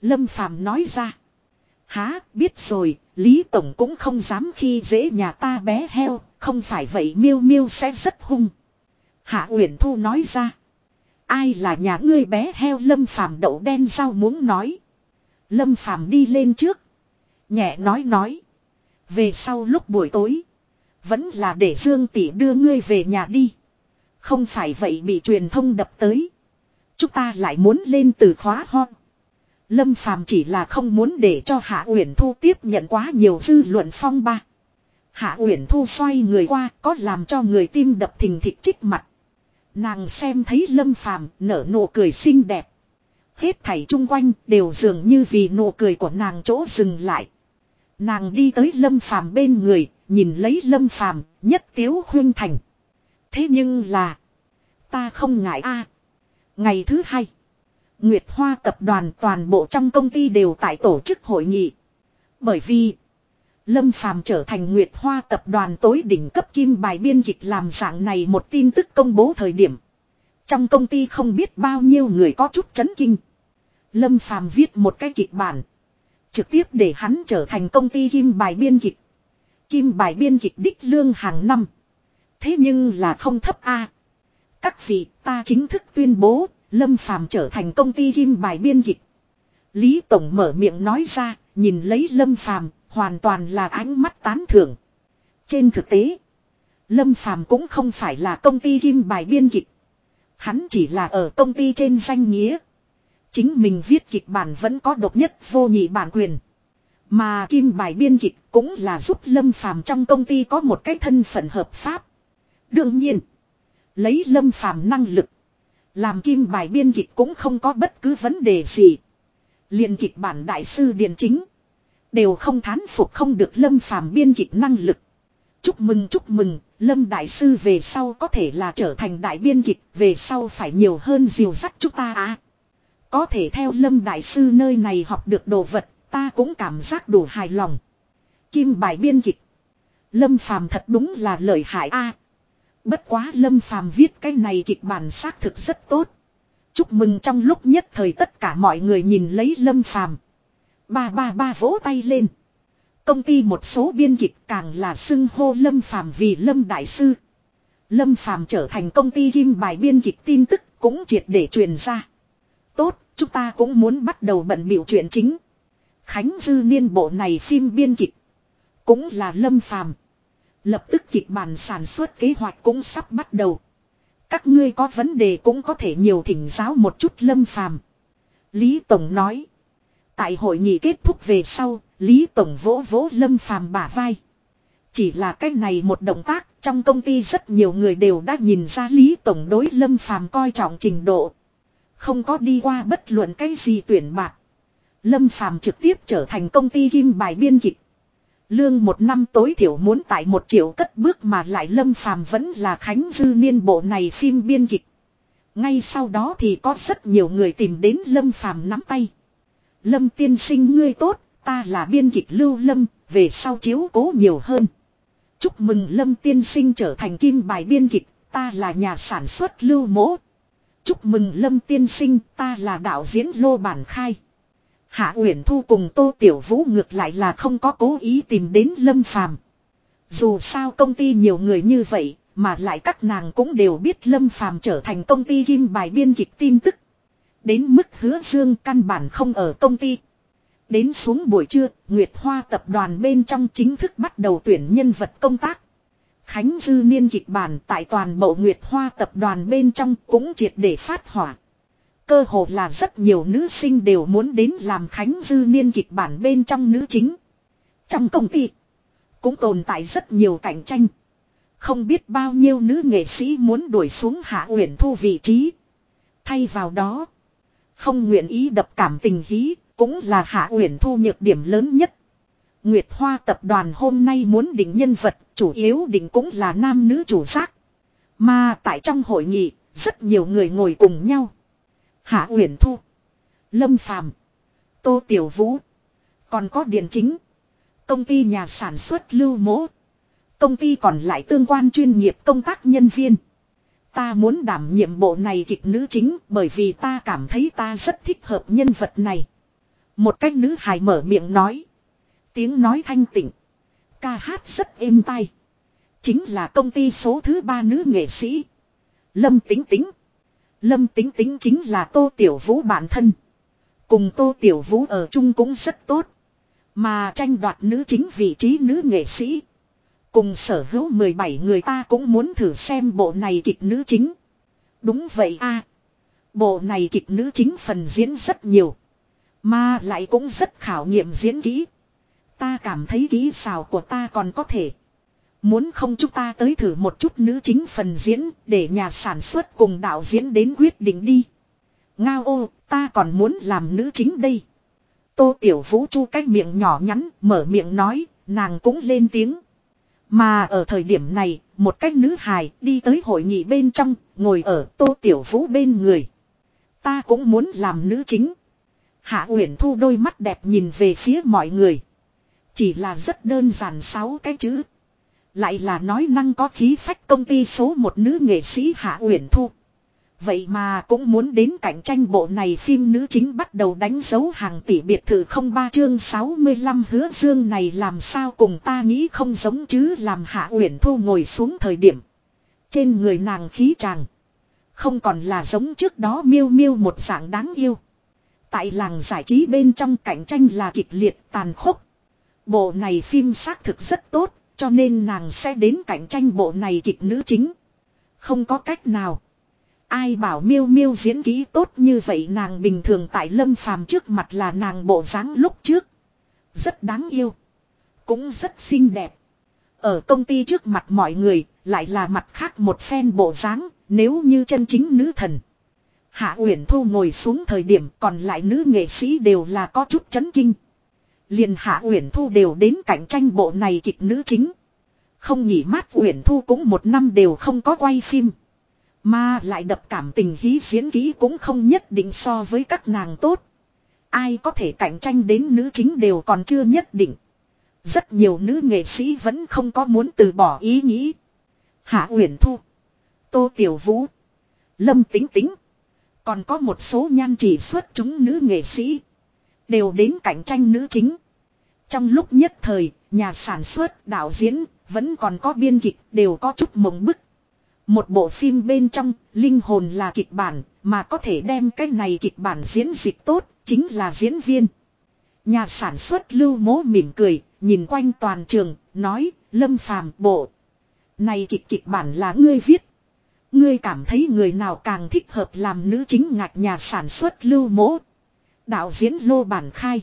Lâm phàm nói ra. Há, biết rồi, Lý Tổng cũng không dám khi dễ nhà ta bé heo, không phải vậy miêu miêu sẽ rất hung. Hạ Uyển Thu nói ra. Ai là nhà ngươi bé heo Lâm Phàm đậu đen sao muốn nói. Lâm Phàm đi lên trước. Nhẹ nói nói. Về sau lúc buổi tối. Vẫn là để Dương Tỷ đưa ngươi về nhà đi. Không phải vậy bị truyền thông đập tới. Chúng ta lại muốn lên từ khóa ho. Lâm Phàm chỉ là không muốn để cho Hạ Uyển Thu tiếp nhận quá nhiều dư luận phong ba. Hạ Uyển Thu xoay người qua, có làm cho người tim đập thình thịch trích mặt. Nàng xem thấy Lâm Phàm nở nụ cười xinh đẹp. Hết thảy chung quanh đều dường như vì nụ cười của nàng chỗ dừng lại. Nàng đi tới Lâm Phàm bên người, nhìn lấy Lâm Phàm, nhất tiếu huyên thành. Thế nhưng là, ta không ngại a. Ngày thứ hai, Nguyệt Hoa tập đoàn toàn bộ trong công ty đều tại tổ chức hội nghị. Bởi vì, Lâm Phàm trở thành Nguyệt Hoa tập đoàn tối đỉnh cấp kim bài biên kịch làm dạng này một tin tức công bố thời điểm. Trong công ty không biết bao nhiêu người có chút chấn kinh. Lâm Phàm viết một cái kịch bản. Trực tiếp để hắn trở thành công ty kim bài biên kịch. Kim bài biên kịch đích lương hàng năm. Thế nhưng là không thấp a. Các vị ta chính thức tuyên bố Lâm Phàm trở thành công ty kim bài biên kịch. Lý Tổng mở miệng nói ra, nhìn lấy Lâm Phàm hoàn toàn là ánh mắt tán thưởng. Trên thực tế, Lâm Phàm cũng không phải là công ty kim bài biên kịch. Hắn chỉ là ở công ty trên danh nghĩa. Chính mình viết kịch bản vẫn có độc nhất vô nhị bản quyền. Mà kim bài biên kịch cũng là giúp Lâm Phàm trong công ty có một cái thân phận hợp pháp. Đương nhiên, lấy Lâm Phàm năng lực, làm kim bài biên kịch cũng không có bất cứ vấn đề gì. liền kịch bản đại sư điện chính, đều không thán phục không được Lâm Phàm biên kịch năng lực. Chúc mừng chúc mừng, Lâm Đại Sư về sau có thể là trở thành đại biên kịch, về sau phải nhiều hơn diều dắt chúng ta à. Có thể theo Lâm Đại Sư nơi này học được đồ vật, ta cũng cảm giác đủ hài lòng. Kim bài biên kịch. Lâm Phàm thật đúng là lợi hại a bất quá Lâm Phàm viết cái này kịch bản xác thực rất tốt. Chúc mừng trong lúc nhất thời tất cả mọi người nhìn lấy Lâm Phàm. Ba ba ba vỗ tay lên. Công ty một số biên kịch càng là xưng hô Lâm Phàm vì Lâm Đại Sư. Lâm Phàm trở thành công ty kim bài biên kịch tin tức cũng triệt để truyền ra. Tốt, chúng ta cũng muốn bắt đầu bận biểu chuyện chính. Khánh Dư niên bộ này phim biên kịch. Cũng là Lâm Phàm Lập tức kịch bản sản xuất kế hoạch cũng sắp bắt đầu. Các ngươi có vấn đề cũng có thể nhiều thỉnh giáo một chút Lâm Phàm Lý Tổng nói. Tại hội nghị kết thúc về sau, Lý Tổng vỗ vỗ Lâm Phàm bả vai. Chỉ là cách này một động tác, trong công ty rất nhiều người đều đã nhìn ra Lý Tổng đối Lâm Phàm coi trọng trình độ. Không có đi qua bất luận cái gì tuyển bạc. Lâm Phàm trực tiếp trở thành công ty kim bài biên kịch. Lương một năm tối thiểu muốn tại một triệu cất bước mà lại Lâm Phàm vẫn là Khánh Dư niên bộ này phim biên kịch. Ngay sau đó thì có rất nhiều người tìm đến Lâm Phàm nắm tay. Lâm tiên sinh ngươi tốt, ta là biên kịch Lưu Lâm, về sau chiếu cố nhiều hơn. Chúc mừng Lâm tiên sinh trở thành kim bài biên kịch, ta là nhà sản xuất Lưu Mỗ. Chúc mừng Lâm tiên sinh, ta là đạo diễn Lô Bản Khai. Hạ Uyển Thu cùng Tô Tiểu Vũ ngược lại là không có cố ý tìm đến Lâm Phàm. Dù sao công ty nhiều người như vậy, mà lại các nàng cũng đều biết Lâm Phàm trở thành công ty kim bài biên kịch tin tức. Đến mức hứa dương căn bản không ở công ty. Đến xuống buổi trưa, Nguyệt Hoa tập đoàn bên trong chính thức bắt đầu tuyển nhân vật công tác. Khánh Dư Niên kịch bản tại toàn bộ Nguyệt Hoa tập đoàn bên trong cũng triệt để phát hỏa. Cơ hồ là rất nhiều nữ sinh đều muốn đến làm Khánh Dư Niên kịch bản bên trong nữ chính. Trong công ty, cũng tồn tại rất nhiều cạnh tranh. Không biết bao nhiêu nữ nghệ sĩ muốn đuổi xuống Hạ Uyển Thu vị trí. Thay vào đó, không nguyện ý đập cảm tình hí, cũng là Hạ Uyển Thu nhược điểm lớn nhất. Nguyệt Hoa tập đoàn hôm nay muốn định nhân vật, chủ yếu định cũng là nam nữ chủ giác. Mà tại trong hội nghị, rất nhiều người ngồi cùng nhau. Hạ Uyển Thu, Lâm Phàm, Tô Tiểu Vũ, còn có điện chính, công ty nhà sản xuất Lưu Mỗ, công ty còn lại tương quan chuyên nghiệp công tác nhân viên. Ta muốn đảm nhiệm bộ này kịch nữ chính bởi vì ta cảm thấy ta rất thích hợp nhân vật này. Một cách nữ hài mở miệng nói. Tiếng nói thanh tịnh. Ca hát rất êm tai. Chính là công ty số thứ ba nữ nghệ sĩ. Lâm Tính Tính. Lâm Tính Tính chính là Tô Tiểu Vũ bản thân. Cùng Tô Tiểu Vũ ở chung cũng rất tốt. Mà tranh đoạt nữ chính vị trí nữ nghệ sĩ. Cùng sở hữu 17 người ta cũng muốn thử xem bộ này kịch nữ chính. Đúng vậy a Bộ này kịch nữ chính phần diễn rất nhiều. Mà lại cũng rất khảo nghiệm diễn kỹ. Ta cảm thấy kỹ xào của ta còn có thể. Muốn không chúng ta tới thử một chút nữ chính phần diễn để nhà sản xuất cùng đạo diễn đến quyết định đi. Ngao ô, ta còn muốn làm nữ chính đây. Tô Tiểu Vũ chu cái miệng nhỏ nhắn, mở miệng nói, nàng cũng lên tiếng. Mà ở thời điểm này, một cách nữ hài đi tới hội nghị bên trong, ngồi ở Tô Tiểu Vũ bên người. Ta cũng muốn làm nữ chính. Hạ Uyển Thu đôi mắt đẹp nhìn về phía mọi người. Chỉ là rất đơn giản sáu cái chữ. Lại là nói năng có khí phách công ty số một nữ nghệ sĩ Hạ Uyển Thu. Vậy mà cũng muốn đến cạnh tranh bộ này phim nữ chính bắt đầu đánh dấu hàng tỷ biệt thự không ba chương 65 hứa dương này làm sao cùng ta nghĩ không giống chứ làm Hạ Uyển Thu ngồi xuống thời điểm. Trên người nàng khí tràng. Không còn là giống trước đó miêu miêu một dạng đáng yêu. Tại làng giải trí bên trong cạnh tranh là kịch liệt tàn khốc. Bộ này phim xác thực rất tốt, cho nên nàng sẽ đến cạnh tranh bộ này kịch nữ chính. Không có cách nào. Ai bảo miêu miêu diễn kỹ tốt như vậy nàng bình thường tại lâm phàm trước mặt là nàng bộ dáng lúc trước. Rất đáng yêu. Cũng rất xinh đẹp. Ở công ty trước mặt mọi người, lại là mặt khác một phen bộ dáng, nếu như chân chính nữ thần. Hạ Uyển Thu ngồi xuống thời điểm còn lại nữ nghệ sĩ đều là có chút chấn kinh. Liền Hạ Uyển Thu đều đến cạnh tranh bộ này kịch nữ chính. Không nhỉ mát Uyển Thu cũng một năm đều không có quay phim. Mà lại đập cảm tình hí diễn kỹ cũng không nhất định so với các nàng tốt. Ai có thể cạnh tranh đến nữ chính đều còn chưa nhất định. Rất nhiều nữ nghệ sĩ vẫn không có muốn từ bỏ ý nghĩ. Hạ Uyển Thu. Tô Tiểu Vũ. Lâm Tính Tính. Còn có một số nhan chỉ xuất chúng nữ nghệ sĩ. Đều đến cạnh tranh nữ chính. Trong lúc nhất thời, nhà sản xuất, đạo diễn, vẫn còn có biên kịch, đều có chút mộng bức. Một bộ phim bên trong, linh hồn là kịch bản, mà có thể đem cái này kịch bản diễn dịch tốt, chính là diễn viên. Nhà sản xuất lưu mố mỉm cười, nhìn quanh toàn trường, nói, lâm phàm bộ. Này kịch kịch bản là ngươi viết. Ngươi cảm thấy người nào càng thích hợp làm nữ chính ngạch nhà sản xuất lưu mố. Đạo diễn lô bản khai.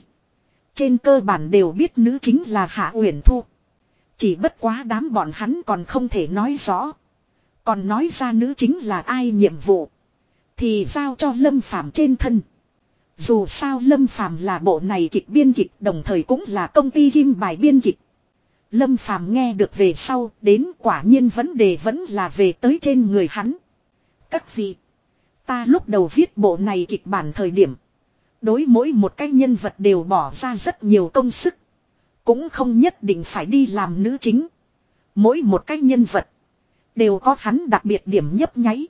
Trên cơ bản đều biết nữ chính là Hạ Uyển Thu. Chỉ bất quá đám bọn hắn còn không thể nói rõ. Còn nói ra nữ chính là ai nhiệm vụ. Thì giao cho Lâm Phàm trên thân. Dù sao Lâm Phàm là bộ này kịch biên kịch, đồng thời cũng là công ty kim bài biên kịch. Lâm Phàm nghe được về sau, đến quả nhiên vấn đề vẫn là về tới trên người hắn. Các vị. Ta lúc đầu viết bộ này kịch bản thời điểm. Đối mỗi một cái nhân vật đều bỏ ra rất nhiều công sức. Cũng không nhất định phải đi làm nữ chính. Mỗi một cái nhân vật. Đều có hắn đặc biệt điểm nhấp nháy.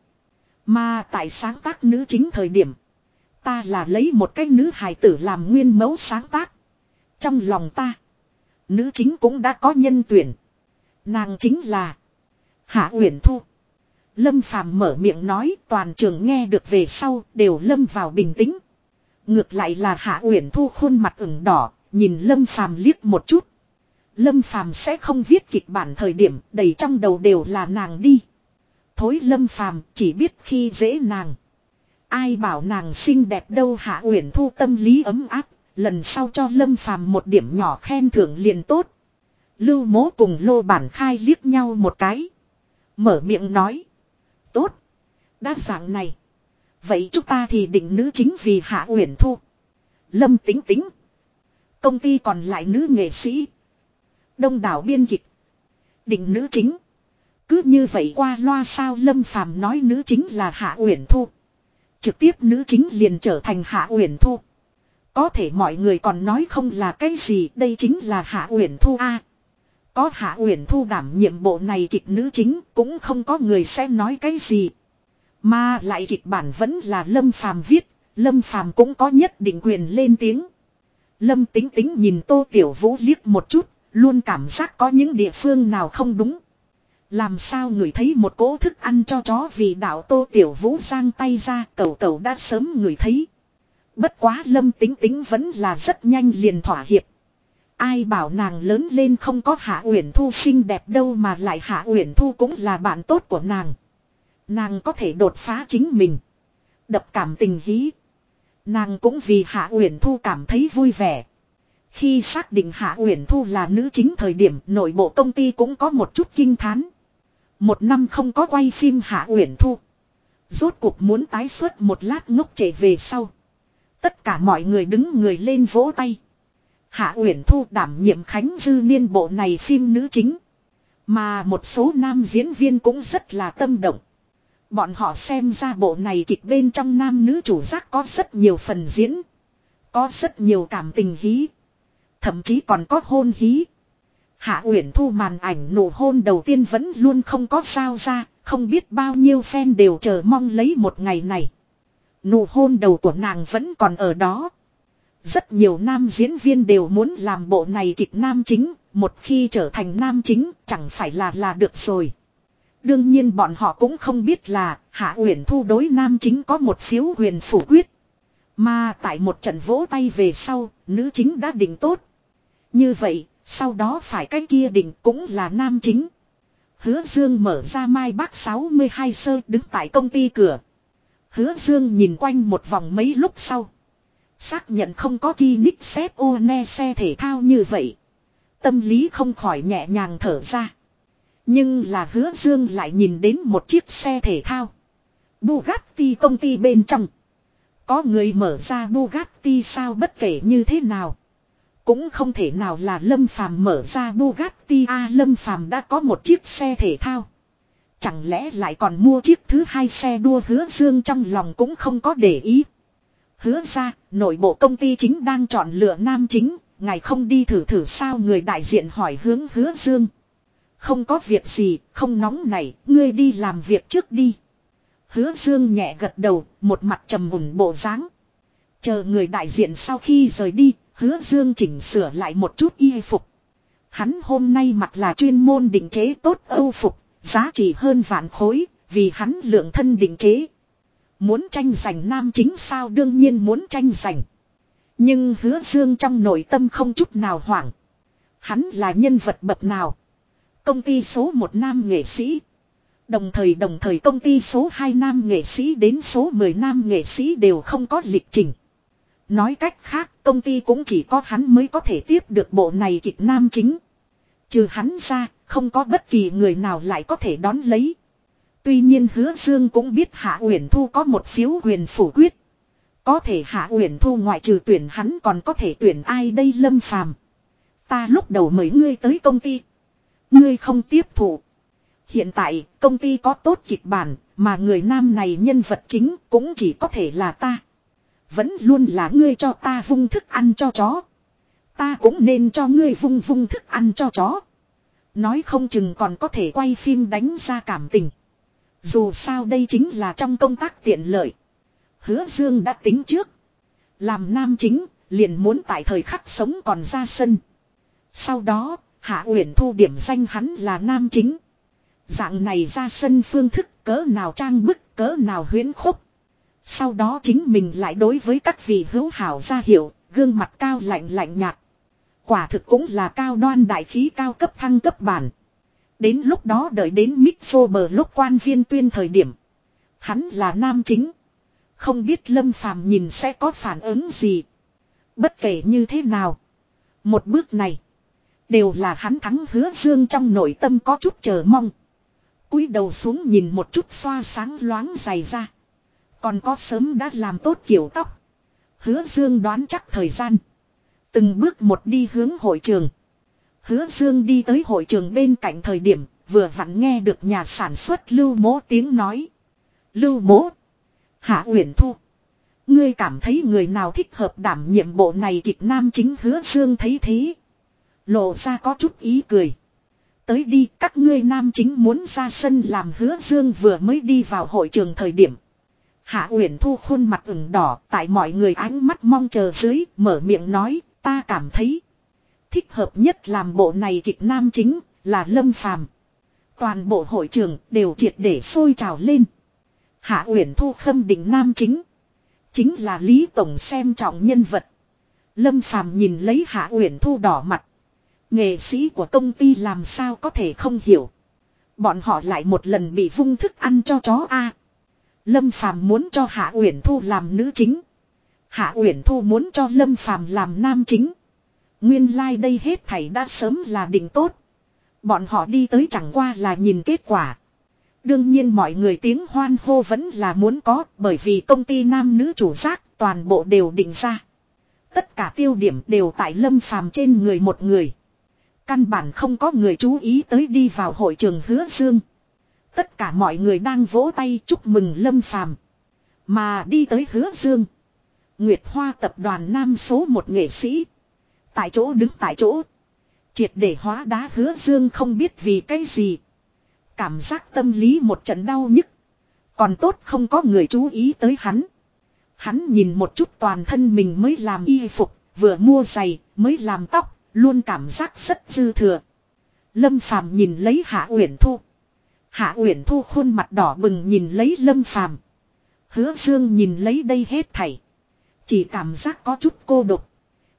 Mà tại sáng tác nữ chính thời điểm. Ta là lấy một cái nữ hài tử làm nguyên mẫu sáng tác. Trong lòng ta. Nữ chính cũng đã có nhân tuyển. Nàng chính là. Hạ Uyển Thu. Lâm Phàm mở miệng nói toàn trường nghe được về sau đều lâm vào bình tĩnh. Ngược lại là Hạ Uyển Thu khuôn mặt ửng đỏ, nhìn Lâm Phàm liếc một chút. Lâm Phàm sẽ không viết kịch bản thời điểm đầy trong đầu đều là nàng đi. Thối Lâm Phàm chỉ biết khi dễ nàng. Ai bảo nàng xinh đẹp đâu Hạ Uyển Thu tâm lý ấm áp, lần sau cho Lâm Phàm một điểm nhỏ khen thưởng liền tốt. Lưu Mố cùng Lô Bản Khai liếc nhau một cái, mở miệng nói: "Tốt, đa dạng này, vậy chúng ta thì định nữ chính vì Hạ Uyển Thu." Lâm Tính Tính, công ty còn lại nữ nghệ sĩ, đông đảo biên dịch định nữ chính. Cứ như vậy qua loa sao Lâm Phàm nói nữ chính là Hạ Uyển Thu. Trực tiếp nữ chính liền trở thành Hạ Uyển Thu. Có thể mọi người còn nói không là cái gì, đây chính là Hạ Uyển Thu a. có Hạ Uyển Thu đảm nhiệm bộ này kịch nữ chính, cũng không có người sẽ nói cái gì. Mà lại kịch bản vẫn là Lâm Phàm viết, Lâm Phàm cũng có nhất định quyền lên tiếng. Lâm Tính Tính nhìn Tô Tiểu Vũ liếc một chút, luôn cảm giác có những địa phương nào không đúng. Làm sao người thấy một cỗ thức ăn cho chó vì đạo tô tiểu vũ giang tay ra cầu cầu đã sớm người thấy. Bất quá lâm tính tính vẫn là rất nhanh liền thỏa hiệp. Ai bảo nàng lớn lên không có hạ uyển thu xinh đẹp đâu mà lại hạ uyển thu cũng là bạn tốt của nàng. Nàng có thể đột phá chính mình. Đập cảm tình hí. Nàng cũng vì hạ uyển thu cảm thấy vui vẻ. Khi xác định Hạ Uyển Thu là nữ chính thời điểm, nội bộ công ty cũng có một chút kinh thán. Một năm không có quay phim Hạ Uyển Thu. Rốt cuộc muốn tái xuất một lát ngốc trẻ về sau. Tất cả mọi người đứng người lên vỗ tay. Hạ Uyển Thu đảm nhiệm Khánh Dư Niên bộ này phim nữ chính. Mà một số nam diễn viên cũng rất là tâm động. Bọn họ xem ra bộ này kịch bên trong nam nữ chủ giác có rất nhiều phần diễn. Có rất nhiều cảm tình hí. Thậm chí còn có hôn hí. Hạ Uyển Thu màn ảnh nụ hôn đầu tiên vẫn luôn không có sao ra, không biết bao nhiêu fan đều chờ mong lấy một ngày này. Nụ hôn đầu của nàng vẫn còn ở đó. Rất nhiều nam diễn viên đều muốn làm bộ này kịch nam chính, một khi trở thành nam chính chẳng phải là là được rồi. Đương nhiên bọn họ cũng không biết là Hạ Uyển Thu đối nam chính có một phiếu huyền phủ quyết. Mà tại một trận vỗ tay về sau, nữ chính đã định tốt. Như vậy, sau đó phải cái kia định cũng là nam chính. Hứa Dương mở ra mai bác 62 sơ đứng tại công ty cửa. Hứa Dương nhìn quanh một vòng mấy lúc sau. Xác nhận không có ghi nick xếp ô ne xe thể thao như vậy. Tâm lý không khỏi nhẹ nhàng thở ra. Nhưng là hứa dương lại nhìn đến một chiếc xe thể thao. Bugatti công ty bên trong. Có người mở ra Bugatti sao bất kể như thế nào. Cũng không thể nào là Lâm Phàm mở ra Bugatti a à, Lâm Phàm đã có một chiếc xe thể thao. Chẳng lẽ lại còn mua chiếc thứ hai xe đua hứa dương trong lòng cũng không có để ý. Hứa ra, nội bộ công ty chính đang chọn lựa nam chính, ngài không đi thử thử sao người đại diện hỏi hướng hứa dương. Không có việc gì, không nóng này, ngươi đi làm việc trước đi. Hứa dương nhẹ gật đầu, một mặt trầm mùn bộ dáng. Chờ người đại diện sau khi rời đi, hứa dương chỉnh sửa lại một chút y phục. Hắn hôm nay mặc là chuyên môn định chế tốt âu phục, giá trị hơn vạn khối, vì hắn lượng thân định chế. Muốn tranh giành nam chính sao đương nhiên muốn tranh giành. Nhưng hứa dương trong nội tâm không chút nào hoảng. Hắn là nhân vật bậc nào. Công ty số một nam nghệ sĩ. Đồng thời đồng thời công ty số 2 nam nghệ sĩ đến số 10 nam nghệ sĩ đều không có lịch trình. Nói cách khác công ty cũng chỉ có hắn mới có thể tiếp được bộ này kịch nam chính. Trừ hắn ra, không có bất kỳ người nào lại có thể đón lấy. Tuy nhiên hứa dương cũng biết Hạ Uyển Thu có một phiếu quyền phủ quyết. Có thể Hạ Uyển Thu ngoại trừ tuyển hắn còn có thể tuyển ai đây lâm phàm. Ta lúc đầu mời ngươi tới công ty. Ngươi không tiếp thụ. Hiện tại công ty có tốt kịch bản mà người nam này nhân vật chính cũng chỉ có thể là ta. Vẫn luôn là ngươi cho ta vung thức ăn cho chó. Ta cũng nên cho ngươi vung vung thức ăn cho chó. Nói không chừng còn có thể quay phim đánh ra cảm tình. Dù sao đây chính là trong công tác tiện lợi. Hứa Dương đã tính trước. Làm nam chính, liền muốn tại thời khắc sống còn ra sân. Sau đó, Hạ Uyển Thu điểm danh hắn là nam chính. Dạng này ra sân phương thức cỡ nào trang bức, cỡ nào huyến khúc. Sau đó chính mình lại đối với các vị hữu hảo ra hiệu, gương mặt cao lạnh lạnh nhạt. Quả thực cũng là cao đoan đại khí cao cấp thăng cấp bản. Đến lúc đó đợi đến Mixo bờ lúc quan viên tuyên thời điểm. Hắn là nam chính. Không biết Lâm Phàm nhìn sẽ có phản ứng gì. Bất kể như thế nào. Một bước này. Đều là hắn thắng hứa dương trong nội tâm có chút chờ mong. cúi đầu xuống nhìn một chút xoa sáng loáng dày ra. Còn có sớm đã làm tốt kiểu tóc. Hứa dương đoán chắc thời gian. Từng bước một đi hướng hội trường. Hứa Dương đi tới hội trường bên cạnh thời điểm, vừa vặn nghe được nhà sản xuất Lưu Mố tiếng nói. Lưu Mố. Hạ Uyển Thu. Ngươi cảm thấy người nào thích hợp đảm nhiệm bộ này kịch nam chính Hứa Dương thấy thế. Lộ ra có chút ý cười. Tới đi, các ngươi nam chính muốn ra sân làm Hứa Dương vừa mới đi vào hội trường thời điểm. Hạ Uyển Thu khuôn mặt ửng đỏ, tại mọi người ánh mắt mong chờ dưới, mở miệng nói, ta cảm thấy. Thích hợp nhất làm bộ này kịch nam chính là Lâm Phàm. Toàn bộ hội trường đều triệt để sôi trào lên. Hạ Uyển Thu khâm định nam chính. Chính là Lý Tổng xem trọng nhân vật. Lâm Phàm nhìn lấy Hạ Uyển Thu đỏ mặt. Nghệ sĩ của công ty làm sao có thể không hiểu. Bọn họ lại một lần bị vung thức ăn cho chó A. Lâm Phàm muốn cho Hạ Uyển Thu làm nữ chính. Hạ Uyển Thu muốn cho Lâm Phàm làm nam chính. Nguyên lai like đây hết thảy đã sớm là định tốt. Bọn họ đi tới chẳng qua là nhìn kết quả. Đương nhiên mọi người tiếng hoan hô vẫn là muốn có, bởi vì công ty nam nữ chủ giác toàn bộ đều định ra. Tất cả tiêu điểm đều tại lâm phàm trên người một người. Căn bản không có người chú ý tới đi vào hội trường hứa dương. Tất cả mọi người đang vỗ tay chúc mừng lâm phàm. Mà đi tới hứa dương. Nguyệt Hoa tập đoàn nam số một nghệ sĩ. Tại chỗ đứng tại chỗ. Triệt để hóa đá hứa dương không biết vì cái gì. Cảm giác tâm lý một trận đau nhức. Còn tốt không có người chú ý tới hắn. Hắn nhìn một chút toàn thân mình mới làm y phục, vừa mua giày, mới làm tóc, luôn cảm giác rất dư thừa. Lâm Phàm nhìn lấy Hạ Uyển Thu. Hạ Uyển Thu khuôn mặt đỏ bừng nhìn lấy Lâm Phàm. Hứa Dương nhìn lấy đây hết thảy. Chỉ cảm giác có chút cô độc.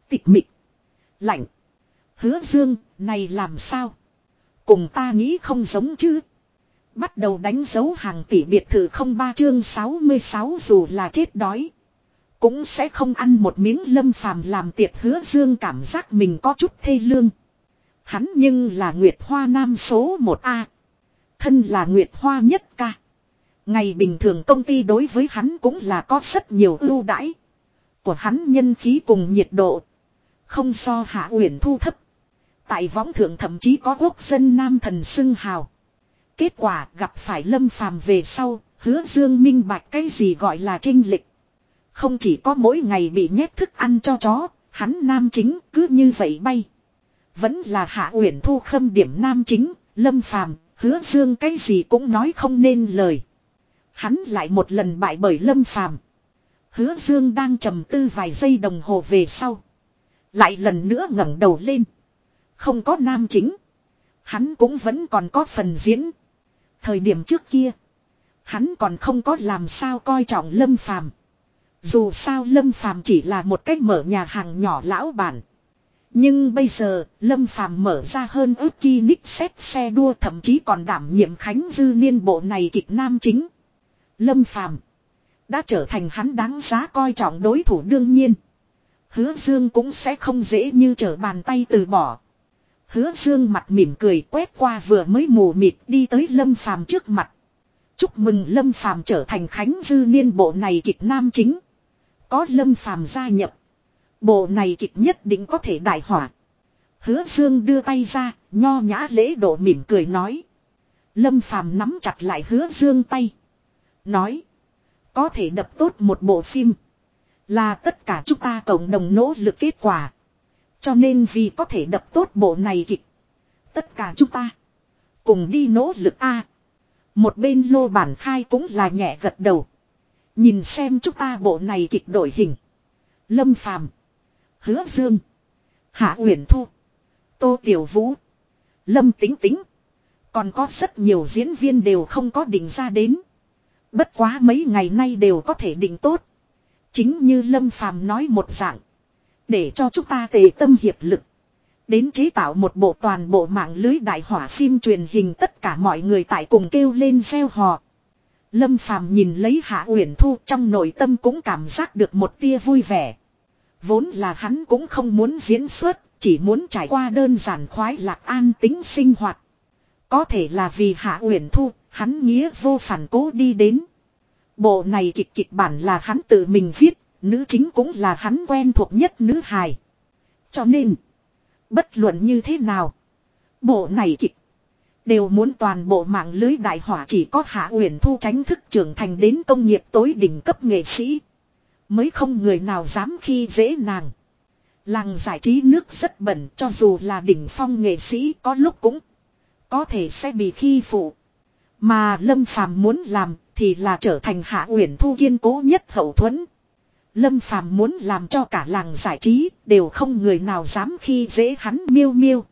Tịch mịch. Lạnh. Hứa dương, này làm sao? Cùng ta nghĩ không giống chứ. Bắt đầu đánh dấu hàng tỷ biệt thự không ba chương 66 dù là chết đói. Cũng sẽ không ăn một miếng lâm phàm làm tiệc hứa dương cảm giác mình có chút thê lương. Hắn nhưng là Nguyệt Hoa Nam số 1A. Thân là Nguyệt Hoa nhất ca. Ngày bình thường công ty đối với hắn cũng là có rất nhiều ưu đãi. Của hắn nhân khí cùng nhiệt độ. Không so hạ uyển thu thấp. Tại võng thượng thậm chí có quốc dân nam thần xưng hào. Kết quả gặp phải lâm phàm về sau, hứa dương minh bạch cái gì gọi là trinh lịch. Không chỉ có mỗi ngày bị nhét thức ăn cho chó, hắn nam chính cứ như vậy bay. Vẫn là hạ uyển thu khâm điểm nam chính, lâm phàm, hứa dương cái gì cũng nói không nên lời. Hắn lại một lần bại bởi lâm phàm. Hứa dương đang trầm tư vài giây đồng hồ về sau. Lại lần nữa ngẩng đầu lên. Không có nam chính. Hắn cũng vẫn còn có phần diễn. Thời điểm trước kia. Hắn còn không có làm sao coi trọng lâm phàm. Dù sao lâm phàm chỉ là một cách mở nhà hàng nhỏ lão bản. Nhưng bây giờ, Lâm Phàm mở ra hơn ước kỳ nick xét xe đua thậm chí còn đảm nhiệm Khánh Dư Niên bộ này kịch nam chính. Lâm Phàm đã trở thành hắn đáng giá coi trọng đối thủ đương nhiên. Hứa Dương cũng sẽ không dễ như trở bàn tay từ bỏ. Hứa Dương mặt mỉm cười quét qua vừa mới mù mịt đi tới Lâm Phàm trước mặt. Chúc mừng Lâm Phàm trở thành Khánh Dư Niên bộ này kịch nam chính. Có Lâm Phàm gia nhập. Bộ này kịch nhất định có thể đại hỏa. Hứa Dương đưa tay ra, nho nhã lễ độ mỉm cười nói. Lâm Phàm nắm chặt lại Hứa Dương tay. Nói. Có thể đập tốt một bộ phim. Là tất cả chúng ta cộng đồng nỗ lực kết quả. Cho nên vì có thể đập tốt bộ này kịch. Tất cả chúng ta. Cùng đi nỗ lực a. một bên lô bản khai cũng là nhẹ gật đầu. Nhìn xem chúng ta bộ này kịch đổi hình. Lâm Phàm, Hứa Dương. Hạ Uyển Thu. Tô Tiểu Vũ. Lâm Tính Tính. Còn có rất nhiều diễn viên đều không có định ra đến. Bất quá mấy ngày nay đều có thể định tốt. Chính như Lâm Phàm nói một dạng. Để cho chúng ta tề tâm hiệp lực. Đến chế tạo một bộ toàn bộ mạng lưới đại hỏa phim truyền hình tất cả mọi người tại cùng kêu lên gieo họ. Lâm Phàm nhìn lấy Hạ Uyển Thu trong nội tâm cũng cảm giác được một tia vui vẻ. Vốn là hắn cũng không muốn diễn xuất, chỉ muốn trải qua đơn giản khoái lạc an tính sinh hoạt. Có thể là vì Hạ Uyển Thu, hắn nghĩa vô phản cố đi đến. Bộ này kịch kịch bản là hắn tự mình viết, nữ chính cũng là hắn quen thuộc nhất nữ hài. Cho nên, bất luận như thế nào, bộ này kịch đều muốn toàn bộ mạng lưới đại hỏa chỉ có Hạ Uyển Thu tránh thức trưởng thành đến công nghiệp tối đỉnh cấp nghệ sĩ. Mới không người nào dám khi dễ nàng. Làng giải trí nước rất bẩn cho dù là đỉnh phong nghệ sĩ có lúc cũng có thể sẽ bị khi phụ. Mà Lâm Phàm muốn làm thì là trở thành hạ uyển thu kiên cố nhất hậu thuẫn. Lâm Phàm muốn làm cho cả làng giải trí đều không người nào dám khi dễ hắn miêu miêu.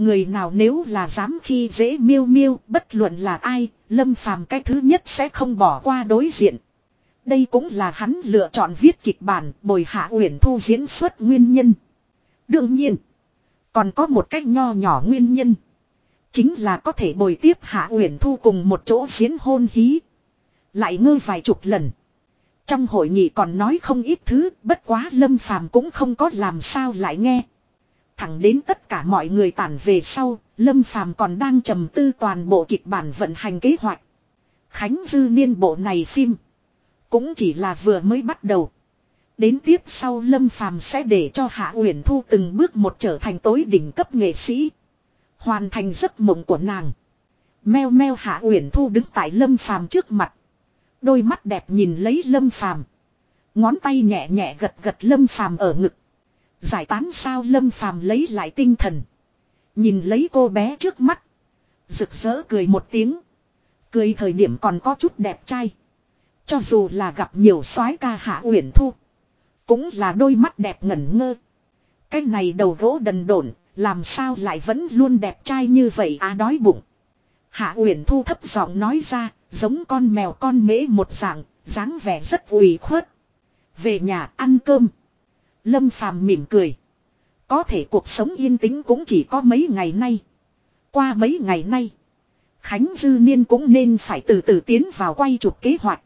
Người nào nếu là dám khi dễ miêu miêu bất luận là ai, Lâm Phàm cái thứ nhất sẽ không bỏ qua đối diện. Đây cũng là hắn lựa chọn viết kịch bản bồi hạ uyển thu diễn xuất nguyên nhân. Đương nhiên, còn có một cách nho nhỏ nguyên nhân. Chính là có thể bồi tiếp hạ uyển thu cùng một chỗ diễn hôn hí. Lại ngơ vài chục lần. Trong hội nghị còn nói không ít thứ, bất quá lâm phàm cũng không có làm sao lại nghe. Thẳng đến tất cả mọi người tản về sau, lâm phàm còn đang trầm tư toàn bộ kịch bản vận hành kế hoạch. Khánh dư niên bộ này phim. Cũng chỉ là vừa mới bắt đầu. Đến tiếp sau Lâm Phàm sẽ để cho Hạ Uyển Thu từng bước một trở thành tối đỉnh cấp nghệ sĩ. Hoàn thành giấc mộng của nàng. Meo meo Hạ Uyển Thu đứng tại Lâm Phàm trước mặt. Đôi mắt đẹp nhìn lấy Lâm Phàm. Ngón tay nhẹ nhẹ gật gật Lâm Phàm ở ngực. Giải tán sao Lâm Phàm lấy lại tinh thần. Nhìn lấy cô bé trước mắt. Rực rỡ cười một tiếng. Cười thời điểm còn có chút đẹp trai. Cho dù là gặp nhiều soái ca hạ uyển thu. Cũng là đôi mắt đẹp ngẩn ngơ. Cái này đầu gỗ đần độn làm sao lại vẫn luôn đẹp trai như vậy à đói bụng. Hạ uyển thu thấp giọng nói ra, giống con mèo con mễ một dạng, dáng vẻ rất ủy khuất. Về nhà ăn cơm. Lâm phàm mỉm cười. Có thể cuộc sống yên tĩnh cũng chỉ có mấy ngày nay. Qua mấy ngày nay. Khánh Dư Niên cũng nên phải từ từ tiến vào quay chụp kế hoạch.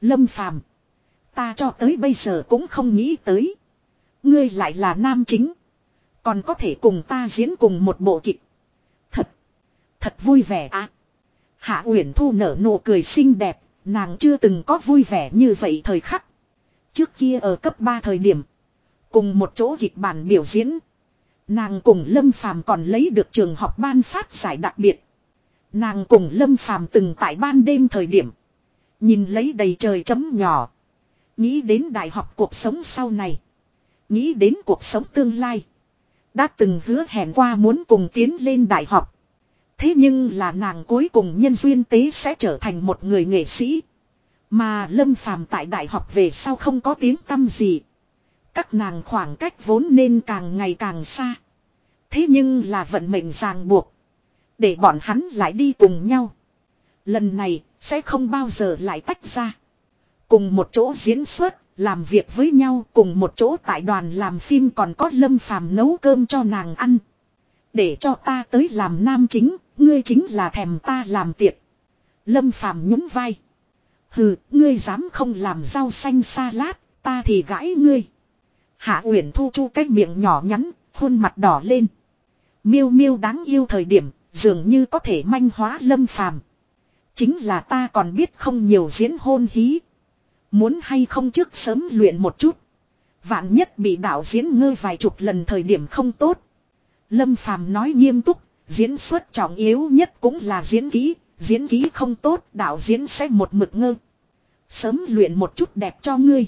Lâm Phàm, Ta cho tới bây giờ cũng không nghĩ tới. Ngươi lại là nam chính. Còn có thể cùng ta diễn cùng một bộ kịch. Thật. Thật vui vẻ à. Hạ Uyển Thu nở nụ cười xinh đẹp. Nàng chưa từng có vui vẻ như vậy thời khắc. Trước kia ở cấp 3 thời điểm. Cùng một chỗ kịch bản biểu diễn. Nàng cùng Lâm Phàm còn lấy được trường học ban phát giải đặc biệt. Nàng cùng Lâm Phàm từng tại ban đêm thời điểm. Nhìn lấy đầy trời chấm nhỏ. Nghĩ đến đại học cuộc sống sau này. Nghĩ đến cuộc sống tương lai. Đã từng hứa hẹn qua muốn cùng tiến lên đại học. Thế nhưng là nàng cuối cùng nhân duyên tế sẽ trở thành một người nghệ sĩ. Mà Lâm Phàm tại đại học về sau không có tiếng tâm gì. Các nàng khoảng cách vốn nên càng ngày càng xa. Thế nhưng là vận mệnh ràng buộc. Để bọn hắn lại đi cùng nhau. Lần này sẽ không bao giờ lại tách ra. Cùng một chỗ diễn xuất, làm việc với nhau cùng một chỗ tại đoàn làm phim còn có lâm phàm nấu cơm cho nàng ăn. Để cho ta tới làm nam chính, ngươi chính là thèm ta làm tiệc. Lâm phàm nhún vai. Hừ, ngươi dám không làm rau xanh salad, ta thì gãi ngươi. Hạ Uyển Thu chu cái miệng nhỏ nhắn, khuôn mặt đỏ lên. Miêu miêu đáng yêu thời điểm, dường như có thể manh hóa lâm phàm. Chính là ta còn biết không nhiều diễn hôn hí. Muốn hay không trước sớm luyện một chút. Vạn nhất bị đạo diễn ngơi vài chục lần thời điểm không tốt. Lâm phàm nói nghiêm túc, diễn xuất trọng yếu nhất cũng là diễn kỹ, diễn kỹ không tốt đạo diễn sẽ một mực ngơ. Sớm luyện một chút đẹp cho ngươi.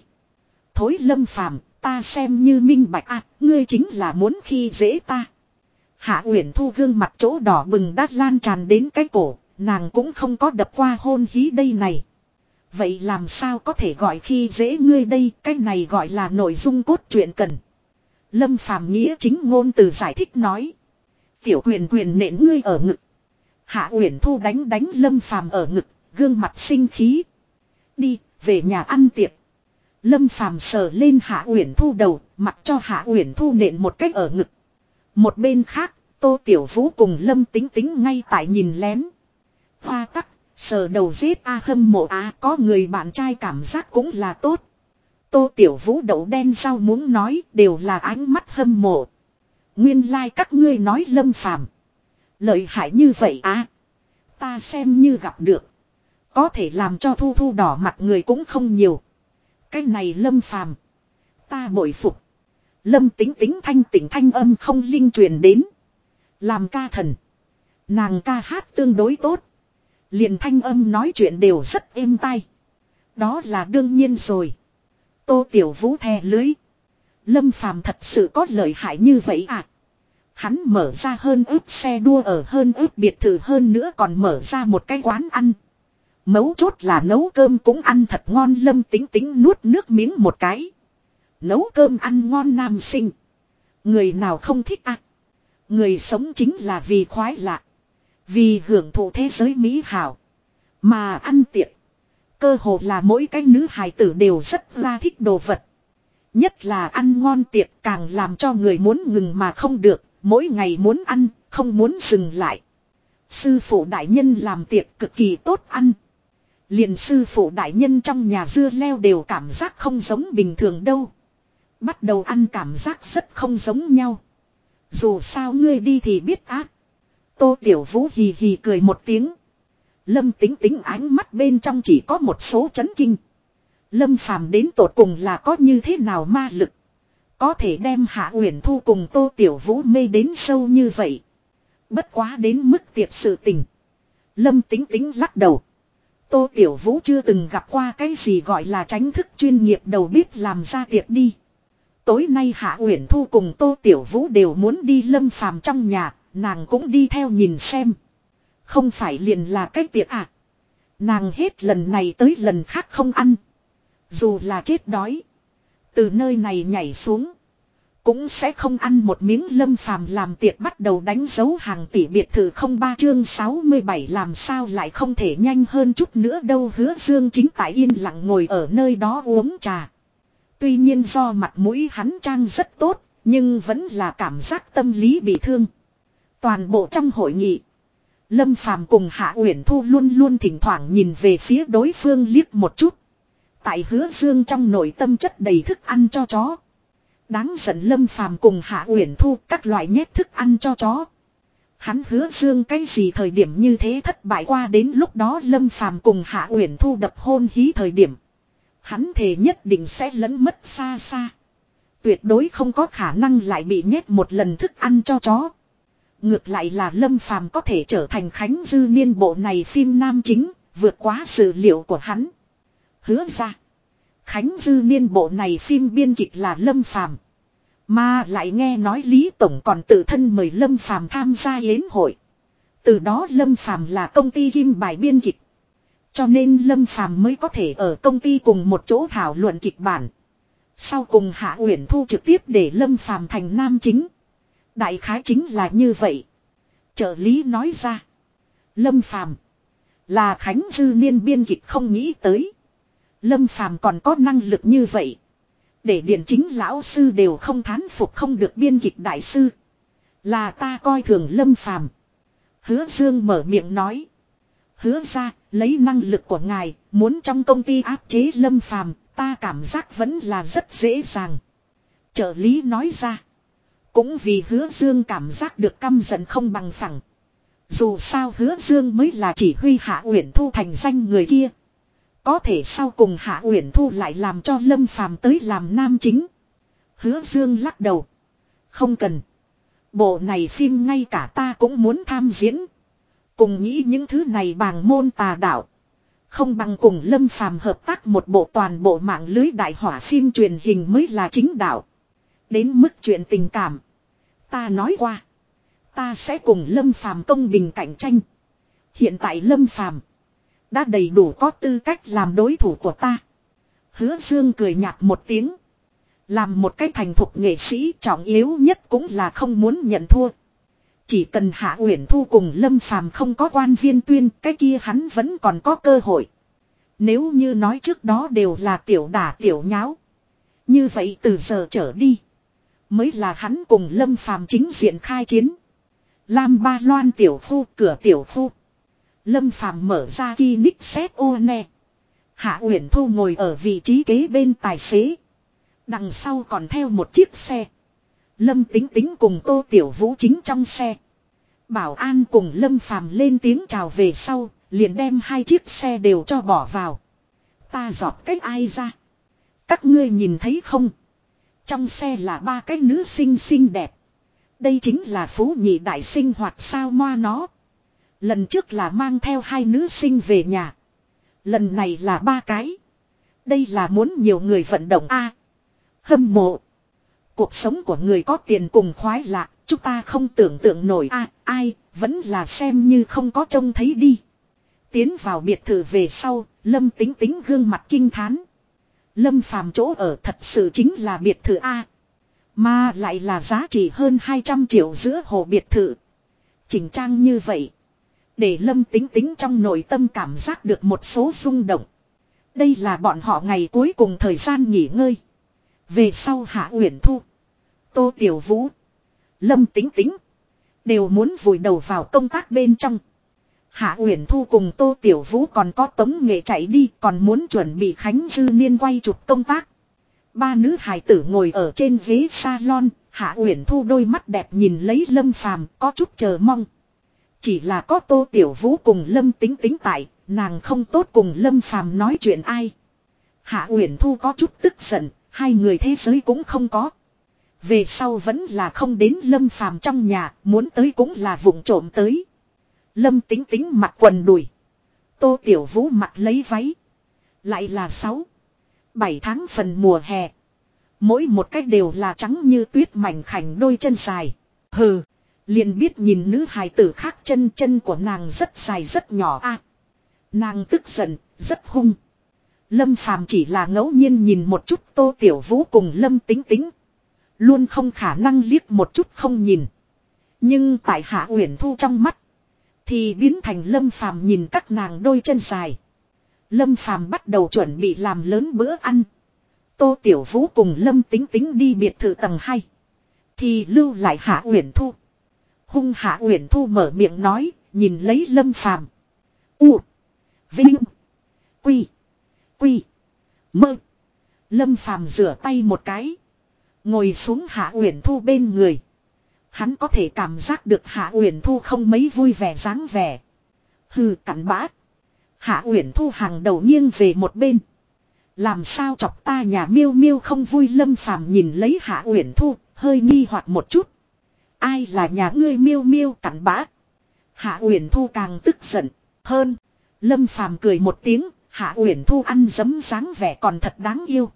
Thối lâm phàm, ta xem như minh bạch à, ngươi chính là muốn khi dễ ta. Hạ Uyển Thu gương mặt chỗ đỏ bừng đát lan tràn đến cái cổ, nàng cũng không có đập qua hôn hí đây này. Vậy làm sao có thể gọi khi dễ ngươi đây, cái này gọi là nội dung cốt truyện cần. Lâm Phàm nghĩa chính ngôn từ giải thích nói. Tiểu quyền quyền nện ngươi ở ngực. Hạ Uyển Thu đánh đánh Lâm Phàm ở ngực, gương mặt sinh khí. Đi, về nhà ăn tiệc. Lâm Phàm sờ lên Hạ Uyển Thu đầu, mặc cho Hạ Uyển Thu nện một cách ở ngực. Một bên khác, Tô Tiểu Vũ cùng Lâm Tính Tính ngay tại nhìn lén. Hoa tắc, sờ đầu giết A hâm mộ A có người bạn trai cảm giác cũng là tốt. Tô Tiểu Vũ đậu đen sao muốn nói đều là ánh mắt hâm mộ. Nguyên lai like các ngươi nói lâm phàm. Lợi hại như vậy à. Ta xem như gặp được. Có thể làm cho thu thu đỏ mặt người cũng không nhiều. Cái này lâm phàm. Ta bội phục. Lâm tính tính thanh tỉnh thanh âm không linh truyền đến. Làm ca thần. Nàng ca hát tương đối tốt. Liền thanh âm nói chuyện đều rất êm tai. Đó là đương nhiên rồi. Tô Tiểu Vũ thè lưới. Lâm Phàm thật sự có lợi hại như vậy à? Hắn mở ra hơn ước xe đua ở hơn ước biệt thự hơn nữa còn mở ra một cái quán ăn. Mấu chốt là nấu cơm cũng ăn thật ngon lâm tính tính nuốt nước miếng một cái. Nấu cơm ăn ngon nam sinh. Người nào không thích ăn. Người sống chính là vì khoái lạc. Vì hưởng thụ thế giới mỹ hảo. Mà ăn tiệc. Cơ hồ là mỗi cái nữ hài tử đều rất ra thích đồ vật. Nhất là ăn ngon tiệc càng làm cho người muốn ngừng mà không được. Mỗi ngày muốn ăn, không muốn dừng lại. Sư phụ đại nhân làm tiệc cực kỳ tốt ăn. Liền sư phụ đại nhân trong nhà dưa leo đều cảm giác không giống bình thường đâu. Bắt đầu ăn cảm giác rất không giống nhau. Dù sao ngươi đi thì biết ác. Tô Tiểu Vũ hì hì cười một tiếng. Lâm tính tính ánh mắt bên trong chỉ có một số chấn kinh. Lâm phàm đến tột cùng là có như thế nào ma lực. Có thể đem Hạ Uyển Thu cùng Tô Tiểu Vũ mê đến sâu như vậy. Bất quá đến mức tiệc sự tình. Lâm tính tính lắc đầu. Tô Tiểu Vũ chưa từng gặp qua cái gì gọi là tránh thức chuyên nghiệp đầu bếp làm ra tiệc đi. Tối nay Hạ Uyển Thu cùng Tô Tiểu Vũ đều muốn đi lâm phàm trong nhà, nàng cũng đi theo nhìn xem. Không phải liền là cái tiệc à. Nàng hết lần này tới lần khác không ăn. Dù là chết đói. Từ nơi này nhảy xuống. Cũng sẽ không ăn một miếng lâm phàm làm tiệc bắt đầu đánh dấu hàng tỷ biệt thự không ba chương 67 làm sao lại không thể nhanh hơn chút nữa đâu hứa dương chính tại yên lặng ngồi ở nơi đó uống trà. Tuy nhiên do mặt mũi hắn trang rất tốt, nhưng vẫn là cảm giác tâm lý bị thương. Toàn bộ trong hội nghị, Lâm Phàm cùng Hạ Uyển Thu luôn luôn thỉnh thoảng nhìn về phía đối phương liếc một chút. Tại hứa dương trong nội tâm chất đầy thức ăn cho chó. Đáng giận lâm phàm cùng hạ uyển thu các loại nhét thức ăn cho chó. Hắn hứa dương cái gì thời điểm như thế thất bại qua đến lúc đó lâm phàm cùng hạ uyển thu đập hôn hí thời điểm. Hắn thề nhất định sẽ lẫn mất xa xa. Tuyệt đối không có khả năng lại bị nhét một lần thức ăn cho chó. Ngược lại là Lâm Phàm có thể trở thành Khánh Dư Niên bộ này phim nam chính, vượt quá sự liệu của hắn. Hứa ra. Khánh Dư Niên bộ này phim biên kịch là Lâm Phàm, Mà lại nghe nói Lý Tổng còn tự thân mời Lâm Phàm tham gia yến hội. Từ đó Lâm Phàm là công ty kim bài biên kịch. Cho nên Lâm Phàm mới có thể ở công ty cùng một chỗ thảo luận kịch bản. Sau cùng Hạ Uyển Thu trực tiếp để Lâm Phàm thành nam chính. Đại khái chính là như vậy. Trợ lý nói ra. Lâm Phàm là Khánh Dư Niên biên kịch không nghĩ tới. Lâm Phàm còn có năng lực như vậy. Để điện chính lão sư đều không thán phục không được biên kịch đại sư. Là ta coi thường Lâm Phàm Hứa Dương mở miệng nói. Hứa ra, lấy năng lực của ngài, muốn trong công ty áp chế Lâm Phàm ta cảm giác vẫn là rất dễ dàng. Trợ lý nói ra. Cũng vì hứa dương cảm giác được căm giận không bằng phẳng. Dù sao hứa dương mới là chỉ huy hạ uyển thu thành danh người kia. Có thể sau cùng hạ uyển thu lại làm cho lâm phàm tới làm nam chính. Hứa dương lắc đầu. Không cần. Bộ này phim ngay cả ta cũng muốn tham diễn. Cùng nghĩ những thứ này bằng môn tà đạo. Không bằng cùng Lâm Phàm hợp tác một bộ toàn bộ mạng lưới đại hỏa phim truyền hình mới là chính đạo. Đến mức chuyện tình cảm. Ta nói qua. Ta sẽ cùng Lâm Phàm công bình cạnh tranh. Hiện tại Lâm Phàm đã đầy đủ có tư cách làm đối thủ của ta. Hứa Dương cười nhạt một tiếng. Làm một cái thành thục nghệ sĩ trọng yếu nhất cũng là không muốn nhận thua. Chỉ cần Hạ Uyển Thu cùng Lâm Phàm không có quan viên tuyên, cái kia hắn vẫn còn có cơ hội. Nếu như nói trước đó đều là tiểu đả tiểu nháo. Như vậy từ giờ trở đi. Mới là hắn cùng Lâm Phàm chính diện khai chiến. Lam Ba Loan tiểu khu cửa tiểu khu. Lâm Phàm mở ra ki nick xét ô nè. Hạ Uyển Thu ngồi ở vị trí kế bên tài xế. Đằng sau còn theo một chiếc xe. Lâm Tính Tính cùng Tô Tiểu Vũ chính trong xe. Bảo an cùng Lâm Phàm lên tiếng chào về sau, liền đem hai chiếc xe đều cho bỏ vào. Ta dọt cách ai ra? Các ngươi nhìn thấy không? Trong xe là ba cái nữ sinh xinh đẹp. Đây chính là phú nhị đại sinh hoạt sao moa nó. Lần trước là mang theo hai nữ sinh về nhà. Lần này là ba cái. Đây là muốn nhiều người vận động a Hâm mộ. Cuộc sống của người có tiền cùng khoái lạc, chúng ta không tưởng tượng nổi a ai, vẫn là xem như không có trông thấy đi. Tiến vào biệt thự về sau, Lâm tính tính gương mặt kinh thán. Lâm phàm chỗ ở thật sự chính là biệt thự A. Mà lại là giá trị hơn 200 triệu giữa hồ biệt thự. Chỉnh trang như vậy. Để Lâm tính tính trong nội tâm cảm giác được một số rung động. Đây là bọn họ ngày cuối cùng thời gian nghỉ ngơi. Về sau Hạ Uyển Thu. Tô Tiểu Vũ. Lâm tính tính. Đều muốn vùi đầu vào công tác bên trong. Hạ Uyển Thu cùng Tô Tiểu Vũ còn có tống nghệ chạy đi còn muốn chuẩn bị Khánh Dư Niên quay chụp công tác. Ba nữ hài tử ngồi ở trên ghế salon, Hạ Uyển Thu đôi mắt đẹp nhìn lấy Lâm Phàm có chút chờ mong. Chỉ là có Tô Tiểu Vũ cùng Lâm Tính Tính tại, nàng không tốt cùng Lâm Phàm nói chuyện ai. Hạ Uyển Thu có chút tức giận, hai người thế giới cũng không có. Về sau vẫn là không đến Lâm Phàm trong nhà, muốn tới cũng là vụng trộm tới. Lâm tính tính mặc quần đùi. Tô Tiểu Vũ mặc lấy váy. Lại là sáu, bảy tháng phần mùa hè. Mỗi một cách đều là trắng như tuyết mảnh khảnh đôi chân dài. Hừ. Liền biết nhìn nữ hài tử khác chân chân của nàng rất dài rất nhỏ a. nàng tức giận, rất hung. Lâm Phàm chỉ là ngẫu nhiên nhìn một chút Tô Tiểu Vũ cùng Lâm Tính Tính. Luôn không khả năng liếc một chút không nhìn. Nhưng tại Hạ Uyển Thu trong mắt. Thì biến thành Lâm Phàm nhìn các nàng đôi chân dài. Lâm Phàm bắt đầu chuẩn bị làm lớn bữa ăn. Tô Tiểu Vũ cùng Lâm Tính Tính đi biệt thự tầng 2. Thì lưu lại Hạ Uyển Thu. Hung Hạ Uyển Thu mở miệng nói, nhìn lấy Lâm Phàm. U. Vinh. Quy. Quy. Mơ. Lâm phàm rửa tay một cái. Ngồi xuống Hạ Uyển Thu bên người. Hắn có thể cảm giác được Hạ Uyển Thu không mấy vui vẻ dáng vẻ. Hừ cắn bã. Hạ Uyển Thu hàng đầu nghiêng về một bên. Làm sao chọc ta nhà miêu miêu không vui Lâm Phàm nhìn lấy Hạ Uyển Thu, hơi nghi hoặc một chút. Ai là nhà ngươi miêu miêu cặn bã? Hạ Uyển Thu càng tức giận hơn. Lâm Phàm cười một tiếng, Hạ Uyển Thu ăn dấm dáng vẻ còn thật đáng yêu.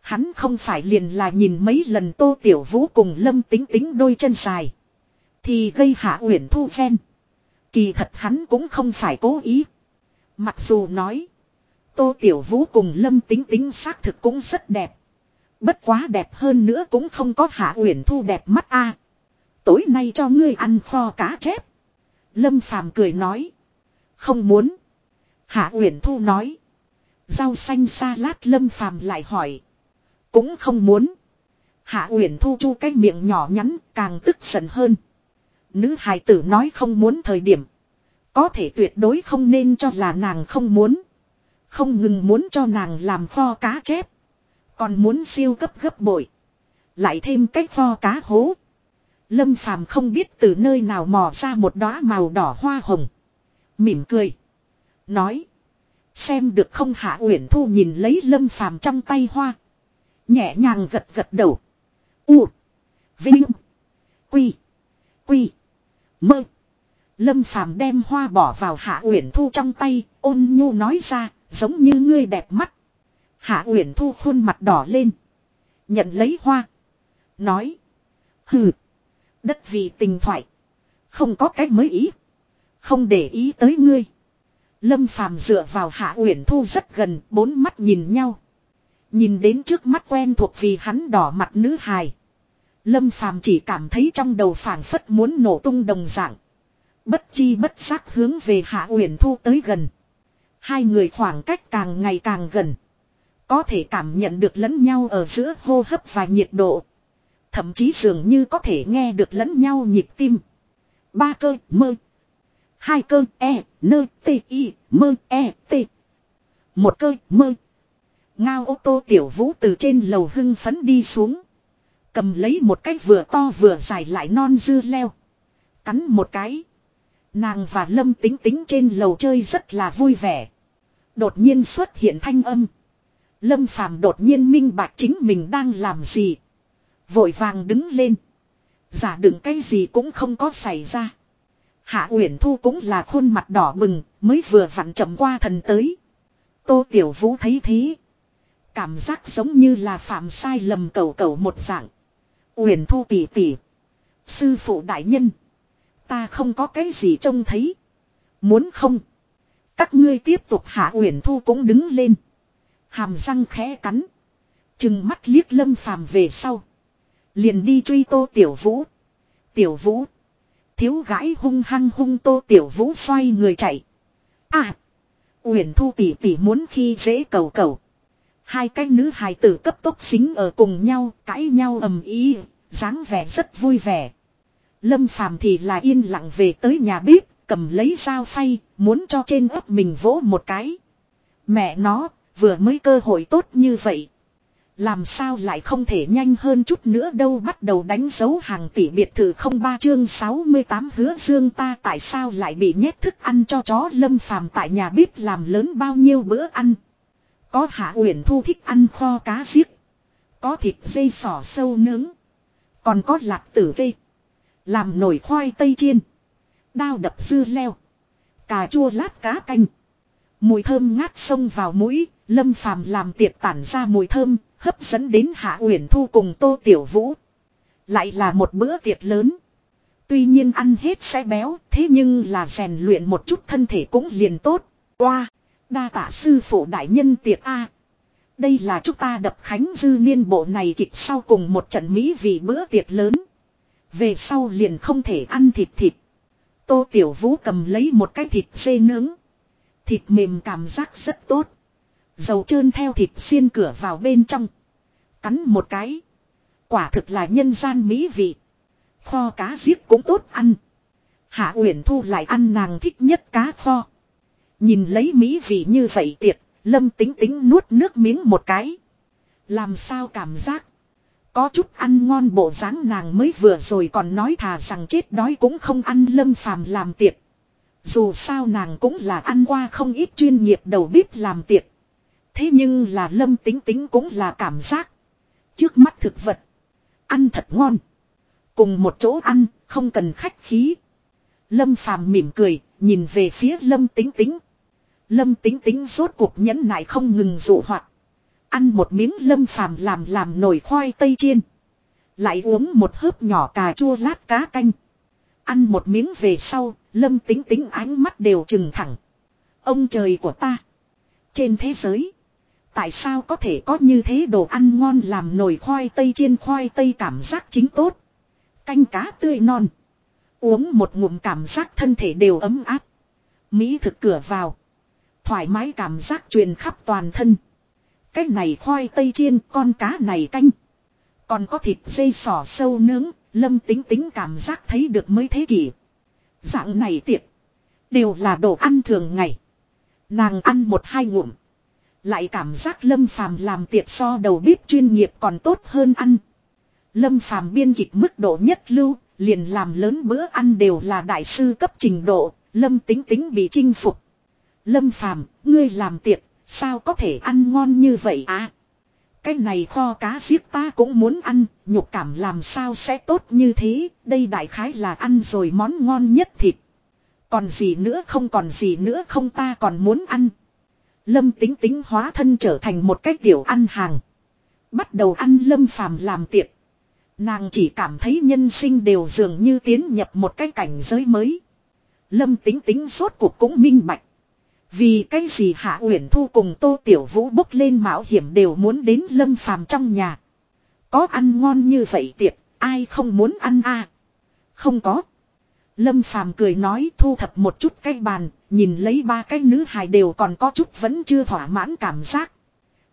Hắn không phải liền là nhìn mấy lần Tô Tiểu Vũ cùng Lâm Tính Tính đôi chân dài, thì gây Hạ Uyển Thu phen. Kỳ thật hắn cũng không phải cố ý. Mặc dù nói, Tô Tiểu Vũ cùng Lâm Tính Tính xác thực cũng rất đẹp. Bất quá đẹp hơn nữa cũng không có Hạ Uyển Thu đẹp mắt a. Tối nay cho ngươi ăn kho cá chép. Lâm Phàm cười nói. Không muốn. Hạ Uyển Thu nói. Rau xanh xa lát Lâm Phàm lại hỏi. Cũng không muốn. Hạ Uyển Thu chu cái miệng nhỏ nhắn, càng tức giận hơn. Nữ hài tử nói không muốn thời điểm. Có thể tuyệt đối không nên cho là nàng không muốn. Không ngừng muốn cho nàng làm kho cá chép. Còn muốn siêu cấp gấp bội. Lại thêm cái kho cá hố. Lâm Phàm không biết từ nơi nào mò ra một đóa màu đỏ hoa hồng. Mỉm cười. Nói. Xem được không hạ uyển thu nhìn lấy lâm phàm trong tay hoa. Nhẹ nhàng gật gật đầu. U. Vinh. Quy. Quy. Mơ. Lâm phàm đem hoa bỏ vào hạ uyển thu trong tay. Ôn nhu nói ra. Giống như ngươi đẹp mắt. Hạ uyển thu khuôn mặt đỏ lên. Nhận lấy hoa. Nói. Hừ. Đất vì tình thoại. Không có cách mới ý. Không để ý tới ngươi. Lâm Phàm dựa vào Hạ Uyển Thu rất gần, bốn mắt nhìn nhau. Nhìn đến trước mắt quen thuộc vì hắn đỏ mặt nữ hài. Lâm Phàm chỉ cảm thấy trong đầu phảng phất muốn nổ tung đồng dạng. Bất chi bất giác hướng về Hạ Uyển Thu tới gần. Hai người khoảng cách càng ngày càng gần. Có thể cảm nhận được lẫn nhau ở giữa hô hấp và nhiệt độ. Thậm chí dường như có thể nghe được lẫn nhau nhịp tim. Ba cơ mơ Hai cơ e, nơ, t, i, mơ, e, t. Một cơ, mơ. Ngao ô tô tiểu vũ từ trên lầu hưng phấn đi xuống. Cầm lấy một cái vừa to vừa dài lại non dư leo. Cắn một cái. Nàng và lâm tính tính trên lầu chơi rất là vui vẻ. Đột nhiên xuất hiện thanh âm. Lâm phàm đột nhiên minh bạch chính mình đang làm gì. Vội vàng đứng lên. Giả đựng cái gì cũng không có xảy ra. Hạ Uyển Thu cũng là khuôn mặt đỏ bừng, mới vừa vặn chậm qua thần tới. Tô Tiểu Vũ thấy thế. Cảm giác giống như là phạm sai lầm cầu cầu một dạng. Uyển Thu tỉ tỉ. Sư phụ đại nhân. Ta không có cái gì trông thấy. Muốn không? Các ngươi tiếp tục hạ Uyển Thu cũng đứng lên. Hàm răng khẽ cắn. Chừng mắt liếc lâm phàm về sau. Liền đi truy tô Tiểu Vũ. Tiểu Vũ Thiếu gãi hung hăng hung tô tiểu vũ xoay người chạy. À. Uyển thu tỷ tỷ muốn khi dễ cầu cầu. Hai cái nữ hài tử cấp tốc xính ở cùng nhau, cãi nhau ầm ý, dáng vẻ rất vui vẻ. Lâm phàm thì là yên lặng về tới nhà bếp, cầm lấy dao phay, muốn cho trên ấp mình vỗ một cái. Mẹ nó, vừa mới cơ hội tốt như vậy, làm sao lại không thể nhanh hơn chút nữa đâu bắt đầu đánh dấu hàng tỷ biệt thự không ba chương 68 hứa dương ta tại sao lại bị nhét thức ăn cho chó lâm phàm tại nhà bếp làm lớn bao nhiêu bữa ăn. Có hạ uyển thu thích ăn kho cá giết. Có thịt dây sỏ sâu nướng. Còn có lạc tử cây. Làm nổi khoai tây chiên. Đao đập dưa leo. Cà chua lát cá canh. Mùi thơm ngát sông vào mũi, lâm phàm làm tiệc tản ra mùi thơm, hấp dẫn đến Hạ Uyển Thu cùng Tô Tiểu Vũ. Lại là một bữa tiệc lớn. Tuy nhiên ăn hết sẽ béo, thế nhưng là rèn luyện một chút thân thể cũng liền tốt. Oa, đa tạ sư phụ đại nhân tiệc a. Đây là chúng ta đập khánh dư niên bộ này kịch sau cùng một trận mỹ vì bữa tiệc lớn. Về sau liền không thể ăn thịt thịt. Tô Tiểu Vũ cầm lấy một cái thịt dê nướng. Thịt mềm cảm giác rất tốt. Dầu trơn theo thịt xiên cửa vào bên trong. Cắn một cái. Quả thực là nhân gian mỹ vị. Kho cá giết cũng tốt ăn. Hạ Uyển Thu lại ăn nàng thích nhất cá kho. Nhìn lấy mỹ vị như vậy tiệt, Lâm tính tính nuốt nước miếng một cái. Làm sao cảm giác. Có chút ăn ngon bộ dáng nàng mới vừa rồi còn nói thà rằng chết đói cũng không ăn lâm phàm làm tiệc. Dù sao nàng cũng là ăn qua không ít chuyên nghiệp đầu bếp làm tiệc. Thế nhưng là lâm tính tính cũng là cảm giác. Trước mắt thực vật. Ăn thật ngon. Cùng một chỗ ăn, không cần khách khí. Lâm phàm mỉm cười, nhìn về phía lâm tính tính. Lâm tính tính rốt cuộc nhẫn nại không ngừng dụ hoạt. Ăn một miếng lâm phàm làm làm nồi khoai tây chiên. Lại uống một hớp nhỏ cà chua lát cá canh. Ăn một miếng về sau, lâm tính tính ánh mắt đều trừng thẳng. Ông trời của ta. Trên thế giới. Tại sao có thể có như thế đồ ăn ngon làm nồi khoai tây chiên khoai tây cảm giác chính tốt. Canh cá tươi non. Uống một ngụm cảm giác thân thể đều ấm áp. Mỹ thực cửa vào. Thoải mái cảm giác truyền khắp toàn thân. Cái này khoai tây chiên con cá này canh. Còn có thịt dây sỏ sâu nướng, lâm tính tính cảm giác thấy được mới thế kỷ. Dạng này tiệc. Đều là đồ ăn thường ngày. Nàng ăn một hai ngụm. Lại cảm giác lâm phàm làm tiệc so đầu bếp chuyên nghiệp còn tốt hơn ăn. Lâm phàm biên kịch mức độ nhất lưu, liền làm lớn bữa ăn đều là đại sư cấp trình độ, lâm tính tính bị chinh phục. Lâm phàm, ngươi làm tiệc, sao có thể ăn ngon như vậy à? Cái này kho cá giết ta cũng muốn ăn, nhục cảm làm sao sẽ tốt như thế, đây đại khái là ăn rồi món ngon nhất thịt. Còn gì nữa không còn gì nữa không ta còn muốn ăn. Lâm tính tính hóa thân trở thành một cái tiểu ăn hàng. Bắt đầu ăn lâm phàm làm tiệc. Nàng chỉ cảm thấy nhân sinh đều dường như tiến nhập một cái cảnh giới mới. Lâm tính tính suốt cuộc cũng minh bạch. Vì cái gì Hạ Uyển Thu cùng Tô Tiểu Vũ bốc lên mạo hiểm đều muốn đến Lâm Phàm trong nhà. Có ăn ngon như vậy tiệc, ai không muốn ăn a? À? Không có. Lâm Phàm cười nói thu thập một chút cái bàn, nhìn lấy ba cái nữ hài đều còn có chút vẫn chưa thỏa mãn cảm giác.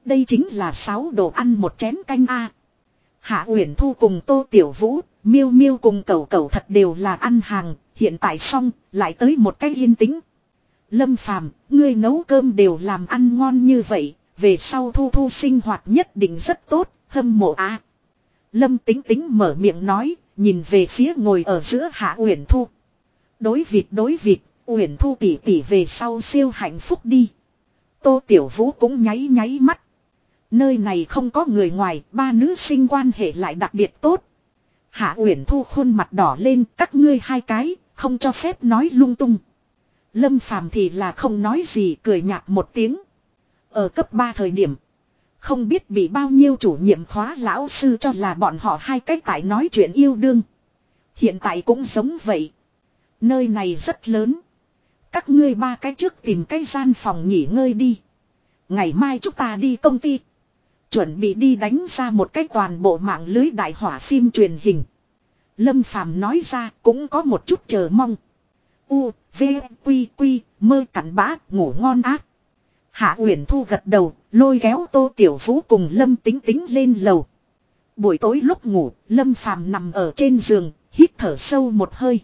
Đây chính là sáu đồ ăn một chén canh a. Hạ Uyển Thu cùng Tô Tiểu Vũ, Miêu Miêu cùng Cẩu Cẩu thật đều là ăn hàng, hiện tại xong, lại tới một cái yên tĩnh. Lâm Phàm, ngươi nấu cơm đều làm ăn ngon như vậy, về sau thu thu sinh hoạt nhất định rất tốt, hâm mộ a. Lâm Tính Tính mở miệng nói, nhìn về phía ngồi ở giữa Hạ Uyển Thu. Đối việc đối việc, Uyển Thu tỉ tỉ về sau siêu hạnh phúc đi. Tô Tiểu Vũ cũng nháy nháy mắt. Nơi này không có người ngoài, ba nữ sinh quan hệ lại đặc biệt tốt. Hạ Uyển Thu khuôn mặt đỏ lên, các ngươi hai cái, không cho phép nói lung tung. Lâm Phàm thì là không nói gì, cười nhạt một tiếng. Ở cấp 3 thời điểm, không biết bị bao nhiêu chủ nhiệm khóa lão sư cho là bọn họ hai cách tại nói chuyện yêu đương. Hiện tại cũng giống vậy. Nơi này rất lớn. Các ngươi ba cái trước tìm cái gian phòng nghỉ ngơi đi. Ngày mai chúng ta đi công ty. Chuẩn bị đi đánh ra một cái toàn bộ mạng lưới đại hỏa phim truyền hình. Lâm Phàm nói ra cũng có một chút chờ mong. U, V, Quy, Quy, mơ cắn bã, ngủ ngon ác. Hạ Uyển Thu gật đầu, lôi kéo Tô Tiểu Vũ cùng Lâm Tính Tính lên lầu. Buổi tối lúc ngủ, Lâm Phàm nằm ở trên giường, hít thở sâu một hơi.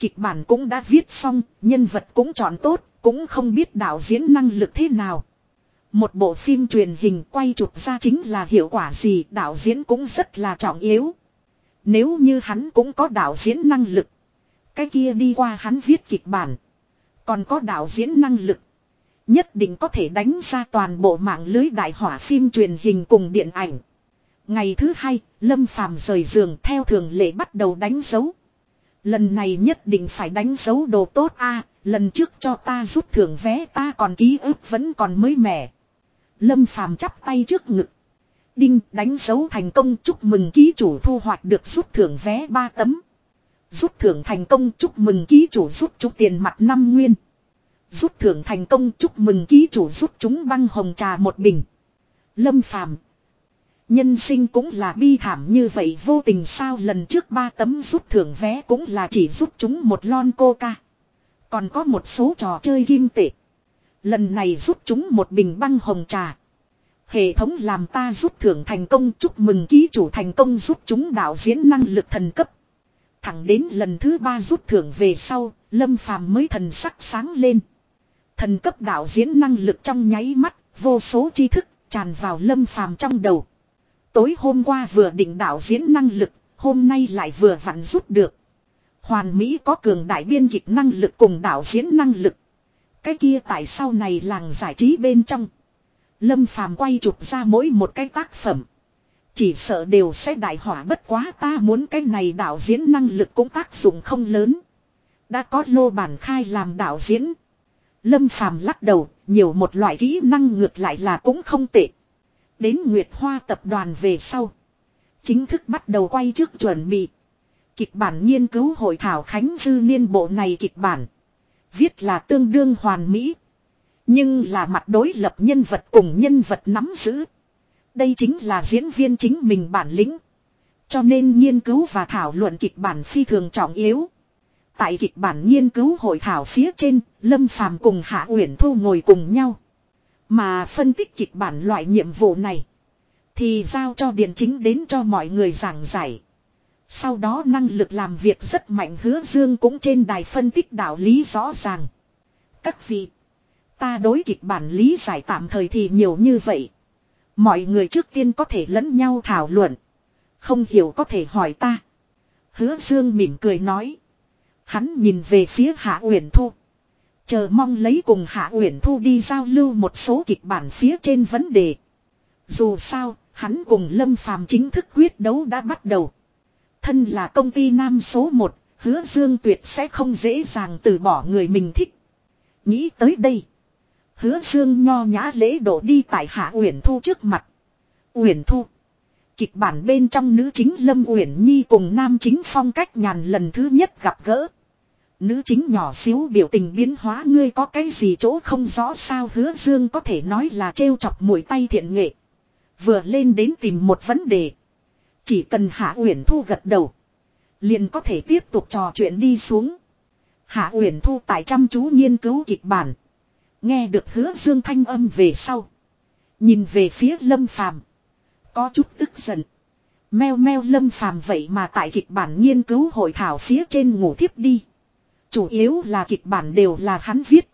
Kịch bản cũng đã viết xong, nhân vật cũng chọn tốt, cũng không biết đạo diễn năng lực thế nào. Một bộ phim truyền hình quay chụp ra chính là hiệu quả gì đạo diễn cũng rất là trọng yếu. Nếu như hắn cũng có đạo diễn năng lực. Cái kia đi qua hắn viết kịch bản. Còn có đạo diễn năng lực. Nhất định có thể đánh ra toàn bộ mạng lưới đại hỏa phim truyền hình cùng điện ảnh. Ngày thứ hai, Lâm Phàm rời giường theo thường lệ bắt đầu đánh dấu. Lần này nhất định phải đánh dấu đồ tốt a, lần trước cho ta rút thưởng vé ta còn ký ức vẫn còn mới mẻ. Lâm Phàm chắp tay trước ngực. Đinh, đánh dấu thành công, chúc mừng ký chủ thu hoạch được rút thưởng vé 3 tấm. Rút thưởng thành công, chúc mừng ký chủ rút chúng tiền mặt 5 nguyên. Rút thưởng thành công, chúc mừng ký chủ rút chúng băng hồng trà một bình. Lâm Phàm Nhân sinh cũng là bi thảm như vậy vô tình sao lần trước ba tấm rút thưởng vé cũng là chỉ rút chúng một lon coca. Còn có một số trò chơi kim tệ. Lần này rút chúng một bình băng hồng trà. Hệ thống làm ta rút thưởng thành công chúc mừng ký chủ thành công rút chúng đạo diễn năng lực thần cấp. Thẳng đến lần thứ ba rút thưởng về sau, Lâm Phàm mới thần sắc sáng lên. Thần cấp đạo diễn năng lực trong nháy mắt, vô số tri thức tràn vào lâm phàm trong đầu. Tối hôm qua vừa định đạo diễn năng lực, hôm nay lại vừa vặn rút được. Hoàn Mỹ có cường đại biên kịch năng lực cùng đạo diễn năng lực. Cái kia tại sau này làng giải trí bên trong. Lâm Phàm quay chụp ra mỗi một cái tác phẩm. Chỉ sợ đều sẽ đại hỏa bất quá ta muốn cái này đạo diễn năng lực cũng tác dụng không lớn. Đã có lô bản khai làm đạo diễn. Lâm Phàm lắc đầu, nhiều một loại kỹ năng ngược lại là cũng không tệ. Đến Nguyệt Hoa tập đoàn về sau. Chính thức bắt đầu quay trước chuẩn bị. Kịch bản nghiên cứu hội thảo Khánh Dư Niên bộ này kịch bản. Viết là tương đương hoàn mỹ. Nhưng là mặt đối lập nhân vật cùng nhân vật nắm giữ. Đây chính là diễn viên chính mình bản lĩnh. Cho nên nghiên cứu và thảo luận kịch bản phi thường trọng yếu. Tại kịch bản nghiên cứu hội thảo phía trên, Lâm Phàm cùng Hạ Uyển Thu ngồi cùng nhau. Mà phân tích kịch bản loại nhiệm vụ này. Thì giao cho điện chính đến cho mọi người giảng giải. Sau đó năng lực làm việc rất mạnh hứa dương cũng trên đài phân tích đạo lý rõ ràng. Các vị. Ta đối kịch bản lý giải tạm thời thì nhiều như vậy. Mọi người trước tiên có thể lẫn nhau thảo luận. Không hiểu có thể hỏi ta. Hứa dương mỉm cười nói. Hắn nhìn về phía Hạ Uyển Thu. Chờ mong lấy cùng Hạ Uyển Thu đi giao lưu một số kịch bản phía trên vấn đề. Dù sao, hắn cùng Lâm Phàm chính thức quyết đấu đã bắt đầu. Thân là công ty nam số 1, hứa Dương tuyệt sẽ không dễ dàng từ bỏ người mình thích. Nghĩ tới đây. Hứa Dương nho nhã lễ độ đi tại Hạ Uyển Thu trước mặt. Uyển Thu. Kịch bản bên trong nữ chính Lâm Uyển Nhi cùng nam chính phong cách nhàn lần thứ nhất gặp gỡ. Nữ chính nhỏ xíu biểu tình biến hóa, ngươi có cái gì chỗ không rõ sao hứa dương có thể nói là trêu chọc mũi tay thiện nghệ. Vừa lên đến tìm một vấn đề. Chỉ cần Hạ Uyển Thu gật đầu. Liền có thể tiếp tục trò chuyện đi xuống. Hạ Uyển Thu tại chăm chú nghiên cứu kịch bản. Nghe được hứa dương thanh âm về sau. Nhìn về phía lâm phàm. Có chút tức giận. Meo meo lâm phàm vậy mà tại kịch bản nghiên cứu hội thảo phía trên ngủ thiếp đi. Chủ yếu là kịch bản đều là hắn viết.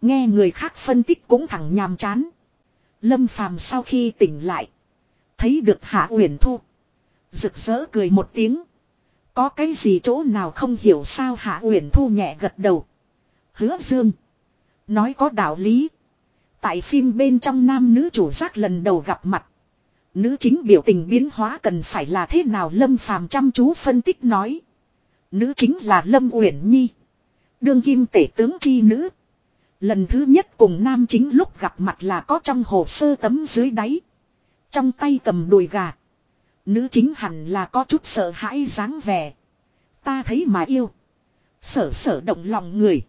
Nghe người khác phân tích cũng thẳng nhàm chán. Lâm phàm sau khi tỉnh lại. Thấy được Hạ Uyển Thu. Rực rỡ cười một tiếng. Có cái gì chỗ nào không hiểu sao Hạ Uyển Thu nhẹ gật đầu. Hứa Dương. Nói có đạo lý. Tại phim bên trong nam nữ chủ giác lần đầu gặp mặt. Nữ chính biểu tình biến hóa cần phải là thế nào Lâm Phàm chăm chú phân tích nói. Nữ chính là Lâm Uyển Nhi. Đương kim tể tướng chi nữ. Lần thứ nhất cùng nam chính lúc gặp mặt là có trong hồ sơ tấm dưới đáy. Trong tay cầm đùi gà. Nữ chính hẳn là có chút sợ hãi dáng vẻ. Ta thấy mà yêu. Sở sở động lòng người.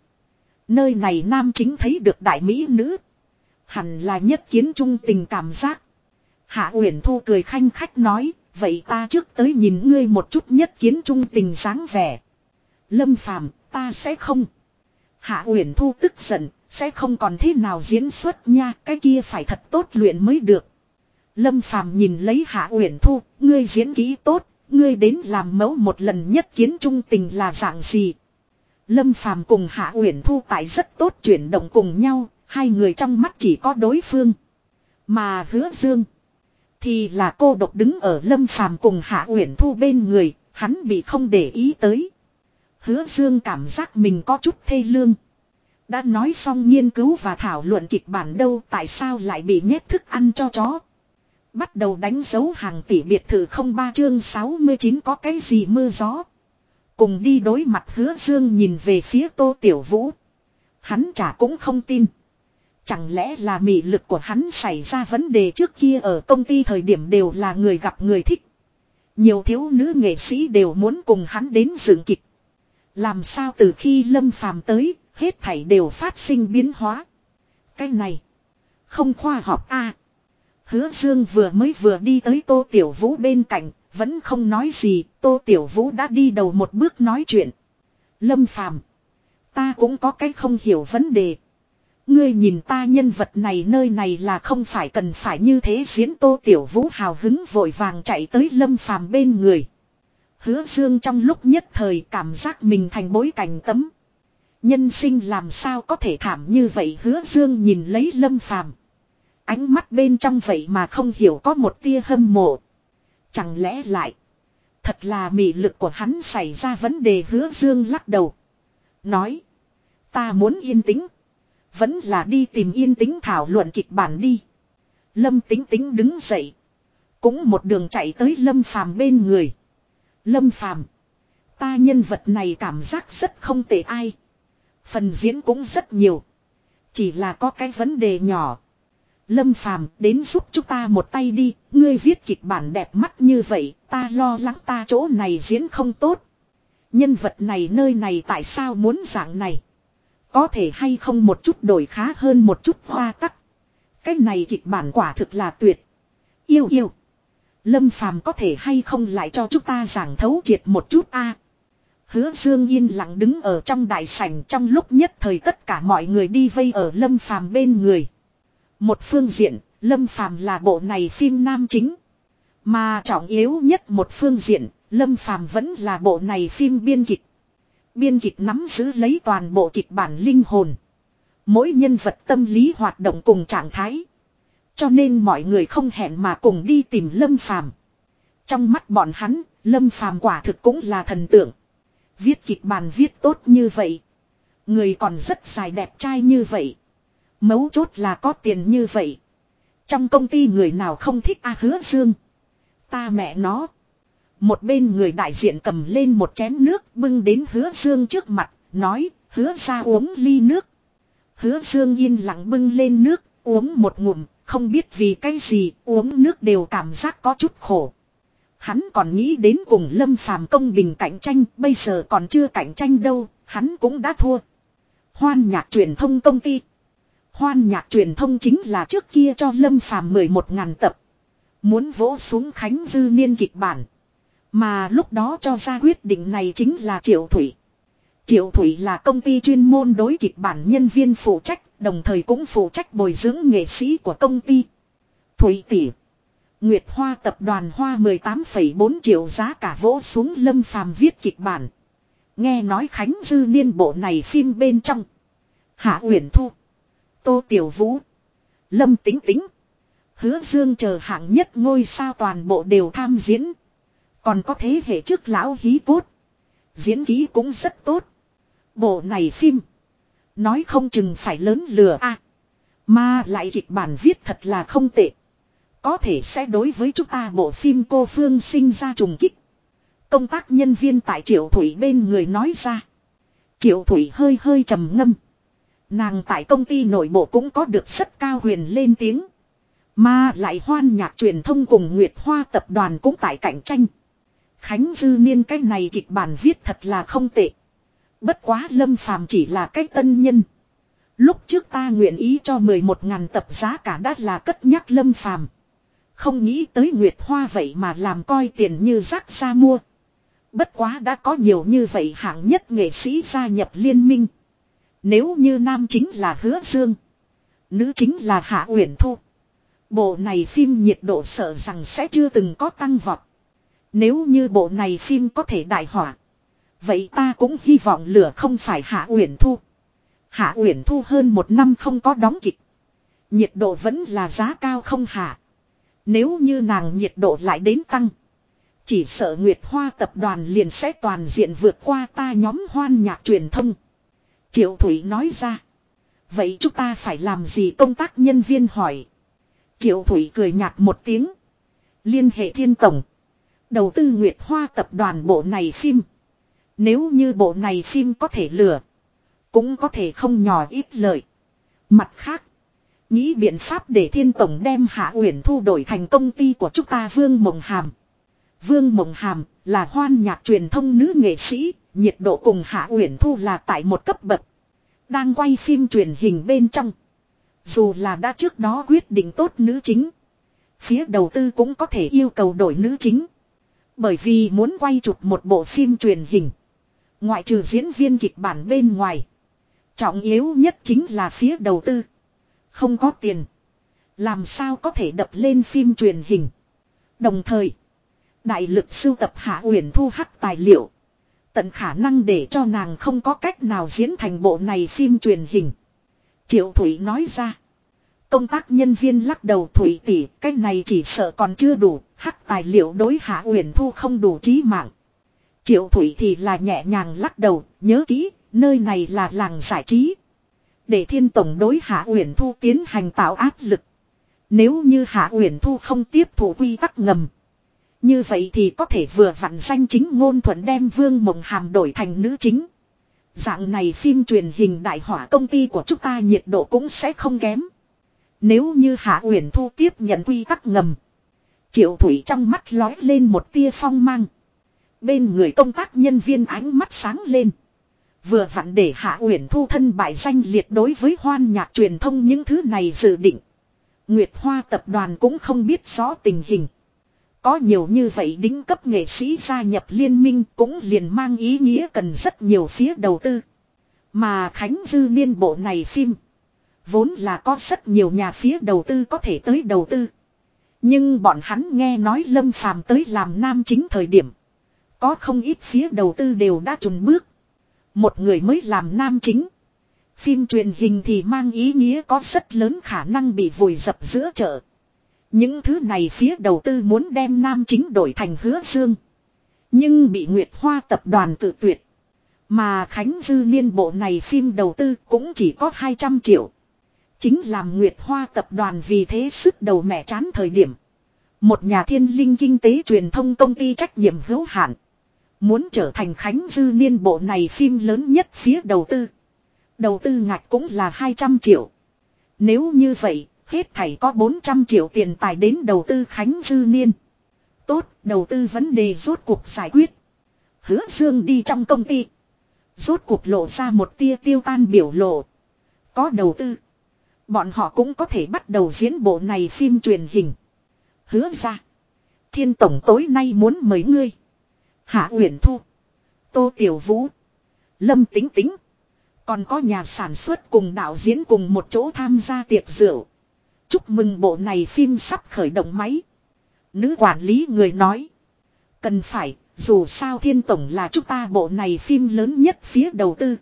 Nơi này nam chính thấy được đại mỹ nữ. Hẳn là nhất kiến trung tình cảm giác. Hạ Uyển Thu cười khanh khách nói, vậy ta trước tới nhìn ngươi một chút nhất kiến trung tình dáng vẻ. Lâm Phàm, ta sẽ không. Hạ Uyển Thu tức giận, sẽ không còn thế nào diễn xuất nha, cái kia phải thật tốt luyện mới được. Lâm Phàm nhìn lấy Hạ Uyển Thu, ngươi diễn kỹ tốt, ngươi đến làm mẫu một lần nhất kiến trung tình là dạng gì. Lâm Phàm cùng Hạ Uyển Thu tại rất tốt chuyển động cùng nhau, hai người trong mắt chỉ có đối phương. Mà Hứa Dương thì là cô độc đứng ở Lâm Phàm cùng Hạ Uyển Thu bên người, hắn bị không để ý tới. Hứa Dương cảm giác mình có chút thê lương. Đã nói xong nghiên cứu và thảo luận kịch bản đâu tại sao lại bị nhét thức ăn cho chó. Bắt đầu đánh dấu hàng tỷ biệt thự không ba chương 69 có cái gì mưa gió. Cùng đi đối mặt hứa dương nhìn về phía tô tiểu vũ. Hắn chả cũng không tin. Chẳng lẽ là mị lực của hắn xảy ra vấn đề trước kia ở công ty thời điểm đều là người gặp người thích. Nhiều thiếu nữ nghệ sĩ đều muốn cùng hắn đến dựng kịch. Làm sao từ khi lâm phàm tới, hết thảy đều phát sinh biến hóa. Cái này, không khoa học a. Hứa Dương vừa mới vừa đi tới Tô Tiểu Vũ bên cạnh, vẫn không nói gì, Tô Tiểu Vũ đã đi đầu một bước nói chuyện. Lâm Phàm, ta cũng có cái không hiểu vấn đề. Ngươi nhìn ta nhân vật này nơi này là không phải cần phải như thế diễn Tô Tiểu Vũ hào hứng vội vàng chạy tới Lâm Phàm bên người. Hứa Dương trong lúc nhất thời cảm giác mình thành bối cảnh tấm. Nhân sinh làm sao có thể thảm như vậy hứa Dương nhìn lấy Lâm Phàm Ánh mắt bên trong vậy mà không hiểu có một tia hâm mộ. Chẳng lẽ lại. Thật là mị lực của hắn xảy ra vấn đề hứa dương lắc đầu. Nói. Ta muốn yên tĩnh. Vẫn là đi tìm yên tĩnh thảo luận kịch bản đi. Lâm tính tính đứng dậy. Cũng một đường chạy tới Lâm Phàm bên người. Lâm Phàm Ta nhân vật này cảm giác rất không tệ ai. Phần diễn cũng rất nhiều. Chỉ là có cái vấn đề nhỏ. Lâm Phàm đến giúp chúng ta một tay đi, ngươi viết kịch bản đẹp mắt như vậy, ta lo lắng ta chỗ này diễn không tốt. Nhân vật này nơi này tại sao muốn dạng này? Có thể hay không một chút đổi khá hơn một chút hoa tắc. Cái này kịch bản quả thực là tuyệt. Yêu yêu. Lâm Phàm có thể hay không lại cho chúng ta giảng thấu triệt một chút a Hứa Dương yên lặng đứng ở trong đại sảnh trong lúc nhất thời tất cả mọi người đi vây ở Lâm Phàm bên người. Một phương diện, Lâm Phàm là bộ này phim nam chính. Mà trọng yếu nhất một phương diện, Lâm Phàm vẫn là bộ này phim biên kịch. Biên kịch nắm giữ lấy toàn bộ kịch bản linh hồn. Mỗi nhân vật tâm lý hoạt động cùng trạng thái. Cho nên mọi người không hẹn mà cùng đi tìm Lâm Phàm. Trong mắt bọn hắn, Lâm Phàm quả thực cũng là thần tượng. Viết kịch bản viết tốt như vậy. Người còn rất dài đẹp trai như vậy. Mấu chốt là có tiền như vậy. Trong công ty người nào không thích A hứa dương. Ta mẹ nó. Một bên người đại diện cầm lên một chén nước bưng đến hứa dương trước mặt, nói, hứa ra uống ly nước. Hứa dương yên lặng bưng lên nước, uống một ngụm, không biết vì cái gì, uống nước đều cảm giác có chút khổ. Hắn còn nghĩ đến cùng lâm phàm công bình cạnh tranh, bây giờ còn chưa cạnh tranh đâu, hắn cũng đã thua. Hoan nhạc truyền thông công ty. Hoan nhạc truyền thông chính là trước kia cho lâm phàm 11 ngàn tập. Muốn vỗ xuống Khánh Dư Niên kịch bản. Mà lúc đó cho ra quyết định này chính là Triệu Thủy. Triệu Thủy là công ty chuyên môn đối kịch bản nhân viên phụ trách, đồng thời cũng phụ trách bồi dưỡng nghệ sĩ của công ty. Thủy tỷ. Nguyệt Hoa tập đoàn Hoa 18,4 triệu giá cả vỗ xuống lâm phàm viết kịch bản. Nghe nói Khánh Dư Niên bộ này phim bên trong. Hạ Uyển Thu. Tô Tiểu Vũ. Lâm Tính Tính. Hứa Dương chờ hạng nhất ngôi sao toàn bộ đều tham diễn. Còn có thế hệ trước lão hí cốt. Diễn ký cũng rất tốt. Bộ này phim. Nói không chừng phải lớn lừa a Mà lại kịch bản viết thật là không tệ. Có thể sẽ đối với chúng ta bộ phim cô Phương sinh ra trùng kích. Công tác nhân viên tại Triệu Thủy bên người nói ra. Triệu Thủy hơi hơi trầm ngâm. Nàng tại công ty nội bộ cũng có được rất cao huyền lên tiếng. Mà lại hoan nhạc truyền thông cùng Nguyệt Hoa tập đoàn cũng tại cạnh tranh. Khánh Dư Niên cái này kịch bản viết thật là không tệ. Bất quá Lâm Phàm chỉ là cái tân nhân. Lúc trước ta nguyện ý cho 11.000 tập giá cả đã là cất nhắc Lâm Phàm Không nghĩ tới Nguyệt Hoa vậy mà làm coi tiền như rác ra mua. Bất quá đã có nhiều như vậy hạng nhất nghệ sĩ gia nhập liên minh. Nếu như nam chính là Hứa Dương. Nữ chính là Hạ Uyển Thu. Bộ này phim nhiệt độ sợ rằng sẽ chưa từng có tăng vọt. Nếu như bộ này phim có thể đại hỏa. Vậy ta cũng hy vọng lửa không phải Hạ Uyển Thu. Hạ Uyển Thu hơn một năm không có đóng kịch. Nhiệt độ vẫn là giá cao không hạ. Nếu như nàng nhiệt độ lại đến tăng. Chỉ sợ Nguyệt Hoa tập đoàn liền sẽ toàn diện vượt qua ta nhóm hoan nhạc truyền thông. Triệu Thủy nói ra. Vậy chúng ta phải làm gì công tác nhân viên hỏi. Triệu Thủy cười nhạt một tiếng. Liên hệ thiên tổng. Đầu tư Nguyệt Hoa tập đoàn bộ này phim. Nếu như bộ này phim có thể lừa. Cũng có thể không nhỏ ít lợi. Mặt khác. Nghĩ biện pháp để thiên tổng đem Hạ Uyển thu đổi thành công ty của chúng ta Vương Mộng Hàm. Vương Mộng Hàm là hoan nhạc truyền thông nữ nghệ sĩ, nhiệt độ cùng Hạ Uyển Thu là tại một cấp bậc. Đang quay phim truyền hình bên trong. Dù là đã trước đó quyết định tốt nữ chính. Phía đầu tư cũng có thể yêu cầu đổi nữ chính. Bởi vì muốn quay chụp một bộ phim truyền hình. Ngoại trừ diễn viên kịch bản bên ngoài. Trọng yếu nhất chính là phía đầu tư. Không có tiền. Làm sao có thể đập lên phim truyền hình. Đồng thời. Đại lực sưu tập Hạ Uyển Thu hắc tài liệu. Tận khả năng để cho nàng không có cách nào diễn thành bộ này phim truyền hình. Triệu Thủy nói ra. Công tác nhân viên lắc đầu thủy tỷ, cái này chỉ sợ còn chưa đủ, hắc tài liệu đối hạ uyển thu không đủ trí mạng. Triệu thủy thì là nhẹ nhàng lắc đầu, nhớ kỹ, nơi này là làng giải trí. Để thiên tổng đối hạ uyển thu tiến hành tạo áp lực. Nếu như hạ uyển thu không tiếp thủ quy tắc ngầm. Như vậy thì có thể vừa vặn danh chính ngôn thuận đem vương mộng hàm đổi thành nữ chính. Dạng này phim truyền hình đại hỏa công ty của chúng ta nhiệt độ cũng sẽ không kém. Nếu như Hạ Uyển Thu tiếp nhận quy tắc ngầm. Triệu Thủy trong mắt lói lên một tia phong mang. Bên người công tác nhân viên ánh mắt sáng lên. Vừa vặn để Hạ Uyển Thu thân bại danh liệt đối với hoan nhạc truyền thông những thứ này dự định. Nguyệt Hoa tập đoàn cũng không biết rõ tình hình. Có nhiều như vậy đính cấp nghệ sĩ gia nhập liên minh cũng liền mang ý nghĩa cần rất nhiều phía đầu tư. Mà Khánh Dư niên bộ này phim. Vốn là có rất nhiều nhà phía đầu tư có thể tới đầu tư. Nhưng bọn hắn nghe nói Lâm Phàm tới làm nam chính thời điểm. Có không ít phía đầu tư đều đã trùng bước. Một người mới làm nam chính. Phim truyền hình thì mang ý nghĩa có rất lớn khả năng bị vùi dập giữa chợ. Những thứ này phía đầu tư muốn đem nam chính đổi thành hứa dương. Nhưng bị Nguyệt Hoa tập đoàn tự tuyệt. Mà Khánh Dư niên bộ này phim đầu tư cũng chỉ có 200 triệu. Chính làm Nguyệt Hoa tập đoàn vì thế sức đầu mẹ chán thời điểm. Một nhà thiên linh kinh tế truyền thông công ty trách nhiệm hữu hạn. Muốn trở thành Khánh Dư niên bộ này phim lớn nhất phía đầu tư. Đầu tư ngạch cũng là 200 triệu. Nếu như vậy, hết thảy có 400 triệu tiền tài đến đầu tư Khánh Dư niên. Tốt, đầu tư vấn đề rốt cuộc giải quyết. Hứa Dương đi trong công ty. Rốt cuộc lộ ra một tia tiêu tan biểu lộ. Có đầu tư. Bọn họ cũng có thể bắt đầu diễn bộ này phim truyền hình. Hứa ra. Thiên tổng tối nay muốn mấy ngươi. Hạ Uyển Thu. Tô Tiểu Vũ. Lâm Tính Tính. Còn có nhà sản xuất cùng đạo diễn cùng một chỗ tham gia tiệc rượu. Chúc mừng bộ này phim sắp khởi động máy. Nữ quản lý người nói. Cần phải, dù sao thiên tổng là chúng ta bộ này phim lớn nhất phía đầu tư.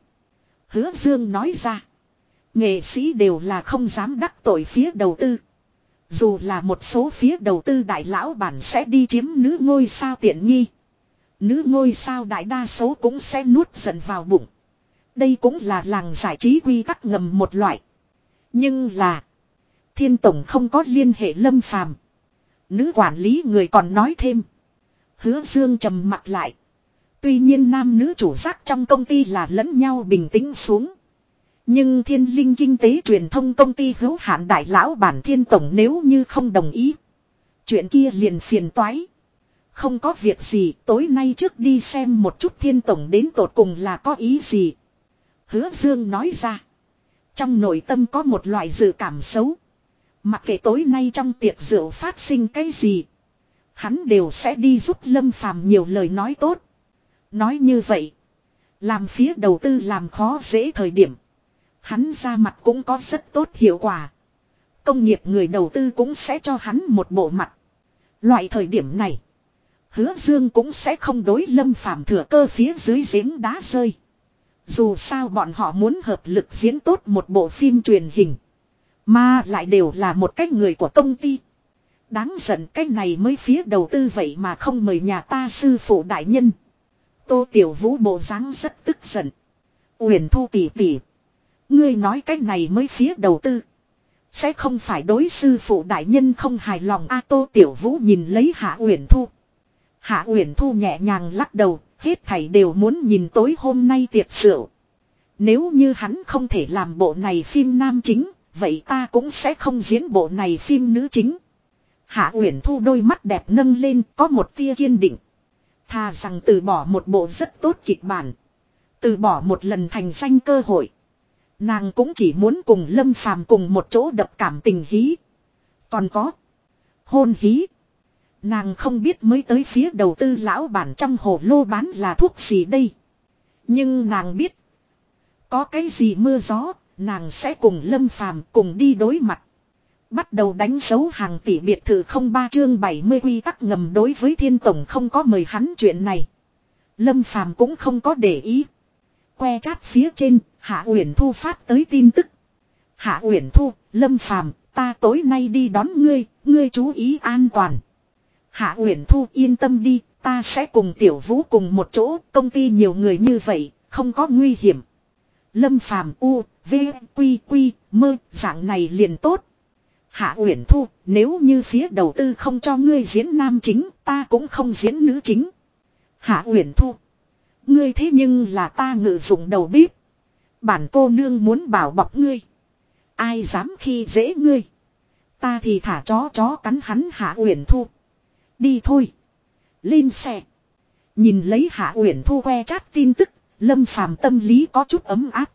Hứa Dương nói ra. Nghệ sĩ đều là không dám đắc tội phía đầu tư. Dù là một số phía đầu tư đại lão bản sẽ đi chiếm nữ ngôi sao tiện nghi. Nữ ngôi sao đại đa số cũng sẽ nuốt dần vào bụng. Đây cũng là làng giải trí quy tắc ngầm một loại. Nhưng là. Thiên tổng không có liên hệ lâm phàm. Nữ quản lý người còn nói thêm. Hứa dương trầm mặt lại. Tuy nhiên nam nữ chủ giác trong công ty là lẫn nhau bình tĩnh xuống. Nhưng thiên linh kinh tế truyền thông công ty hữu hạn đại lão bản thiên tổng nếu như không đồng ý. Chuyện kia liền phiền toái. Không có việc gì, tối nay trước đi xem một chút thiên tổng đến tột cùng là có ý gì. Hứa Dương nói ra. Trong nội tâm có một loại dự cảm xấu. Mặc kệ tối nay trong tiệc rượu phát sinh cái gì. Hắn đều sẽ đi giúp Lâm Phàm nhiều lời nói tốt. Nói như vậy. Làm phía đầu tư làm khó dễ thời điểm. Hắn ra mặt cũng có rất tốt hiệu quả. Công nghiệp người đầu tư cũng sẽ cho hắn một bộ mặt. Loại thời điểm này. Hứa Dương cũng sẽ không đối lâm phàm thừa cơ phía dưới giếng đá rơi. Dù sao bọn họ muốn hợp lực diễn tốt một bộ phim truyền hình. Mà lại đều là một cách người của công ty. Đáng giận cái này mới phía đầu tư vậy mà không mời nhà ta sư phụ đại nhân. Tô Tiểu Vũ bộ dáng rất tức giận. Uyển Thu tỷ tỷ. Ngươi nói cái này mới phía đầu tư. Sẽ không phải đối sư phụ đại nhân không hài lòng A, Tô Tiểu Vũ nhìn lấy Hạ Uyển Thu. Hạ Uyển Thu nhẹ nhàng lắc đầu, hết thảy đều muốn nhìn tối hôm nay tiệc rượu. Nếu như hắn không thể làm bộ này phim nam chính, vậy ta cũng sẽ không diễn bộ này phim nữ chính. Hạ Uyển Thu đôi mắt đẹp nâng lên, có một tia kiên định. Thà rằng từ bỏ một bộ rất tốt kịch bản. Từ bỏ một lần thành danh cơ hội. Nàng cũng chỉ muốn cùng Lâm Phàm cùng một chỗ đập cảm tình hí. Còn có. Hôn hí. Nàng không biết mới tới phía đầu tư lão bản trong hồ lô bán là thuốc gì đây. Nhưng nàng biết. Có cái gì mưa gió, nàng sẽ cùng Lâm Phàm cùng đi đối mặt. Bắt đầu đánh dấu hàng tỷ biệt thự không ba chương 70 quy tắc ngầm đối với thiên tổng không có mời hắn chuyện này. Lâm Phàm cũng không có để ý. Que chat phía trên, Hạ Uyển Thu phát tới tin tức. Hạ Uyển Thu, Lâm Phàm, Ta tối nay đi đón ngươi, ngươi chú ý an toàn. Hạ Uyển Thu yên tâm đi, ta sẽ cùng Tiểu Vũ cùng một chỗ, công ty nhiều người như vậy, không có nguy hiểm. Lâm Phàm U, V, Quy, Quy, mơ, dạng này liền tốt. Hạ Uyển Thu, nếu như phía đầu tư không cho ngươi diễn nam chính, ta cũng không diễn nữ chính. Hạ Uyển Thu, ngươi thế nhưng là ta ngự dụng đầu bếp. Bản cô nương muốn bảo bọc ngươi. Ai dám khi dễ ngươi. Ta thì thả chó chó cắn hắn Hạ Uyển Thu. Đi thôi. Lên xe. Nhìn lấy Hạ Uyển Thu que chát tin tức, Lâm Phàm tâm lý có chút ấm áp.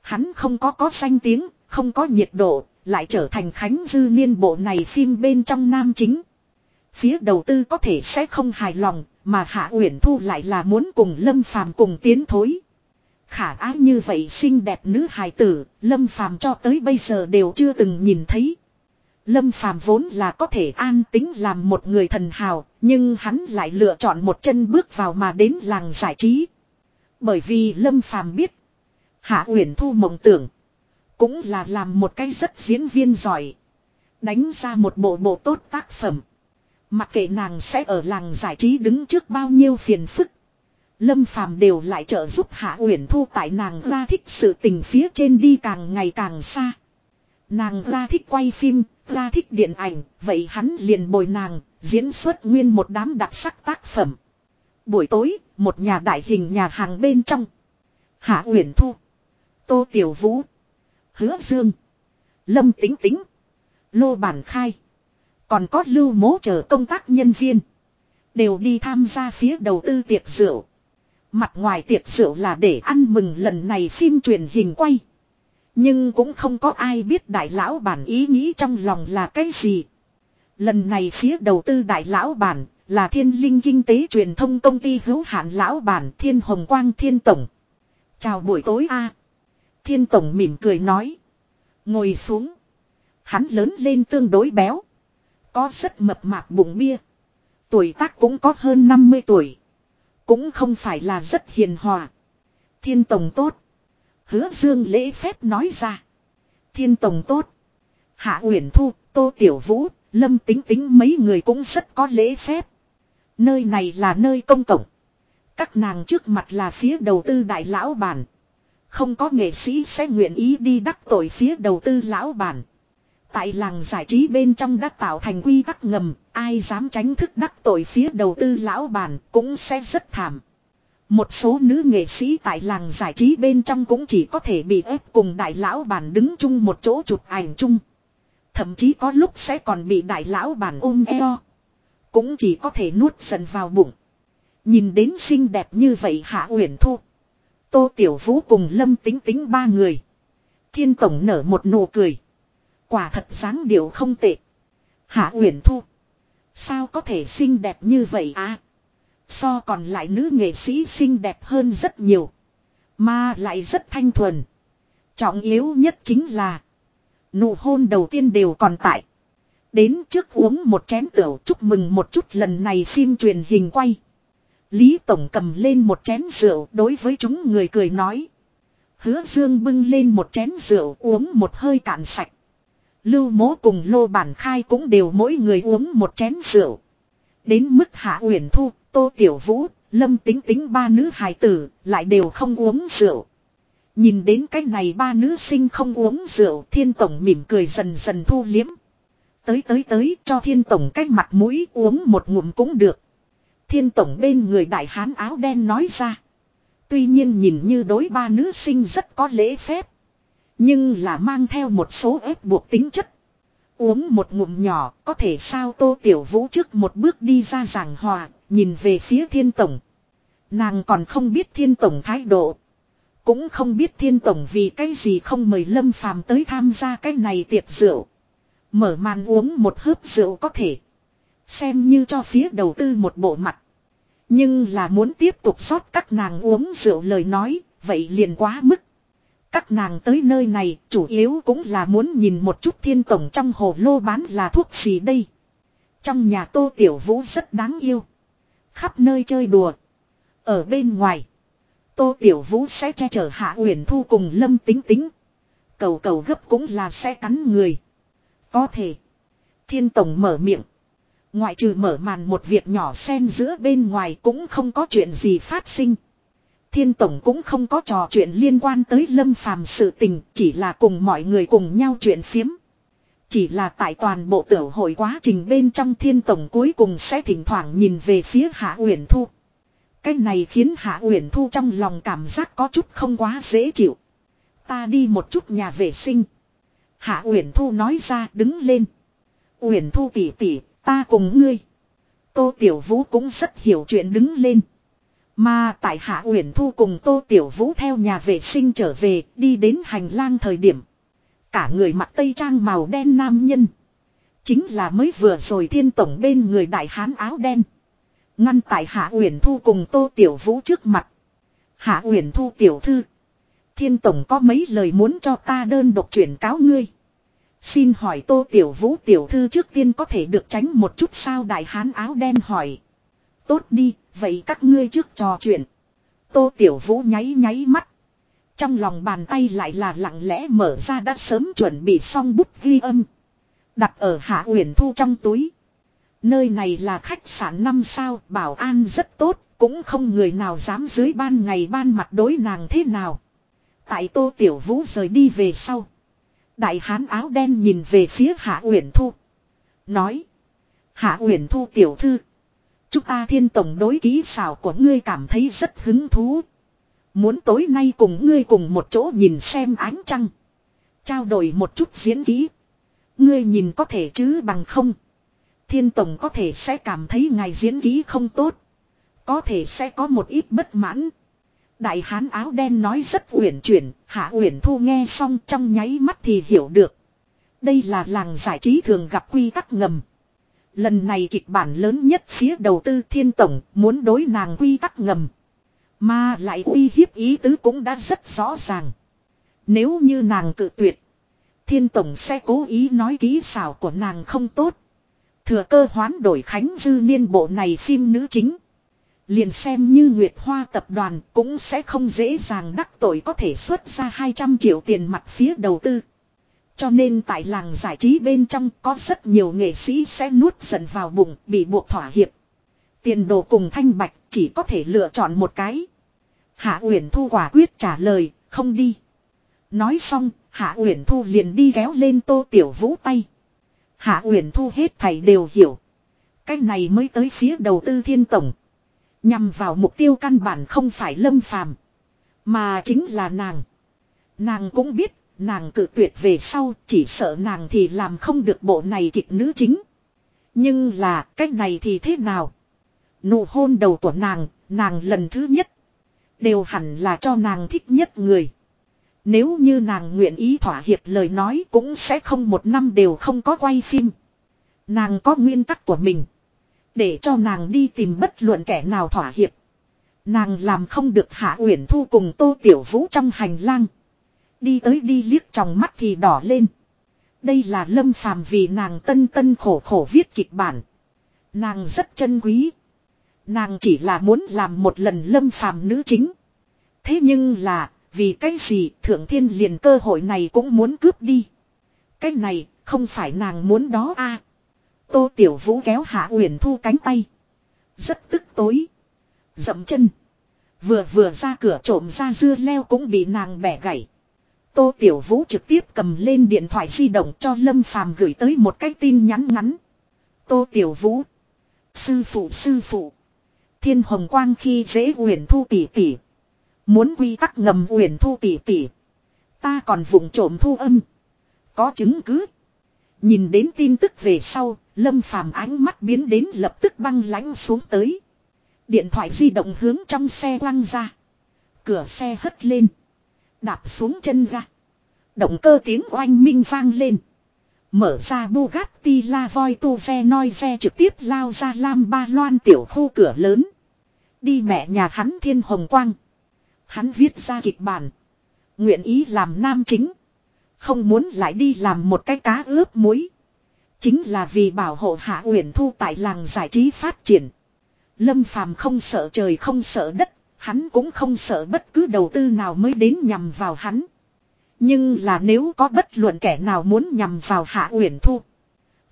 Hắn không có có danh tiếng, không có nhiệt độ, lại trở thành Khánh Dư Niên bộ này phim bên trong nam chính. Phía đầu tư có thể sẽ không hài lòng, mà Hạ Uyển Thu lại là muốn cùng Lâm Phàm cùng tiến thối. Khả ái như vậy xinh đẹp nữ hài tử, Lâm Phàm cho tới bây giờ đều chưa từng nhìn thấy. Lâm Phàm vốn là có thể an tính làm một người thần hào, nhưng hắn lại lựa chọn một chân bước vào mà đến làng giải trí. Bởi vì Lâm Phàm biết, Hạ Uyển Thu mộng tưởng, cũng là làm một cái rất diễn viên giỏi, đánh ra một bộ bộ tốt tác phẩm. Mặc kệ nàng sẽ ở làng giải trí đứng trước bao nhiêu phiền phức, Lâm Phàm đều lại trợ giúp Hạ Uyển Thu tại nàng ra thích sự tình phía trên đi càng ngày càng xa. Nàng ra thích quay phim, ra thích điện ảnh, vậy hắn liền bồi nàng, diễn xuất nguyên một đám đặc sắc tác phẩm. Buổi tối, một nhà đại hình nhà hàng bên trong. Hạ Uyển Thu, Tô Tiểu Vũ, Hứa Dương, Lâm Tính Tính, Lô Bản Khai, còn có lưu mố chờ công tác nhân viên. Đều đi tham gia phía đầu tư tiệc rượu. Mặt ngoài tiệc rượu là để ăn mừng lần này phim truyền hình quay. Nhưng cũng không có ai biết đại lão bản ý nghĩ trong lòng là cái gì. Lần này phía đầu tư đại lão bản là thiên linh kinh tế truyền thông công ty hữu hạn lão bản thiên hồng quang thiên tổng. Chào buổi tối a Thiên tổng mỉm cười nói. Ngồi xuống. Hắn lớn lên tương đối béo. Có rất mập mạp bụng bia. Tuổi tác cũng có hơn 50 tuổi. Cũng không phải là rất hiền hòa. Thiên tổng tốt. Hứa dương lễ phép nói ra. Thiên tổng tốt. Hạ Uyển Thu, Tô Tiểu Vũ, Lâm Tính Tính mấy người cũng rất có lễ phép. Nơi này là nơi công cộng. Các nàng trước mặt là phía đầu tư đại lão bản. Không có nghệ sĩ sẽ nguyện ý đi đắc tội phía đầu tư lão bản. Tại làng giải trí bên trong đã tạo thành quy tắc ngầm, ai dám tránh thức đắc tội phía đầu tư lão bản cũng sẽ rất thảm. Một số nữ nghệ sĩ tại làng giải trí bên trong cũng chỉ có thể bị ép cùng đại lão bản đứng chung một chỗ chụp ảnh chung. Thậm chí có lúc sẽ còn bị đại lão bản ôm eo. Cũng chỉ có thể nuốt dần vào bụng. Nhìn đến xinh đẹp như vậy Hạ Uyển Thu. Tô Tiểu Vũ cùng Lâm Tính Tính ba người. Thiên Tổng nở một nụ cười. Quả thật dáng điệu không tệ. Hạ Uyển Thu. Sao có thể xinh đẹp như vậy à? So còn lại nữ nghệ sĩ xinh đẹp hơn rất nhiều. Mà lại rất thanh thuần. Trọng yếu nhất chính là. Nụ hôn đầu tiên đều còn tại. Đến trước uống một chén tửu chúc mừng một chút lần này phim truyền hình quay. Lý Tổng cầm lên một chén rượu đối với chúng người cười nói. Hứa Dương bưng lên một chén rượu uống một hơi cạn sạch. Lưu mố cùng lô bản khai cũng đều mỗi người uống một chén rượu. Đến mức hạ uyển thu, tô tiểu vũ, lâm tính tính ba nữ hài tử, lại đều không uống rượu. Nhìn đến cái này ba nữ sinh không uống rượu, thiên tổng mỉm cười dần dần thu liếm. Tới tới tới cho thiên tổng cái mặt mũi uống một ngụm cũng được. Thiên tổng bên người đại hán áo đen nói ra. Tuy nhiên nhìn như đối ba nữ sinh rất có lễ phép. Nhưng là mang theo một số ép buộc tính chất. Uống một ngụm nhỏ có thể sao tô tiểu vũ trước một bước đi ra giảng hòa, nhìn về phía thiên tổng. Nàng còn không biết thiên tổng thái độ. Cũng không biết thiên tổng vì cái gì không mời lâm phàm tới tham gia cái này tiệc rượu. Mở màn uống một hớp rượu có thể. Xem như cho phía đầu tư một bộ mặt. Nhưng là muốn tiếp tục rót các nàng uống rượu lời nói, vậy liền quá mức. Các nàng tới nơi này, chủ yếu cũng là muốn nhìn một chút thiên tổng trong hồ lô bán là thuốc gì đây. Trong nhà tô tiểu vũ rất đáng yêu. Khắp nơi chơi đùa. Ở bên ngoài. Tô tiểu vũ sẽ che chở hạ uyển thu cùng lâm tính tính. Cầu cầu gấp cũng là sẽ cắn người. Có thể. Thiên Tổng mở miệng. Ngoại trừ mở màn một việc nhỏ xen giữa bên ngoài cũng không có chuyện gì phát sinh. Thiên Tổng cũng không có trò chuyện liên quan tới lâm phàm sự tình, chỉ là cùng mọi người cùng nhau chuyện phiếm. Chỉ là tại toàn bộ tiểu hội quá trình bên trong Thiên Tổng cuối cùng sẽ thỉnh thoảng nhìn về phía Hạ Uyển Thu. Cái này khiến Hạ Uyển Thu trong lòng cảm giác có chút không quá dễ chịu. Ta đi một chút nhà vệ sinh. Hạ Uyển Thu nói ra đứng lên. Uyển Thu tỉ tỉ, ta cùng ngươi. Tô Tiểu Vũ cũng rất hiểu chuyện đứng lên. Mà tại Hạ Uyển Thu cùng Tô Tiểu Vũ theo nhà vệ sinh trở về, đi đến hành lang thời điểm. Cả người mặc tây trang màu đen nam nhân. Chính là mới vừa rồi thiên tổng bên người đại hán áo đen. Ngăn tại Hạ Uyển Thu cùng Tô Tiểu Vũ trước mặt. Hạ Uyển Thu tiểu thư. Thiên tổng có mấy lời muốn cho ta đơn độc chuyển cáo ngươi. Xin hỏi Tô Tiểu Vũ tiểu thư trước tiên có thể được tránh một chút sao đại hán áo đen hỏi. Tốt đi, vậy các ngươi trước trò chuyện. Tô Tiểu Vũ nháy nháy mắt. Trong lòng bàn tay lại là lặng lẽ mở ra đã sớm chuẩn bị xong bút ghi âm. Đặt ở Hạ Uyển Thu trong túi. Nơi này là khách sạn năm sao, bảo an rất tốt, cũng không người nào dám dưới ban ngày ban mặt đối nàng thế nào. Tại Tô Tiểu Vũ rời đi về sau. Đại hán áo đen nhìn về phía Hạ Uyển Thu. Nói. Hạ Uyển Thu tiểu thư. Chúng ta thiên tổng đối ký xảo của ngươi cảm thấy rất hứng thú. Muốn tối nay cùng ngươi cùng một chỗ nhìn xem ánh trăng. Trao đổi một chút diễn ký. Ngươi nhìn có thể chứ bằng không. Thiên tổng có thể sẽ cảm thấy ngài diễn ký không tốt. Có thể sẽ có một ít bất mãn. Đại hán áo đen nói rất uyển chuyển, hạ uyển thu nghe xong trong nháy mắt thì hiểu được. Đây là làng giải trí thường gặp quy tắc ngầm. Lần này kịch bản lớn nhất phía đầu tư thiên tổng muốn đối nàng quy tắc ngầm. Mà lại uy hiếp ý tứ cũng đã rất rõ ràng. Nếu như nàng cự tuyệt. Thiên tổng sẽ cố ý nói ký xảo của nàng không tốt. Thừa cơ hoán đổi Khánh Dư niên bộ này phim nữ chính. Liền xem như Nguyệt Hoa tập đoàn cũng sẽ không dễ dàng đắc tội có thể xuất ra 200 triệu tiền mặt phía đầu tư. Cho nên tại làng giải trí bên trong có rất nhiều nghệ sĩ sẽ nuốt giận vào bụng bị buộc thỏa hiệp. Tiền đồ cùng thanh bạch chỉ có thể lựa chọn một cái. Hạ Uyển Thu quả quyết trả lời, không đi. Nói xong, Hạ Uyển Thu liền đi kéo lên Tô Tiểu Vũ tay. Hạ Uyển Thu hết thầy đều hiểu. Cái này mới tới phía đầu tư thiên tổng. Nhằm vào mục tiêu căn bản không phải lâm phàm. Mà chính là nàng. Nàng cũng biết, nàng cự tuyệt về sau, chỉ sợ nàng thì làm không được bộ này kịch nữ chính. Nhưng là, cách này thì thế nào? Nụ hôn đầu của nàng, nàng lần thứ nhất. Đều hẳn là cho nàng thích nhất người. Nếu như nàng nguyện ý thỏa hiệp lời nói cũng sẽ không một năm đều không có quay phim. Nàng có nguyên tắc của mình. Để cho nàng đi tìm bất luận kẻ nào thỏa hiệp. Nàng làm không được hạ uyển thu cùng tô tiểu vũ trong hành lang. Đi tới đi liếc trong mắt thì đỏ lên. Đây là lâm phàm vì nàng tân tân khổ khổ viết kịch bản. Nàng rất chân quý. Nàng chỉ là muốn làm một lần lâm phàm nữ chính. Thế nhưng là, vì cái gì thượng thiên liền cơ hội này cũng muốn cướp đi. Cái này, không phải nàng muốn đó a à, Tô Tiểu Vũ kéo Hạ Uyển Thu cánh tay. Rất tức tối. Dậm chân. Vừa vừa ra cửa trộm ra dưa leo cũng bị nàng bẻ gãy. Tô Tiểu Vũ trực tiếp cầm lên điện thoại di động cho Lâm Phàm gửi tới một cái tin nhắn ngắn. Tô Tiểu Vũ. Sư phụ sư phụ. Thiên Hồng Quang khi dễ Uyển Thu tỷ tỷ. Muốn quy tắc ngầm Uyển Thu tỷ tỷ. Ta còn vụng trộm thu âm. Có chứng cứ. Nhìn đến tin tức về sau, Lâm Phàm ánh mắt biến đến lập tức băng lãnh xuống tới. Điện thoại di động hướng trong xe lăng ra. Cửa xe hất lên. Đạp xuống chân ga. Động cơ tiếng oanh minh vang lên. Mở ra Bugatti La Voi tu ve noi ve trực tiếp lao ra Lam Ba Loan tiểu khu cửa lớn. Đi mẹ nhà hắn thiên hồng quang. Hắn viết ra kịch bản. Nguyện ý làm nam chính. Không muốn lại đi làm một cái cá ướp muối. Chính là vì bảo hộ Hạ Uyển Thu tại làng giải trí phát triển. Lâm Phàm không sợ trời không sợ đất, hắn cũng không sợ bất cứ đầu tư nào mới đến nhằm vào hắn. Nhưng là nếu có bất luận kẻ nào muốn nhằm vào Hạ Uyển Thu.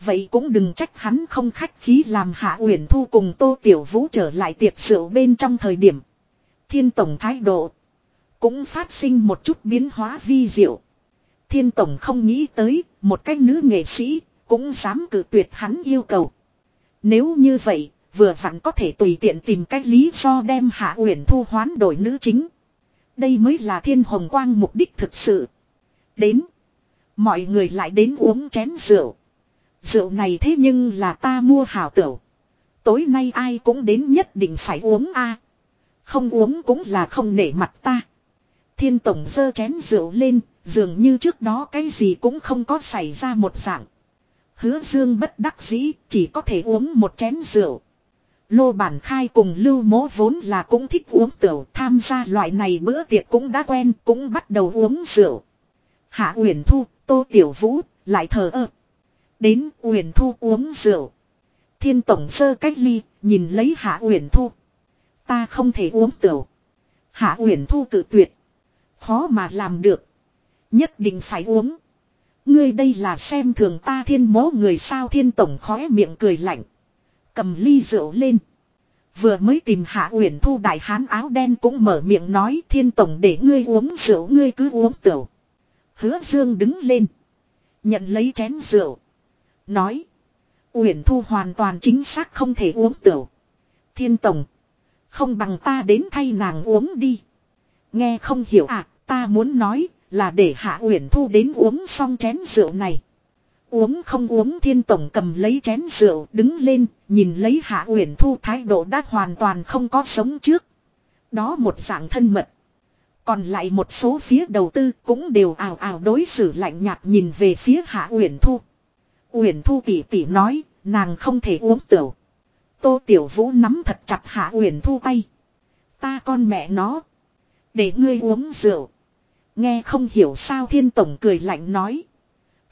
Vậy cũng đừng trách hắn không khách khí làm Hạ Uyển Thu cùng Tô Tiểu Vũ trở lại tiệc rượu bên trong thời điểm. Thiên Tổng thái độ. Cũng phát sinh một chút biến hóa vi diệu. Thiên Tổng không nghĩ tới, một cái nữ nghệ sĩ, cũng dám cử tuyệt hắn yêu cầu. Nếu như vậy, vừa vặn có thể tùy tiện tìm cách lý do đem Hạ Uyển Thu hoán đổi nữ chính. Đây mới là thiên hồng quang mục đích thực sự. Đến. Mọi người lại đến uống chén rượu. Rượu này thế nhưng là ta mua hảo tửu. Tối nay ai cũng đến nhất định phải uống a. Không uống cũng là không nể mặt ta. Thiên tổng dơ chén rượu lên, dường như trước đó cái gì cũng không có xảy ra một dạng. Hứa dương bất đắc dĩ, chỉ có thể uống một chén rượu. Lô bản khai cùng lưu mố vốn là cũng thích uống tửu, tham gia loại này bữa tiệc cũng đã quen, cũng bắt đầu uống rượu. Hạ Uyển Thu, Tô Tiểu Vũ, lại thờ ơ. Đến Uyển Thu uống rượu. Thiên Tổng sơ cách ly, nhìn lấy Hạ Uyển Thu. Ta không thể uống tửu. Hạ Uyển Thu cự tuyệt. Khó mà làm được. Nhất định phải uống. Ngươi đây là xem thường ta thiên mố người sao thiên tổng khóe miệng cười lạnh. Cầm ly rượu lên. Vừa mới tìm hạ uyển thu đại hán áo đen cũng mở miệng nói thiên tổng để ngươi uống rượu ngươi cứ uống tửu. Hứa dương đứng lên. Nhận lấy chén rượu. Nói. Uyển thu hoàn toàn chính xác không thể uống tửu. Thiên tổng. Không bằng ta đến thay nàng uống đi. Nghe không hiểu à, ta muốn nói là để Hạ Uyển Thu đến uống xong chén rượu này. Uống không uống thiên tổng cầm lấy chén rượu đứng lên, nhìn lấy Hạ Uyển Thu thái độ đã hoàn toàn không có sống trước. Đó một dạng thân mật. Còn lại một số phía đầu tư cũng đều ảo ảo đối xử lạnh nhạt nhìn về phía Hạ Uyển Thu. Uyển Thu tỉ tỉ nói, nàng không thể uống tửu. Tô Tiểu Vũ nắm thật chặt Hạ Uyển Thu tay. Ta con mẹ nó. Để ngươi uống rượu. Nghe không hiểu sao thiên tổng cười lạnh nói.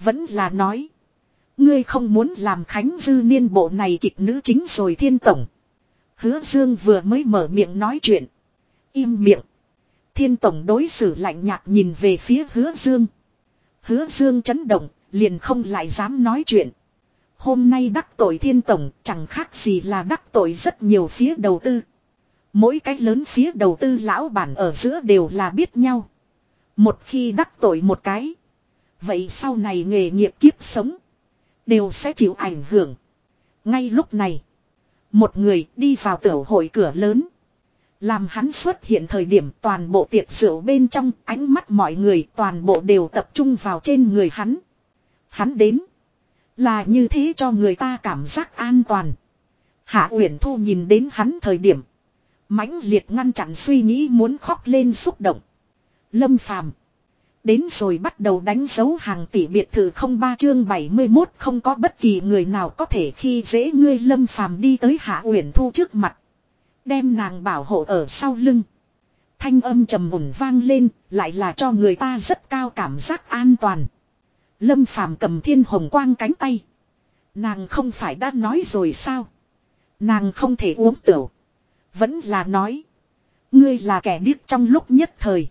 Vẫn là nói. Ngươi không muốn làm khánh dư niên bộ này kịch nữ chính rồi thiên tổng. Hứa dương vừa mới mở miệng nói chuyện. Im miệng. Thiên tổng đối xử lạnh nhạt nhìn về phía hứa dương. Hứa dương chấn động, liền không lại dám nói chuyện. Hôm nay đắc tội thiên tổng chẳng khác gì là đắc tội rất nhiều phía đầu tư. Mỗi cái lớn phía đầu tư lão bản ở giữa đều là biết nhau. Một khi đắc tội một cái. Vậy sau này nghề nghiệp kiếp sống. Đều sẽ chịu ảnh hưởng. Ngay lúc này. Một người đi vào tiểu hội cửa lớn. Làm hắn xuất hiện thời điểm toàn bộ tiệc rượu bên trong, ánh mắt mọi người toàn bộ đều tập trung vào trên người hắn. Hắn đến. Là như thế cho người ta cảm giác an toàn. Hạ Uyển Thu nhìn đến hắn thời điểm. mãnh liệt ngăn chặn suy nghĩ muốn khóc lên xúc động. Lâm Phàm Đến rồi bắt đầu đánh dấu hàng tỷ biệt thự không ba chương 71 không có bất kỳ người nào có thể khi dễ ngươi Lâm Phàm đi tới Hạ Uyển Thu trước mặt. Đem nàng bảo hộ ở sau lưng. Thanh âm trầm ủng vang lên, lại là cho người ta rất cao cảm giác an toàn. Lâm Phàm cầm thiên hồng quang cánh tay. Nàng không phải đã nói rồi sao? Nàng không thể uống tửu. Vẫn là nói. Ngươi là kẻ điếc trong lúc nhất thời.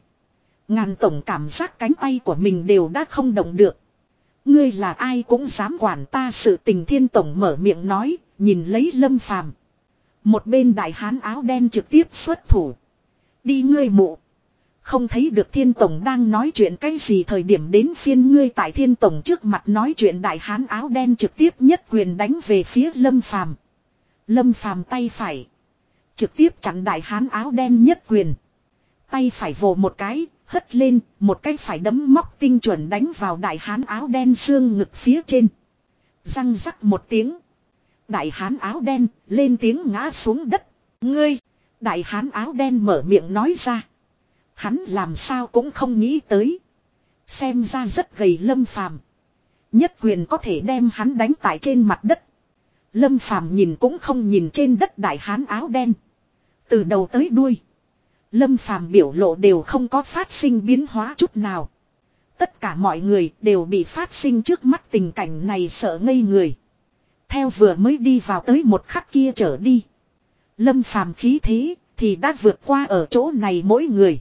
Ngàn tổng cảm giác cánh tay của mình đều đã không động được. Ngươi là ai cũng dám quản ta sự tình thiên tổng mở miệng nói, nhìn lấy lâm phàm. Một bên đại hán áo đen trực tiếp xuất thủ. Đi ngươi mụ. Không thấy được thiên tổng đang nói chuyện cái gì thời điểm đến phiên ngươi tại thiên tổng trước mặt nói chuyện đại hán áo đen trực tiếp nhất quyền đánh về phía lâm phàm. Lâm phàm tay phải. Trực tiếp chặn đại hán áo đen nhất quyền. Tay phải vồ một cái, hất lên, một cái phải đấm móc tinh chuẩn đánh vào đại hán áo đen xương ngực phía trên. Răng rắc một tiếng. Đại hán áo đen lên tiếng ngã xuống đất. Ngươi, đại hán áo đen mở miệng nói ra. Hắn làm sao cũng không nghĩ tới. Xem ra rất gầy lâm phàm. Nhất quyền có thể đem hắn đánh tại trên mặt đất. Lâm phàm nhìn cũng không nhìn trên đất đại hán áo đen. Từ đầu tới đuôi. Lâm phàm biểu lộ đều không có phát sinh biến hóa chút nào. Tất cả mọi người đều bị phát sinh trước mắt tình cảnh này sợ ngây người. Theo vừa mới đi vào tới một khắc kia trở đi. Lâm phàm khí thế thì đã vượt qua ở chỗ này mỗi người.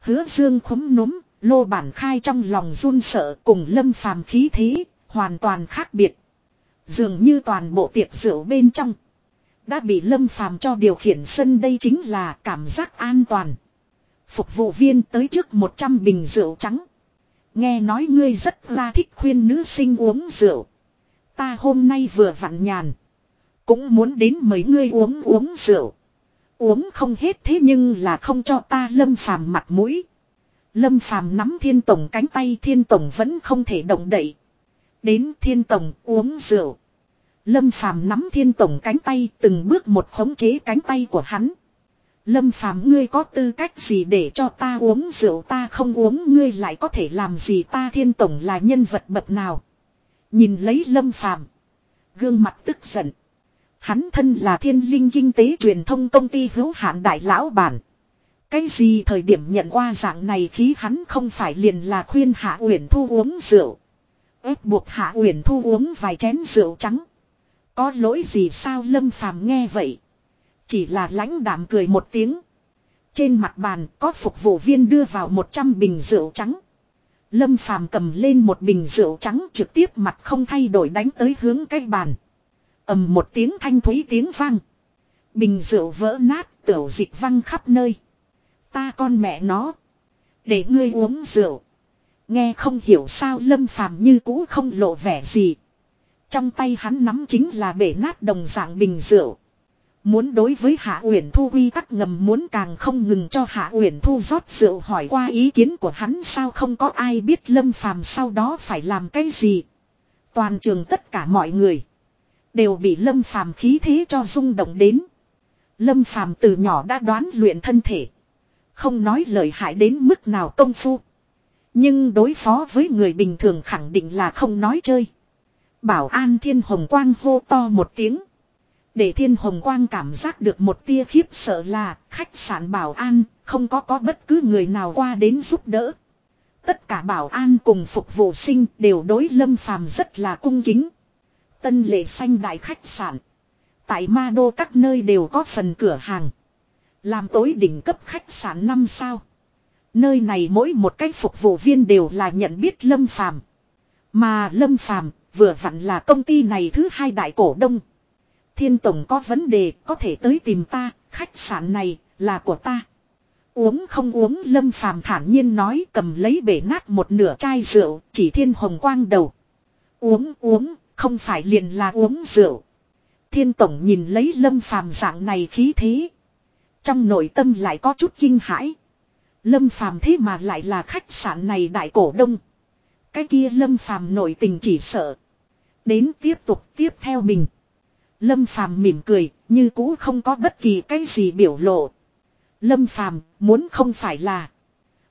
Hứa dương khúm núm, Lô bản khai trong lòng run sợ cùng lâm phàm khí thế, hoàn toàn khác biệt. Dường như toàn bộ tiệc rượu bên trong. Đã bị lâm phàm cho điều khiển sân đây chính là cảm giác an toàn. Phục vụ viên tới trước 100 bình rượu trắng. Nghe nói ngươi rất là thích khuyên nữ sinh uống rượu. Ta hôm nay vừa vặn nhàn. Cũng muốn đến mấy ngươi uống uống rượu. Uống không hết thế nhưng là không cho ta lâm phàm mặt mũi. Lâm phàm nắm thiên tổng cánh tay, thiên tổng vẫn không thể động đậy. Đến thiên tổng uống rượu. Lâm phàm nắm thiên tổng cánh tay, từng bước một khống chế cánh tay của hắn. Lâm phàm, ngươi có tư cách gì để cho ta uống rượu ta không uống, ngươi lại có thể làm gì ta thiên tổng là nhân vật bậc nào. Nhìn lấy lâm phàm. Gương mặt tức giận. Hắn thân là thiên linh kinh tế truyền thông công ty hữu hạn đại lão bản. Cái gì thời điểm nhận qua dạng này khí hắn không phải liền là khuyên Hạ Uyển Thu uống rượu. ép buộc Hạ Uyển Thu uống vài chén rượu trắng. Có lỗi gì sao Lâm Phàm nghe vậy. Chỉ là lãnh đạm cười một tiếng. Trên mặt bàn có phục vụ viên đưa vào 100 bình rượu trắng. Lâm Phàm cầm lên một bình rượu trắng trực tiếp mặt không thay đổi đánh tới hướng cái bàn ầm một tiếng thanh thúy tiếng vang. Bình rượu vỡ nát, tiểu dịch văng khắp nơi. Ta con mẹ nó. Để ngươi uống rượu. Nghe không hiểu sao lâm phàm như cũ không lộ vẻ gì. Trong tay hắn nắm chính là bể nát đồng dạng bình rượu. Muốn đối với Hạ Uyển Thu quy tắc ngầm muốn càng không ngừng cho Hạ Uyển Thu rót rượu hỏi qua ý kiến của hắn sao không có ai biết Lâm Phàm sau đó phải làm cái gì. Toàn trường tất cả mọi người Đều bị lâm phàm khí thế cho rung động đến. Lâm phàm từ nhỏ đã đoán luyện thân thể. Không nói lời hại đến mức nào công phu. Nhưng đối phó với người bình thường khẳng định là không nói chơi. Bảo an thiên hồng quang hô to một tiếng. Để thiên hồng quang cảm giác được một tia khiếp sợ là khách sạn bảo an không có có bất cứ người nào qua đến giúp đỡ. Tất cả bảo an cùng phục vụ sinh đều đối lâm phàm rất là cung kính. Tân lệ xanh đại khách sạn. Tại ma đô các nơi đều có phần cửa hàng. Làm tối đỉnh cấp khách sạn năm sao. Nơi này mỗi một cái phục vụ viên đều là nhận biết Lâm Phàm. Mà Lâm Phàm vừa vặn là công ty này thứ hai đại cổ đông. Thiên Tổng có vấn đề có thể tới tìm ta, khách sạn này là của ta. Uống không uống Lâm Phàm thản nhiên nói cầm lấy bể nát một nửa chai rượu chỉ thiên hồng quang đầu. Uống uống không phải liền là uống rượu. Thiên tổng nhìn lấy lâm phàm dạng này khí thế. Trong nội tâm lại có chút kinh hãi. Lâm phàm thế mà lại là khách sạn này đại cổ đông. Cái kia lâm phàm nội tình chỉ sợ. Đến tiếp tục tiếp theo mình. Lâm phàm mỉm cười, như cũ không có bất kỳ cái gì biểu lộ. Lâm phàm, muốn không phải là.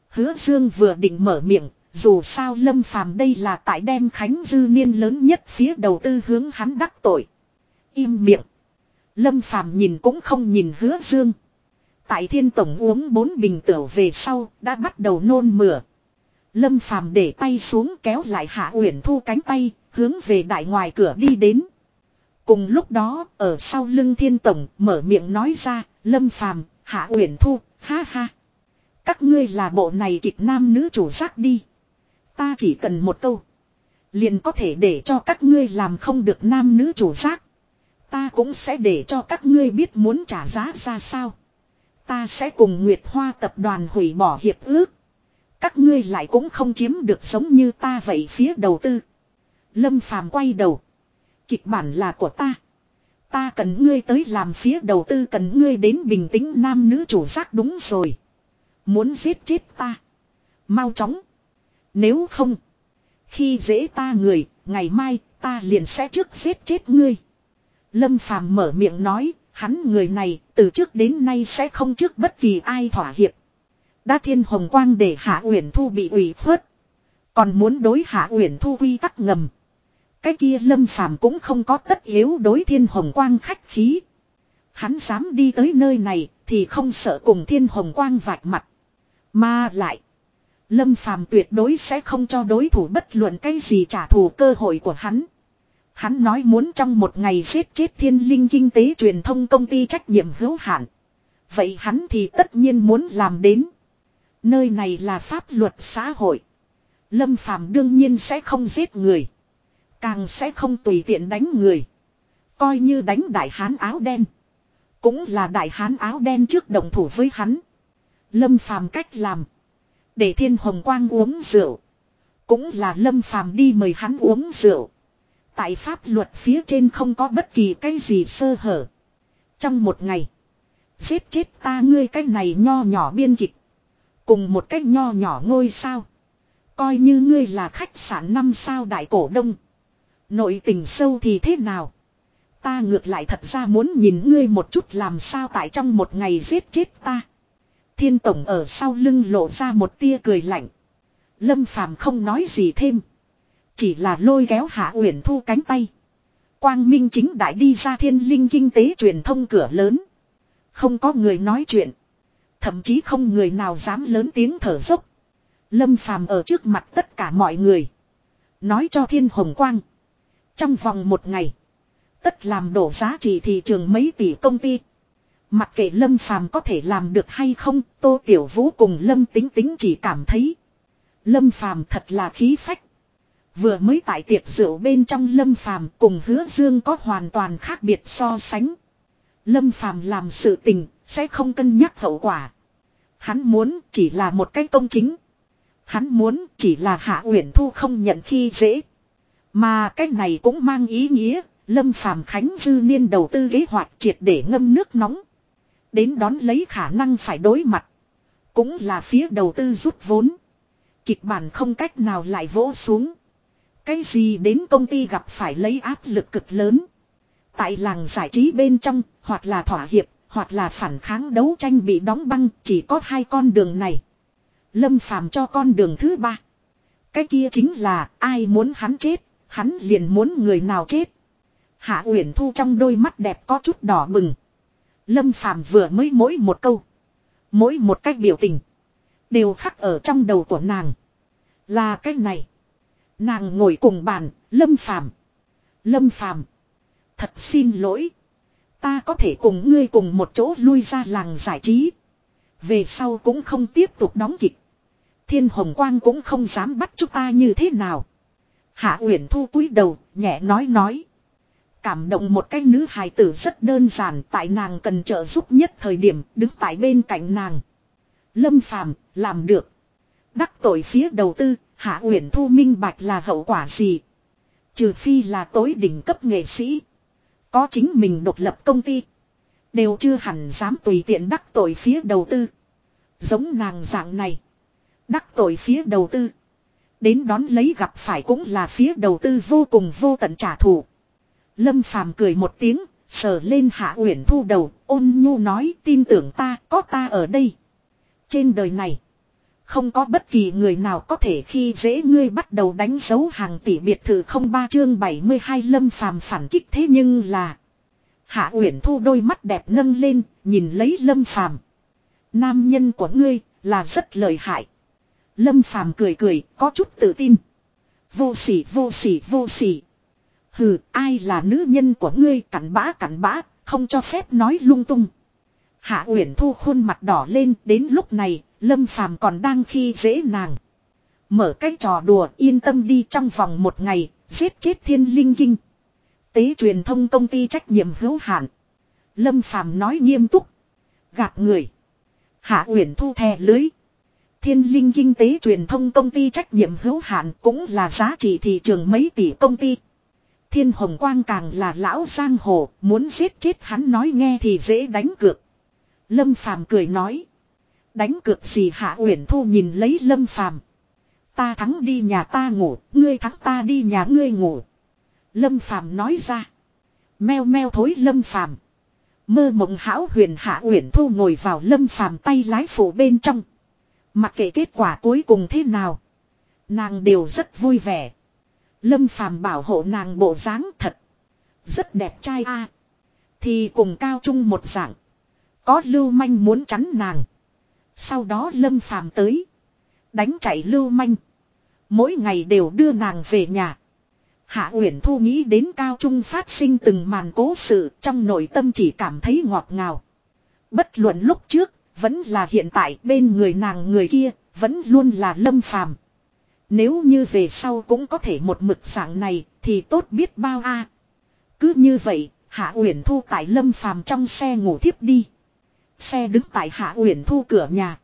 Hứa Dương vừa định mở miệng, dù sao Lâm Phàm đây là tại đem Khánh Dư Niên lớn nhất phía đầu tư hướng hắn đắc tội. Im miệng. Lâm Phàm nhìn cũng không nhìn hứa dương. Tại thiên tổng uống bốn bình tửu về sau đã bắt đầu nôn mửa. Lâm Phàm để tay xuống kéo lại Hạ Uyển Thu cánh tay, hướng về đại ngoài cửa đi đến. Cùng lúc đó, ở sau lưng thiên tổng, mở miệng nói ra, Lâm Phàm, Hạ Uyển Thu, ha ha. Các ngươi là bộ này kịch nam nữ chủ giác đi. Ta chỉ cần một câu. Liền có thể để cho các ngươi làm không được nam nữ chủ giác. Ta cũng sẽ để cho các ngươi biết muốn trả giá ra sao. Ta sẽ cùng Nguyệt Hoa tập đoàn hủy bỏ hiệp ước. Các ngươi lại cũng không chiếm được giống như ta vậy phía đầu tư. Lâm Phàm quay đầu. Kịch bản là của ta. Ta cần ngươi tới làm phía đầu tư cần ngươi đến bình tĩnh nam nữ chủ giác đúng rồi. Muốn giết chết ta. Mau chóng. Nếu không. Khi dễ ta người, ngày mai ta liền sẽ trước giết chết ngươi. Lâm Phàm mở miệng nói, hắn người này từ trước đến nay sẽ không trước bất kỳ ai thỏa hiệp. Đã thiên hồng quang để Hạ Uyển Thu bị ủy khuất. Còn muốn đối Hạ Uyển Thu quy tắc ngầm. Cái kia Lâm Phàm cũng không có tất yếu đối thiên hồng quang khách khí. Hắn dám đi tới nơi này thì không sợ cùng thiên hồng quang vạch mặt. Mà lại. Lâm Phàm tuyệt đối sẽ không cho đối thủ bất luận cái gì trả thù cơ hội của hắn. Hắn nói muốn trong một ngày giết chết thiên linh kinh tế truyền thông công ty trách nhiệm hữu hạn. Vậy hắn thì tất nhiên muốn làm đến. Nơi này là pháp luật xã hội. Lâm Phàm đương nhiên sẽ không giết người. Càng sẽ không tùy tiện đánh người. Coi như đánh đại hán áo đen. Cũng là đại hán áo đen trước đồng thủ với hắn. Lâm Phàm cách làm. Để thiên hồng quang uống rượu. Cũng là lâm phàm đi mời hắn uống rượu. Tại pháp luật phía trên không có bất kỳ cái gì sơ hở. Trong một ngày. Giết chết ta ngươi cái này nho nhỏ biên kịch. Cùng một cách nho nhỏ ngôi sao. Coi như ngươi là khách sạn năm sao đại cổ đông. Nội tình sâu thì thế nào? Ta ngược lại thật ra muốn nhìn ngươi một chút làm sao tại trong một ngày giết chết ta. Thiên tổng ở sau lưng lộ ra một tia cười lạnh. Lâm Phàm không nói gì thêm. Chỉ là lôi kéo Hạ Uyển Thu cánh tay. Quang Minh chính đại đi ra thiên linh kinh tế truyền thông cửa lớn. Không có người nói chuyện. Thậm chí không người nào dám lớn tiếng thở dốc. Lâm Phàm ở trước mặt tất cả mọi người. Nói cho thiên hồng quang. Trong vòng một ngày. Tất làm đổ giá trị thị trường mấy tỷ công ty. Mặc kệ Lâm Phàm có thể làm được hay không, Tô Tiểu Vũ cùng Lâm Tính Tính chỉ cảm thấy. Lâm Phàm thật là khí phách. Vừa mới tại tiệc rượu bên trong Lâm Phàm cùng Hứa Dương có hoàn toàn khác biệt so sánh. Lâm Phàm làm sự tình sẽ không cân nhắc hậu quả. Hắn muốn chỉ là một cái công chính. Hắn muốn chỉ là Hạ Uyển Thu không nhận khi dễ. Mà cái này cũng mang ý nghĩa Lâm Phàm Khánh dư niên đầu tư kế hoạch triệt để ngâm nước nóng. Đến đón lấy khả năng phải đối mặt. Cũng là phía đầu tư rút vốn. Kịch bản không cách nào lại vỗ xuống. Cái gì đến công ty gặp phải lấy áp lực cực lớn. Tại làng giải trí bên trong, hoặc là thỏa hiệp, hoặc là phản kháng đấu tranh bị đóng băng, chỉ có hai con đường này. Lâm phàm cho con đường thứ ba. Cái kia chính là ai muốn hắn chết, hắn liền muốn người nào chết. Hạ Uyển Thu trong đôi mắt đẹp có chút đỏ bừng. Lâm Phàm vừa mới mỗi một câu. Mỗi một cách biểu tình. Đều khắc ở trong đầu của nàng. Là cái này. Nàng ngồi cùng bàn, Lâm Phàm Lâm Phàm Thật xin lỗi. Ta có thể cùng ngươi cùng một chỗ lui ra làng giải trí. Về sau cũng không tiếp tục đóng kịch. Thiên Hồng Quang cũng không dám bắt chúng ta như thế nào. Hạ Uyển Thu cúi đầu, nhẹ nói nói. Cảm động một cái nữ hài tử rất đơn giản tại nàng cần trợ giúp nhất thời điểm đứng tại bên cạnh nàng. Lâm Phàm làm được. Đắc tội phía đầu tư, Hạ Uyển Thu minh bạch là hậu quả gì. Trừ phi là tối đỉnh cấp nghệ sĩ. Có chính mình độc lập công ty. Đều chưa hẳn dám tùy tiện đắc tội phía đầu tư. Giống nàng dạng này. Đắc tội phía đầu tư. Đến đón lấy gặp phải cũng là phía đầu tư vô cùng vô tận trả thù. Lâm Phàm cười một tiếng, sờ lên Hạ Uyển Thu đầu, ôn nhu nói tin tưởng ta, có ta ở đây. Trên đời này, không có bất kỳ người nào có thể khi dễ ngươi bắt đầu đánh dấu hàng tỷ biệt thự không ba chương 72 Lâm Phàm phản kích thế nhưng là Hạ Uyển Thu đôi mắt đẹp nâng lên, nhìn lấy Lâm Phàm. Nam nhân của ngươi là rất lợi hại. Lâm Phàm cười cười, có chút tự tin. Vô sỉ, vô sỉ, vô sỉ. Hừ, ai là nữ nhân của ngươi cặn bã cặn bã, không cho phép nói lung tung. Hạ Uyển Thu khuôn mặt đỏ lên, đến lúc này, Lâm Phàm còn đang khi dễ nàng. Mở cái trò đùa yên tâm đi trong vòng một ngày, giết chết thiên linh kinh. Tế truyền thông công ty trách nhiệm hữu hạn. Lâm Phàm nói nghiêm túc. Gạt người. Hạ Uyển Thu thè lưới. Thiên linh kinh tế truyền thông công ty trách nhiệm hữu hạn cũng là giá trị thị trường mấy tỷ công ty. Thiên Hồng Quang càng là lão giang hồ, muốn giết chết hắn nói nghe thì dễ đánh cược. Lâm Phàm cười nói. Đánh cược gì Hạ Uyển Thu nhìn lấy Lâm Phàm. Ta thắng đi nhà ta ngủ, ngươi thắng ta đi nhà ngươi ngủ. Lâm Phàm nói ra. Meo meo thối Lâm Phàm. Mơ mộng hão huyền Hạ Uyển Thu ngồi vào Lâm Phàm tay lái phụ bên trong. Mặc kệ kết quả cuối cùng thế nào, nàng đều rất vui vẻ. Lâm Phàm bảo hộ nàng bộ dáng thật. Rất đẹp trai a. Thì cùng cao trung một dạng. Có lưu manh muốn chắn nàng. Sau đó Lâm Phàm tới. Đánh chạy lưu manh. Mỗi ngày đều đưa nàng về nhà. Hạ Uyển Thu nghĩ đến cao trung phát sinh từng màn cố sự trong nội tâm chỉ cảm thấy ngọt ngào. Bất luận lúc trước, vẫn là hiện tại bên người nàng người kia, vẫn luôn là lâm phàm. Nếu như về sau cũng có thể một mực dạng này, thì tốt biết bao a. Cứ như vậy, Hạ Uyển Thu tại Lâm Phàm trong xe ngủ thiếp đi. Xe đứng tại Hạ Uyển Thu cửa nhà.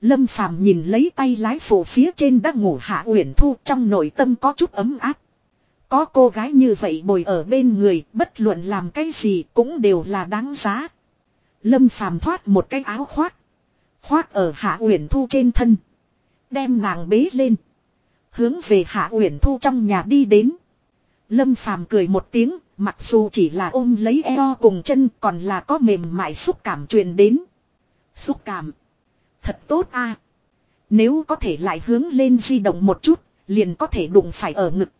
Lâm Phàm nhìn lấy tay lái phụ phía trên đã ngủ Hạ Uyển Thu trong nội tâm có chút ấm áp. Có cô gái như vậy bồi ở bên người, bất luận làm cái gì cũng đều là đáng giá. Lâm Phàm thoát một cái áo khoác, khoác ở Hạ Uyển Thu trên thân, đem nàng bế lên, hướng về Hạ Uyển Thu trong nhà đi đến. Lâm Phàm cười một tiếng, mặc dù chỉ là ôm lấy eo cùng chân còn là có mềm mại xúc cảm truyền đến. Xúc cảm. Thật tốt a. Nếu có thể lại hướng lên di động một chút, liền có thể đụng phải ở ngực.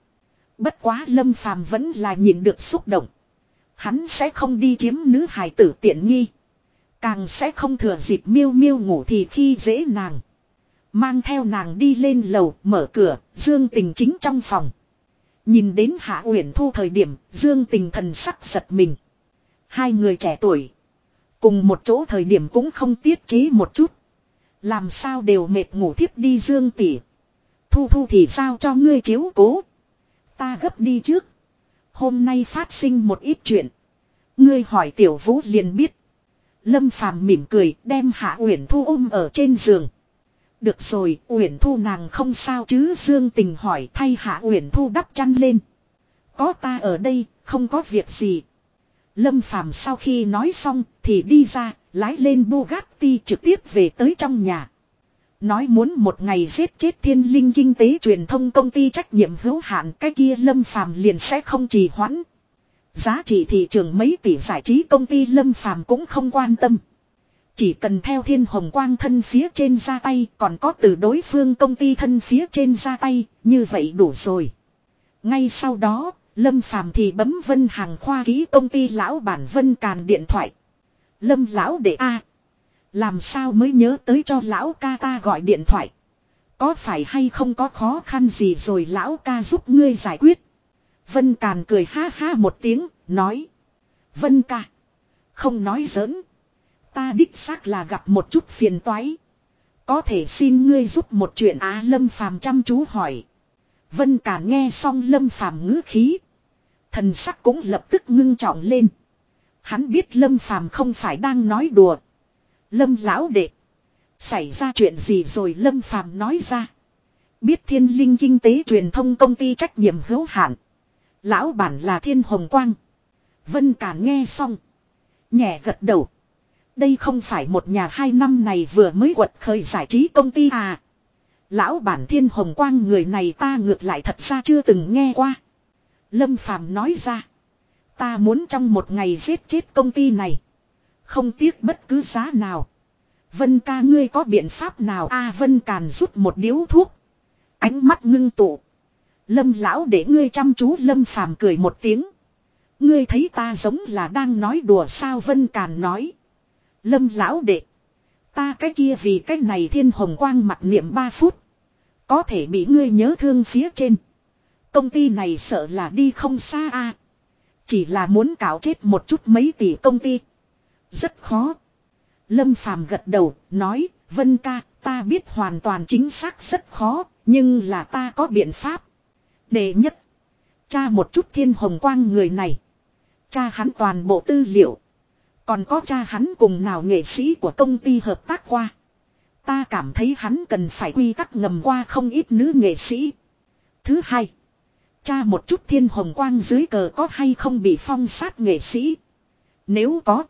Bất quá Lâm Phàm vẫn là nhìn được xúc động. Hắn sẽ không đi chiếm nữ hài tử tiện nghi. Càng sẽ không thừa dịp miêu miêu ngủ thì khi dễ nàng. Mang theo nàng đi lên lầu, mở cửa, Dương Tình chính trong phòng. Nhìn đến Hạ Uyển Thu thời điểm, Dương Tình thần sắc giật mình. Hai người trẻ tuổi. Cùng một chỗ thời điểm cũng không tiết chế một chút. Làm sao đều mệt ngủ thiếp đi Dương tỷ. Thu thu thì sao cho ngươi chiếu cố. Ta gấp đi trước. Hôm nay phát sinh một ít chuyện. Ngươi hỏi tiểu vũ liền biết. Lâm phàm mỉm cười đem Hạ Uyển Thu ôm ở trên giường. Được rồi, Uyển Thu nàng không sao chứ Dương Tình hỏi thay Hạ Uyển Thu đắp chăn lên. Có ta ở đây, không có việc gì. Lâm Phàm sau khi nói xong thì đi ra, lái lên Bugatti trực tiếp về tới trong nhà. Nói muốn một ngày giết chết thiên linh kinh tế truyền thông công ty trách nhiệm hữu hạn cái kia Lâm Phàm liền sẽ không trì hoãn. Giá trị thị trường mấy tỷ giải trí công ty Lâm Phàm cũng không quan tâm. Chỉ cần theo thiên hồng quang thân phía trên ra tay còn có từ đối phương công ty thân phía trên ra tay, như vậy đủ rồi. Ngay sau đó, Lâm Phàm thì bấm Vân Hàng khoa ký công ty lão bản Vân Càn điện thoại. Lâm lão đệ A. làm sao mới nhớ tới cho lão ca ta gọi điện thoại. Có phải hay không có khó khăn gì rồi lão ca giúp ngươi giải quyết. Vân Càn cười ha ha một tiếng, nói. Vân ca. Không nói giỡn. Ta đích xác là gặp một chút phiền toái. Có thể xin ngươi giúp một chuyện á Lâm Phàm chăm chú hỏi. Vân Càn nghe xong Lâm Phàm ngữ khí. Thần sắc cũng lập tức ngưng trọng lên. Hắn biết Lâm Phàm không phải đang nói đùa. Lâm lão đệ. Xảy ra chuyện gì rồi Lâm Phàm nói ra. Biết thiên linh kinh tế truyền thông công ty trách nhiệm hữu hạn. Lão bản là thiên hồng quang. Vân Càn nghe xong. Nhẹ gật đầu. Đây không phải một nhà hai năm này vừa mới quật khởi giải trí công ty à. Lão bản thiên hồng quang người này ta ngược lại thật ra chưa từng nghe qua. Lâm Phàm nói ra. Ta muốn trong một ngày giết chết công ty này. Không tiếc bất cứ giá nào. Vân ca ngươi có biện pháp nào a, Vân Càn rút một điếu thuốc. Ánh mắt ngưng tụ. Lâm lão để ngươi chăm chú Lâm Phàm cười một tiếng. Ngươi thấy ta giống là đang nói đùa sao Vân Càn nói. Lâm lão đệ. Ta cái kia vì cái này thiên hồng quang mặt niệm 3 phút. Có thể bị ngươi nhớ thương phía trên. Công ty này sợ là đi không xa a Chỉ là muốn cạo chết một chút mấy tỷ công ty. Rất khó. Lâm Phàm gật đầu, nói, Vân ca, ta biết hoàn toàn chính xác rất khó, nhưng là ta có biện pháp. Đệ nhất, cha một chút thiên hồng quang người này. Cha hắn toàn bộ tư liệu. Còn có cha hắn cùng nào nghệ sĩ của công ty hợp tác qua. Ta cảm thấy hắn cần phải quy tắc ngầm qua không ít nữ nghệ sĩ. Thứ hai. Cha một chút thiên hồng quang dưới cờ có hay không bị phong sát nghệ sĩ. Nếu có.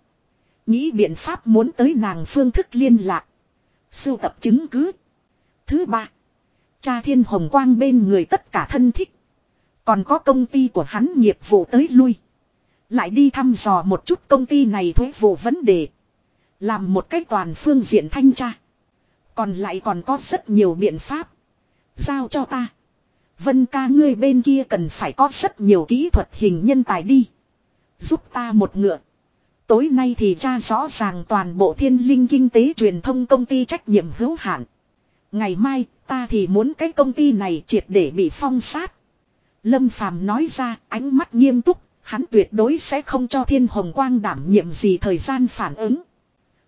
Nghĩ biện pháp muốn tới nàng phương thức liên lạc. Sưu tập chứng cứ. Thứ ba. Cha thiên hồng quang bên người tất cả thân thích. Còn có công ty của hắn nghiệp vụ tới lui. Lại đi thăm dò một chút công ty này thuế vụ vấn đề. Làm một cách toàn phương diện thanh tra. Còn lại còn có rất nhiều biện pháp. Giao cho ta. Vân ca ngươi bên kia cần phải có rất nhiều kỹ thuật hình nhân tài đi. Giúp ta một ngựa. Tối nay thì tra rõ ràng toàn bộ thiên linh kinh tế truyền thông công ty trách nhiệm hữu hạn. Ngày mai ta thì muốn cái công ty này triệt để bị phong sát. Lâm Phàm nói ra ánh mắt nghiêm túc, hắn tuyệt đối sẽ không cho thiên hồng quang đảm nhiệm gì thời gian phản ứng.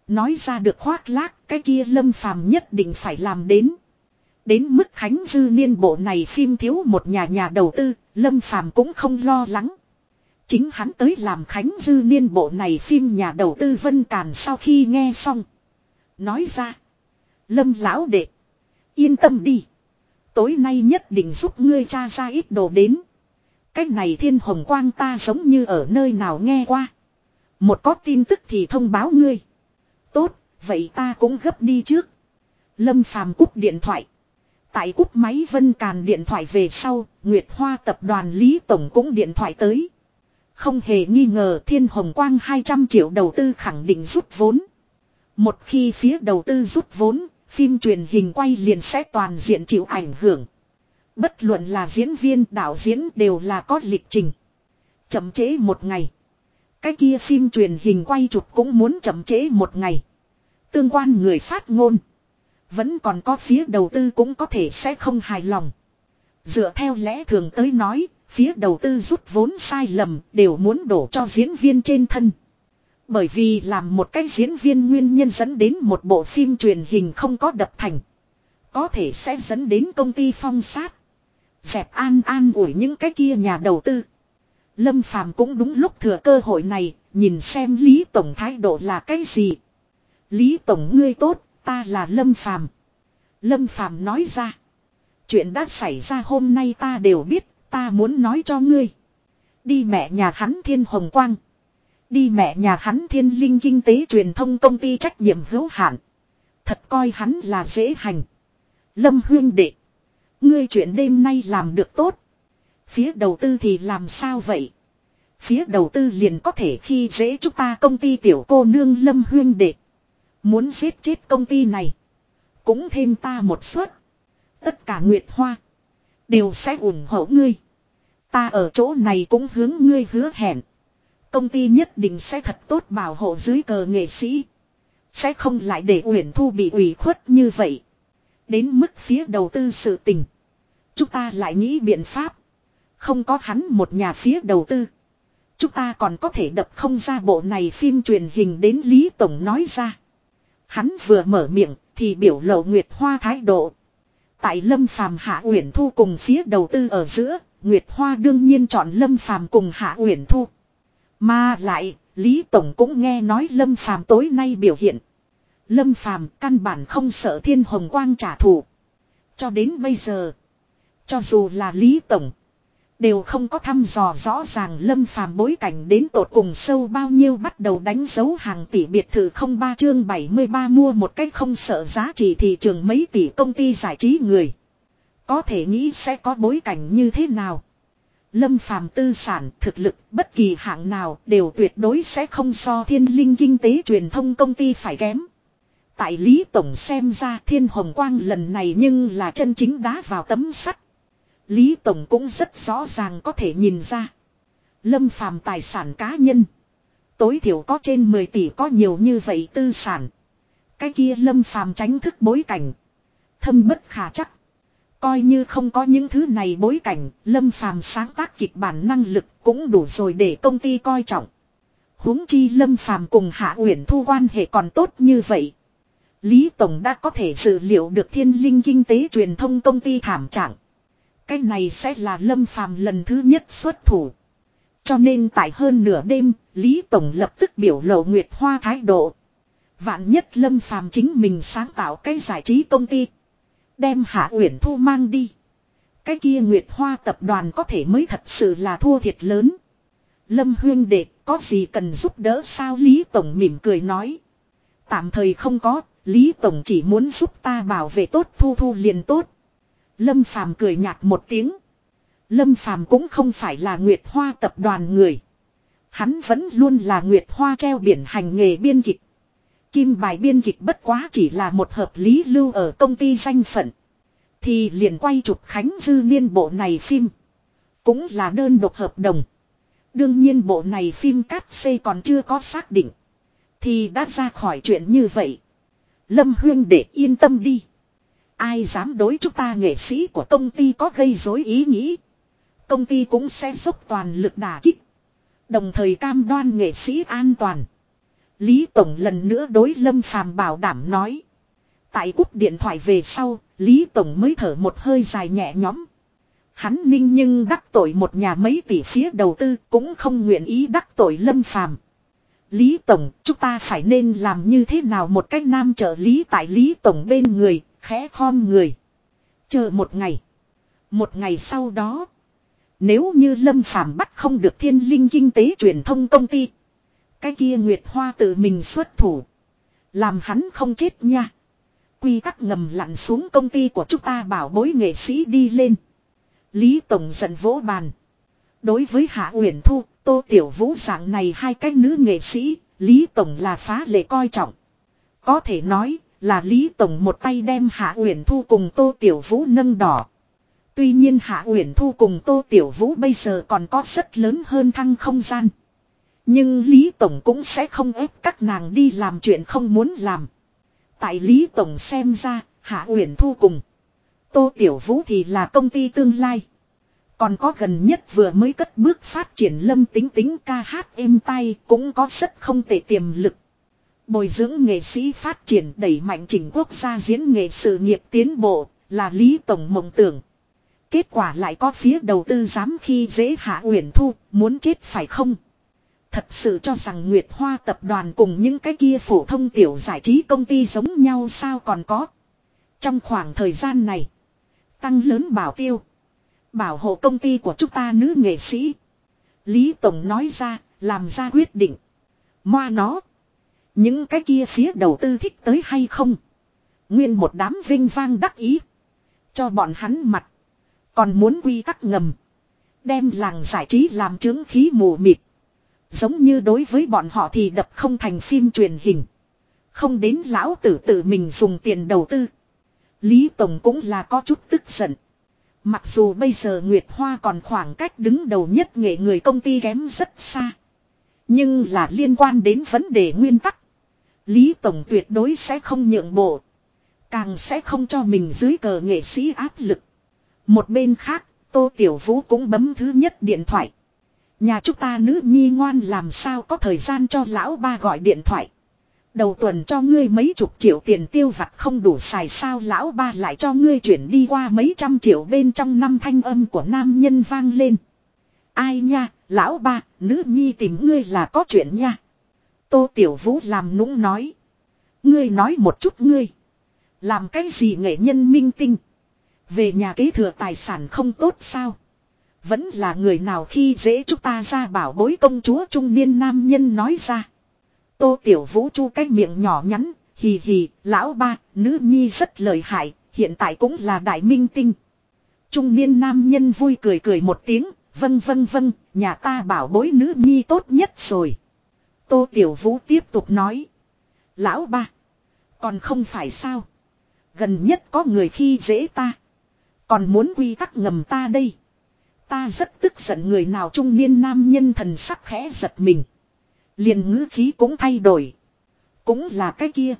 Nói ra được khoác lác, cái kia Lâm Phàm nhất định phải làm đến. Đến mức Khánh Dư niên bộ này phim thiếu một nhà nhà đầu tư, Lâm Phàm cũng không lo lắng. Chính hắn tới làm Khánh Dư niên bộ này phim nhà đầu tư Vân Càn sau khi nghe xong. Nói ra. Lâm lão đệ. Yên tâm đi. Tối nay nhất định giúp ngươi cha ra ít đồ đến. Cách này thiên hồng quang ta giống như ở nơi nào nghe qua. Một có tin tức thì thông báo ngươi. Tốt, vậy ta cũng gấp đi trước. Lâm phàm cúp điện thoại. Tại cúp máy Vân Càn điện thoại về sau, Nguyệt Hoa tập đoàn Lý Tổng cũng điện thoại tới. Không hề nghi ngờ Thiên Hồng Quang 200 triệu đầu tư khẳng định rút vốn. Một khi phía đầu tư rút vốn, phim truyền hình quay liền sẽ toàn diện chịu ảnh hưởng. Bất luận là diễn viên, đạo diễn đều là có lịch trình. Chậm chế một ngày. Cái kia phim truyền hình quay chụp cũng muốn chậm chế một ngày. Tương quan người phát ngôn. Vẫn còn có phía đầu tư cũng có thể sẽ không hài lòng. Dựa theo lẽ thường tới nói, phía đầu tư rút vốn sai lầm đều muốn đổ cho diễn viên trên thân. Bởi vì làm một cái diễn viên nguyên nhân dẫn đến một bộ phim truyền hình không có đập thành. Có thể sẽ dẫn đến công ty phong sát. Dẹp an an ủi những cái kia nhà đầu tư. Lâm Phàm cũng đúng lúc thừa cơ hội này, nhìn xem Lý Tổng thái độ là cái gì. Lý Tổng ngươi tốt, ta là Lâm Phàm Lâm Phàm nói ra. Chuyện đã xảy ra hôm nay ta đều biết, ta muốn nói cho ngươi. Đi mẹ nhà hắn Thiên Hồng Quang. Đi mẹ nhà hắn Thiên Linh Kinh tế truyền thông công ty trách nhiệm hữu hạn. Thật coi hắn là dễ hành. Lâm Huyên Đệ. Ngươi chuyện đêm nay làm được tốt. Phía đầu tư thì làm sao vậy? Phía đầu tư liền có thể khi dễ chúng ta công ty tiểu cô nương Lâm Huyên Đệ. Muốn giết chết công ty này. Cũng thêm ta một suất. Tất cả Nguyệt Hoa. Đều sẽ ủng hộ ngươi. Ta ở chỗ này cũng hướng ngươi hứa hẹn. Công ty nhất định sẽ thật tốt bảo hộ dưới cờ nghệ sĩ. Sẽ không lại để Uyển Thu bị ủy khuất như vậy. Đến mức phía đầu tư sự tình. Chúng ta lại nghĩ biện pháp. Không có hắn một nhà phía đầu tư. Chúng ta còn có thể đập không ra bộ này phim truyền hình đến Lý Tổng nói ra. Hắn vừa mở miệng thì biểu lộ Nguyệt Hoa thái độ. Tại Lâm Phàm Hạ Uyển Thu cùng phía đầu tư ở giữa, Nguyệt Hoa đương nhiên chọn Lâm Phàm cùng Hạ Uyển Thu. Mà lại, Lý Tổng cũng nghe nói Lâm Phàm tối nay biểu hiện. Lâm Phàm căn bản không sợ Thiên Hồng Quang trả thù. Cho đến bây giờ, cho dù là Lý Tổng, đều không có thăm dò rõ ràng Lâm Phàm bối cảnh đến tột cùng sâu bao nhiêu bắt đầu đánh dấu hàng tỷ biệt thự không ba chương 73 mua một cách không sợ giá trị thị trường mấy tỷ công ty giải trí người. Có thể nghĩ sẽ có bối cảnh như thế nào. Lâm phàm tư sản thực lực bất kỳ hạng nào đều tuyệt đối sẽ không so thiên linh kinh tế truyền thông công ty phải kém. Tại Lý Tổng xem ra thiên hồng quang lần này nhưng là chân chính đá vào tấm sắt. Lý Tổng cũng rất rõ ràng có thể nhìn ra. Lâm phàm tài sản cá nhân. Tối thiểu có trên 10 tỷ có nhiều như vậy tư sản. Cái kia lâm phàm tránh thức bối cảnh. Thâm bất khả chắc. Coi như không có những thứ này bối cảnh, Lâm Phàm sáng tác kịch bản năng lực cũng đủ rồi để công ty coi trọng. huống chi Lâm Phàm cùng Hạ Uyển Thu quan hệ còn tốt như vậy. Lý Tổng đã có thể dự liệu được thiên linh kinh tế truyền thông công ty thảm trạng. Cái này sẽ là Lâm Phàm lần thứ nhất xuất thủ. Cho nên tại hơn nửa đêm, Lý Tổng lập tức biểu lộ Nguyệt Hoa thái độ. Vạn nhất Lâm Phàm chính mình sáng tạo cái giải trí công ty. Đem Hạ Uyển Thu mang đi. Cái kia Nguyệt Hoa tập đoàn có thể mới thật sự là thua thiệt lớn. Lâm Huyên Đệ có gì cần giúp đỡ sao Lý Tổng mỉm cười nói. Tạm thời không có, Lý Tổng chỉ muốn giúp ta bảo vệ tốt Thu Thu liền tốt. Lâm Phàm cười nhạt một tiếng. Lâm Phàm cũng không phải là Nguyệt Hoa tập đoàn người. Hắn vẫn luôn là Nguyệt Hoa treo biển hành nghề biên kịch. Kim bài biên kịch bất quá chỉ là một hợp lý lưu ở công ty danh phận. Thì liền quay chụp Khánh Dư Niên bộ này phim. Cũng là đơn độc hợp đồng. Đương nhiên bộ này phim cắt xê còn chưa có xác định. Thì đã ra khỏi chuyện như vậy. Lâm Huyên để yên tâm đi. Ai dám đối chúng ta nghệ sĩ của công ty có gây rối ý nghĩ. Công ty cũng sẽ dốc toàn lực đả kích. Đồng thời cam đoan nghệ sĩ an toàn. Lý Tổng lần nữa đối Lâm Phàm bảo đảm nói. Tại cúp điện thoại về sau, Lý Tổng mới thở một hơi dài nhẹ nhõm. Hắn ninh nhưng đắc tội một nhà mấy tỷ phía đầu tư cũng không nguyện ý đắc tội Lâm Phàm. Lý Tổng, chúng ta phải nên làm như thế nào một cách nam trợ lý tại Lý Tổng bên người, khẽ khom người. Chờ một ngày. Một ngày sau đó. Nếu như Lâm Phàm bắt không được thiên linh kinh tế truyền thông công ty. Cái kia Nguyệt Hoa tự mình xuất thủ. Làm hắn không chết nha. Quy tắc ngầm lặn xuống công ty của chúng ta bảo bối nghệ sĩ đi lên. Lý Tổng giận vỗ bàn. Đối với Hạ Uyển Thu, Tô Tiểu Vũ dạng này hai cái nữ nghệ sĩ, Lý Tổng là phá lệ coi trọng. Có thể nói là Lý Tổng một tay đem Hạ Uyển Thu cùng Tô Tiểu Vũ nâng đỏ. Tuy nhiên Hạ Uyển Thu cùng Tô Tiểu Vũ bây giờ còn có rất lớn hơn thăng không gian. Nhưng Lý Tổng cũng sẽ không ép các nàng đi làm chuyện không muốn làm. Tại Lý Tổng xem ra, Hạ Uyển Thu cùng Tô Tiểu Vũ thì là công ty tương lai. Còn có gần nhất vừa mới cất bước phát triển lâm tính tính ca hát êm tay cũng có rất không tệ tiềm lực. Bồi dưỡng nghệ sĩ phát triển đẩy mạnh chỉnh quốc gia diễn nghệ sự nghiệp tiến bộ là Lý Tổng mộng tưởng. Kết quả lại có phía đầu tư dám khi dễ hạ uyển thu, muốn chết phải không? Thật sự cho rằng Nguyệt Hoa tập đoàn cùng những cái kia phổ thông tiểu giải trí công ty giống nhau sao còn có. Trong khoảng thời gian này, tăng lớn bảo tiêu. Bảo hộ công ty của chúng ta nữ nghệ sĩ. Lý Tổng nói ra, làm ra quyết định. Moa nó. Những cái kia phía đầu tư thích tới hay không? Nguyên một đám vinh vang đắc ý. Cho bọn hắn mặt. Còn muốn quy tắc ngầm. Đem làng giải trí làm chứng khí mù mịt. Giống như đối với bọn họ thì đập không thành phim truyền hình. Không đến lão tử tự mình dùng tiền đầu tư. Lý Tổng cũng là có chút tức giận. Mặc dù bây giờ Nguyệt Hoa còn khoảng cách đứng đầu nhất nghệ người công ty kém rất xa. Nhưng là liên quan đến vấn đề nguyên tắc. Lý Tổng tuyệt đối sẽ không nhượng bộ. Càng sẽ không cho mình dưới cờ nghệ sĩ áp lực. Một bên khác, Tô Tiểu Vũ cũng bấm thứ nhất điện thoại. Nhà chúng ta nữ nhi ngoan làm sao có thời gian cho lão ba gọi điện thoại. Đầu tuần cho ngươi mấy chục triệu tiền tiêu vặt không đủ xài sao lão ba lại cho ngươi chuyển đi qua mấy trăm triệu bên trong năm thanh âm của nam nhân vang lên. Ai nha, lão ba, nữ nhi tìm ngươi là có chuyện nha. Tô Tiểu Vũ làm nũng nói. Ngươi nói một chút ngươi. Làm cái gì nghệ nhân minh tinh. Về nhà kế thừa tài sản không tốt sao. Vẫn là người nào khi dễ chúng ta ra bảo bối công chúa trung niên nam nhân nói ra. Tô Tiểu Vũ chu cái miệng nhỏ nhắn, hì hì, lão ba, nữ nhi rất lợi hại, hiện tại cũng là đại minh tinh. Trung niên nam nhân vui cười cười một tiếng, vâng vâng vâng, nhà ta bảo bối nữ nhi tốt nhất rồi. Tô Tiểu Vũ tiếp tục nói. Lão ba, còn không phải sao. Gần nhất có người khi dễ ta. Còn muốn quy tắc ngầm ta đây. Ta rất tức giận người nào trung niên nam nhân thần sắc khẽ giật mình. liền ngữ khí cũng thay đổi. Cũng là cái kia.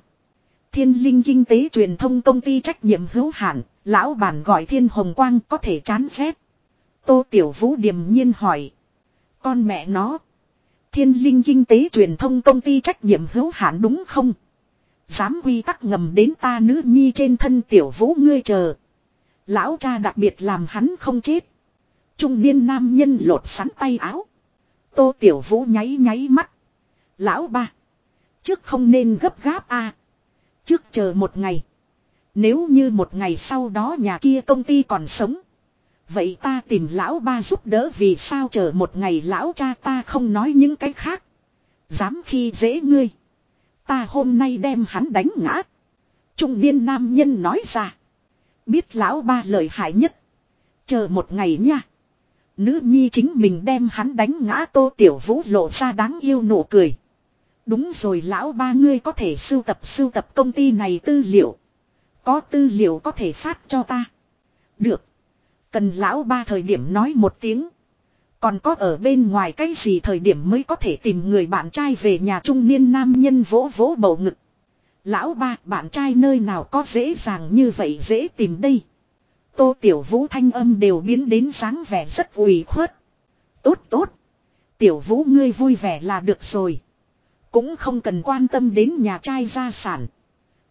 Thiên linh kinh tế truyền thông công ty trách nhiệm hữu hạn, lão bản gọi thiên hồng quang có thể chán rét. Tô Tiểu Vũ điềm nhiên hỏi. Con mẹ nó. Thiên linh kinh tế truyền thông công ty trách nhiệm hữu hạn đúng không? Dám quy tắc ngầm đến ta nữ nhi trên thân Tiểu Vũ ngươi chờ. Lão cha đặc biệt làm hắn không chết. Trung niên nam nhân lột sắn tay áo. Tô Tiểu Vũ nháy nháy mắt. Lão ba. Trước không nên gấp gáp a. Trước chờ một ngày. Nếu như một ngày sau đó nhà kia công ty còn sống. Vậy ta tìm lão ba giúp đỡ vì sao chờ một ngày lão cha ta không nói những cái khác. Dám khi dễ ngươi. Ta hôm nay đem hắn đánh ngã. Trung niên nam nhân nói ra. Biết lão ba lợi hại nhất. Chờ một ngày nha. Nữ nhi chính mình đem hắn đánh ngã tô tiểu vũ lộ ra đáng yêu nụ cười. Đúng rồi lão ba ngươi có thể sưu tập sưu tập công ty này tư liệu. Có tư liệu có thể phát cho ta. Được. Cần lão ba thời điểm nói một tiếng. Còn có ở bên ngoài cái gì thời điểm mới có thể tìm người bạn trai về nhà trung niên nam nhân vỗ vỗ bầu ngực. Lão ba, bạn trai nơi nào có dễ dàng như vậy dễ tìm đây. Tô Tiểu Vũ thanh âm đều biến đến sáng vẻ rất ủy khuất. Tốt tốt. Tiểu Vũ ngươi vui vẻ là được rồi. Cũng không cần quan tâm đến nhà trai gia sản.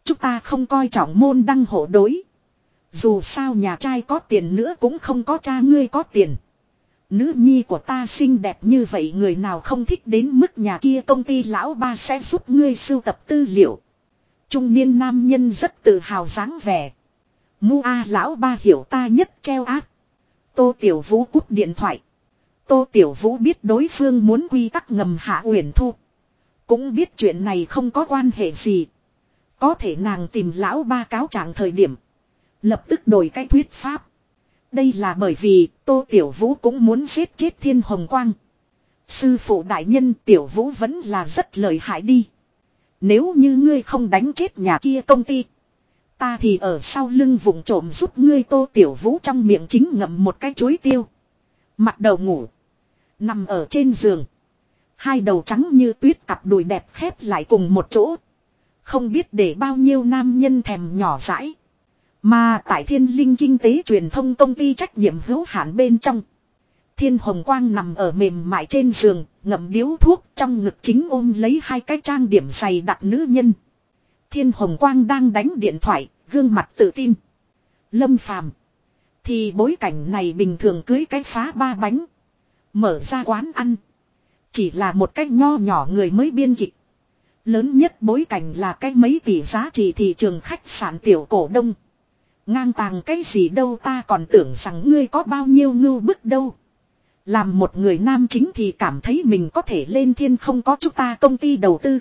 Chúng ta không coi trọng môn đăng hộ đối. Dù sao nhà trai có tiền nữa cũng không có cha ngươi có tiền. Nữ nhi của ta xinh đẹp như vậy người nào không thích đến mức nhà kia công ty lão ba sẽ giúp ngươi sưu tập tư liệu. Trung niên nam nhân rất tự hào dáng vẻ. Mu A lão ba hiểu ta nhất treo ác. Tô Tiểu Vũ cút điện thoại. Tô Tiểu Vũ biết đối phương muốn quy tắc ngầm hạ uyển thu. Cũng biết chuyện này không có quan hệ gì. Có thể nàng tìm lão ba cáo trạng thời điểm. Lập tức đổi cái thuyết pháp. Đây là bởi vì Tô Tiểu Vũ cũng muốn giết chết Thiên Hồng Quang. Sư phụ đại nhân Tiểu Vũ vẫn là rất lợi hại đi. Nếu như ngươi không đánh chết nhà kia công ty. Ta thì ở sau lưng vùng trộm giúp ngươi Tô Tiểu Vũ trong miệng chính ngậm một cái chuối tiêu. Mặt đầu ngủ. Nằm ở trên giường. Hai đầu trắng như tuyết cặp đùi đẹp khép lại cùng một chỗ. Không biết để bao nhiêu nam nhân thèm nhỏ dãi. Mà tại thiên linh kinh tế truyền thông công ty trách nhiệm hữu hạn bên trong. Thiên hồng quang nằm ở mềm mại trên giường, ngậm điếu thuốc trong ngực chính ôm lấy hai cái trang điểm dày đặt nữ nhân. Thiên hồng quang đang đánh điện thoại, gương mặt tự tin. Lâm phàm. Thì bối cảnh này bình thường cưới cái phá ba bánh. Mở ra quán ăn. Chỉ là một cách nho nhỏ người mới biên kịch. Lớn nhất bối cảnh là cái mấy tỷ giá trị thị trường khách sạn tiểu cổ đông. Ngang tàng cái gì đâu ta còn tưởng rằng ngươi có bao nhiêu ngưu bức đâu. Làm một người nam chính thì cảm thấy mình có thể lên thiên không có chúng ta công ty đầu tư.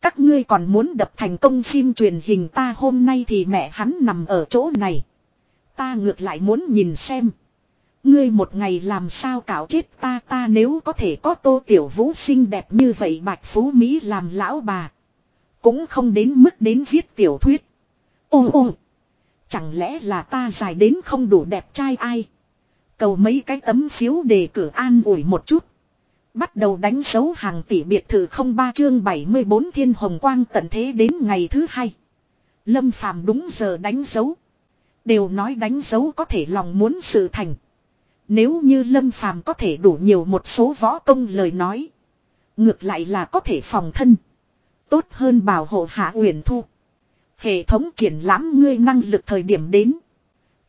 Các ngươi còn muốn đập thành công phim truyền hình ta hôm nay thì mẹ hắn nằm ở chỗ này. Ta ngược lại muốn nhìn xem. Ngươi một ngày làm sao cạo chết ta ta nếu có thể có tô tiểu vũ xinh đẹp như vậy bạch phú Mỹ làm lão bà. Cũng không đến mức đến viết tiểu thuyết. Ô ô. Chẳng lẽ là ta dài đến không đủ đẹp trai ai. Cầu mấy cái tấm phiếu đề cử an ủi một chút. Bắt đầu đánh dấu hàng tỷ biệt thự không ba chương 74 thiên hồng quang tận thế đến ngày thứ hai. Lâm phàm đúng giờ đánh dấu. Đều nói đánh dấu có thể lòng muốn sự thành. Nếu như Lâm phàm có thể đủ nhiều một số võ công lời nói. Ngược lại là có thể phòng thân. Tốt hơn bảo hộ hạ uyển thu. Hệ thống triển lãm ngươi năng lực thời điểm đến.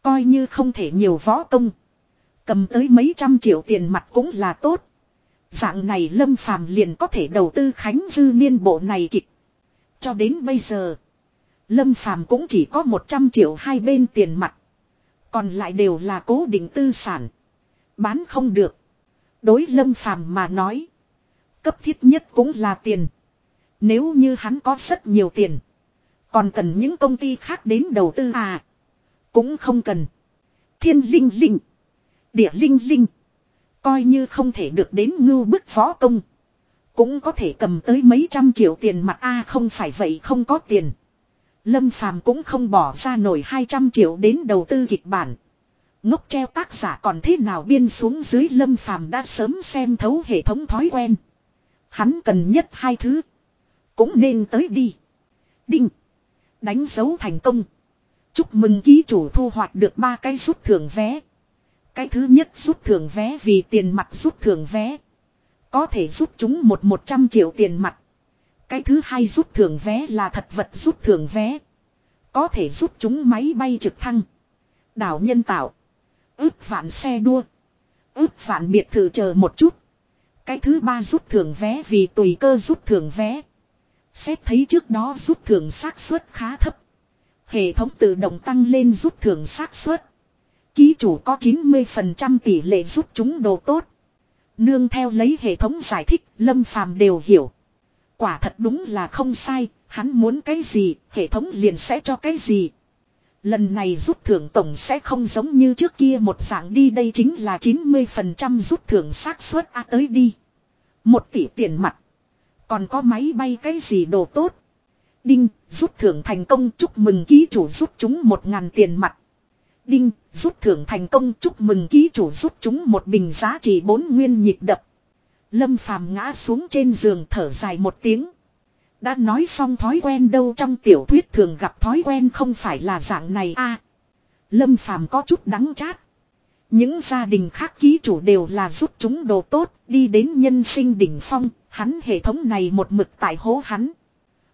Coi như không thể nhiều võ công. Cầm tới mấy trăm triệu tiền mặt cũng là tốt. Dạng này Lâm Phàm liền có thể đầu tư Khánh Dư niên bộ này kịch. Cho đến bây giờ. Lâm Phàm cũng chỉ có 100 triệu hai bên tiền mặt. Còn lại đều là cố định tư sản. Bán không được. Đối Lâm Phàm mà nói. Cấp thiết nhất cũng là tiền. Nếu như hắn có rất nhiều tiền. Còn cần những công ty khác đến đầu tư à. Cũng không cần. Thiên linh linh. Địa linh linh. Coi như không thể được đến ngưu bức võ công. Cũng có thể cầm tới mấy trăm triệu tiền mặt a không phải vậy không có tiền. Lâm Phàm cũng không bỏ ra nổi 200 triệu đến đầu tư kịch bản. Ngốc treo tác giả còn thế nào biên xuống dưới Lâm Phàm đã sớm xem thấu hệ thống thói quen. Hắn cần nhất hai thứ. Cũng nên tới đi. Đinh. Đánh dấu thành công. Chúc mừng ký chủ thu hoạch được ba cái rút thưởng vé. Cái thứ nhất rút thưởng vé vì tiền mặt rút thưởng vé. Có thể rút chúng một một trăm triệu tiền mặt. Cái thứ hai rút thưởng vé là thật vật rút thưởng vé. Có thể rút chúng máy bay trực thăng. Đảo nhân tạo. Ước vạn xe đua. Ước vạn biệt thự chờ một chút. Cái thứ ba rút thưởng vé vì tùy cơ rút thưởng vé. Xét thấy trước đó rút thưởng xác suất khá thấp. Hệ thống tự động tăng lên rút thưởng xác suất. Ký chủ có 90% tỷ lệ rút chúng đồ tốt. Nương theo lấy hệ thống giải thích, Lâm Phàm đều hiểu. Quả thật đúng là không sai, hắn muốn cái gì, hệ thống liền sẽ cho cái gì. Lần này rút thưởng tổng sẽ không giống như trước kia một dạng đi đây chính là 90% rút thưởng xác suất a tới đi. Một tỷ tiền mặt. Còn có máy bay cái gì đồ tốt. Đinh, rút thưởng thành công chúc mừng ký chủ rút chúng một ngàn tiền mặt. Đinh, rút thưởng thành công chúc mừng ký chủ rút chúng một bình giá trị bốn nguyên nhịp đập. Lâm phàm ngã xuống trên giường thở dài một tiếng. Đã nói xong thói quen đâu trong tiểu thuyết thường gặp thói quen không phải là dạng này a. Lâm phàm có chút đắng chát. Những gia đình khác ký chủ đều là giúp chúng đồ tốt, đi đến nhân sinh đỉnh phong, hắn hệ thống này một mực tại hố hắn.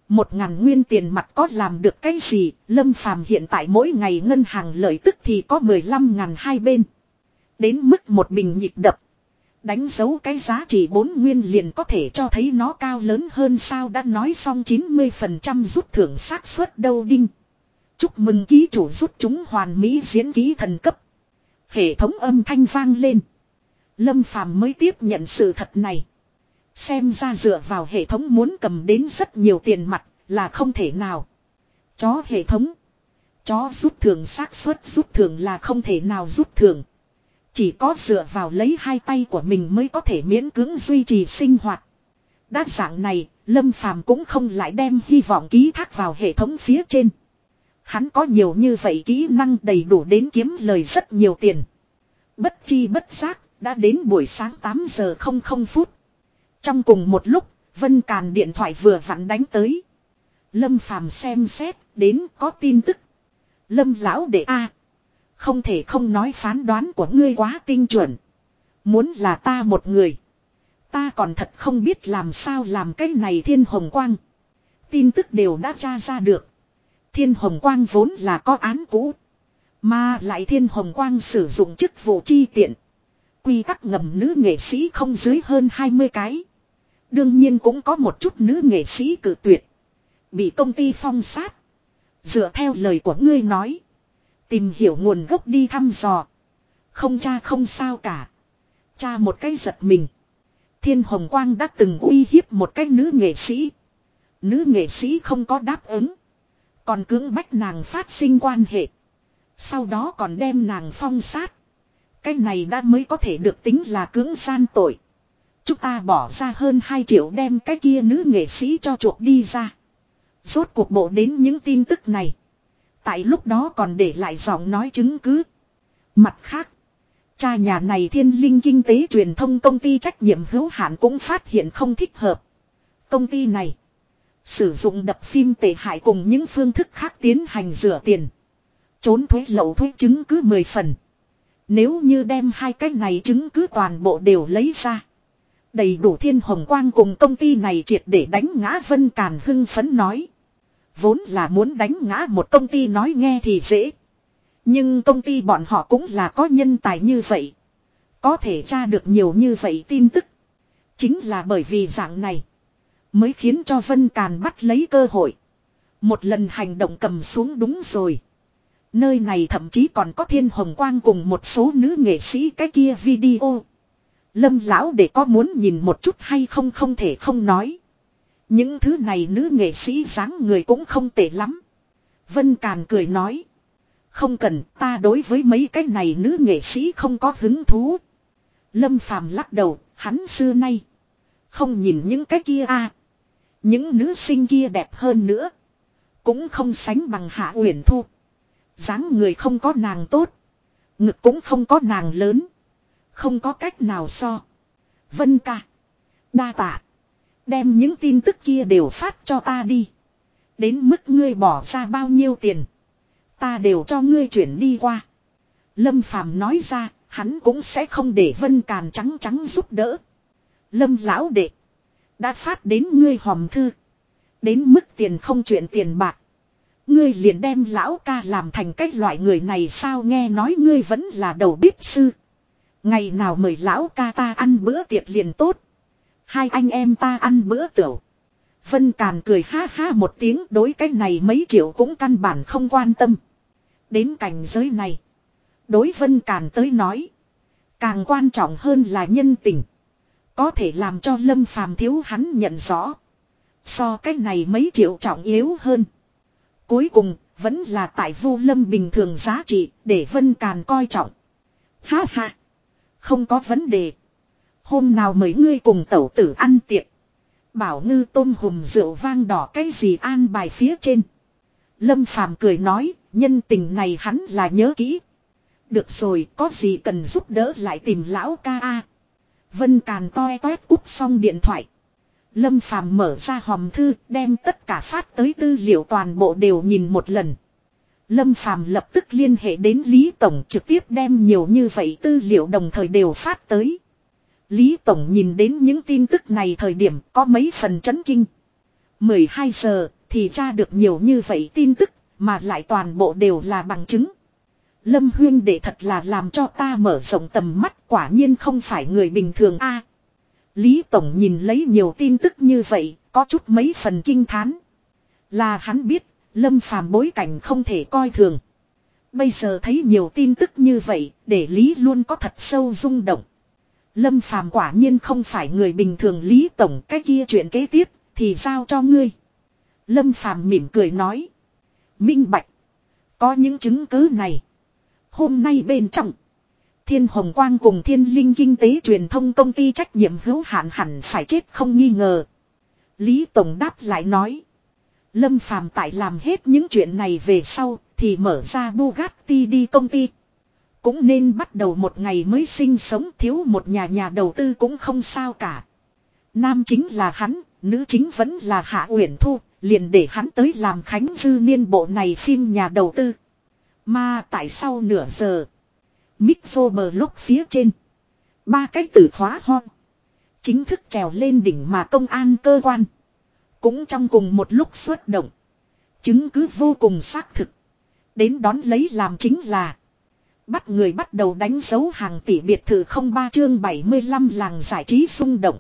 Một ngàn nguyên tiền mặt có làm được cái gì, Lâm Phàm hiện tại mỗi ngày ngân hàng lợi tức thì có 15 ngàn hai bên. Đến mức một bình nhịp đập. Đánh dấu cái giá trị bốn nguyên liền có thể cho thấy nó cao lớn hơn sao đã nói xong 90% rút thưởng xác suất đâu đinh. Chúc mừng ký chủ rút chúng hoàn mỹ diễn ký thần cấp. Hệ thống âm thanh vang lên. Lâm Phàm mới tiếp nhận sự thật này. Xem ra dựa vào hệ thống muốn cầm đến rất nhiều tiền mặt là không thể nào. Chó hệ thống. Chó rút thường xác suất rút thường là không thể nào rút thường. Chỉ có dựa vào lấy hai tay của mình mới có thể miễn cưỡng duy trì sinh hoạt. Đa dạng này, Lâm Phàm cũng không lại đem hy vọng ký thác vào hệ thống phía trên. Hắn có nhiều như vậy kỹ năng đầy đủ đến kiếm lời rất nhiều tiền. Bất chi bất giác, đã đến buổi sáng 8 giờ 00 phút. Trong cùng một lúc, Vân Càn điện thoại vừa vặn đánh tới. Lâm Phàm xem xét, đến có tin tức. Lâm lão đệ A. không thể không nói phán đoán của ngươi quá tinh chuẩn. Muốn là ta một người. Ta còn thật không biết làm sao làm cái này thiên hồng quang. Tin tức đều đã tra ra được. Thiên hồng quang vốn là có án cũ. Mà lại thiên hồng quang sử dụng chức vụ chi tiện. Quy tắc ngầm nữ nghệ sĩ không dưới hơn 20 cái. Đương nhiên cũng có một chút nữ nghệ sĩ cử tuyệt. Bị công ty phong sát. Dựa theo lời của ngươi nói. Tìm hiểu nguồn gốc đi thăm dò. Không cha không sao cả. Cha một cái giật mình. Thiên Hồng Quang đã từng uy hiếp một cái nữ nghệ sĩ. Nữ nghệ sĩ không có đáp ứng. Còn cưỡng bách nàng phát sinh quan hệ. Sau đó còn đem nàng phong sát. Cái này đã mới có thể được tính là cưỡng gian tội. Chúng ta bỏ ra hơn 2 triệu đem cái kia nữ nghệ sĩ cho chuộc đi ra. Rốt cuộc bộ đến những tin tức này. Tại lúc đó còn để lại giọng nói chứng cứ. Mặt khác. Cha nhà này thiên linh kinh tế truyền thông công ty trách nhiệm hữu hạn cũng phát hiện không thích hợp. Công ty này. Sử dụng đập phim tệ hại cùng những phương thức khác tiến hành rửa tiền. Trốn thuế lậu thuế chứng cứ 10 phần. Nếu như đem hai cái này chứng cứ toàn bộ đều lấy ra. Đầy đủ thiên hồng quang cùng công ty này triệt để đánh ngã Vân Càn hưng phấn nói. Vốn là muốn đánh ngã một công ty nói nghe thì dễ. Nhưng công ty bọn họ cũng là có nhân tài như vậy. Có thể tra được nhiều như vậy tin tức. Chính là bởi vì dạng này. Mới khiến cho Vân Càn bắt lấy cơ hội. Một lần hành động cầm xuống đúng rồi. Nơi này thậm chí còn có thiên hồng quang cùng một số nữ nghệ sĩ cái kia video. Lâm lão để có muốn nhìn một chút hay không không thể không nói. Những thứ này nữ nghệ sĩ dáng người cũng không tệ lắm. Vân Càn cười nói. Không cần ta đối với mấy cái này nữ nghệ sĩ không có hứng thú. Lâm Phàm lắc đầu, hắn xưa nay. Không nhìn những cái kia a Những nữ sinh kia đẹp hơn nữa. Cũng không sánh bằng Hạ Uyển Thu. dáng người không có nàng tốt. Ngực cũng không có nàng lớn. Không có cách nào so. Vân ca. Đa tạ. Đem những tin tức kia đều phát cho ta đi. Đến mức ngươi bỏ ra bao nhiêu tiền. Ta đều cho ngươi chuyển đi qua. Lâm Phàm nói ra, hắn cũng sẽ không để Vân Càn trắng trắng giúp đỡ. Lâm lão đệ. Đã phát đến ngươi hòm thư. Đến mức tiền không chuyện tiền bạc. Ngươi liền đem lão ca làm thành cách loại người này sao nghe nói ngươi vẫn là đầu bếp sư. Ngày nào mời lão ca ta ăn bữa tiệc liền tốt. Hai anh em ta ăn bữa tiểu. Vân Càn cười ha ha một tiếng đối cái này mấy triệu cũng căn bản không quan tâm. Đến cảnh giới này. Đối Vân Càn tới nói. Càng quan trọng hơn là nhân tình. Có thể làm cho Lâm Phàm thiếu hắn nhận rõ. So cái này mấy triệu trọng yếu hơn. Cuối cùng, vẫn là tại vu lâm bình thường giá trị để Vân Càn coi trọng. Ha ha. Không có vấn đề. Hôm nào mấy ngươi cùng tẩu tử ăn tiệc. Bảo ngư tôm hùm rượu vang đỏ cái gì an bài phía trên. Lâm Phàm cười nói, nhân tình này hắn là nhớ kỹ. Được rồi, có gì cần giúp đỡ lại tìm lão ca a. Vân Càn toe toét úp xong điện thoại. Lâm Phàm mở ra hòm thư, đem tất cả phát tới tư liệu toàn bộ đều nhìn một lần. Lâm Phàm lập tức liên hệ đến Lý Tổng trực tiếp đem nhiều như vậy tư liệu đồng thời đều phát tới. Lý Tổng nhìn đến những tin tức này thời điểm có mấy phần chấn kinh. 12 giờ thì tra được nhiều như vậy tin tức mà lại toàn bộ đều là bằng chứng. Lâm Huyên để thật là làm cho ta mở rộng tầm mắt quả nhiên không phải người bình thường a. Lý Tổng nhìn lấy nhiều tin tức như vậy, có chút mấy phần kinh thán. Là hắn biết, Lâm Phàm bối cảnh không thể coi thường. Bây giờ thấy nhiều tin tức như vậy, để Lý luôn có thật sâu rung động. Lâm Phàm quả nhiên không phải người bình thường Lý Tổng cái kia chuyện kế tiếp, thì giao cho ngươi. Lâm Phàm mỉm cười nói. Minh Bạch. Có những chứng cứ này. Hôm nay bên trong. Thiên Hồng Quang cùng Thiên Linh Kinh tế truyền thông công ty trách nhiệm hữu hạn hẳn phải chết không nghi ngờ. Lý Tổng đáp lại nói. Lâm Phàm tại làm hết những chuyện này về sau thì mở ra Bugatti đi công ty. Cũng nên bắt đầu một ngày mới sinh sống thiếu một nhà nhà đầu tư cũng không sao cả. Nam chính là hắn, nữ chính vẫn là Hạ Uyển Thu, liền để hắn tới làm khánh dư niên bộ này phim nhà đầu tư. Mà tại sau nửa giờ, Mixo bờ lúc phía trên, ba cái từ khóa ho. Chính thức trèo lên đỉnh mà công an cơ quan. Cũng trong cùng một lúc xuất động. Chứng cứ vô cùng xác thực. Đến đón lấy làm chính là. Bắt người bắt đầu đánh dấu hàng tỷ biệt thự không ba chương 75 làng giải trí xung động.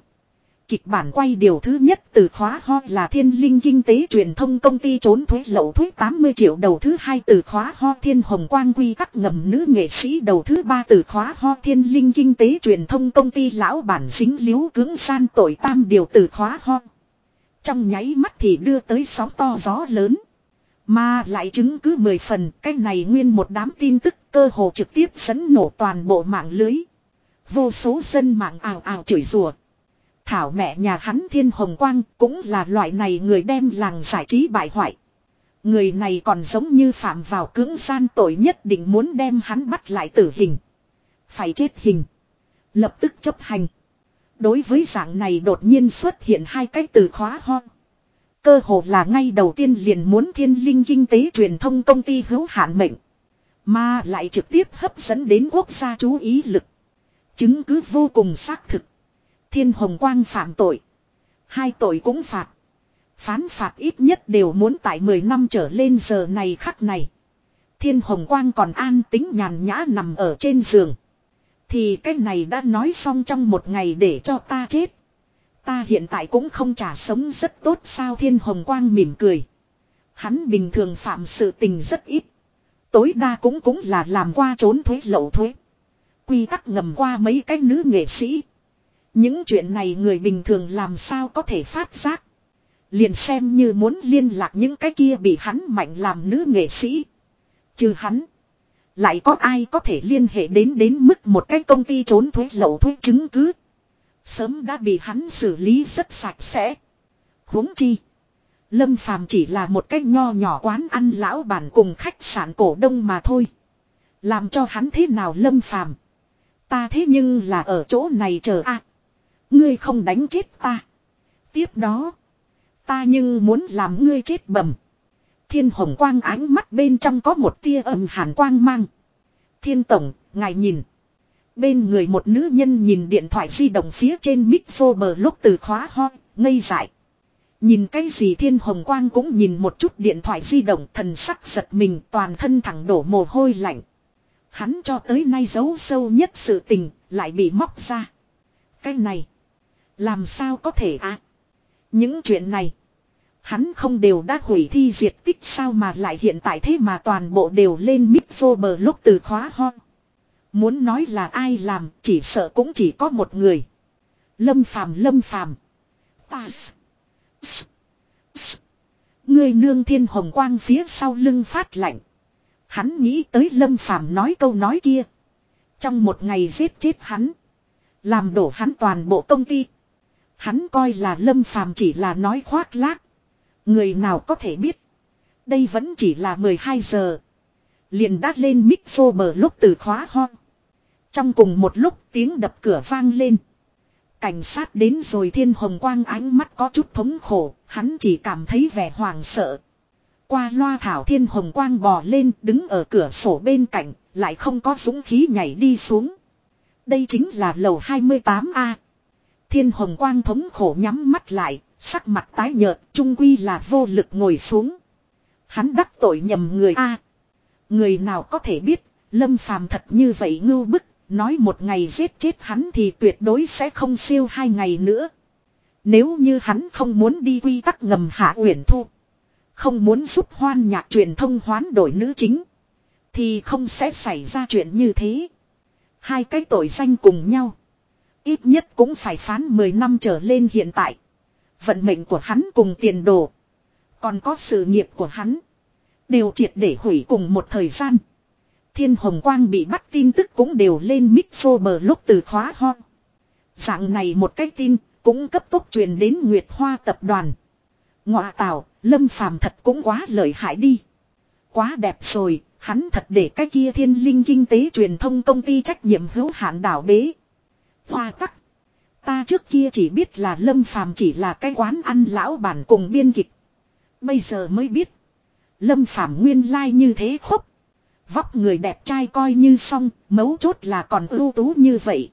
Kịch bản quay điều thứ nhất từ khóa ho là thiên linh kinh tế truyền thông công ty trốn thuế lậu thuế 80 triệu đầu thứ hai từ khóa ho thiên hồng quang quy các ngầm nữ nghệ sĩ đầu thứ ba từ khóa ho thiên linh kinh tế truyền thông công ty lão bản dính liếu cứng san tội tam điều từ khóa ho. Trong nháy mắt thì đưa tới sóng to gió lớn. Mà lại chứng cứ mười phần, cái này nguyên một đám tin tức cơ hồ trực tiếp dẫn nổ toàn bộ mạng lưới. Vô số dân mạng ảo ảo chửi rủa Thảo mẹ nhà hắn thiên hồng quang cũng là loại này người đem làng giải trí bại hoại. Người này còn giống như phạm vào cưỡng gian tội nhất định muốn đem hắn bắt lại tử hình. Phải chết hình. Lập tức chấp hành. Đối với dạng này đột nhiên xuất hiện hai cái từ khóa ho. Cơ hồ là ngay đầu tiên liền muốn thiên linh kinh tế truyền thông công ty hữu hạn mệnh. Mà lại trực tiếp hấp dẫn đến quốc gia chú ý lực. Chứng cứ vô cùng xác thực. Thiên Hồng Quang phạm tội. Hai tội cũng phạt. Phán phạt ít nhất đều muốn tại 10 năm trở lên giờ này khắc này. Thiên Hồng Quang còn an tính nhàn nhã nằm ở trên giường. Thì cái này đã nói xong trong một ngày để cho ta chết. Ta hiện tại cũng không trả sống rất tốt sao Thiên Hồng Quang mỉm cười. Hắn bình thường phạm sự tình rất ít. Tối đa cũng cũng là làm qua trốn thuế, lậu thuế. Quy tắc ngầm qua mấy cái nữ nghệ sĩ. Những chuyện này người bình thường làm sao có thể phát giác. Liền xem như muốn liên lạc những cái kia bị hắn mạnh làm nữ nghệ sĩ. Trừ hắn. Lại có ai có thể liên hệ đến đến mức một cái công ty trốn thuế lậu thuế chứng cứ. Sớm đã bị hắn xử lý rất sạch sẽ. huống chi. Lâm Phàm chỉ là một cái nho nhỏ quán ăn lão bản cùng khách sạn cổ đông mà thôi. Làm cho hắn thế nào Lâm Phàm Ta thế nhưng là ở chỗ này chờ a Ngươi không đánh chết ta. Tiếp đó. Ta nhưng muốn làm ngươi chết bầm. Thiên hồng quang ánh mắt bên trong có một tia âm hàn quang mang. Thiên tổng, ngài nhìn. Bên người một nữ nhân nhìn điện thoại di động phía trên mic bờ lúc từ khóa ho, ngây dại. Nhìn cái gì thiên hồng quang cũng nhìn một chút điện thoại di động thần sắc giật mình toàn thân thẳng đổ mồ hôi lạnh. Hắn cho tới nay giấu sâu nhất sự tình, lại bị móc ra. Cái này, làm sao có thể ạ? À? Những chuyện này, hắn không đều đã hủy thi diệt tích sao mà lại hiện tại thế mà toàn bộ đều lên mic bờ lúc từ khóa ho. Muốn nói là ai làm, chỉ sợ cũng chỉ có một người. Lâm phàm lâm phàm. Ta. Người nương thiên hồng quang phía sau lưng phát lạnh. Hắn nghĩ tới lâm phàm nói câu nói kia. Trong một ngày giết chết hắn. Làm đổ hắn toàn bộ công ty. Hắn coi là lâm phàm chỉ là nói khoác lác. Người nào có thể biết. Đây vẫn chỉ là 12 giờ. Liền đát lên mic phô bờ lúc từ khóa ho. Trong cùng một lúc tiếng đập cửa vang lên. Cảnh sát đến rồi thiên hồng quang ánh mắt có chút thống khổ, hắn chỉ cảm thấy vẻ hoàng sợ. Qua loa thảo thiên hồng quang bò lên đứng ở cửa sổ bên cạnh, lại không có dũng khí nhảy đi xuống. Đây chính là lầu 28A. Thiên hồng quang thống khổ nhắm mắt lại, sắc mặt tái nhợt, trung quy là vô lực ngồi xuống. Hắn đắc tội nhầm người A. người nào có thể biết, lâm phàm thật như vậy ngưu bức, nói một ngày giết chết hắn thì tuyệt đối sẽ không siêu hai ngày nữa. Nếu như hắn không muốn đi quy tắc ngầm hạ uyển thu. Không muốn giúp hoan nhạc truyền thông hoán đổi nữ chính. Thì không sẽ xảy ra chuyện như thế. Hai cái tội danh cùng nhau. Ít nhất cũng phải phán 10 năm trở lên hiện tại. Vận mệnh của hắn cùng tiền đồ. Còn có sự nghiệp của hắn. Đều triệt để hủy cùng một thời gian. Thiên Hồng Quang bị bắt tin tức cũng đều lên mixo bờ lúc từ khóa ho. Dạng này một cái tin cũng cấp tốc truyền đến Nguyệt Hoa tập đoàn. Ngọa tào, Lâm Phàm thật cũng quá lợi hại đi. Quá đẹp rồi, hắn thật để cái kia thiên linh kinh tế truyền thông công ty trách nhiệm hữu hạn đảo bế. Hoa tắc. Ta trước kia chỉ biết là Lâm Phàm chỉ là cái quán ăn lão bản cùng biên kịch. Bây giờ mới biết. Lâm Phàm nguyên lai like như thế khốc, Vóc người đẹp trai coi như xong, mấu chốt là còn ưu tú như vậy.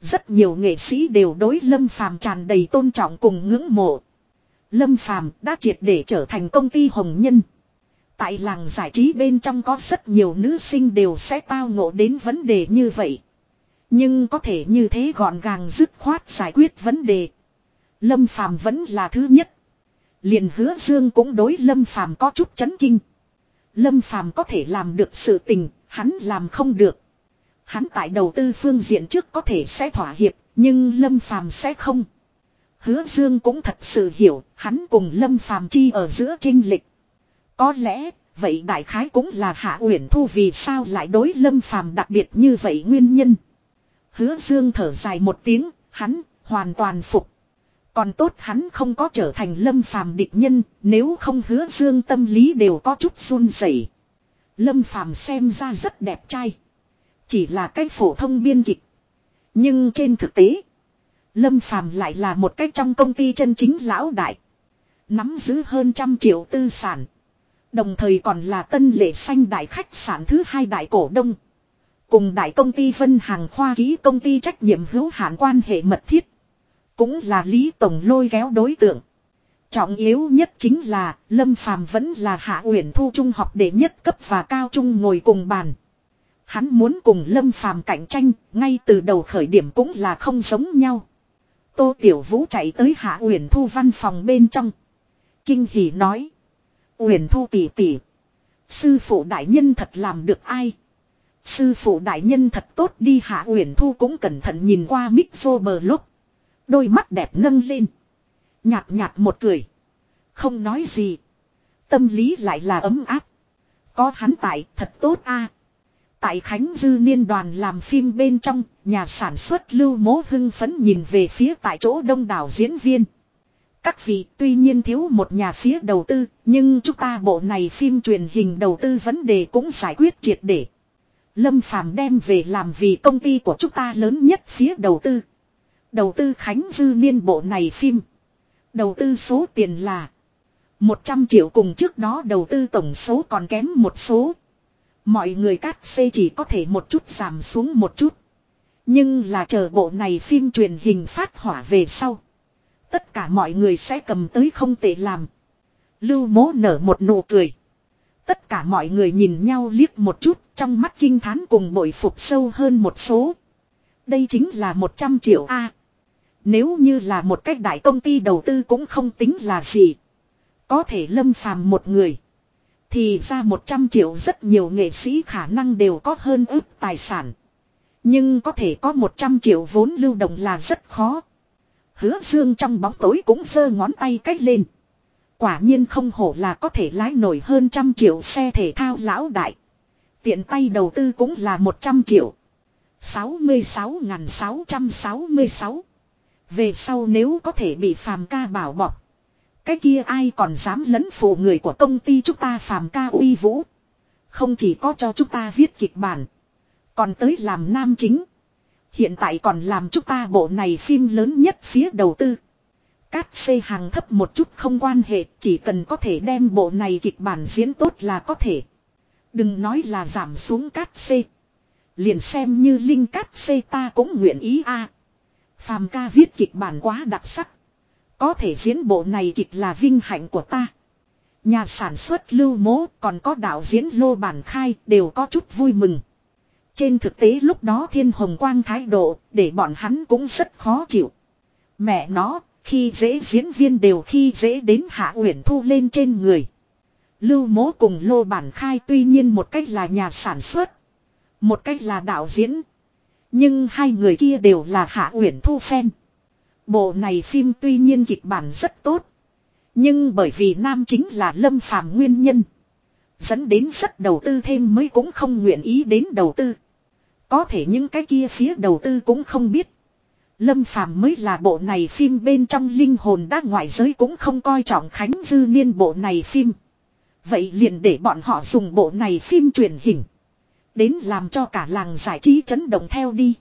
Rất nhiều nghệ sĩ đều đối Lâm Phàm tràn đầy tôn trọng cùng ngưỡng mộ. Lâm Phàm đã triệt để trở thành công ty hồng nhân. Tại làng giải trí bên trong có rất nhiều nữ sinh đều sẽ tao ngộ đến vấn đề như vậy. Nhưng có thể như thế gọn gàng dứt khoát giải quyết vấn đề. Lâm Phàm vẫn là thứ nhất. Liền hứa dương cũng đối Lâm Phàm có chút chấn kinh. Lâm Phàm có thể làm được sự tình, hắn làm không được. Hắn tại đầu tư phương diện trước có thể sẽ thỏa hiệp, nhưng Lâm Phàm sẽ không. Hứa Dương cũng thật sự hiểu, hắn cùng Lâm Phàm chi ở giữa trinh lịch. Có lẽ, vậy đại khái cũng là Hạ Uyển Thu vì sao lại đối Lâm Phàm đặc biệt như vậy nguyên nhân. Hứa Dương thở dài một tiếng, hắn hoàn toàn phục. Còn tốt hắn không có trở thành Lâm Phàm địch nhân, nếu không Hứa Dương tâm lý đều có chút run rẩy. Lâm Phàm xem ra rất đẹp trai, chỉ là cái phổ thông biên kịch. Nhưng trên thực tế, Lâm Phàm lại là một cách trong công ty chân chính lão đại. Nắm giữ hơn trăm triệu tư sản. Đồng thời còn là tân lệ xanh đại khách sạn thứ hai đại cổ đông. Cùng đại công ty Vân Hàng Khoa ký công ty trách nhiệm hữu hạn quan hệ mật thiết. Cũng là Lý Tổng lôi kéo đối tượng. Trọng yếu nhất chính là Lâm Phàm vẫn là Hạ Uyển Thu trung học đệ nhất cấp và cao trung ngồi cùng bàn. Hắn muốn cùng Lâm Phàm cạnh tranh, ngay từ đầu khởi điểm cũng là không giống nhau. Tô Tiểu Vũ chạy tới Hạ Uyển Thu văn phòng bên trong. Kinh hỉ nói. Uyển Thu tỷ tỷ. Sư phụ đại nhân thật làm được ai? Sư phụ đại nhân thật tốt đi Hạ Uyển Thu cũng cẩn thận nhìn qua mic vô bờ lúc. Đôi mắt đẹp nâng lên. Nhạt nhạt một cười. Không nói gì. Tâm lý lại là ấm áp. Có hắn tại thật tốt a. Tại Khánh Dư Niên đoàn làm phim bên trong, nhà sản xuất Lưu Mố hưng phấn nhìn về phía tại chỗ đông đảo diễn viên. Các vị tuy nhiên thiếu một nhà phía đầu tư, nhưng chúng ta bộ này phim truyền hình đầu tư vấn đề cũng giải quyết triệt để. Lâm Phàm đem về làm vì công ty của chúng ta lớn nhất phía đầu tư. Đầu tư Khánh Dư Niên bộ này phim. Đầu tư số tiền là 100 triệu cùng trước đó đầu tư tổng số còn kém một số. Mọi người cắt xê chỉ có thể một chút giảm xuống một chút. Nhưng là chờ bộ này phim truyền hình phát hỏa về sau. Tất cả mọi người sẽ cầm tới không tệ làm. Lưu mố nở một nụ cười. Tất cả mọi người nhìn nhau liếc một chút, trong mắt kinh thán cùng bội phục sâu hơn một số. Đây chính là 100 triệu A. nếu như là một cách đại công ty đầu tư cũng không tính là gì. Có thể lâm phàm một người. Thì ra 100 triệu rất nhiều nghệ sĩ khả năng đều có hơn ước tài sản. Nhưng có thể có 100 triệu vốn lưu động là rất khó. Hứa dương trong bóng tối cũng giơ ngón tay cách lên. Quả nhiên không hổ là có thể lái nổi hơn trăm triệu xe thể thao lão đại. Tiện tay đầu tư cũng là 100 triệu. 66.666. Về sau nếu có thể bị phàm ca bảo bọc. Cái kia ai còn dám lấn phụ người của công ty chúng ta phàm ca uy vũ. Không chỉ có cho chúng ta viết kịch bản. Còn tới làm nam chính. Hiện tại còn làm chúng ta bộ này phim lớn nhất phía đầu tư. Cát xê hàng thấp một chút không quan hệ, chỉ cần có thể đem bộ này kịch bản diễn tốt là có thể. Đừng nói là giảm xuống cát xê. Liền xem như linh cát xê ta cũng nguyện ý a. Phàm ca viết kịch bản quá đặc sắc. Có thể diễn bộ này kịch là vinh hạnh của ta. Nhà sản xuất lưu mố còn có đạo diễn lô bản khai đều có chút vui mừng. Trên thực tế lúc đó thiên hồng quang thái độ để bọn hắn cũng rất khó chịu. Mẹ nó, khi dễ diễn viên đều khi dễ đến hạ uyển thu lên trên người. Lưu mố cùng lô bản khai tuy nhiên một cách là nhà sản xuất. Một cách là đạo diễn. Nhưng hai người kia đều là hạ uyển thu fan. Bộ này phim tuy nhiên kịch bản rất tốt. Nhưng bởi vì nam chính là lâm phàm nguyên nhân. Dẫn đến rất đầu tư thêm mới cũng không nguyện ý đến đầu tư. Có thể những cái kia phía đầu tư cũng không biết. Lâm Phàm mới là bộ này phim bên trong linh hồn đã ngoại giới cũng không coi trọng Khánh Dư Niên bộ này phim. Vậy liền để bọn họ dùng bộ này phim truyền hình. Đến làm cho cả làng giải trí chấn động theo đi.